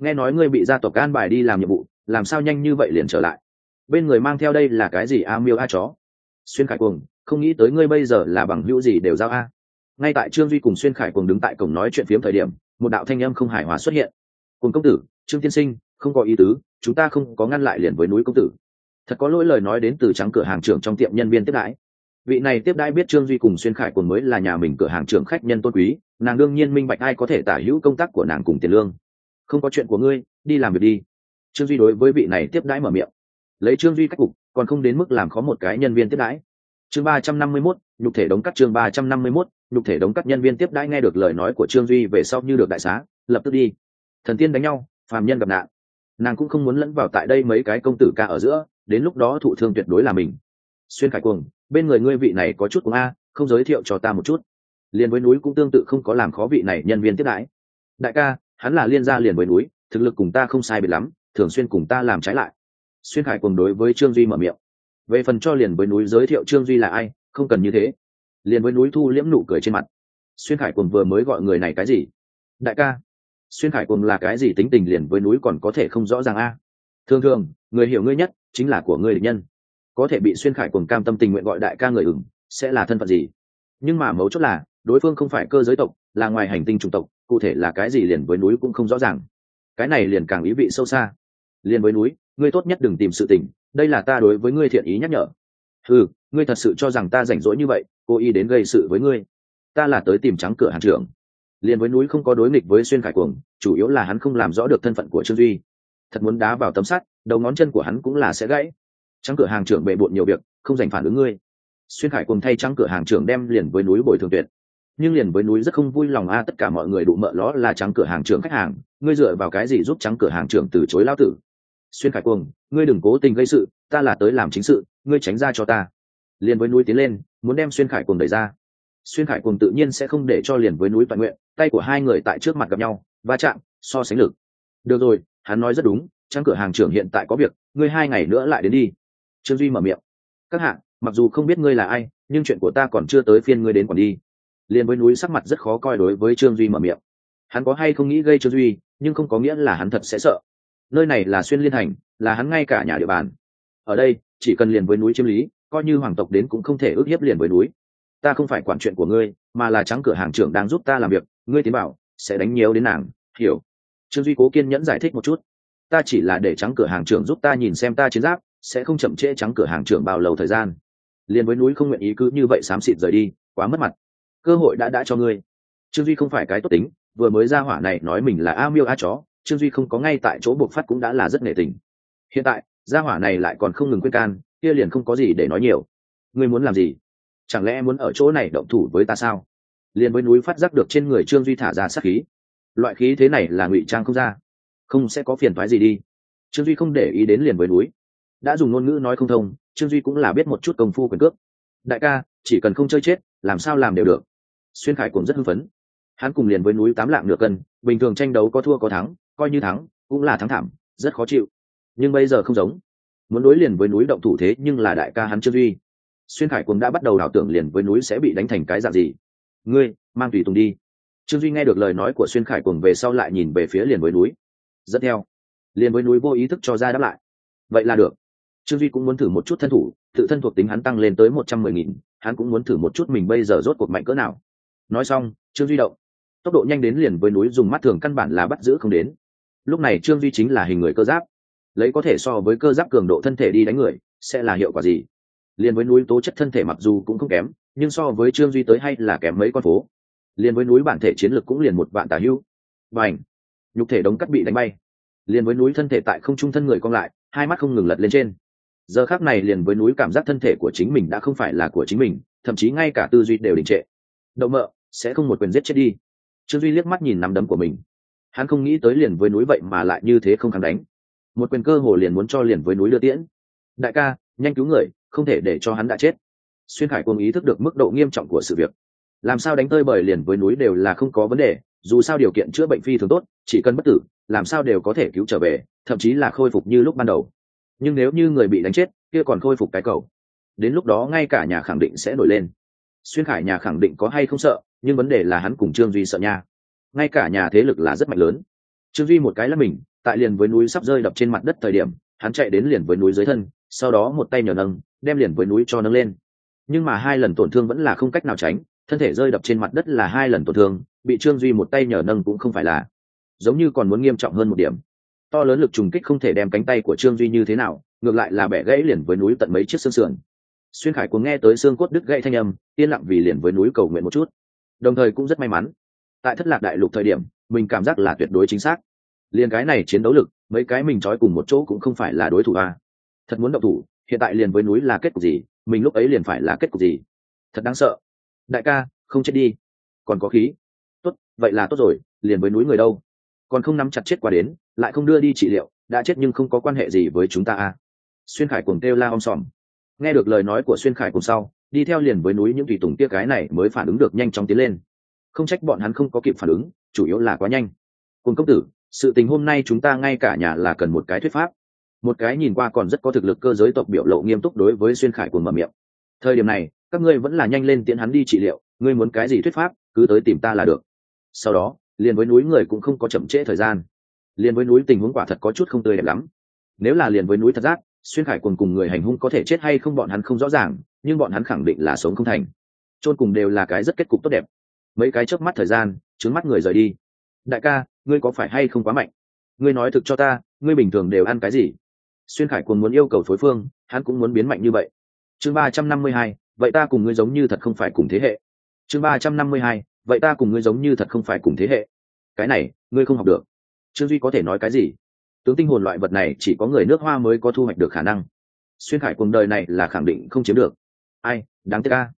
nghe nói ngươi bị gia tộc an bài đi làm nhiệm vụ, làm sao nhanh như vậy liền trở lại? Bên người mang theo đây là cái gì a miêu a chó? Xuyên khải cuồng, không nghĩ tới ngươi bây giờ là bằng hữu gì đều giao a. Ngay tại trương duy cùng xuyên khải cuồng đứng tại cổng nói chuyện phiếm thời điểm, một đạo thanh âm không hài hòa xuất hiện. Cùng công tử, trương tiên sinh, không có ý tứ, chúng ta không có ngăn lại liền với núi công tử thật có lỗi lời nói đến từ trắng cửa hàng trưởng trong tiệm nhân viên tiếp đãi. Vị này tiếp đãi biết trương duy cùng xuyên khải còn mới là nhà mình cửa hàng trưởng khách nhân tôn quý, nàng đương nhiên minh bạch ai có thể tả hữu công tác của nàng cùng tiền lương. Không có chuyện của ngươi, đi làm việc đi. Trương duy đối với vị này tiếp đãi mở miệng. Lấy trương duy cách cục, còn không đến mức làm khó một cái nhân viên tiếp đãi. Chương ba trăm năm mươi mốt, nhục thể đóng cắt chương ba trăm năm mươi mốt, nhục thể đóng cắt nhân viên tiếp đãi nghe được lời nói của trương duy về sau như được đại xá, lập tức đi. Thần tiên đánh nhau, phàm nhân gặp nạn. Nàng cũng không muốn lẫn vào tại đây mấy cái công tử ca ở giữa đến lúc đó thụ thương tuyệt đối là mình. Xuyên khải cuồng, bên người ngươi vị này có chút cuồng a, không giới thiệu cho ta một chút. Liền với núi cũng tương tự không có làm khó vị này nhân viên tiếp đãi. Đại ca, hắn là liên gia liền với núi, thực lực cùng ta không sai biệt lắm, thường xuyên cùng ta làm trái lại. Xuyên khải cuồng đối với trương duy mở miệng. Về phần cho liền với núi giới thiệu trương duy là ai, không cần như thế. Liền với núi thu liễm nụ cười trên mặt. Xuyên khải cuồng vừa mới gọi người này cái gì? Đại ca, xuyên khải cuồng là cái gì tính tình liền với núi còn có thể không rõ ràng a? Thường thường, người hiểu ngươi nhất chính là của ngươi địch nhân. Có thể bị xuyên khải cùng cam tâm tình nguyện gọi đại ca người ửng, sẽ là thân phận gì? Nhưng mà mấu chốt là, đối phương không phải cơ giới tộc, là ngoài hành tinh chủng tộc, cụ thể là cái gì liền với núi cũng không rõ ràng. Cái này liền càng ý vị sâu xa. Liền với núi, ngươi tốt nhất đừng tìm sự tình, đây là ta đối với ngươi thiện ý nhắc nhở. Ừ ngươi thật sự cho rằng ta rảnh rỗi như vậy, cố ý đến gây sự với ngươi. Ta là tới tìm trắng cửa hàng trưởng. Liền với núi không có đối nghịch với xuyên khải cuồng, chủ yếu là hắn không làm rõ được thân phận của trương duy thật muốn đá vào tấm sắt, đầu ngón chân của hắn cũng là sẽ gãy. Trắng cửa hàng trưởng bề bộn nhiều việc, không dành phản ứng ngươi. Xuyên khải cùng thay trắng cửa hàng trưởng đem liền với núi bồi thường tuyệt. Nhưng liền với núi rất không vui lòng a, tất cả mọi người đụ mợ ló là trắng cửa hàng trưởng khách hàng, ngươi dựa vào cái gì giúp trắng cửa hàng trưởng từ chối lao tử? Xuyên khải cuồng, ngươi đừng cố tình gây sự, ta là tới làm chính sự, ngươi tránh ra cho ta. Liền với núi tiến lên, muốn đem xuyên khải cuồng đẩy ra. Xuyên khải cuồng tự nhiên sẽ không để cho liền với núi toàn nguyện, tay của hai người tại trước mặt gặp nhau, va chạm, so sánh lực. Được rồi hắn nói rất đúng trang cửa hàng trưởng hiện tại có việc, ngươi hai ngày nữa lại đến đi. Trương duy mở miệng. Các hạng mặc dù không biết ngươi là ai, nhưng chuyện của ta còn chưa tới phiên ngươi đến còn đi. Liền với núi sắc mặt rất khó coi đối với trương duy mở miệng. Hắn có hay không nghĩ gây trương duy, nhưng không có nghĩa là hắn thật sẽ sợ. Nơi này là xuyên liên thành, là hắn ngay cả nhà địa bàn. Ở đây, chỉ cần liền với núi chiêm lý, coi như hoàng tộc đến cũng không thể ước hiếp liền với núi. Ta không phải quản chuyện của ngươi, mà là trắng cửa hàng trưởng đang giúp ta làm việc, ngươi tiến bảo, sẽ đánh nhiều đến nàng, hiểu? Trương duy cố kiên nhẫn giải thích một chút. Ta chỉ là để trắng cửa hàng trưởng giúp ta nhìn xem ta chiến giáp, sẽ không chậm trễ trắng cửa hàng trưởng bao lâu thời gian. Liền với núi không nguyện ý cứ như vậy xám xịt rời đi, quá mất mặt. Cơ hội đã đã cho ngươi. Trương duy không phải cái tốt tính, vừa mới ra hỏa này nói mình là a miêu a chó, trương duy không có ngay tại chỗ buộc phát cũng đã là rất nghệ tình. Hiện tại gia hỏa này lại còn không ngừng khuyên can, kia liền không có gì để nói nhiều. Ngươi muốn làm gì? Chẳng lẽ muốn ở chỗ này động thủ với ta sao? Liền với núi phát giác được trên người trương duy thả ra sát khí loại khí thế này là ngụy trang không ra. Không sẽ có phiền thoái gì đi. Trương duy không để ý đến liền với núi. Đã dùng ngôn ngữ nói không thông, trương duy cũng là biết một chút công phu quyền cước. Đại ca, chỉ cần không chơi chết, làm sao làm đều được. Xuyên khải cũng rất hưng phấn. Hắn cùng liền với núi tám lạng nửa cân, bình thường tranh đấu có thua có thắng, coi như thắng, cũng là thắng thảm, rất khó chịu. Nhưng bây giờ không giống. Muốn đối liền với núi động thủ thế nhưng là đại ca hắn trương duy. Xuyên khải cũng đã bắt đầu đảo tưởng liền với núi sẽ bị đánh thành cái dạng gì. Ngươi, mang tùy tùng đi trương duy nghe được lời nói của xuyên khải cùng về sau lại nhìn về phía liền với núi. Dẫn theo. Liền với núi vô ý thức cho ra đáp lại. Vậy là được. Trương duy cũng muốn thử một chút thân thủ, tự thân thuộc tính hắn tăng lên tới một trăm mười nghìn, hắn cũng muốn thử một chút mình bây giờ rốt cuộc mạnh cỡ nào. Nói xong, trương duy động. Tốc độ nhanh đến liền với núi dùng mắt thường căn bản là bắt giữ không đến. Lúc này trương duy chính là hình người cơ giáp. Lấy có thể so với cơ giáp cường độ thân thể đi đánh người, sẽ là hiệu quả gì? Liền với núi tố chất thân thể mặc dù cũng không kém, nhưng so với trương duy tới hay là kém mấy con phố liền với núi bản thể chiến lược cũng liền một vạn tà hưu và ảnh nhục thể đống cắt bị đánh bay. Liền với núi thân thể tại không trung thân người cong lại, hai mắt không ngừng lật lên trên. Giờ khác này liền với núi cảm giác thân thể của chính mình đã không phải là của chính mình, thậm chí ngay cả tư duy đều đình trệ. Đậu mợ, sẽ không một quyền giết chết đi. Trương duy liếc mắt nhìn nắm đấm của mình. Hắn không nghĩ tới liền với núi vậy mà lại như thế không kháng đánh. Một quyền cơ hồ liền muốn cho liền với núi đưa tiễn. Đại ca, nhanh cứu người, không thể để cho hắn đã chết. Xuyên khải cùng ý thức được mức độ nghiêm trọng của sự việc làm sao đánh tơi bời liền với núi đều là không có vấn đề, dù sao điều kiện chữa bệnh phi thường tốt, chỉ cần bất tử, làm sao đều có thể cứu trở về, thậm chí là khôi phục như lúc ban đầu. Nhưng nếu như người bị đánh chết, kia còn khôi phục cái cầu. Đến lúc đó ngay cả nhà khẳng định sẽ nổi lên. Xuyên khải nhà khẳng định có hay không sợ, nhưng vấn đề là hắn cùng trương duy sợ nha. Ngay cả nhà thế lực là rất mạnh lớn. Trương duy một cái là mình, tại liền với núi sắp rơi đập trên mặt đất thời điểm, hắn chạy đến liền với núi dưới thân, sau đó một tay nhờ nâng, đem liền với núi cho nâng lên. Nhưng mà hai lần tổn thương vẫn là không cách nào tránh thân thể rơi đập trên mặt đất là hai lần tổn thương, bị trương duy một tay nhờ nâng cũng không phải là. Giống như còn muốn nghiêm trọng hơn một điểm. To lớn lực trùng kích không thể đem cánh tay của trương duy như thế nào, ngược lại là bẻ gãy liền với núi tận mấy chiếc xương sườn. Xuyên khải cuồng nghe tới xương cốt đứt gãy thanh âm, yên lặng vì liền với núi cầu nguyện một chút. Đồng thời cũng rất may mắn. Tại thất lạc đại lục thời điểm, mình cảm giác là tuyệt đối chính xác. Liền cái này chiến đấu lực, mấy cái mình trói cùng một chỗ cũng không phải là đối thủ a thật muốn động thủ, hiện tại liền với núi là kết cục gì, mình lúc ấy liền phải là kết cục gì. Thật đáng sợ đại ca, không chết đi. Còn có khí. Tốt, vậy là tốt rồi, liền với núi người đâu. Còn không nắm chặt chết quả đến, lại không đưa đi trị liệu, đã chết nhưng không có quan hệ gì với chúng ta à? xuyên khải cùng kêu la om sòm. Nghe được lời nói của xuyên khải cùng sau, đi theo liền với núi những tùy tùng kia cái này mới phản ứng được nhanh chóng tiến lên. Không trách bọn hắn không có kịp phản ứng, chủ yếu là quá nhanh. Cùng công tử, sự tình hôm nay chúng ta ngay cả nhà là cần một cái thuyết pháp. Một cái nhìn qua còn rất có thực lực cơ giới tộc biểu lộ nghiêm túc đối với xuyên khải cùng mở miệng. Thời điểm này các ngươi vẫn là nhanh lên tiễn hắn đi trị liệu, ngươi muốn cái gì thuyết pháp, cứ tới tìm ta là được. Sau đó, liền với núi người cũng không có chậm trễ thời gian. Liền với núi tình huống quả thật có chút không tươi đẹp lắm. Nếu là liền với núi thật giác, xuyên khải quần cùng người hành hung có thể chết hay không bọn hắn không rõ ràng, nhưng bọn hắn khẳng định là sống không thành. Chôn cùng đều là cái rất kết cục tốt đẹp. Mấy cái chớp mắt thời gian, trướng mắt người rời đi. Đại ca, ngươi có phải hay không quá mạnh? Ngươi nói thực cho ta, ngươi bình thường đều ăn cái gì? Xuyên khải quần muốn yêu cầu phối phương, hắn cũng muốn biến mạnh như vậy. Chương ba trăm năm mươi hai vậy ta cùng ngươi giống như thật không phải cùng thế hệ. Chương ba trăm năm mươi hai, vậy ta cùng ngươi giống như thật không phải cùng thế hệ. Cái này, ngươi không học được. Trương duy có thể nói cái gì? Tướng tinh hồn loại vật này chỉ có người nước hoa mới có thu hoạch được khả năng. Xuyên khải cuồng đời này là khẳng định không chiếm được. Ai, đáng tiếc ca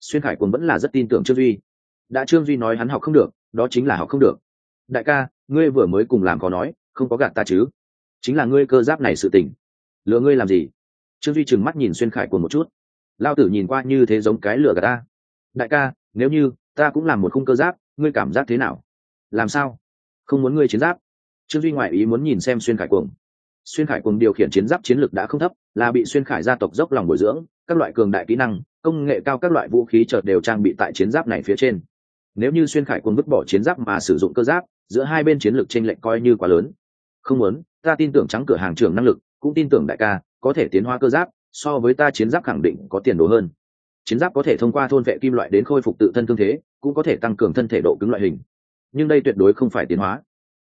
xuyên khải cuồng vẫn là rất tin tưởng trương duy. Đã trương duy nói hắn học không được, đó chính là học không được. Đại ca, ngươi vừa mới cùng làm có nói, không có gạt ta chứ? Chính là ngươi cơ giáp này sự tình. Lừa ngươi làm gì? Trương duy trừng mắt nhìn xuyên khải cuồng một chút lao tử nhìn qua như thế giống cái lừa gà ta. Đại ca, nếu như ta cũng làm một khung cơ giáp, ngươi cảm giác thế nào? Làm sao? Không muốn ngươi chiến giáp. Trương duy ngoại ý muốn nhìn xem xuyên khải cuồng. Xuyên khải cuồng điều khiển chiến giáp chiến lược đã không thấp, là bị xuyên khải gia tộc dốc lòng bồi dưỡng, các loại cường đại kỹ năng, công nghệ cao các loại vũ khí chợt đều trang bị tại chiến giáp này phía trên. Nếu như xuyên khải cuồng vứt bỏ chiến giáp mà sử dụng cơ giáp, giữa hai bên chiến lược t r ê n lệch coi như quá lớn. Không muốn, ta tin tưởng trắng cửa hàng trưởng năng lực, cũng tin tưởng đại ca, có thể tiến hóa cơ giáp so với ta chiến giáp khẳng định có tiền đồ hơn. Chiến giáp có thể thông qua thôn vệ kim loại đến khôi phục tự thân thương thế, cũng có thể tăng cường thân thể độ cứng loại hình. Nhưng đây tuyệt đối không phải tiến hóa.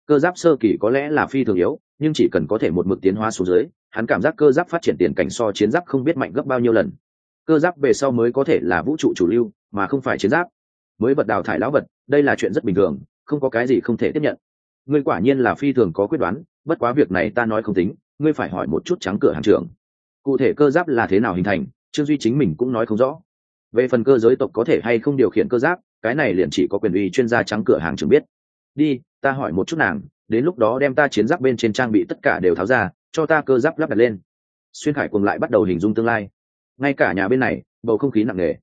Cơ giáp sơ kỳ có lẽ là phi thường yếu, nhưng chỉ cần có thể một mực tiến hóa xuống dưới, hắn cảm giác cơ giáp phát triển tiền cảnh so chiến giáp không biết mạnh gấp bao nhiêu lần. Cơ giáp về sau mới có thể là vũ trụ chủ lưu, mà không phải chiến giáp. Mới vật đào thải lão vật, đây là chuyện rất bình thường, không có cái gì không thể tiếp nhận. Ngươi quả nhiên là phi thường có quyết đoán, bất quá việc này ta nói không tính, ngươi phải hỏi một chút trắng cửa hàng trưởng cụ thể cơ giáp là thế nào hình thành, trương duy chính mình cũng nói không rõ. Về phần cơ giới tộc có thể hay không điều khiển cơ giáp, cái này liền chỉ có quyền uy chuyên gia trắng cửa hàng trưởng biết. Đi, ta hỏi một chút nàng, đến lúc đó đem ta chiến giáp bên trên trang bị tất cả đều tháo ra, cho ta cơ giáp lắp đặt lên. Xuyên khải cùng lại bắt đầu hình dung tương lai. Ngay cả nhà bên này, bầu không khí nặng nề.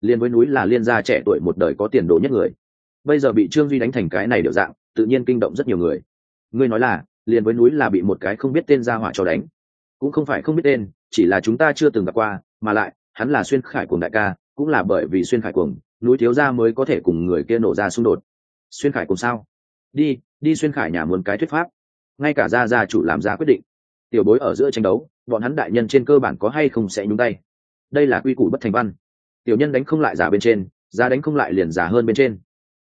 Liên với núi là liên gia trẻ tuổi một đời có tiền đồ nhất người. Bây giờ bị trương duy đánh thành cái này điệu dạng, tự nhiên kinh động rất nhiều người. Ngươi nói là liền với núi là bị một cái không biết tên gia hỏa cho đánh cũng không phải không biết tên, chỉ là chúng ta chưa từng gặp qua, mà lại, hắn là xuyên khải cùng đại ca, cũng là bởi vì xuyên khải cùng núi thiếu gia mới có thể cùng người kia nổ ra xung đột. Xuyên khải cùng sao? Đi đi xuyên khải nhà muốn cái thuyết pháp. Ngay cả gia gia chủ làm ra quyết định. Tiểu bối ở giữa tranh đấu, bọn hắn đại nhân trên cơ bản có hay không sẽ nhúng tay. Đây là quy củ bất thành văn. Tiểu nhân đánh không lại giả bên trên, giá đánh không lại liền giả hơn bên trên.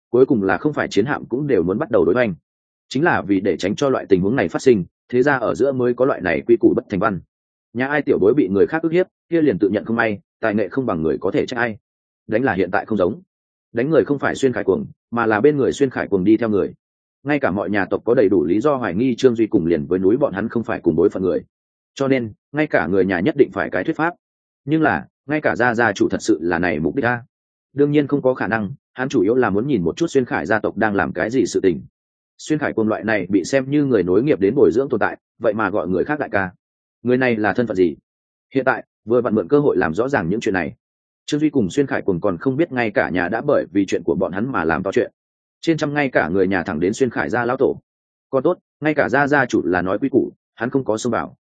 Cuối cùng là không phải chiến hạm cũng đều muốn bắt đầu đối hoành chính là vì để tránh cho loại tình huống này phát sinh, thế ra ở giữa mới có loại này quy củ bất thành văn. Nhà ai tiểu bối bị người khác ức hiếp, kia liền tự nhận không may tài nghệ không bằng người có thể trách ai. Đánh là hiện tại không giống. Đánh người không phải xuyên khải cuồng, mà là bên người xuyên khải cuồng đi theo người. Ngay cả mọi nhà tộc có đầy đủ lý do hoài nghi trương duy cùng liền với núi bọn hắn không phải cùng đối phận người. Cho nên, ngay cả người nhà nhất định phải cái thuyết pháp. Nhưng là, ngay cả gia gia chủ thật sự là này mục đích a. Đương nhiên không có khả năng, hắn chủ yếu là muốn nhìn một chút xuyên khải gia tộc đang làm cái gì sự tình xuyên khải quân loại này bị xem như người nối nghiệp đến bồi dưỡng tồn tại, vậy mà gọi người khác đại ca. Người này là thân phận gì? Hiện tại, vừa vặn mượn cơ hội làm rõ ràng những chuyện này. Trương duy cùng xuyên khải cùng còn không biết ngay cả nhà đã bởi vì chuyện của bọn hắn mà làm to chuyện. Trên trăm ngay cả người nhà thẳng đến xuyên khải ra lão tổ. Còn tốt, ngay cả gia gia chủ là nói quy củ, hắn không có xông vào.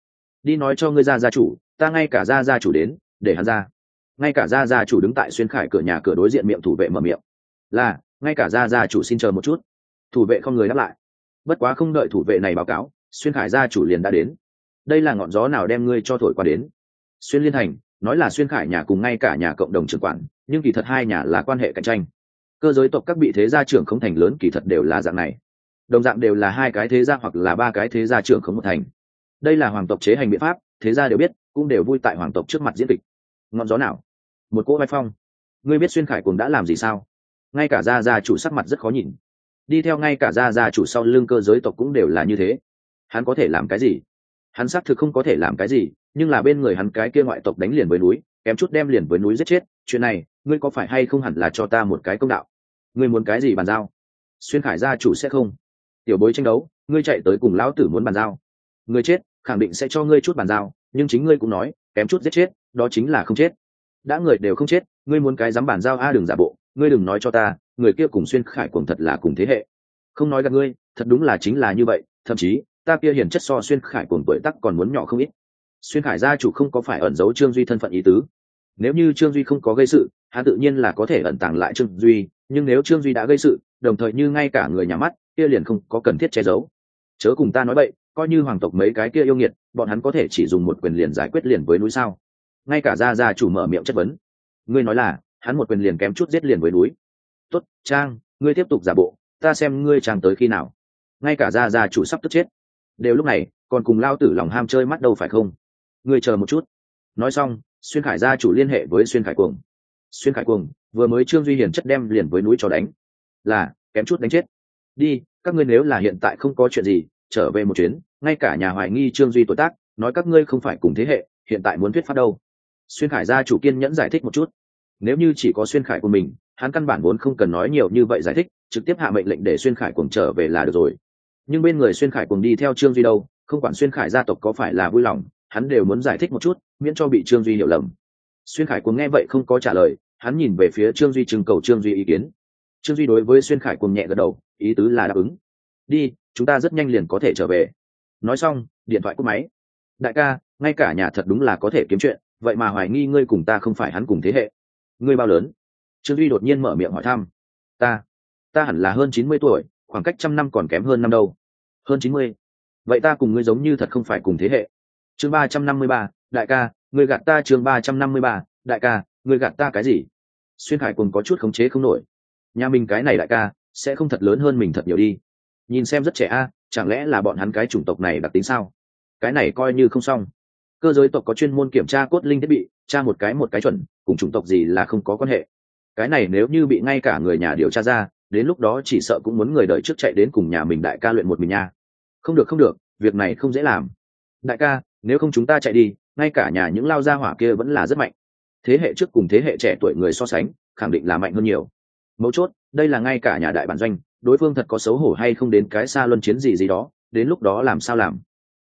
Đi nói cho ngươi gia gia chủ, ta ngay cả gia gia chủ đến, để hắn ra. Ngay cả gia gia chủ đứng tại xuyên khải cửa nhà cửa đối diện miệng thủ vệ mở miệng. Là, ngay cả gia gia chủ xin chờ một chút thủ vệ không người đáp lại. Bất quá không đợi thủ vệ này báo cáo, xuyên khải gia chủ liền đã đến. Đây là ngọn gió nào đem ngươi cho thổi qua đến? Xuyên liên thành, nói là xuyên khải nhà cùng ngay cả nhà cộng đồng trưởng quản, nhưng kỳ thật hai nhà là quan hệ cạnh tranh. Cơ giới tộc các vị thế gia trưởng không thành lớn kỳ thật đều là dạng này. Đồng dạng đều là hai cái thế gia hoặc là ba cái thế gia trưởng không một thành. Đây là hoàng tộc chế hành biện pháp, thế gia đều biết, cũng đều vui tại hoàng tộc trước mặt diễn kịch. Ngọn gió nào? Một cỗ vai phong. Ngươi biết xuyên khải cùng đã làm gì sao? Ngay cả gia gia chủ sắc mặt rất khó nhìn đi theo ngay cả gia gia chủ sau lưng cơ giới tộc cũng đều là như thế. Hắn có thể làm cái gì? Hắn xác thực không có thể làm cái gì, nhưng là bên người hắn cái kia ngoại tộc đánh liền với núi, kém chút đem liền với núi giết chết. Chuyện này, ngươi có phải hay không hẳn là cho ta một cái công đạo? Ngươi muốn cái gì bàn giao? Xuyên khải gia chủ sẽ không. Tiểu bối tranh đấu, ngươi chạy tới cùng lão tử muốn bàn giao. Ngươi chết, khẳng định sẽ cho ngươi chút bàn giao, nhưng chính ngươi cũng nói, kém chút giết chết, đó chính là không chết. Đã người đều không chết, ngươi muốn cái dám bàn giao a, đừng giả bộ, ngươi đừng nói cho ta người kia cùng xuyên khải cuồng thật là cùng thế hệ. Không nói gặp ngươi, thật đúng là chính là như vậy, thậm chí, ta kia hiển chất so xuyên khải cuồng tuổi tắc còn muốn nhỏ không ít. Xuyên khải gia chủ không có phải ẩn giấu trương duy thân phận ý tứ. Nếu như trương duy không có gây sự hắn tự nhiên là có thể ẩn tàng lại trương duy, nhưng nếu trương duy đã gây sự, đồng thời như ngay cả người nhà mắt, kia liền không có cần thiết che giấu. Chớ cùng ta nói vậy coi như hoàng tộc mấy cái kia yêu nghiệt, bọn hắn có thể chỉ dùng một quyền liền giải quyết liền với núi sao? Ngay cả gia gia chủ mở miệng chất vấn. Ngươi nói là, hắn một quyền liền kém chút giết liền với núi. Tốt, trang, ngươi tiếp tục giả bộ, ta xem ngươi trang tới khi nào. Ngay cả gia gia chủ sắp tức chết. Đều lúc này, còn cùng lao tử lòng ham chơi mắt đâu phải không? Ngươi chờ một chút. Nói xong, xuyên khải gia chủ liên hệ với xuyên khải cuồng. Xuyên khải cuồng, vừa mới trương duy hiền chất đem liền với núi cho đánh. Là, kém chút đánh chết. Đi, các ngươi nếu là hiện tại không có chuyện gì, trở về một chuyến. Ngay cả nhà hoài nghi trương duy tuổi tác, nói các ngươi không phải cùng thế hệ, hiện tại muốn thuyết pháp đâu. Xuyên khải gia chủ kiên nhẫn giải thích một chút. Nếu như chỉ có xuyên khải của mình hắn căn bản vốn không cần nói nhiều như vậy giải thích, trực tiếp hạ mệnh lệnh để xuyên khải cuồng trở về là được rồi. Nhưng bên người xuyên khải cuồng đi theo trương duy đâu, không quản xuyên khải gia tộc có phải là vui lòng, hắn đều muốn giải thích một chút, miễn cho bị trương duy hiểu lầm. Xuyên khải cuồng nghe vậy không có trả lời, hắn nhìn về phía trương duy trưng cầu trương duy ý kiến. Trương duy đối với xuyên khải cuồng nhẹ gật đầu, ý tứ là đáp ứng. Đi, chúng ta rất nhanh liền có thể trở về. Nói xong, điện thoại cúp máy. Đại ca, ngay cả nhà thật đúng là có thể kiếm chuyện, vậy mà hoài nghi ngươi cùng ta không phải hắn cùng thế hệ. Ngươi bao lớn? Trương duy đột nhiên mở miệng hỏi thăm ta ta hẳn là hơn chín mươi tuổi khoảng cách trăm năm còn kém hơn năm đâu hơn chín mươi vậy ta cùng ngươi giống như thật không phải cùng thế hệ chương ba trăm năm mươi ba, đại ca ngươi gạt ta chương ba trăm năm mươi ba, đại ca ngươi gạt ta cái gì xuyên hải cùng có chút khống chế không nổi nhà mình cái này đại ca sẽ không thật lớn hơn mình thật nhiều đi nhìn xem rất trẻ a, chẳng lẽ là bọn hắn cái chủng tộc này đặc tính sao? Cái này coi như không xong. Cơ giới tộc có chuyên môn kiểm tra cốt linh thiết bị, tra một cái một cái chuẩn, cùng chủng tộc gì là không có quan hệ cái này nếu như bị ngay cả người nhà điều tra ra, đến lúc đó chỉ sợ cũng muốn người đợi trước chạy đến cùng nhà mình đại ca luyện một mình nha. Không được không được, việc này không dễ làm. Đại ca, nếu không chúng ta chạy đi, ngay cả nhà những lao gia hỏa kia vẫn là rất mạnh. Thế hệ trước cùng thế hệ trẻ tuổi người so sánh, khẳng định là mạnh hơn nhiều. Mấu chốt, đây là ngay cả nhà đại bản doanh, đối phương thật có xấu hổ hay không đến cái xa luân chiến gì gì đó, đến lúc đó làm sao làm?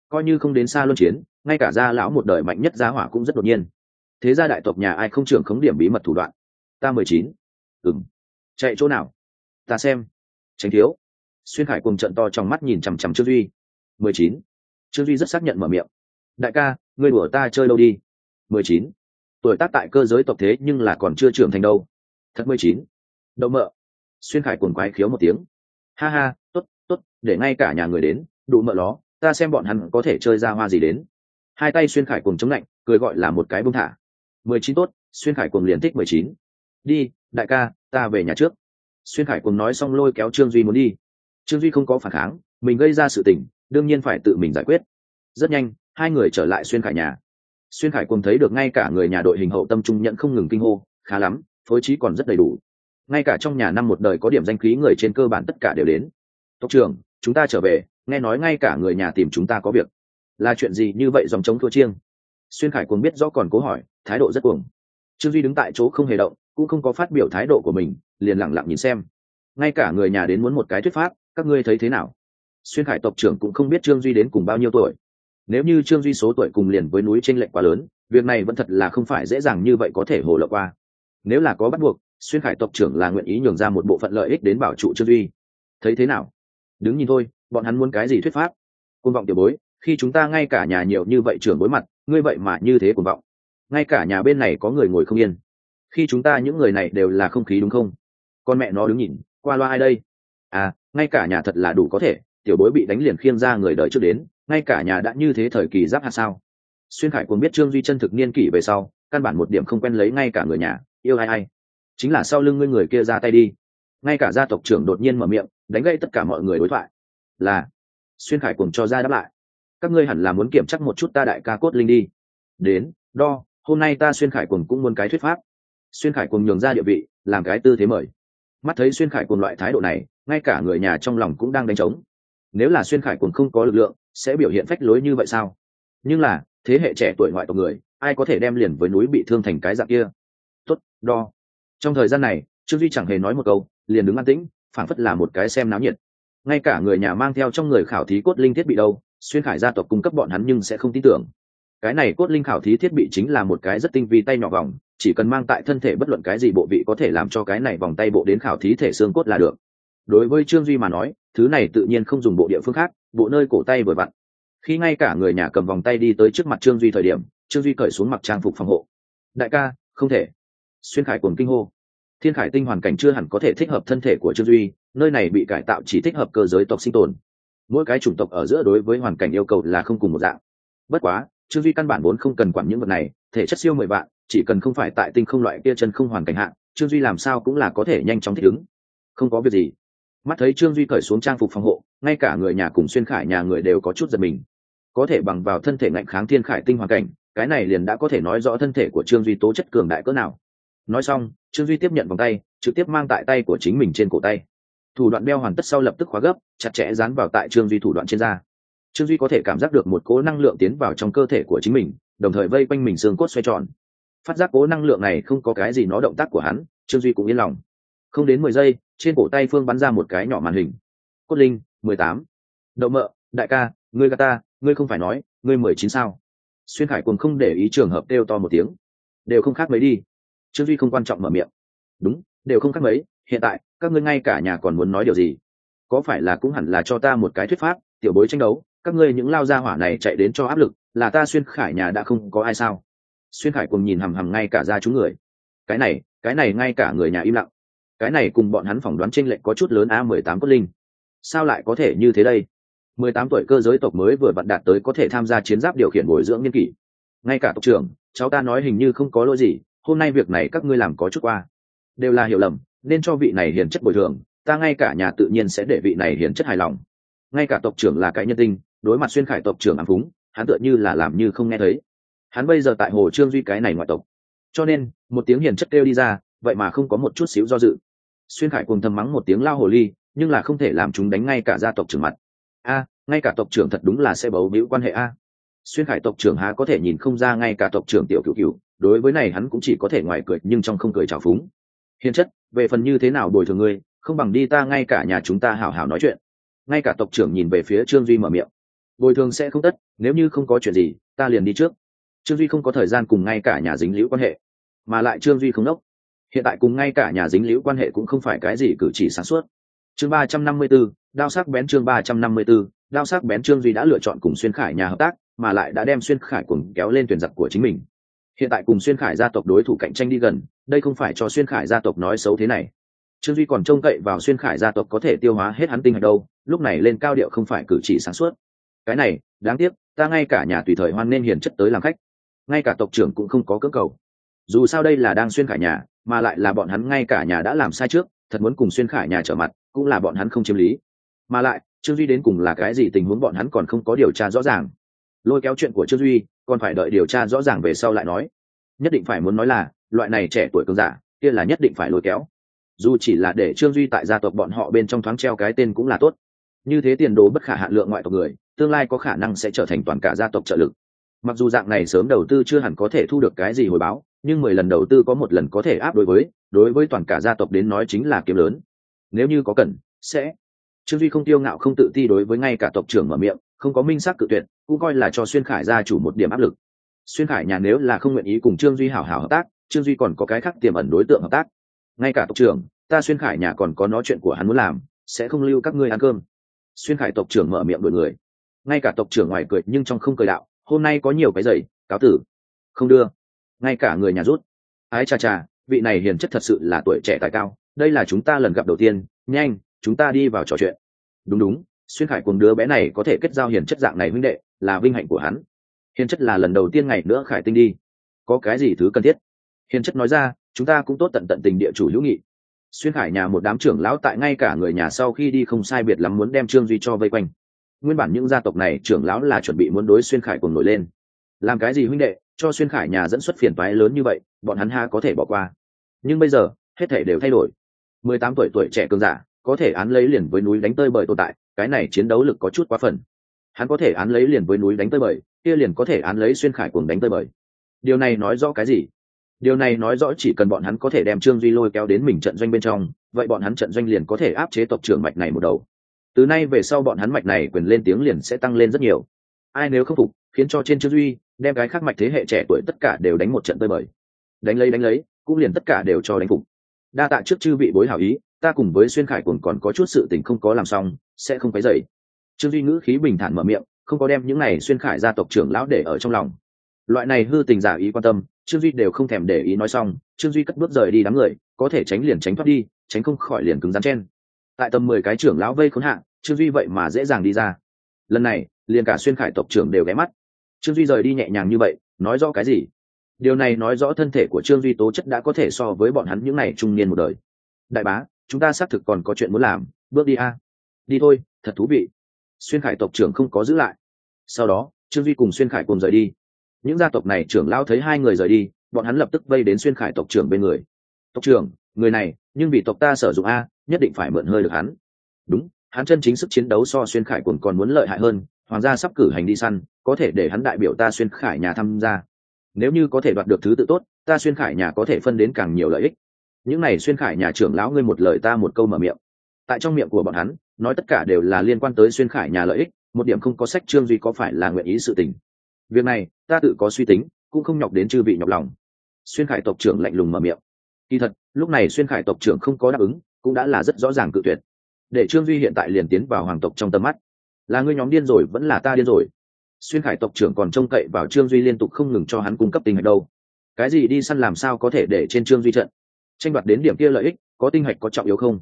Coi như không đến xa luân chiến, ngay cả gia lão một đời mạnh nhất gia hỏa cũng rất đột nhiên. Thế gia đại tộc nhà ai không trưởng khống điểm bí mật thủ đoạn? Ta mười chín. Ừng chạy chỗ nào? Ta xem. Tránh thiếu. Xuyên khải cùng trận to trong mắt nhìn chằm chằm trương duy. Mười chín. Trương duy rất xác nhận mở miệng. Đại ca, ngươi đùa ta chơi đâu đi? Mười chín. Tuổi tác tại cơ giới tộc thế nhưng là còn chưa trưởng thành đâu. Thật mười chín. Đậu mợ. Xuyên khải cuồng quái khiếu một tiếng. Ha ha t ố t t ố t để ngay cả nhà người đến, đủ mợ ló, ta xem bọn hắn có thể chơi ra hoa gì đến. Hai tay xuyên khải cùng chống lạnh, cười gọi là một cái bông thả. Mười chín tốt, xuyên khải cùng liền thích mười chín đi, đại ca, ta về nhà trước. Xuyên khải cùng nói xong lôi kéo trương duy muốn đi. Trương duy không có phản kháng, mình gây ra sự tình, đương nhiên phải tự mình giải quyết. Rất nhanh, hai người trở lại xuyên khải nhà. Xuyên khải cùng thấy được ngay cả người nhà đội hình hậu tâm trung nhận không ngừng kinh hô, khá lắm, phối trí còn rất đầy đủ. Ngay cả trong nhà năm một đời có điểm danh khí người trên cơ bản tất cả đều đến. Tộc trưởng, chúng ta trở về, nghe nói ngay cả người nhà tìm chúng ta có việc. Là chuyện gì như vậy dòng chống thua chiêng? Xuyên khải cuồng biết rõ còn cố hỏi, thái độ rất cuồng. Trương duy đứng tại chỗ không hề động cũng không có phát biểu thái độ của mình, liền lặng lặng nhìn xem. Ngay cả người nhà đến muốn một cái thuyết pháp, các ngươi thấy thế nào? Xuyên khải tộc trưởng cũng không biết trương duy đến cùng bao nhiêu tuổi. Nếu như trương duy số tuổi cùng liền với núi t r ê n lệch quá lớn, việc này vẫn thật là không phải dễ dàng như vậy có thể hồ lộ qua. Nếu là có bắt buộc, xuyên khải tộc trưởng là nguyện ý nhường ra một bộ phận lợi ích đến bảo trụ trương duy. Thấy thế nào? Đứng nhìn thôi, bọn hắn muốn cái gì thuyết pháp? Côn vọng tiểu bối, khi chúng ta ngay cả nhà nhiều như vậy trưởng bối mặt, ngươi vậy mà như thế côn vọng. Ngay cả nhà bên này có người ngồi không yên khi chúng ta những người này đều là không khí đúng không? Con mẹ nó đứng nhìn, qua loa ai đây? À ngay cả nhà thật là đủ có thể, tiểu bối bị đánh liền khiêng ra người đợi trước đến, ngay cả nhà đã như thế thời kỳ giáp hạt sao? Xuyên khải cũng biết trương duy chân thực niên kỷ về sau, căn bản một điểm không quen lấy ngay cả người nhà, yêu ai ai. Chính là sau lưng ngươi người kia ra tay đi. Ngay cả gia tộc trưởng đột nhiên mở miệng, đánh gây tất cả mọi người đối thoại. Là, xuyên khải cùng cho ra đáp lại. Các ngươi hẳn là muốn kiểm chắc một chút ta đại ca cốt linh đi. Đến, đo, hôm nay ta xuyên khải cùng cũng muốn cái thuyết pháp xuyên khải cùng nhường ra địa vị, làm cái tư thế mời. Mắt thấy xuyên khải cùng loại thái độ này, ngay cả người nhà trong lòng cũng đang đánh trống. Nếu là xuyên khải cùng không có lực lượng, sẽ biểu hiện phách lối như vậy sao? Nhưng là, thế hệ trẻ tuổi ngoại tộc người, ai có thể đem liền với núi bị thương thành cái dạng kia? Tốt, đo. Trong thời gian này, trương duy chẳng hề nói một câu, liền đứng an tĩnh, phảng phất là một cái xem náo nhiệt. Ngay cả người nhà mang theo trong người khảo thí cốt linh thiết bị đâu, xuyên khải gia tộc cung cấp bọn hắn nhưng sẽ không tin tưởng. Cái này cốt linh khảo thí thiết bị chính là một cái rất tinh vi tay nhỏ vòng chỉ cần mang tại thân thể bất luận cái gì bộ vị có thể làm cho cái này vòng tay bộ đến khảo thí thể xương cốt là được. Đối với trương duy mà nói, thứ này tự nhiên không dùng bộ địa phương khác, bộ nơi cổ tay vừa vặn. Khi ngay cả người nhà cầm vòng tay đi tới trước mặt trương duy thời điểm, trương duy cởi xuống mặc trang phục phòng hộ. Đại ca, không thể. Xuyên khải cuồng kinh hô. Thiên khải tinh hoàn cảnh chưa hẳn có thể thích hợp thân thể của trương duy, nơi này bị cải tạo chỉ thích hợp cơ giới tộc sinh tồn. Mỗi cái chủng tộc ở giữa đối với hoàn cảnh yêu cầu là không cùng một dạng. Bất quá trương duy căn bản vốn không cần quản những vật này, thể chất siêu mười vạn, chỉ cần không phải tại tinh không loại kia chân không hoàn cảnh hạn, trương duy làm sao cũng là có thể nhanh chóng thích ứng. Không có việc gì. Mắt thấy trương duy cởi xuống trang phục phòng hộ, ngay cả người nhà cùng xuyên khải nhà người đều có chút giật mình. Có thể bằng vào thân thể ngạnh kháng thiên khải tinh hoàn cảnh, cái này liền đã có thể nói rõ thân thể của trương duy tố chất cường đại cỡ nào. Nói xong, trương duy tiếp nhận vòng tay, trực tiếp mang tại tay của chính mình trên cổ tay. Thủ đoạn đeo hoàn tất sau lập tức khóa gấp, chặt chẽ dán vào tại trương duy thủ đoạn trên da trương duy có thể cảm giác được một cố năng lượng tiến vào trong cơ thể của chính mình, đồng thời vây quanh mình xương cốt xoay tròn. Phát giác cố năng lượng này không có cái gì nó động tác của hắn, trương duy cũng yên lòng. Không đến mười giây, trên cổ tay phương bắn ra một cái nhỏ màn hình. Cốt linh, mười tám. Đậu mợ đại ca, ngươi gata ta, ngươi không phải nói, ngươi mười chín sao? Xuyên khải cùng không để ý trường hợp kêu to một tiếng. Đều không khác mấy đi. Trương duy không quan trọng mở miệng. Đúng, đều không khác mấy, hiện tại, các ngươi ngay cả nhà còn muốn nói điều gì? Có phải là cũng hẳn là cho ta một cái thuyết pháp, tiểu bối tranh đấu? Các ngươi những lao ra hỏa này chạy đến cho áp lực, là ta xuyên khải nhà đã không có ai sao? Xuyên khải cùng nhìn hằm hằm ngay cả ra chúng người. Cái này cái này ngay cả người nhà im lặng. Cái này cùng bọn hắn phỏng đoán tranh lệch có chút lớn a mười tám cốt linh. Sao lại có thể như thế đây? mười tám tuổi cơ giới tộc mới vừa vặn đạt tới có thể tham gia chiến giáp điều khiển bồi dưỡng nghiên kỷ. Ngay cả tộc trưởng, cháu ta nói hình như không có lỗi gì, hôm nay việc này các ngươi làm có chút qua. Đều là hiểu lầm, nên cho vị này hiền chất bồi thường, ta ngay cả nhà tự nhiên sẽ để vị này hiền chất hài lòng. Ngay cả tộc trưởng là cái nhân tinh đối mặt xuyên khải tộc trưởng ám phúng, hắn tựa như là làm như không nghe thấy. Hắn bây giờ tại hồ trương duy cái này ngoại tộc. Cho nên, một tiếng hiền chất kêu đi ra, vậy mà không có một chút xíu do dự. Xuyên khải cùng thầm mắng một tiếng lao hồ ly, nhưng là không thể làm chúng đánh ngay cả gia tộc trưởng mặt. A, ngay cả tộc trưởng thật đúng là sẽ bấu víu quan hệ a. Xuyên khải tộc trưởng há có thể nhìn không ra ngay cả tộc trưởng tiểu cựu cựu đối với này hắn cũng chỉ có thể ngoài cười, nhưng trong không cười trào phúng. Hiền chất, về phần như thế nào bồi thường ngươi, không bằng đi ta ngay cả nhà chúng ta hảo hảo nói chuyện. Ngay cả tộc trưởng nhìn về phía trương duy mở miệng bồi thường sẽ không tất, nếu như không có chuyện gì, ta liền đi trước. Trương duy không có thời gian cùng ngay cả nhà dính liễu quan hệ, mà lại trương duy không đốc. Hiện tại cùng ngay cả nhà dính liễu quan hệ cũng không phải cái gì cử chỉ sáng suốt. Chương ba trăm năm mươi b ố đao sắc bén chương ba trăm năm mươi b ố đao sắc bén trương duy đã lựa chọn cùng xuyên khải nhà hợp tác, mà lại đã đem xuyên khải cùng kéo lên tuyển giặc của chính mình. Hiện tại cùng xuyên khải gia tộc đối thủ cạnh tranh đi gần, đây không phải cho xuyên khải gia tộc nói xấu thế này. Trương duy còn trông cậy vào xuyên khải gia tộc có thể tiêu hóa hết hắn tinh hạch đâu, lúc này lên cao điệu không phải cử chỉ sáng suốt cái này, đáng tiếc, ta ngay cả nhà tùy thời hoan nên hiền chất tới làm khách. Ngay cả tộc trưởng cũng không có cưỡng cầu. Dù sao đây là đang xuyên khải nhà, mà lại là bọn hắn ngay cả nhà đã làm sai trước, thật muốn cùng xuyên khải nhà trở mặt, cũng là bọn hắn không chiếm lý. Mà lại, trương duy đến cùng là cái gì tình huống bọn hắn còn không có điều tra rõ ràng. Lôi kéo chuyện của trương duy, còn phải đợi điều tra rõ ràng về sau lại nói. Nhất định phải muốn nói là, loại này trẻ tuổi cường giả, kia là nhất định phải lôi kéo. Dù chỉ là để trương duy tại gia tộc bọn họ bên trong thoáng treo cái tên cũng là tốt. Như thế tiền đồ bất khả hạn lượng ngoại tộc người tương lai có khả năng sẽ trở thành toàn cả gia tộc trợ lực. Mặc dù dạng này sớm đầu tư chưa hẳn có thể thu được cái gì hồi báo, nhưng mười lần đầu tư có một lần có thể áp đối với đối với toàn cả gia tộc đến nói chính là kiếm lớn. Nếu như có cần, sẽ. Trương duy không tiêu ngạo, không tự ti đối với ngay cả tộc trưởng mở miệng, không có minh xác cự tuyệt, cũng coi là cho xuyên khải gia chủ một điểm áp lực. Xuyên khải nhà nếu là không nguyện ý cùng trương duy hảo hảo hợp tác, trương duy còn có cái khác tiềm ẩn đối tượng hợp tác. Ngay cả tộc trưởng, ta xuyên khải nhà còn có nói chuyện của hắn muốn làm, sẽ không lưu các ngươi ăn cơm. Xuyên khải tộc trưởng mở miệng đổi người ngay cả tộc trưởng ngoài cười nhưng trong không cười đạo, hôm nay có nhiều cái giày, cáo tử. Không đưa. Ngay cả người nhà rút. Ái cha cha, vị này hiền chất thật sự là tuổi trẻ tài cao, đây là chúng ta lần gặp đầu tiên, nhanh, chúng ta đi vào trò chuyện. Đúng đúng, xuyên khải cùng đứa bé này có thể kết giao hiền chất dạng này huynh đệ, là vinh hạnh của hắn. Hiền chất là lần đầu tiên ngày nữa khải tinh đi. Có cái gì thứ cần thiết? Hiền chất nói ra, chúng ta cũng tốt tận tận tình địa chủ hữu nghị. Xuyên khải nhà một đám trưởng lão tại ngay cả người nhà sau khi đi không sai biệt lắm muốn đem trương duy cho vây quanh nguyên bản những gia tộc này trưởng lão là chuẩn bị muốn đối xuyên khải cùng nổi lên. Làm cái gì huynh đệ, cho xuyên khải nhà dẫn xuất phiền toái lớn như vậy, bọn hắn ha có thể bỏ qua. Nhưng bây giờ, hết thể đều thay đổi. Mười tám tuổi tuổi trẻ cường giả, có thể án lấy liền với núi đánh tơi bời tồn tại, cái này chiến đấu lực có chút quá phần. Hắn có thể án lấy liền với núi đánh tơi bời, kia liền có thể án lấy xuyên khải cùng đánh tơi bời. Điều này nói rõ cái gì? Điều này nói rõ chỉ cần bọn hắn có thể đem trương duy lôi kéo đến mình trận doanh bên trong, vậy bọn hắn trận doanh liền có thể áp chế tộc trưởng mạch này một đầu từ nay về sau bọn hắn mạch này quyền lên tiếng liền sẽ tăng lên rất nhiều. Ai nếu không phục, khiến cho trên trương duy, đem cái khác mạch thế hệ trẻ tuổi tất cả đều đánh một trận tơi bời. Đánh lấy đánh lấy, cũng liền tất cả đều cho đánh phục. Đa tạ trước chư vị bối hảo ý, ta cùng với xuyên khải còn còn có chút sự tình không có làm xong, sẽ không phải dậy trương duy ngữ khí bình thản mở miệng, không có đem những này xuyên khải gia tộc trưởng lão để ở trong lòng. Loại này hư tình giả ý quan tâm trương duy đều không thèm để ý nói xong trương duy cất bước rời đi đám người, có thể tránh liền tránh thoát đi, tránh không khỏi liền cứng rắn chen tại tầm mười cái trưởng lão vây khốn hạ, trương duy vậy mà dễ dàng đi ra. Lần này, liền cả xuyên khải tộc trưởng đều ghé mắt. Trương duy rời đi nhẹ nhàng như vậy, nói rõ cái gì? Điều này nói rõ thân thể của trương duy tố chất đã có thể so với bọn hắn những n à y trung niên một đời. Đại bá, chúng ta xác thực còn có chuyện muốn làm, bước đi a. Đi thôi, thật thú vị. Xuyên khải tộc trưởng không có giữ lại. Sau đó, trương duy cùng xuyên khải cùng rời đi. Những gia tộc này trưởng lao thấy hai người rời đi, bọn hắn lập tức vây đến xuyên khải tộc trưởng bên người. Tộc trưởng người này, nhưng vì tộc ta sử dụng a, nhất định phải mượn hơi được hắn. Đúng, hắn chân chính sức chiến đấu so xuyên khải còn còn muốn lợi hại hơn, hoàng gia sắp cử hành đi săn, có thể để hắn đại biểu ta xuyên khải nhà tham gia. Nếu như có thể đoạt được thứ tự tốt, ta xuyên khải nhà có thể phân đến càng nhiều lợi ích. Những này xuyên khải nhà trưởng lão ngươi một lời ta một câu mở miệng. Tại trong miệng của bọn hắn, nói tất cả đều là liên quan tới xuyên khải nhà lợi ích, một điểm không có sách trương duy có phải là nguyện ý sự tình. Việc này, ta tự có suy tính, cũng không nhọc đến chư vị nhọc lòng. Xuyên khải tộc trưởng lạnh lùng mở miệng kỳ thật, lúc này xuyên khải tộc trưởng không có đáp ứng, cũng đã là rất rõ ràng cự tuyệt. Để trương duy hiện tại liền tiến vào hoàng tộc trong tầm mắt. Là ngươi nhóm điên rồi, vẫn là ta điên rồi. Xuyên khải tộc trưởng còn trông cậy vào trương duy liên tục không ngừng cho hắn cung cấp tinh hạch đâu. Cái gì đi săn làm sao có thể để trên trương duy trận? Tranh đoạt đến điểm kia lợi ích, có tinh hạch có trọng yếu không?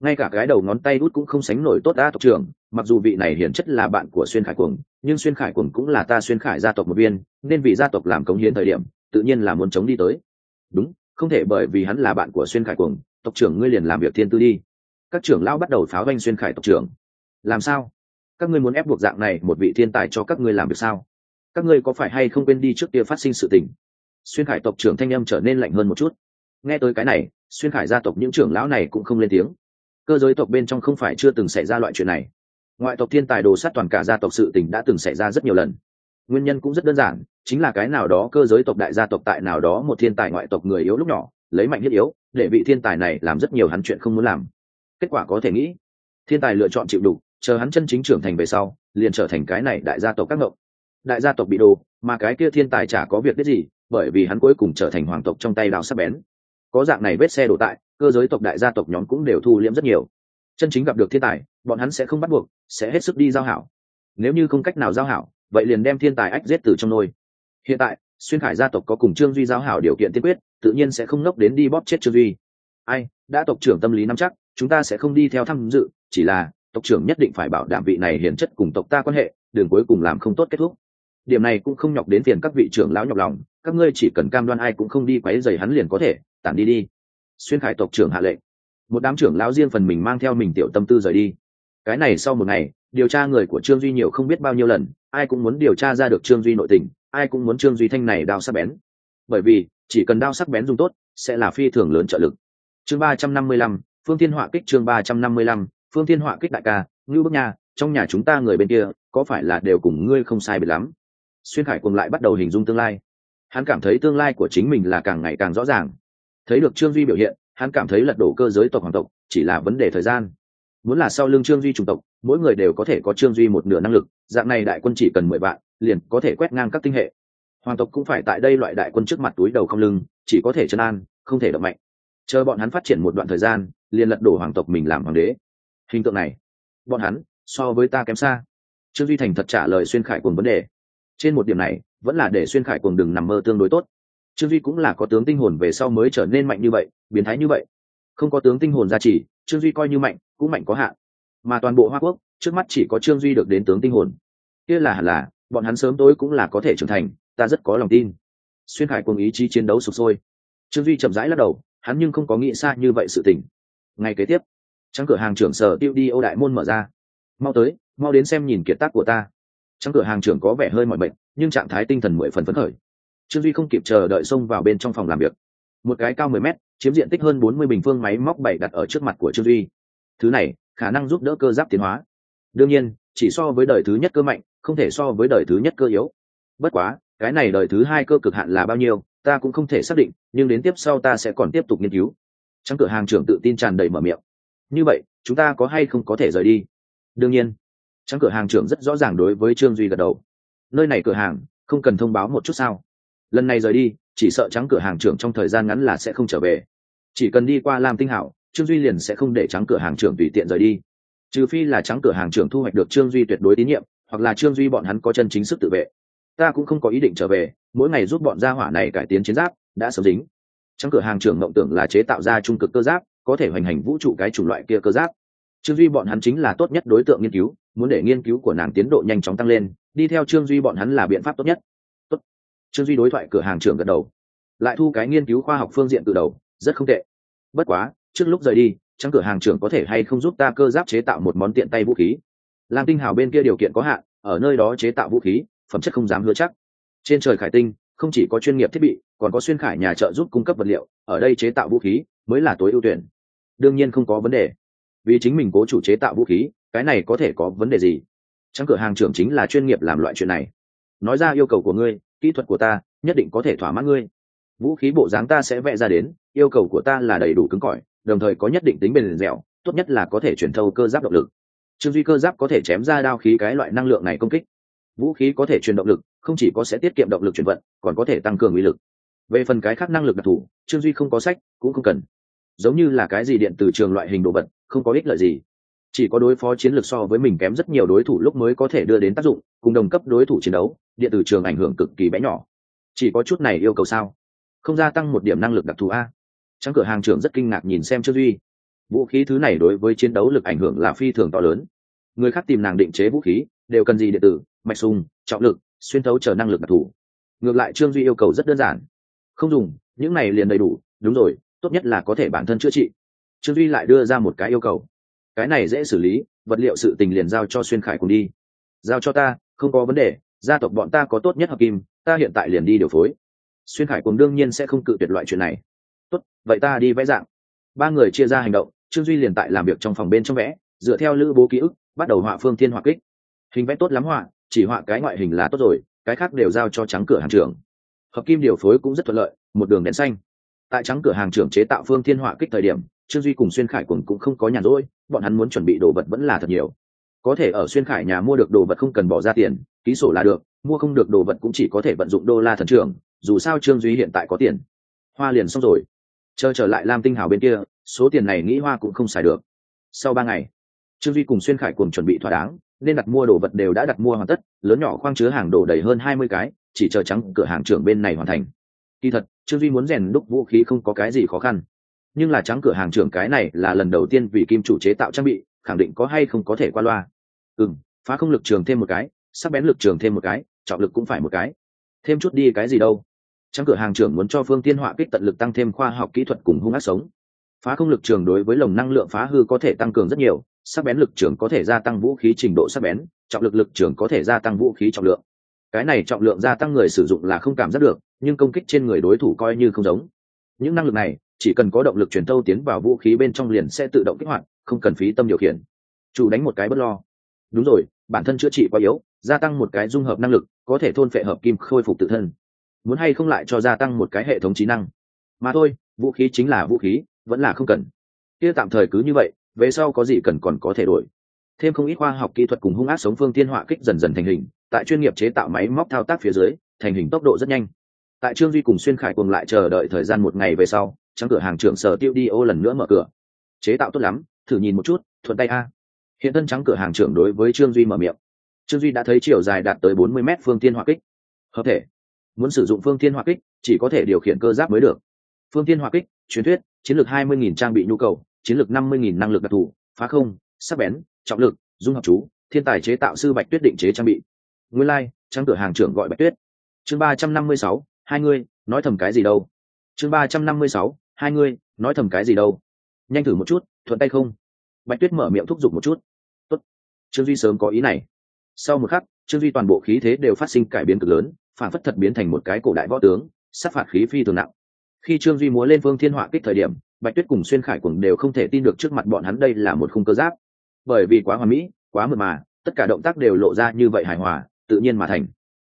Ngay cả cái đầu ngón tay út cũng không sánh nổi tốt đa tộc trưởng, mặc dù vị này hiển chất là bạn của xuyên khải cuồng, nhưng xuyên khải cuồng cũng là ta xuyên khải gia tộc một viên, nên vì gia tộc làm cống hiến thời điểm, tự nhiên là muốn chống đi tới. Đúng không thể bởi vì hắn là bạn của xuyên khải cuồng, tộc trưởng ngươi liền làm việc thiên tư đi. Các trưởng lão bắt đầu pháo doanh xuyên khải tộc trưởng. Làm sao? Các ngươi muốn ép buộc dạng này một vị thiên tài cho các ngươi làm việc sao? Các ngươi có phải hay không quên đi trước kia phát sinh sự tình? Xuyên khải tộc trưởng thanh âm trở nên lạnh hơn một chút. Nghe tới cái này, xuyên khải gia tộc những trưởng lão này cũng không lên tiếng. Cơ giới tộc bên trong không phải chưa từng xảy ra loại chuyện này. Ngoại tộc thiên tài đồ sát toàn cả gia tộc sự tình đã từng xảy ra rất nhiều lần nguyên nhân cũng rất đơn giản, chính là cái nào đó cơ giới tộc đại gia tộc tại nào đó một thiên tài ngoại tộc người yếu lúc nhỏ, lấy mạnh thiết yếu, để vị thiên tài này làm rất nhiều hắn chuyện không muốn làm. Kết quả có thể nghĩ, thiên tài lựa chọn chịu đủ, chờ hắn chân chính trưởng thành về sau, liền trở thành cái này đại gia tộc các ngộng đại gia tộc bị đồ mà cái kia thiên tài chả có việc biết gì, bởi vì hắn cuối cùng trở thành hoàng tộc trong tay đào sắc bén. Có dạng này vết xe đổ tại, cơ giới tộc đại gia tộc nhóm cũng đều thu liễm rất nhiều. Chân chính gặp được thiên tài, bọn hắn sẽ không bắt buộc, sẽ hết sức đi giao hảo. Nếu như không cách nào giao hảo vậy liền đem thiên tài ách giết từ trong nôi. Hiện tại, xuyên khải gia tộc có cùng trương duy giao hảo điều kiện tiên quyết, tự nhiên sẽ không nốc đến đi bóp chết trương duy. Ai, đã tộc trưởng tâm lý nắm chắc, chúng ta sẽ không đi theo tham dự, chỉ là, tộc trưởng nhất định phải bảo đảm vị này hiển chất cùng tộc ta quan hệ, đường cuối cùng làm không tốt kết thúc. Điểm này cũng không nhọc đến phiền các vị trưởng lão nhọc lòng, các ngươi chỉ cần cam đoan ai cũng không đi quấy rầy hắn liền có thể, tản đi đi. Xuyên khải tộc trưởng hạ lệnh. Một đám trưởng lão riêng phần mình mang theo mình tiểu tâm tư rời đi. Cái này sau một ngày điều tra người của trương duy nhiều không biết bao nhiêu lần, ai cũng muốn điều tra ra được trương duy nội tình, ai cũng muốn trương duy thanh này đao sắc bén. Bởi vì, chỉ cần đao sắc bén dùng tốt, sẽ là phi thường lớn trợ lực. Chương ba trăm năm mươi lăm, phương thiên họa kích chương ba trăm năm mươi lăm, phương thiên họa kích đại ca, ngưu bức nha, trong nhà chúng ta người bên kia, có phải là đều cùng ngươi không sai biệt lắm? Xuyên khải cùng lại bắt đầu hình dung tương lai. Hắn cảm thấy tương lai của chính mình là càng ngày càng rõ ràng. Thấy được trương duy biểu hiện, hắn cảm thấy lật đổ cơ giới tộc hoàng tộc, chỉ là vấn đề thời gian. Muốn là sau lưng trương duy chủng tộc mỗi người đều có thể có trương duy một nửa năng lực, dạng này đại quân chỉ cần mười vạn, liền có thể quét ngang các tinh hệ. Hoàng tộc cũng phải tại đây loại đại quân trước mặt túi đầu không lưng, chỉ có thể chân an, không thể động mạnh. Chờ bọn hắn phát triển một đoạn thời gian, liền lật đổ hoàng tộc mình làm hoàng đế. Hình tượng này, bọn hắn, so với ta kém xa. Trương duy thành thật trả lời xuyên khải cùng vấn đề. Trên một điểm này, vẫn là để xuyên khải cùng đừng nằm mơ tương đối tốt. Trương duy cũng là có tướng tinh hồn về sau mới trở nên mạnh như vậy, biến thái như vậy. Không có tướng tinh hồn gia trì, trương duy coi như mạnh, cũng mạnh có hạn mà toàn bộ hoa quốc, trước mắt chỉ có trương duy được đến tướng tinh hồn. Kia là hẳn là, bọn hắn sớm tối cũng là có thể trưởng thành, ta rất có lòng tin. Xuyên khải cùng ý chí chiến đấu sụp sôi. Trương duy chậm rãi lắc đầu, hắn nhưng không có nghĩ xa như vậy sự tình. Ngay kế tiếp, trắng cửa hàng trưởng sở tiêu đi âu đại môn mở ra. Mau tới, mau đến xem nhìn kiệt tác của ta. Trắng cửa hàng trưởng có vẻ hơi mọi bệnh nhưng trạng thái tinh thần mười phần phấn khởi. Trương duy không kịp chờ đợi xông vào bên trong phòng làm việc. Một cái cao mười mét, chiếm diện tích hơn bốn mươi bình phương máy móc bảy đặt ở trước mặt của trương duy. Thứ này khả năng giúp đỡ cơ giáp tiến hóa. Đương nhiên, chỉ so với đời thứ nhất cơ mạnh, không thể so với đời thứ nhất cơ yếu. Bất quá, cái này đời thứ hai cơ cực hạn là bao nhiêu, ta cũng không thể xác định, nhưng đến tiếp sau ta sẽ còn tiếp tục nghiên cứu. Trong cửa hàng trưởng tự tin tràn đầy mở miệng. Như vậy, chúng ta có hay không có thể rời đi? Đương nhiên. Trong cửa hàng trưởng rất rõ ràng đối với trương duy gật đầu. Nơi này cửa hàng, không cần thông báo một chút sao? Lần này rời đi, chỉ sợ trắng cửa hàng trưởng trong thời gian ngắn là sẽ không trở về. Chỉ cần đi qua lam tinh hảo trương duy liền sẽ không để trắng cửa hàng trưởng tùy tiện rời đi. Trừ phi là trắng cửa hàng trưởng thu hoạch được trương duy tuyệt đối tín nhiệm, hoặc là trương duy bọn hắn có chân chính sức tự vệ. Ta cũng không có ý định trở về, mỗi ngày giúp bọn gia hỏa này cải tiến chiến giáp, đã sớm dính. Trắng cửa hàng trưởng mộng tưởng là chế tạo ra trung cực cơ giáp, có thể hoành hành vũ trụ cái chủng loại kia cơ giáp. Trương duy bọn hắn chính là tốt nhất đối tượng nghiên cứu, muốn để nghiên cứu của nàng tiến độ nhanh chóng tăng lên, đi theo trương duy bọn hắn là biện pháp tốt nhất. Tốt. trương duy đối thoại cửa hàng trưởng gật đầu. Lại thu cái nghiên cứu khoa học phương diện từ đầu, rất không tệ. Bất quá trước lúc rời đi, trắng cửa hàng trưởng có thể hay không giúp ta cơ giáp chế tạo một món tiện tay vũ khí? Làm tinh hào bên kia điều kiện có hạn, ở nơi đó chế tạo vũ khí, phẩm chất không dám hứa chắc. Trên trời khải tinh, không chỉ có chuyên nghiệp thiết bị, còn có xuyên khải nhà trợ giúp cung cấp vật liệu, ở đây chế tạo vũ khí mới là tối ưu tuyển. Đương nhiên không có vấn đề. Vì chính mình cố chủ chế tạo vũ khí, cái này có thể có vấn đề gì? Trắng cửa hàng trưởng chính là chuyên nghiệp làm loại chuyện này. Nói ra yêu cầu của ngươi, kỹ thuật của ta nhất định có thể thỏa mãn ngươi. Vũ khí bộ dáng ta sẽ vẽ ra đến, yêu cầu của ta là đầy đủ cứng cỏi đồng thời có nhất định tính bền dẻo, tốt nhất là có thể chuyển thâu cơ giáp động lực. Trương duy cơ giáp có thể chém ra đao khí cái loại năng lượng này công kích. Vũ khí có thể truyền động lực, không chỉ có sẽ tiết kiệm động lực chuyển vận, còn có thể tăng cường uy lực. Về phần cái khác năng lực đặc thù, trương duy không có sách, cũng không cần. Giống như là cái gì điện từ trường loại hình đồ vật, không có ích lợi gì. Chỉ có đối phó chiến lược so với mình kém rất nhiều đối thủ lúc mới có thể đưa đến tác dụng, cùng đồng cấp đối thủ chiến đấu, điện từ trường ảnh hưởng cực kỳ bé nhỏ. Chỉ có chút này yêu cầu sao? Không gia tăng một điểm năng lực đặc thù a trắng cửa hàng trưởng rất kinh ngạc nhìn xem trương duy. Vũ khí thứ này đối với chiến đấu lực ảnh hưởng là phi thường to lớn. Người khác tìm nàng định chế vũ khí, đều cần gì điện tử, mạch sùng, trọng lực, xuyên thấu chờ năng lực đặc thù. Ngược lại trương duy yêu cầu rất đơn giản. Không dùng, những này liền đầy đủ, đúng rồi, tốt nhất là có thể bản thân chữa trị. Trương duy lại đưa ra một cái yêu cầu. Cái này dễ xử lý, vật liệu sự tình liền giao cho xuyên khải cùng đi. Giao cho ta, không có vấn đề, gia tộc bọn ta có tốt nhất hợp kim, ta hiện tại liền đi điều phối. Xuyên khải cùng đương nhiên sẽ không cự tuyệt loại chuyện này tốt, vậy ta đi vẽ dạng. Ba người chia ra hành động, trương duy liền tại làm việc trong phòng bên trong vẽ, dựa theo lữ bố ký ức, bắt đầu họa phương thiên họa kích. Hình vẽ tốt lắm họa, chỉ họa cái ngoại hình là tốt rồi, cái khác đều giao cho trắng cửa hàng trưởng. Hợp kim điều phối cũng rất thuận lợi, một đường đèn xanh. Tại trắng cửa hàng trưởng chế tạo phương thiên họa kích thời điểm, trương duy cùng xuyên khải cùng cũng không có nhàn rỗi, bọn hắn muốn chuẩn bị đồ vật vẫn là thật nhiều. Có thể ở xuyên khải nhà mua được đồ vật không cần bỏ ra tiền, ký sổ là được, mua không được đồ vật cũng chỉ có thể vận dụng đô la thần trưởng, dù sao trương duy hiện tại có tiền. Hoa liền xong rồi chờ trở lại lam tinh hào bên kia, số tiền này nghĩ hoa cũng không xài được. Sau ba ngày, trương duy cùng xuyên khải cùng chuẩn bị thỏa đáng, nên đặt mua đồ vật đều đã đặt mua hoàn tất, lớn nhỏ khoang chứa hàng đổ đầy hơn hai mươi cái, chỉ chờ trắng cửa hàng trưởng bên này hoàn thành. Kỳ thật, trương duy muốn rèn đúc vũ khí không có cái gì khó khăn. Nhưng là trắng cửa hàng trưởng cái này là lần đầu tiên vì kim chủ chế tạo trang bị, khẳng định có hay không có thể qua loa. Ừ m phá không lực trường thêm một cái, sắc bén lực trường thêm một cái, trọng lực cũng phải một cái. Thêm chút đi cái gì đâu trắng cửa hàng trưởng muốn cho phương tiên họa kích tận lực tăng thêm khoa học kỹ thuật cùng hung ác sống. Phá không lực trường đối với lồng năng lượng phá hư có thể tăng cường rất nhiều, sắc bén lực trường có thể gia tăng vũ khí trình độ sắc bén, trọng lực lực trường có thể gia tăng vũ khí trọng lượng. Cái này trọng lượng gia tăng người sử dụng là không cảm giác được, nhưng công kích trên người đối thủ coi như không giống. Những năng lực này, chỉ cần có động lực truyền tâu tiến vào vũ khí bên trong liền sẽ tự động kích hoạt, không cần phí tâm điều khiển. Chủ đánh một cái bất lo. Đúng rồi, bản thân chữa trị quá yếu, gia tăng một cái dung hợp năng lực, có thể thôn phệ hợp kim khôi phục tự thân muốn hay không lại cho gia tăng một cái hệ thống trí năng. Mà thôi, vũ khí chính là vũ khí, vẫn là không cần. Kia tạm thời cứ như vậy, về sau có gì cần còn có thể đổi. Thêm không ít khoa học kỹ thuật cùng hung ác sống phương tiên họa kích dần dần thành hình, tại chuyên nghiệp chế tạo máy móc thao tác phía dưới, thành hình tốc độ rất nhanh. Tại trương duy cùng xuyên khải cùng lại chờ đợi thời gian một ngày về sau, trắng cửa hàng trưởng sở tiêu đi ô lần nữa mở cửa. Chế tạo tốt lắm, thử nhìn một chút, thuận tay a. Hiện thân trắng cửa hàng trưởng đối với trương duy mở miệng. Trương duy đã thấy chiều dài đạt tới bốn mươi m phương tiên hỏa kích. Hợp thể muốn sử dụng phương tiên hỏa kích chỉ có thể điều khiển cơ giáp mới được. Phương tiên hỏa kích truyền thuyết chiến lược hai mươi nghìn trang bị nhu cầu chiến lược năm mươi nghìn năng lực đặc thù phá không sắc bén trọng lực dung hợp chú thiên tài chế tạo sư bạch tuyết định chế trang bị. Nguyên lai、like, trang cửa hàng trưởng gọi bạch tuyết. Chương ba trăm năm mươi sáu hai ngươi nói thầm cái gì đâu? Chương ba trăm năm mươi sáu hai ngươi nói thầm cái gì đâu? Nhanh thử một chút thuận tay không? Bạch tuyết mở miệng thúc giục một chút. Tốt. trương duy sớm có ý này. Sau một khắc trương duy toàn bộ khí thế đều phát sinh cải biến cực lớn phản phất thật biến thành một cái cổ đại võ tướng, sát phạt khí phi thường nặng. Khi trương duy múa lên phương thiên họa kích thời điểm, bạch tuyết cùng xuyên khải cùng đều không thể tin được trước mặt bọn hắn đây là một khung cơ giáp. Bởi vì quá hoà mỹ, quá mượt mà, tất cả động tác đều lộ ra như vậy hài hòa, tự nhiên mà thành.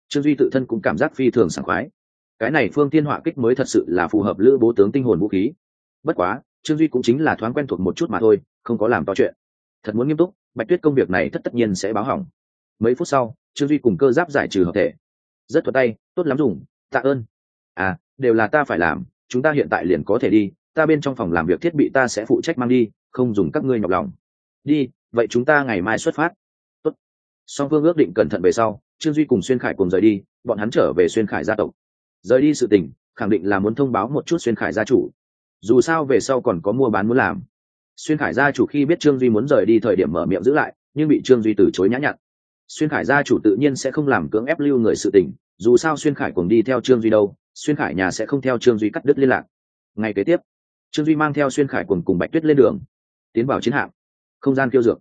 Trương duy tự thân cũng cảm giác phi thường sảng khoái. Cái này phương thiên họa kích mới thật sự là phù hợp lữ bố tướng tinh hồn vũ khí. Bất quá, trương duy cũng chính là thoáng quen thuộc một chút mà thôi, không có làm to chuyện. Thật muốn nghiêm túc, bạch tuyết công việc này thất tất nhiên sẽ báo hỏng. Mấy phút sau, trương duy cùng cơ giáp giải trừ hợp thể rất thuật tay, tốt lắm dùng, tạ ơn. À đều là ta phải làm, chúng ta hiện tại liền có thể đi, ta bên trong phòng làm việc thiết bị ta sẽ phụ trách mang đi, không dùng các ngươi nhọc lòng. Đi, vậy chúng ta ngày mai xuất phát. Tốt. song phương ước định cẩn thận về sau, trương duy cùng xuyên khải cùng rời đi, bọn hắn trở về xuyên khải gia tộc. Rời đi sự tình, khẳng định là muốn thông báo một chút xuyên khải gia chủ. Dù sao về sau còn có mua bán muốn làm. Xuyên khải gia chủ khi biết trương duy muốn rời đi thời điểm mở miệng giữ lại, nhưng bị trương duy từ chối nhã nhặn xuyên khải gia chủ tự nhiên sẽ không làm cưỡng ép lưu người sự tình, dù sao xuyên khải cùng đi theo trương duy đâu, xuyên khải nhà sẽ không theo trương duy cắt đứt liên lạc. Ngày kế tiếp, trương duy mang theo xuyên khải cùng cùng bạch tuyết lên đường, tiến vào chiến hạm, không gian kiêu dược.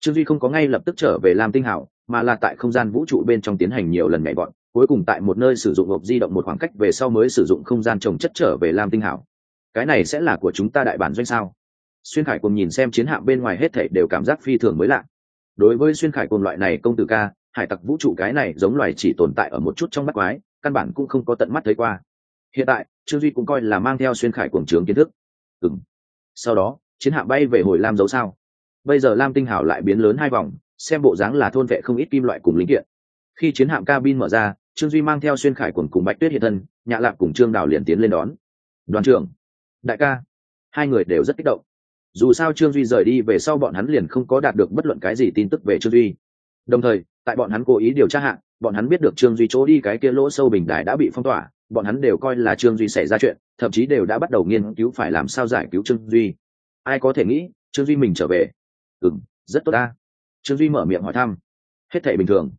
Trương duy không có ngay lập tức trở về làm tinh hảo, mà là tại không gian vũ trụ bên trong tiến hành nhiều lần nhảy bọn cuối cùng tại một nơi sử dụng hộp di động một khoảng cách về sau mới sử dụng không gian trồng chất trở về làm tinh hảo. Cái này sẽ là của chúng ta đại bản doanh sao? Xuyên khải cùng nhìn xem chiến hạm bên ngoài hết thảy đều cảm giác phi thường mới lạ đối với xuyên khải cùng loại này công tử ca, hải tặc vũ trụ cái này giống loài chỉ tồn tại ở một chút trong mắt quái, căn bản cũng không có tận mắt thấy qua. Hiện tại, trương duy cũng coi là mang theo xuyên khải cuồng trướng kiến thức. Ừng sau đó, chiến hạm bay về hồi lam dấu sao. Bây giờ lam tinh hảo lại biến lớn hai vòng, xem bộ dáng là thôn vệ không ít kim loại cùng linh kiện. Khi chiến hạm cabin mở ra, trương duy mang theo xuyên khải cuồng cùng bạch tuyết hiện thân nhạ lạc cùng trương đào liền tiến lên đón. Đoàn trưởng, đại ca. Hai người đều rất kích động dù sao trương duy rời đi về sau bọn hắn liền không có đạt được bất luận cái gì tin tức về trương duy. Đồng thời, tại bọn hắn cố ý điều tra hạn bọn hắn biết được trương duy chỗ đi cái kia lỗ sâu bình đài đã bị phong tỏa, bọn hắn đều coi là trương duy xảy ra chuyện, thậm chí đều đã bắt đầu nghiên cứu phải làm sao giải cứu trương duy. Ai có thể nghĩ, trương duy mình trở về. Ừ m rất tốt ta. Trương duy mở miệng hỏi thăm. Hết thể bình thường.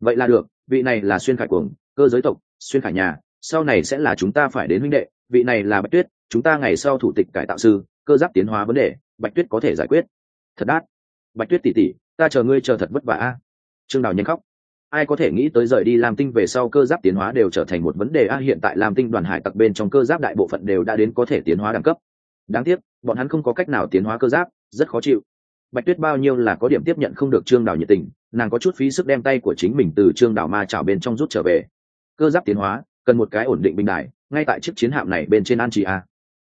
Vậy là được, vị này là xuyên khải cuồng, cơ giới tộc, xuyên khải nhà, sau này sẽ là chúng ta phải đến huynh đệ, vị này là bạch tuyết, chúng ta ngày sau thủ tịch cải tạo sư cơ giáp tiến hóa vấn đề, bạch tuyết có thể giải quyết. Thật đát. Bạch tuyết tỉ tỉ ta chờ ngươi chờ thật vất vả a. Trương đào nhanh khóc. Ai có thể nghĩ tới rời đi làm tinh về sau cơ giáp tiến hóa đều trở thành một vấn đề a, hiện tại làm tinh đoàn hải tặc bên trong cơ giáp đại bộ phận đều đã đến có thể tiến hóa đẳng cấp. Đáng tiếc, bọn hắn không có cách nào tiến hóa cơ giáp, rất khó chịu. Bạch tuyết bao nhiêu là có điểm tiếp nhận không được trương đào nhiệt tình, nàng có chút phí sức đem tay của chính mình từ trương đào ma chảo bên trong rút trở về. Cơ giáp tiến hóa, cần một cái ổn định bình đại ngay tại chiếc chiến hạm này bên trên an trì a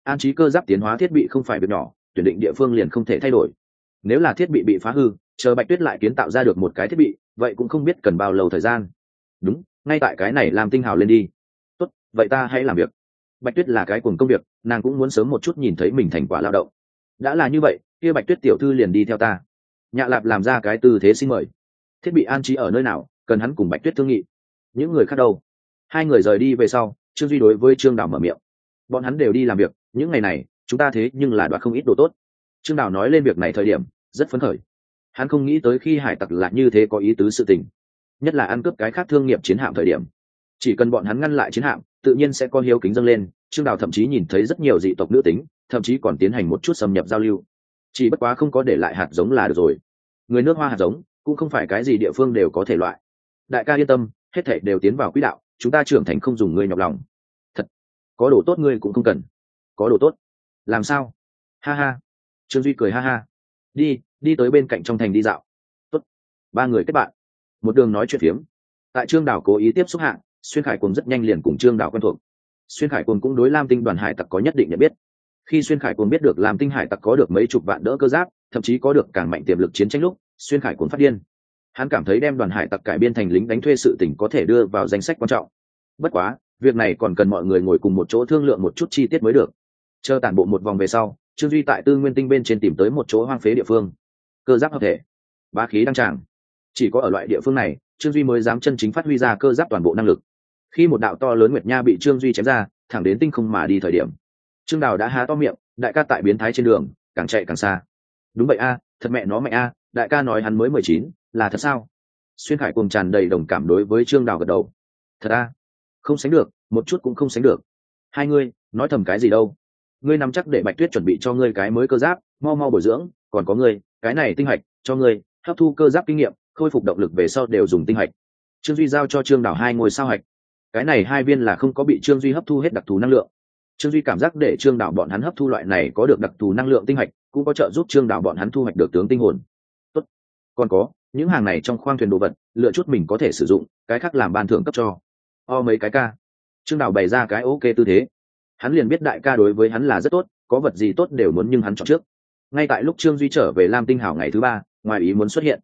an trí cơ giáp tiến hóa thiết bị không phải việc nhỏ, tuyển định địa phương liền không thể thay đổi. Nếu là thiết bị bị phá hư, chờ bạch tuyết lại kiến tạo ra được một cái thiết bị, vậy cũng không biết cần bao lâu thời gian. Đúng, ngay tại cái này làm tinh hào lên đi. Tốt, vậy ta hãy làm việc. Bạch tuyết là cái cùng công việc, nàng cũng muốn sớm một chút nhìn thấy mình thành quả lao động. Đã là như vậy, kia bạch tuyết tiểu thư liền đi theo ta. Nhạ lạp làm ra cái tư thế xin mời. Thiết bị an trí ở nơi nào, cần hắn cùng bạch tuyết thương nghị. Những người khác đâu? Hai người rời đi về sau, trương duy đối với trương đảo mở miệng. Bọn hắn đều đi làm việc những ngày này, chúng ta thế nhưng là đoạt không ít đồ tốt. Trương Đào nói lên việc này thời điểm, rất phấn khởi. Hắn không nghĩ tới khi hải tặc là như thế có ý tứ sự tình. Nhất là ăn cướp cái khác thương nghiệp chiến hạm thời điểm. Chỉ cần bọn hắn ngăn lại chiến hạm, tự nhiên sẽ có hiếu kính dâng lên, trương đào thậm chí nhìn thấy rất nhiều dị tộc nữ tính, thậm chí còn tiến hành một chút xâm nhập giao lưu. Chỉ bất quá không có để lại hạt giống là được rồi. Người nước hoa hạt giống, cũng không phải cái gì địa phương đều có thể loại. Đại ca yên tâm, hết thể đều tiến vào quỹ đạo, chúng ta trưởng thành không dùng ngươi nhọc lòng. Thật, có đồ tốt ngươi cũng không cần có đồ tốt. Làm sao? Ha ha. Trương duy cười ha ha. Đi đi tới bên cạnh trong thành đi dạo. Tốt. ba người kết bạn. Một đường nói chuyện phiếm. Tại trương đảo cố ý tiếp xúc hạng xuyên khải cùng rất nhanh liền cùng trương đảo quen thuộc. Xuyên khải cùng cũng đối lam tinh đoàn hải tặc có nhất định nhận biết. Khi xuyên khải cùng biết được lam tinh hải tặc có được mấy chục vạn đỡ cơ giáp, thậm chí có được càng mạnh tiềm lực chiến tranh lúc, xuyên khải cùng phát điên. Hắn cảm thấy đem đoàn hải tặc cải biên thành lính đánh thuê sự tỉnh có thể đưa vào danh sách quan trọng. Bất quá, việc này còn cần mọi người ngồi cùng một chỗ thương lượng một chút chi tiết mới được chờ tản bộ một vòng về sau, trương duy tại tư nguyên tinh bên trên tìm tới một chỗ hoang phế địa phương. Cơ giáp hợp thể. Ba khí đăng tràng. Chỉ có ở loại địa phương này, trương duy mới dám chân chính phát huy ra cơ giáp toàn bộ năng lực. Khi một đạo to lớn nguyệt nha bị trương duy chém ra, thẳng đến tinh không mà đi thời điểm. Trương đào đã há to miệng, đại ca tại biến thái trên đường, càng chạy càng xa. Đúng vậy a, thật mẹ nó mẹ a, đại ca nói hắn mới mười chín, là thật sao? Xuyên khải cùng tràn đầy đồng cảm đối với trương đào gật đầu. Thật a. Không sánh được, một chút cũng không sánh được. Hai ngươi nói thầm cái gì đâu? Ngươi nắm chắc để bạch tuyết chuẩn bị cho ngươi cái mới cơ giáp, mau mau bồi dưỡng, còn có ngươi, cái này tinh hạch, cho ngươi, hấp thu cơ giáp kinh nghiệm, khôi phục động lực về sau đều dùng tinh hạch. Trương duy giao cho trương đảo hai ngôi sao hạch. Cái này hai viên là không có bị trương duy hấp thu hết đặc thù năng lượng. Trương duy cảm giác để trương Đảo bọn hắn hấp thu loại này có được đặc thù năng lượng tinh hạch, cũng có trợ giúp trương Đảo bọn hắn thu hoạch được tướng tinh hồn. Tốt. còn có, những hàng này trong khoang thuyền đồ vật, lựa chút mình có thể sử dụng, cái khác làm ban thưởng cấp cho. O mấy cái ca. Trương Đảo bày ra cái ok tư thế hắn liền biết đại ca đối với hắn là rất tốt, có vật gì tốt đều muốn nhưng hắn chọn trước. Ngay tại lúc trương duy trở về lam tinh hảo ngày thứ ba, ngoài ý muốn xuất hiện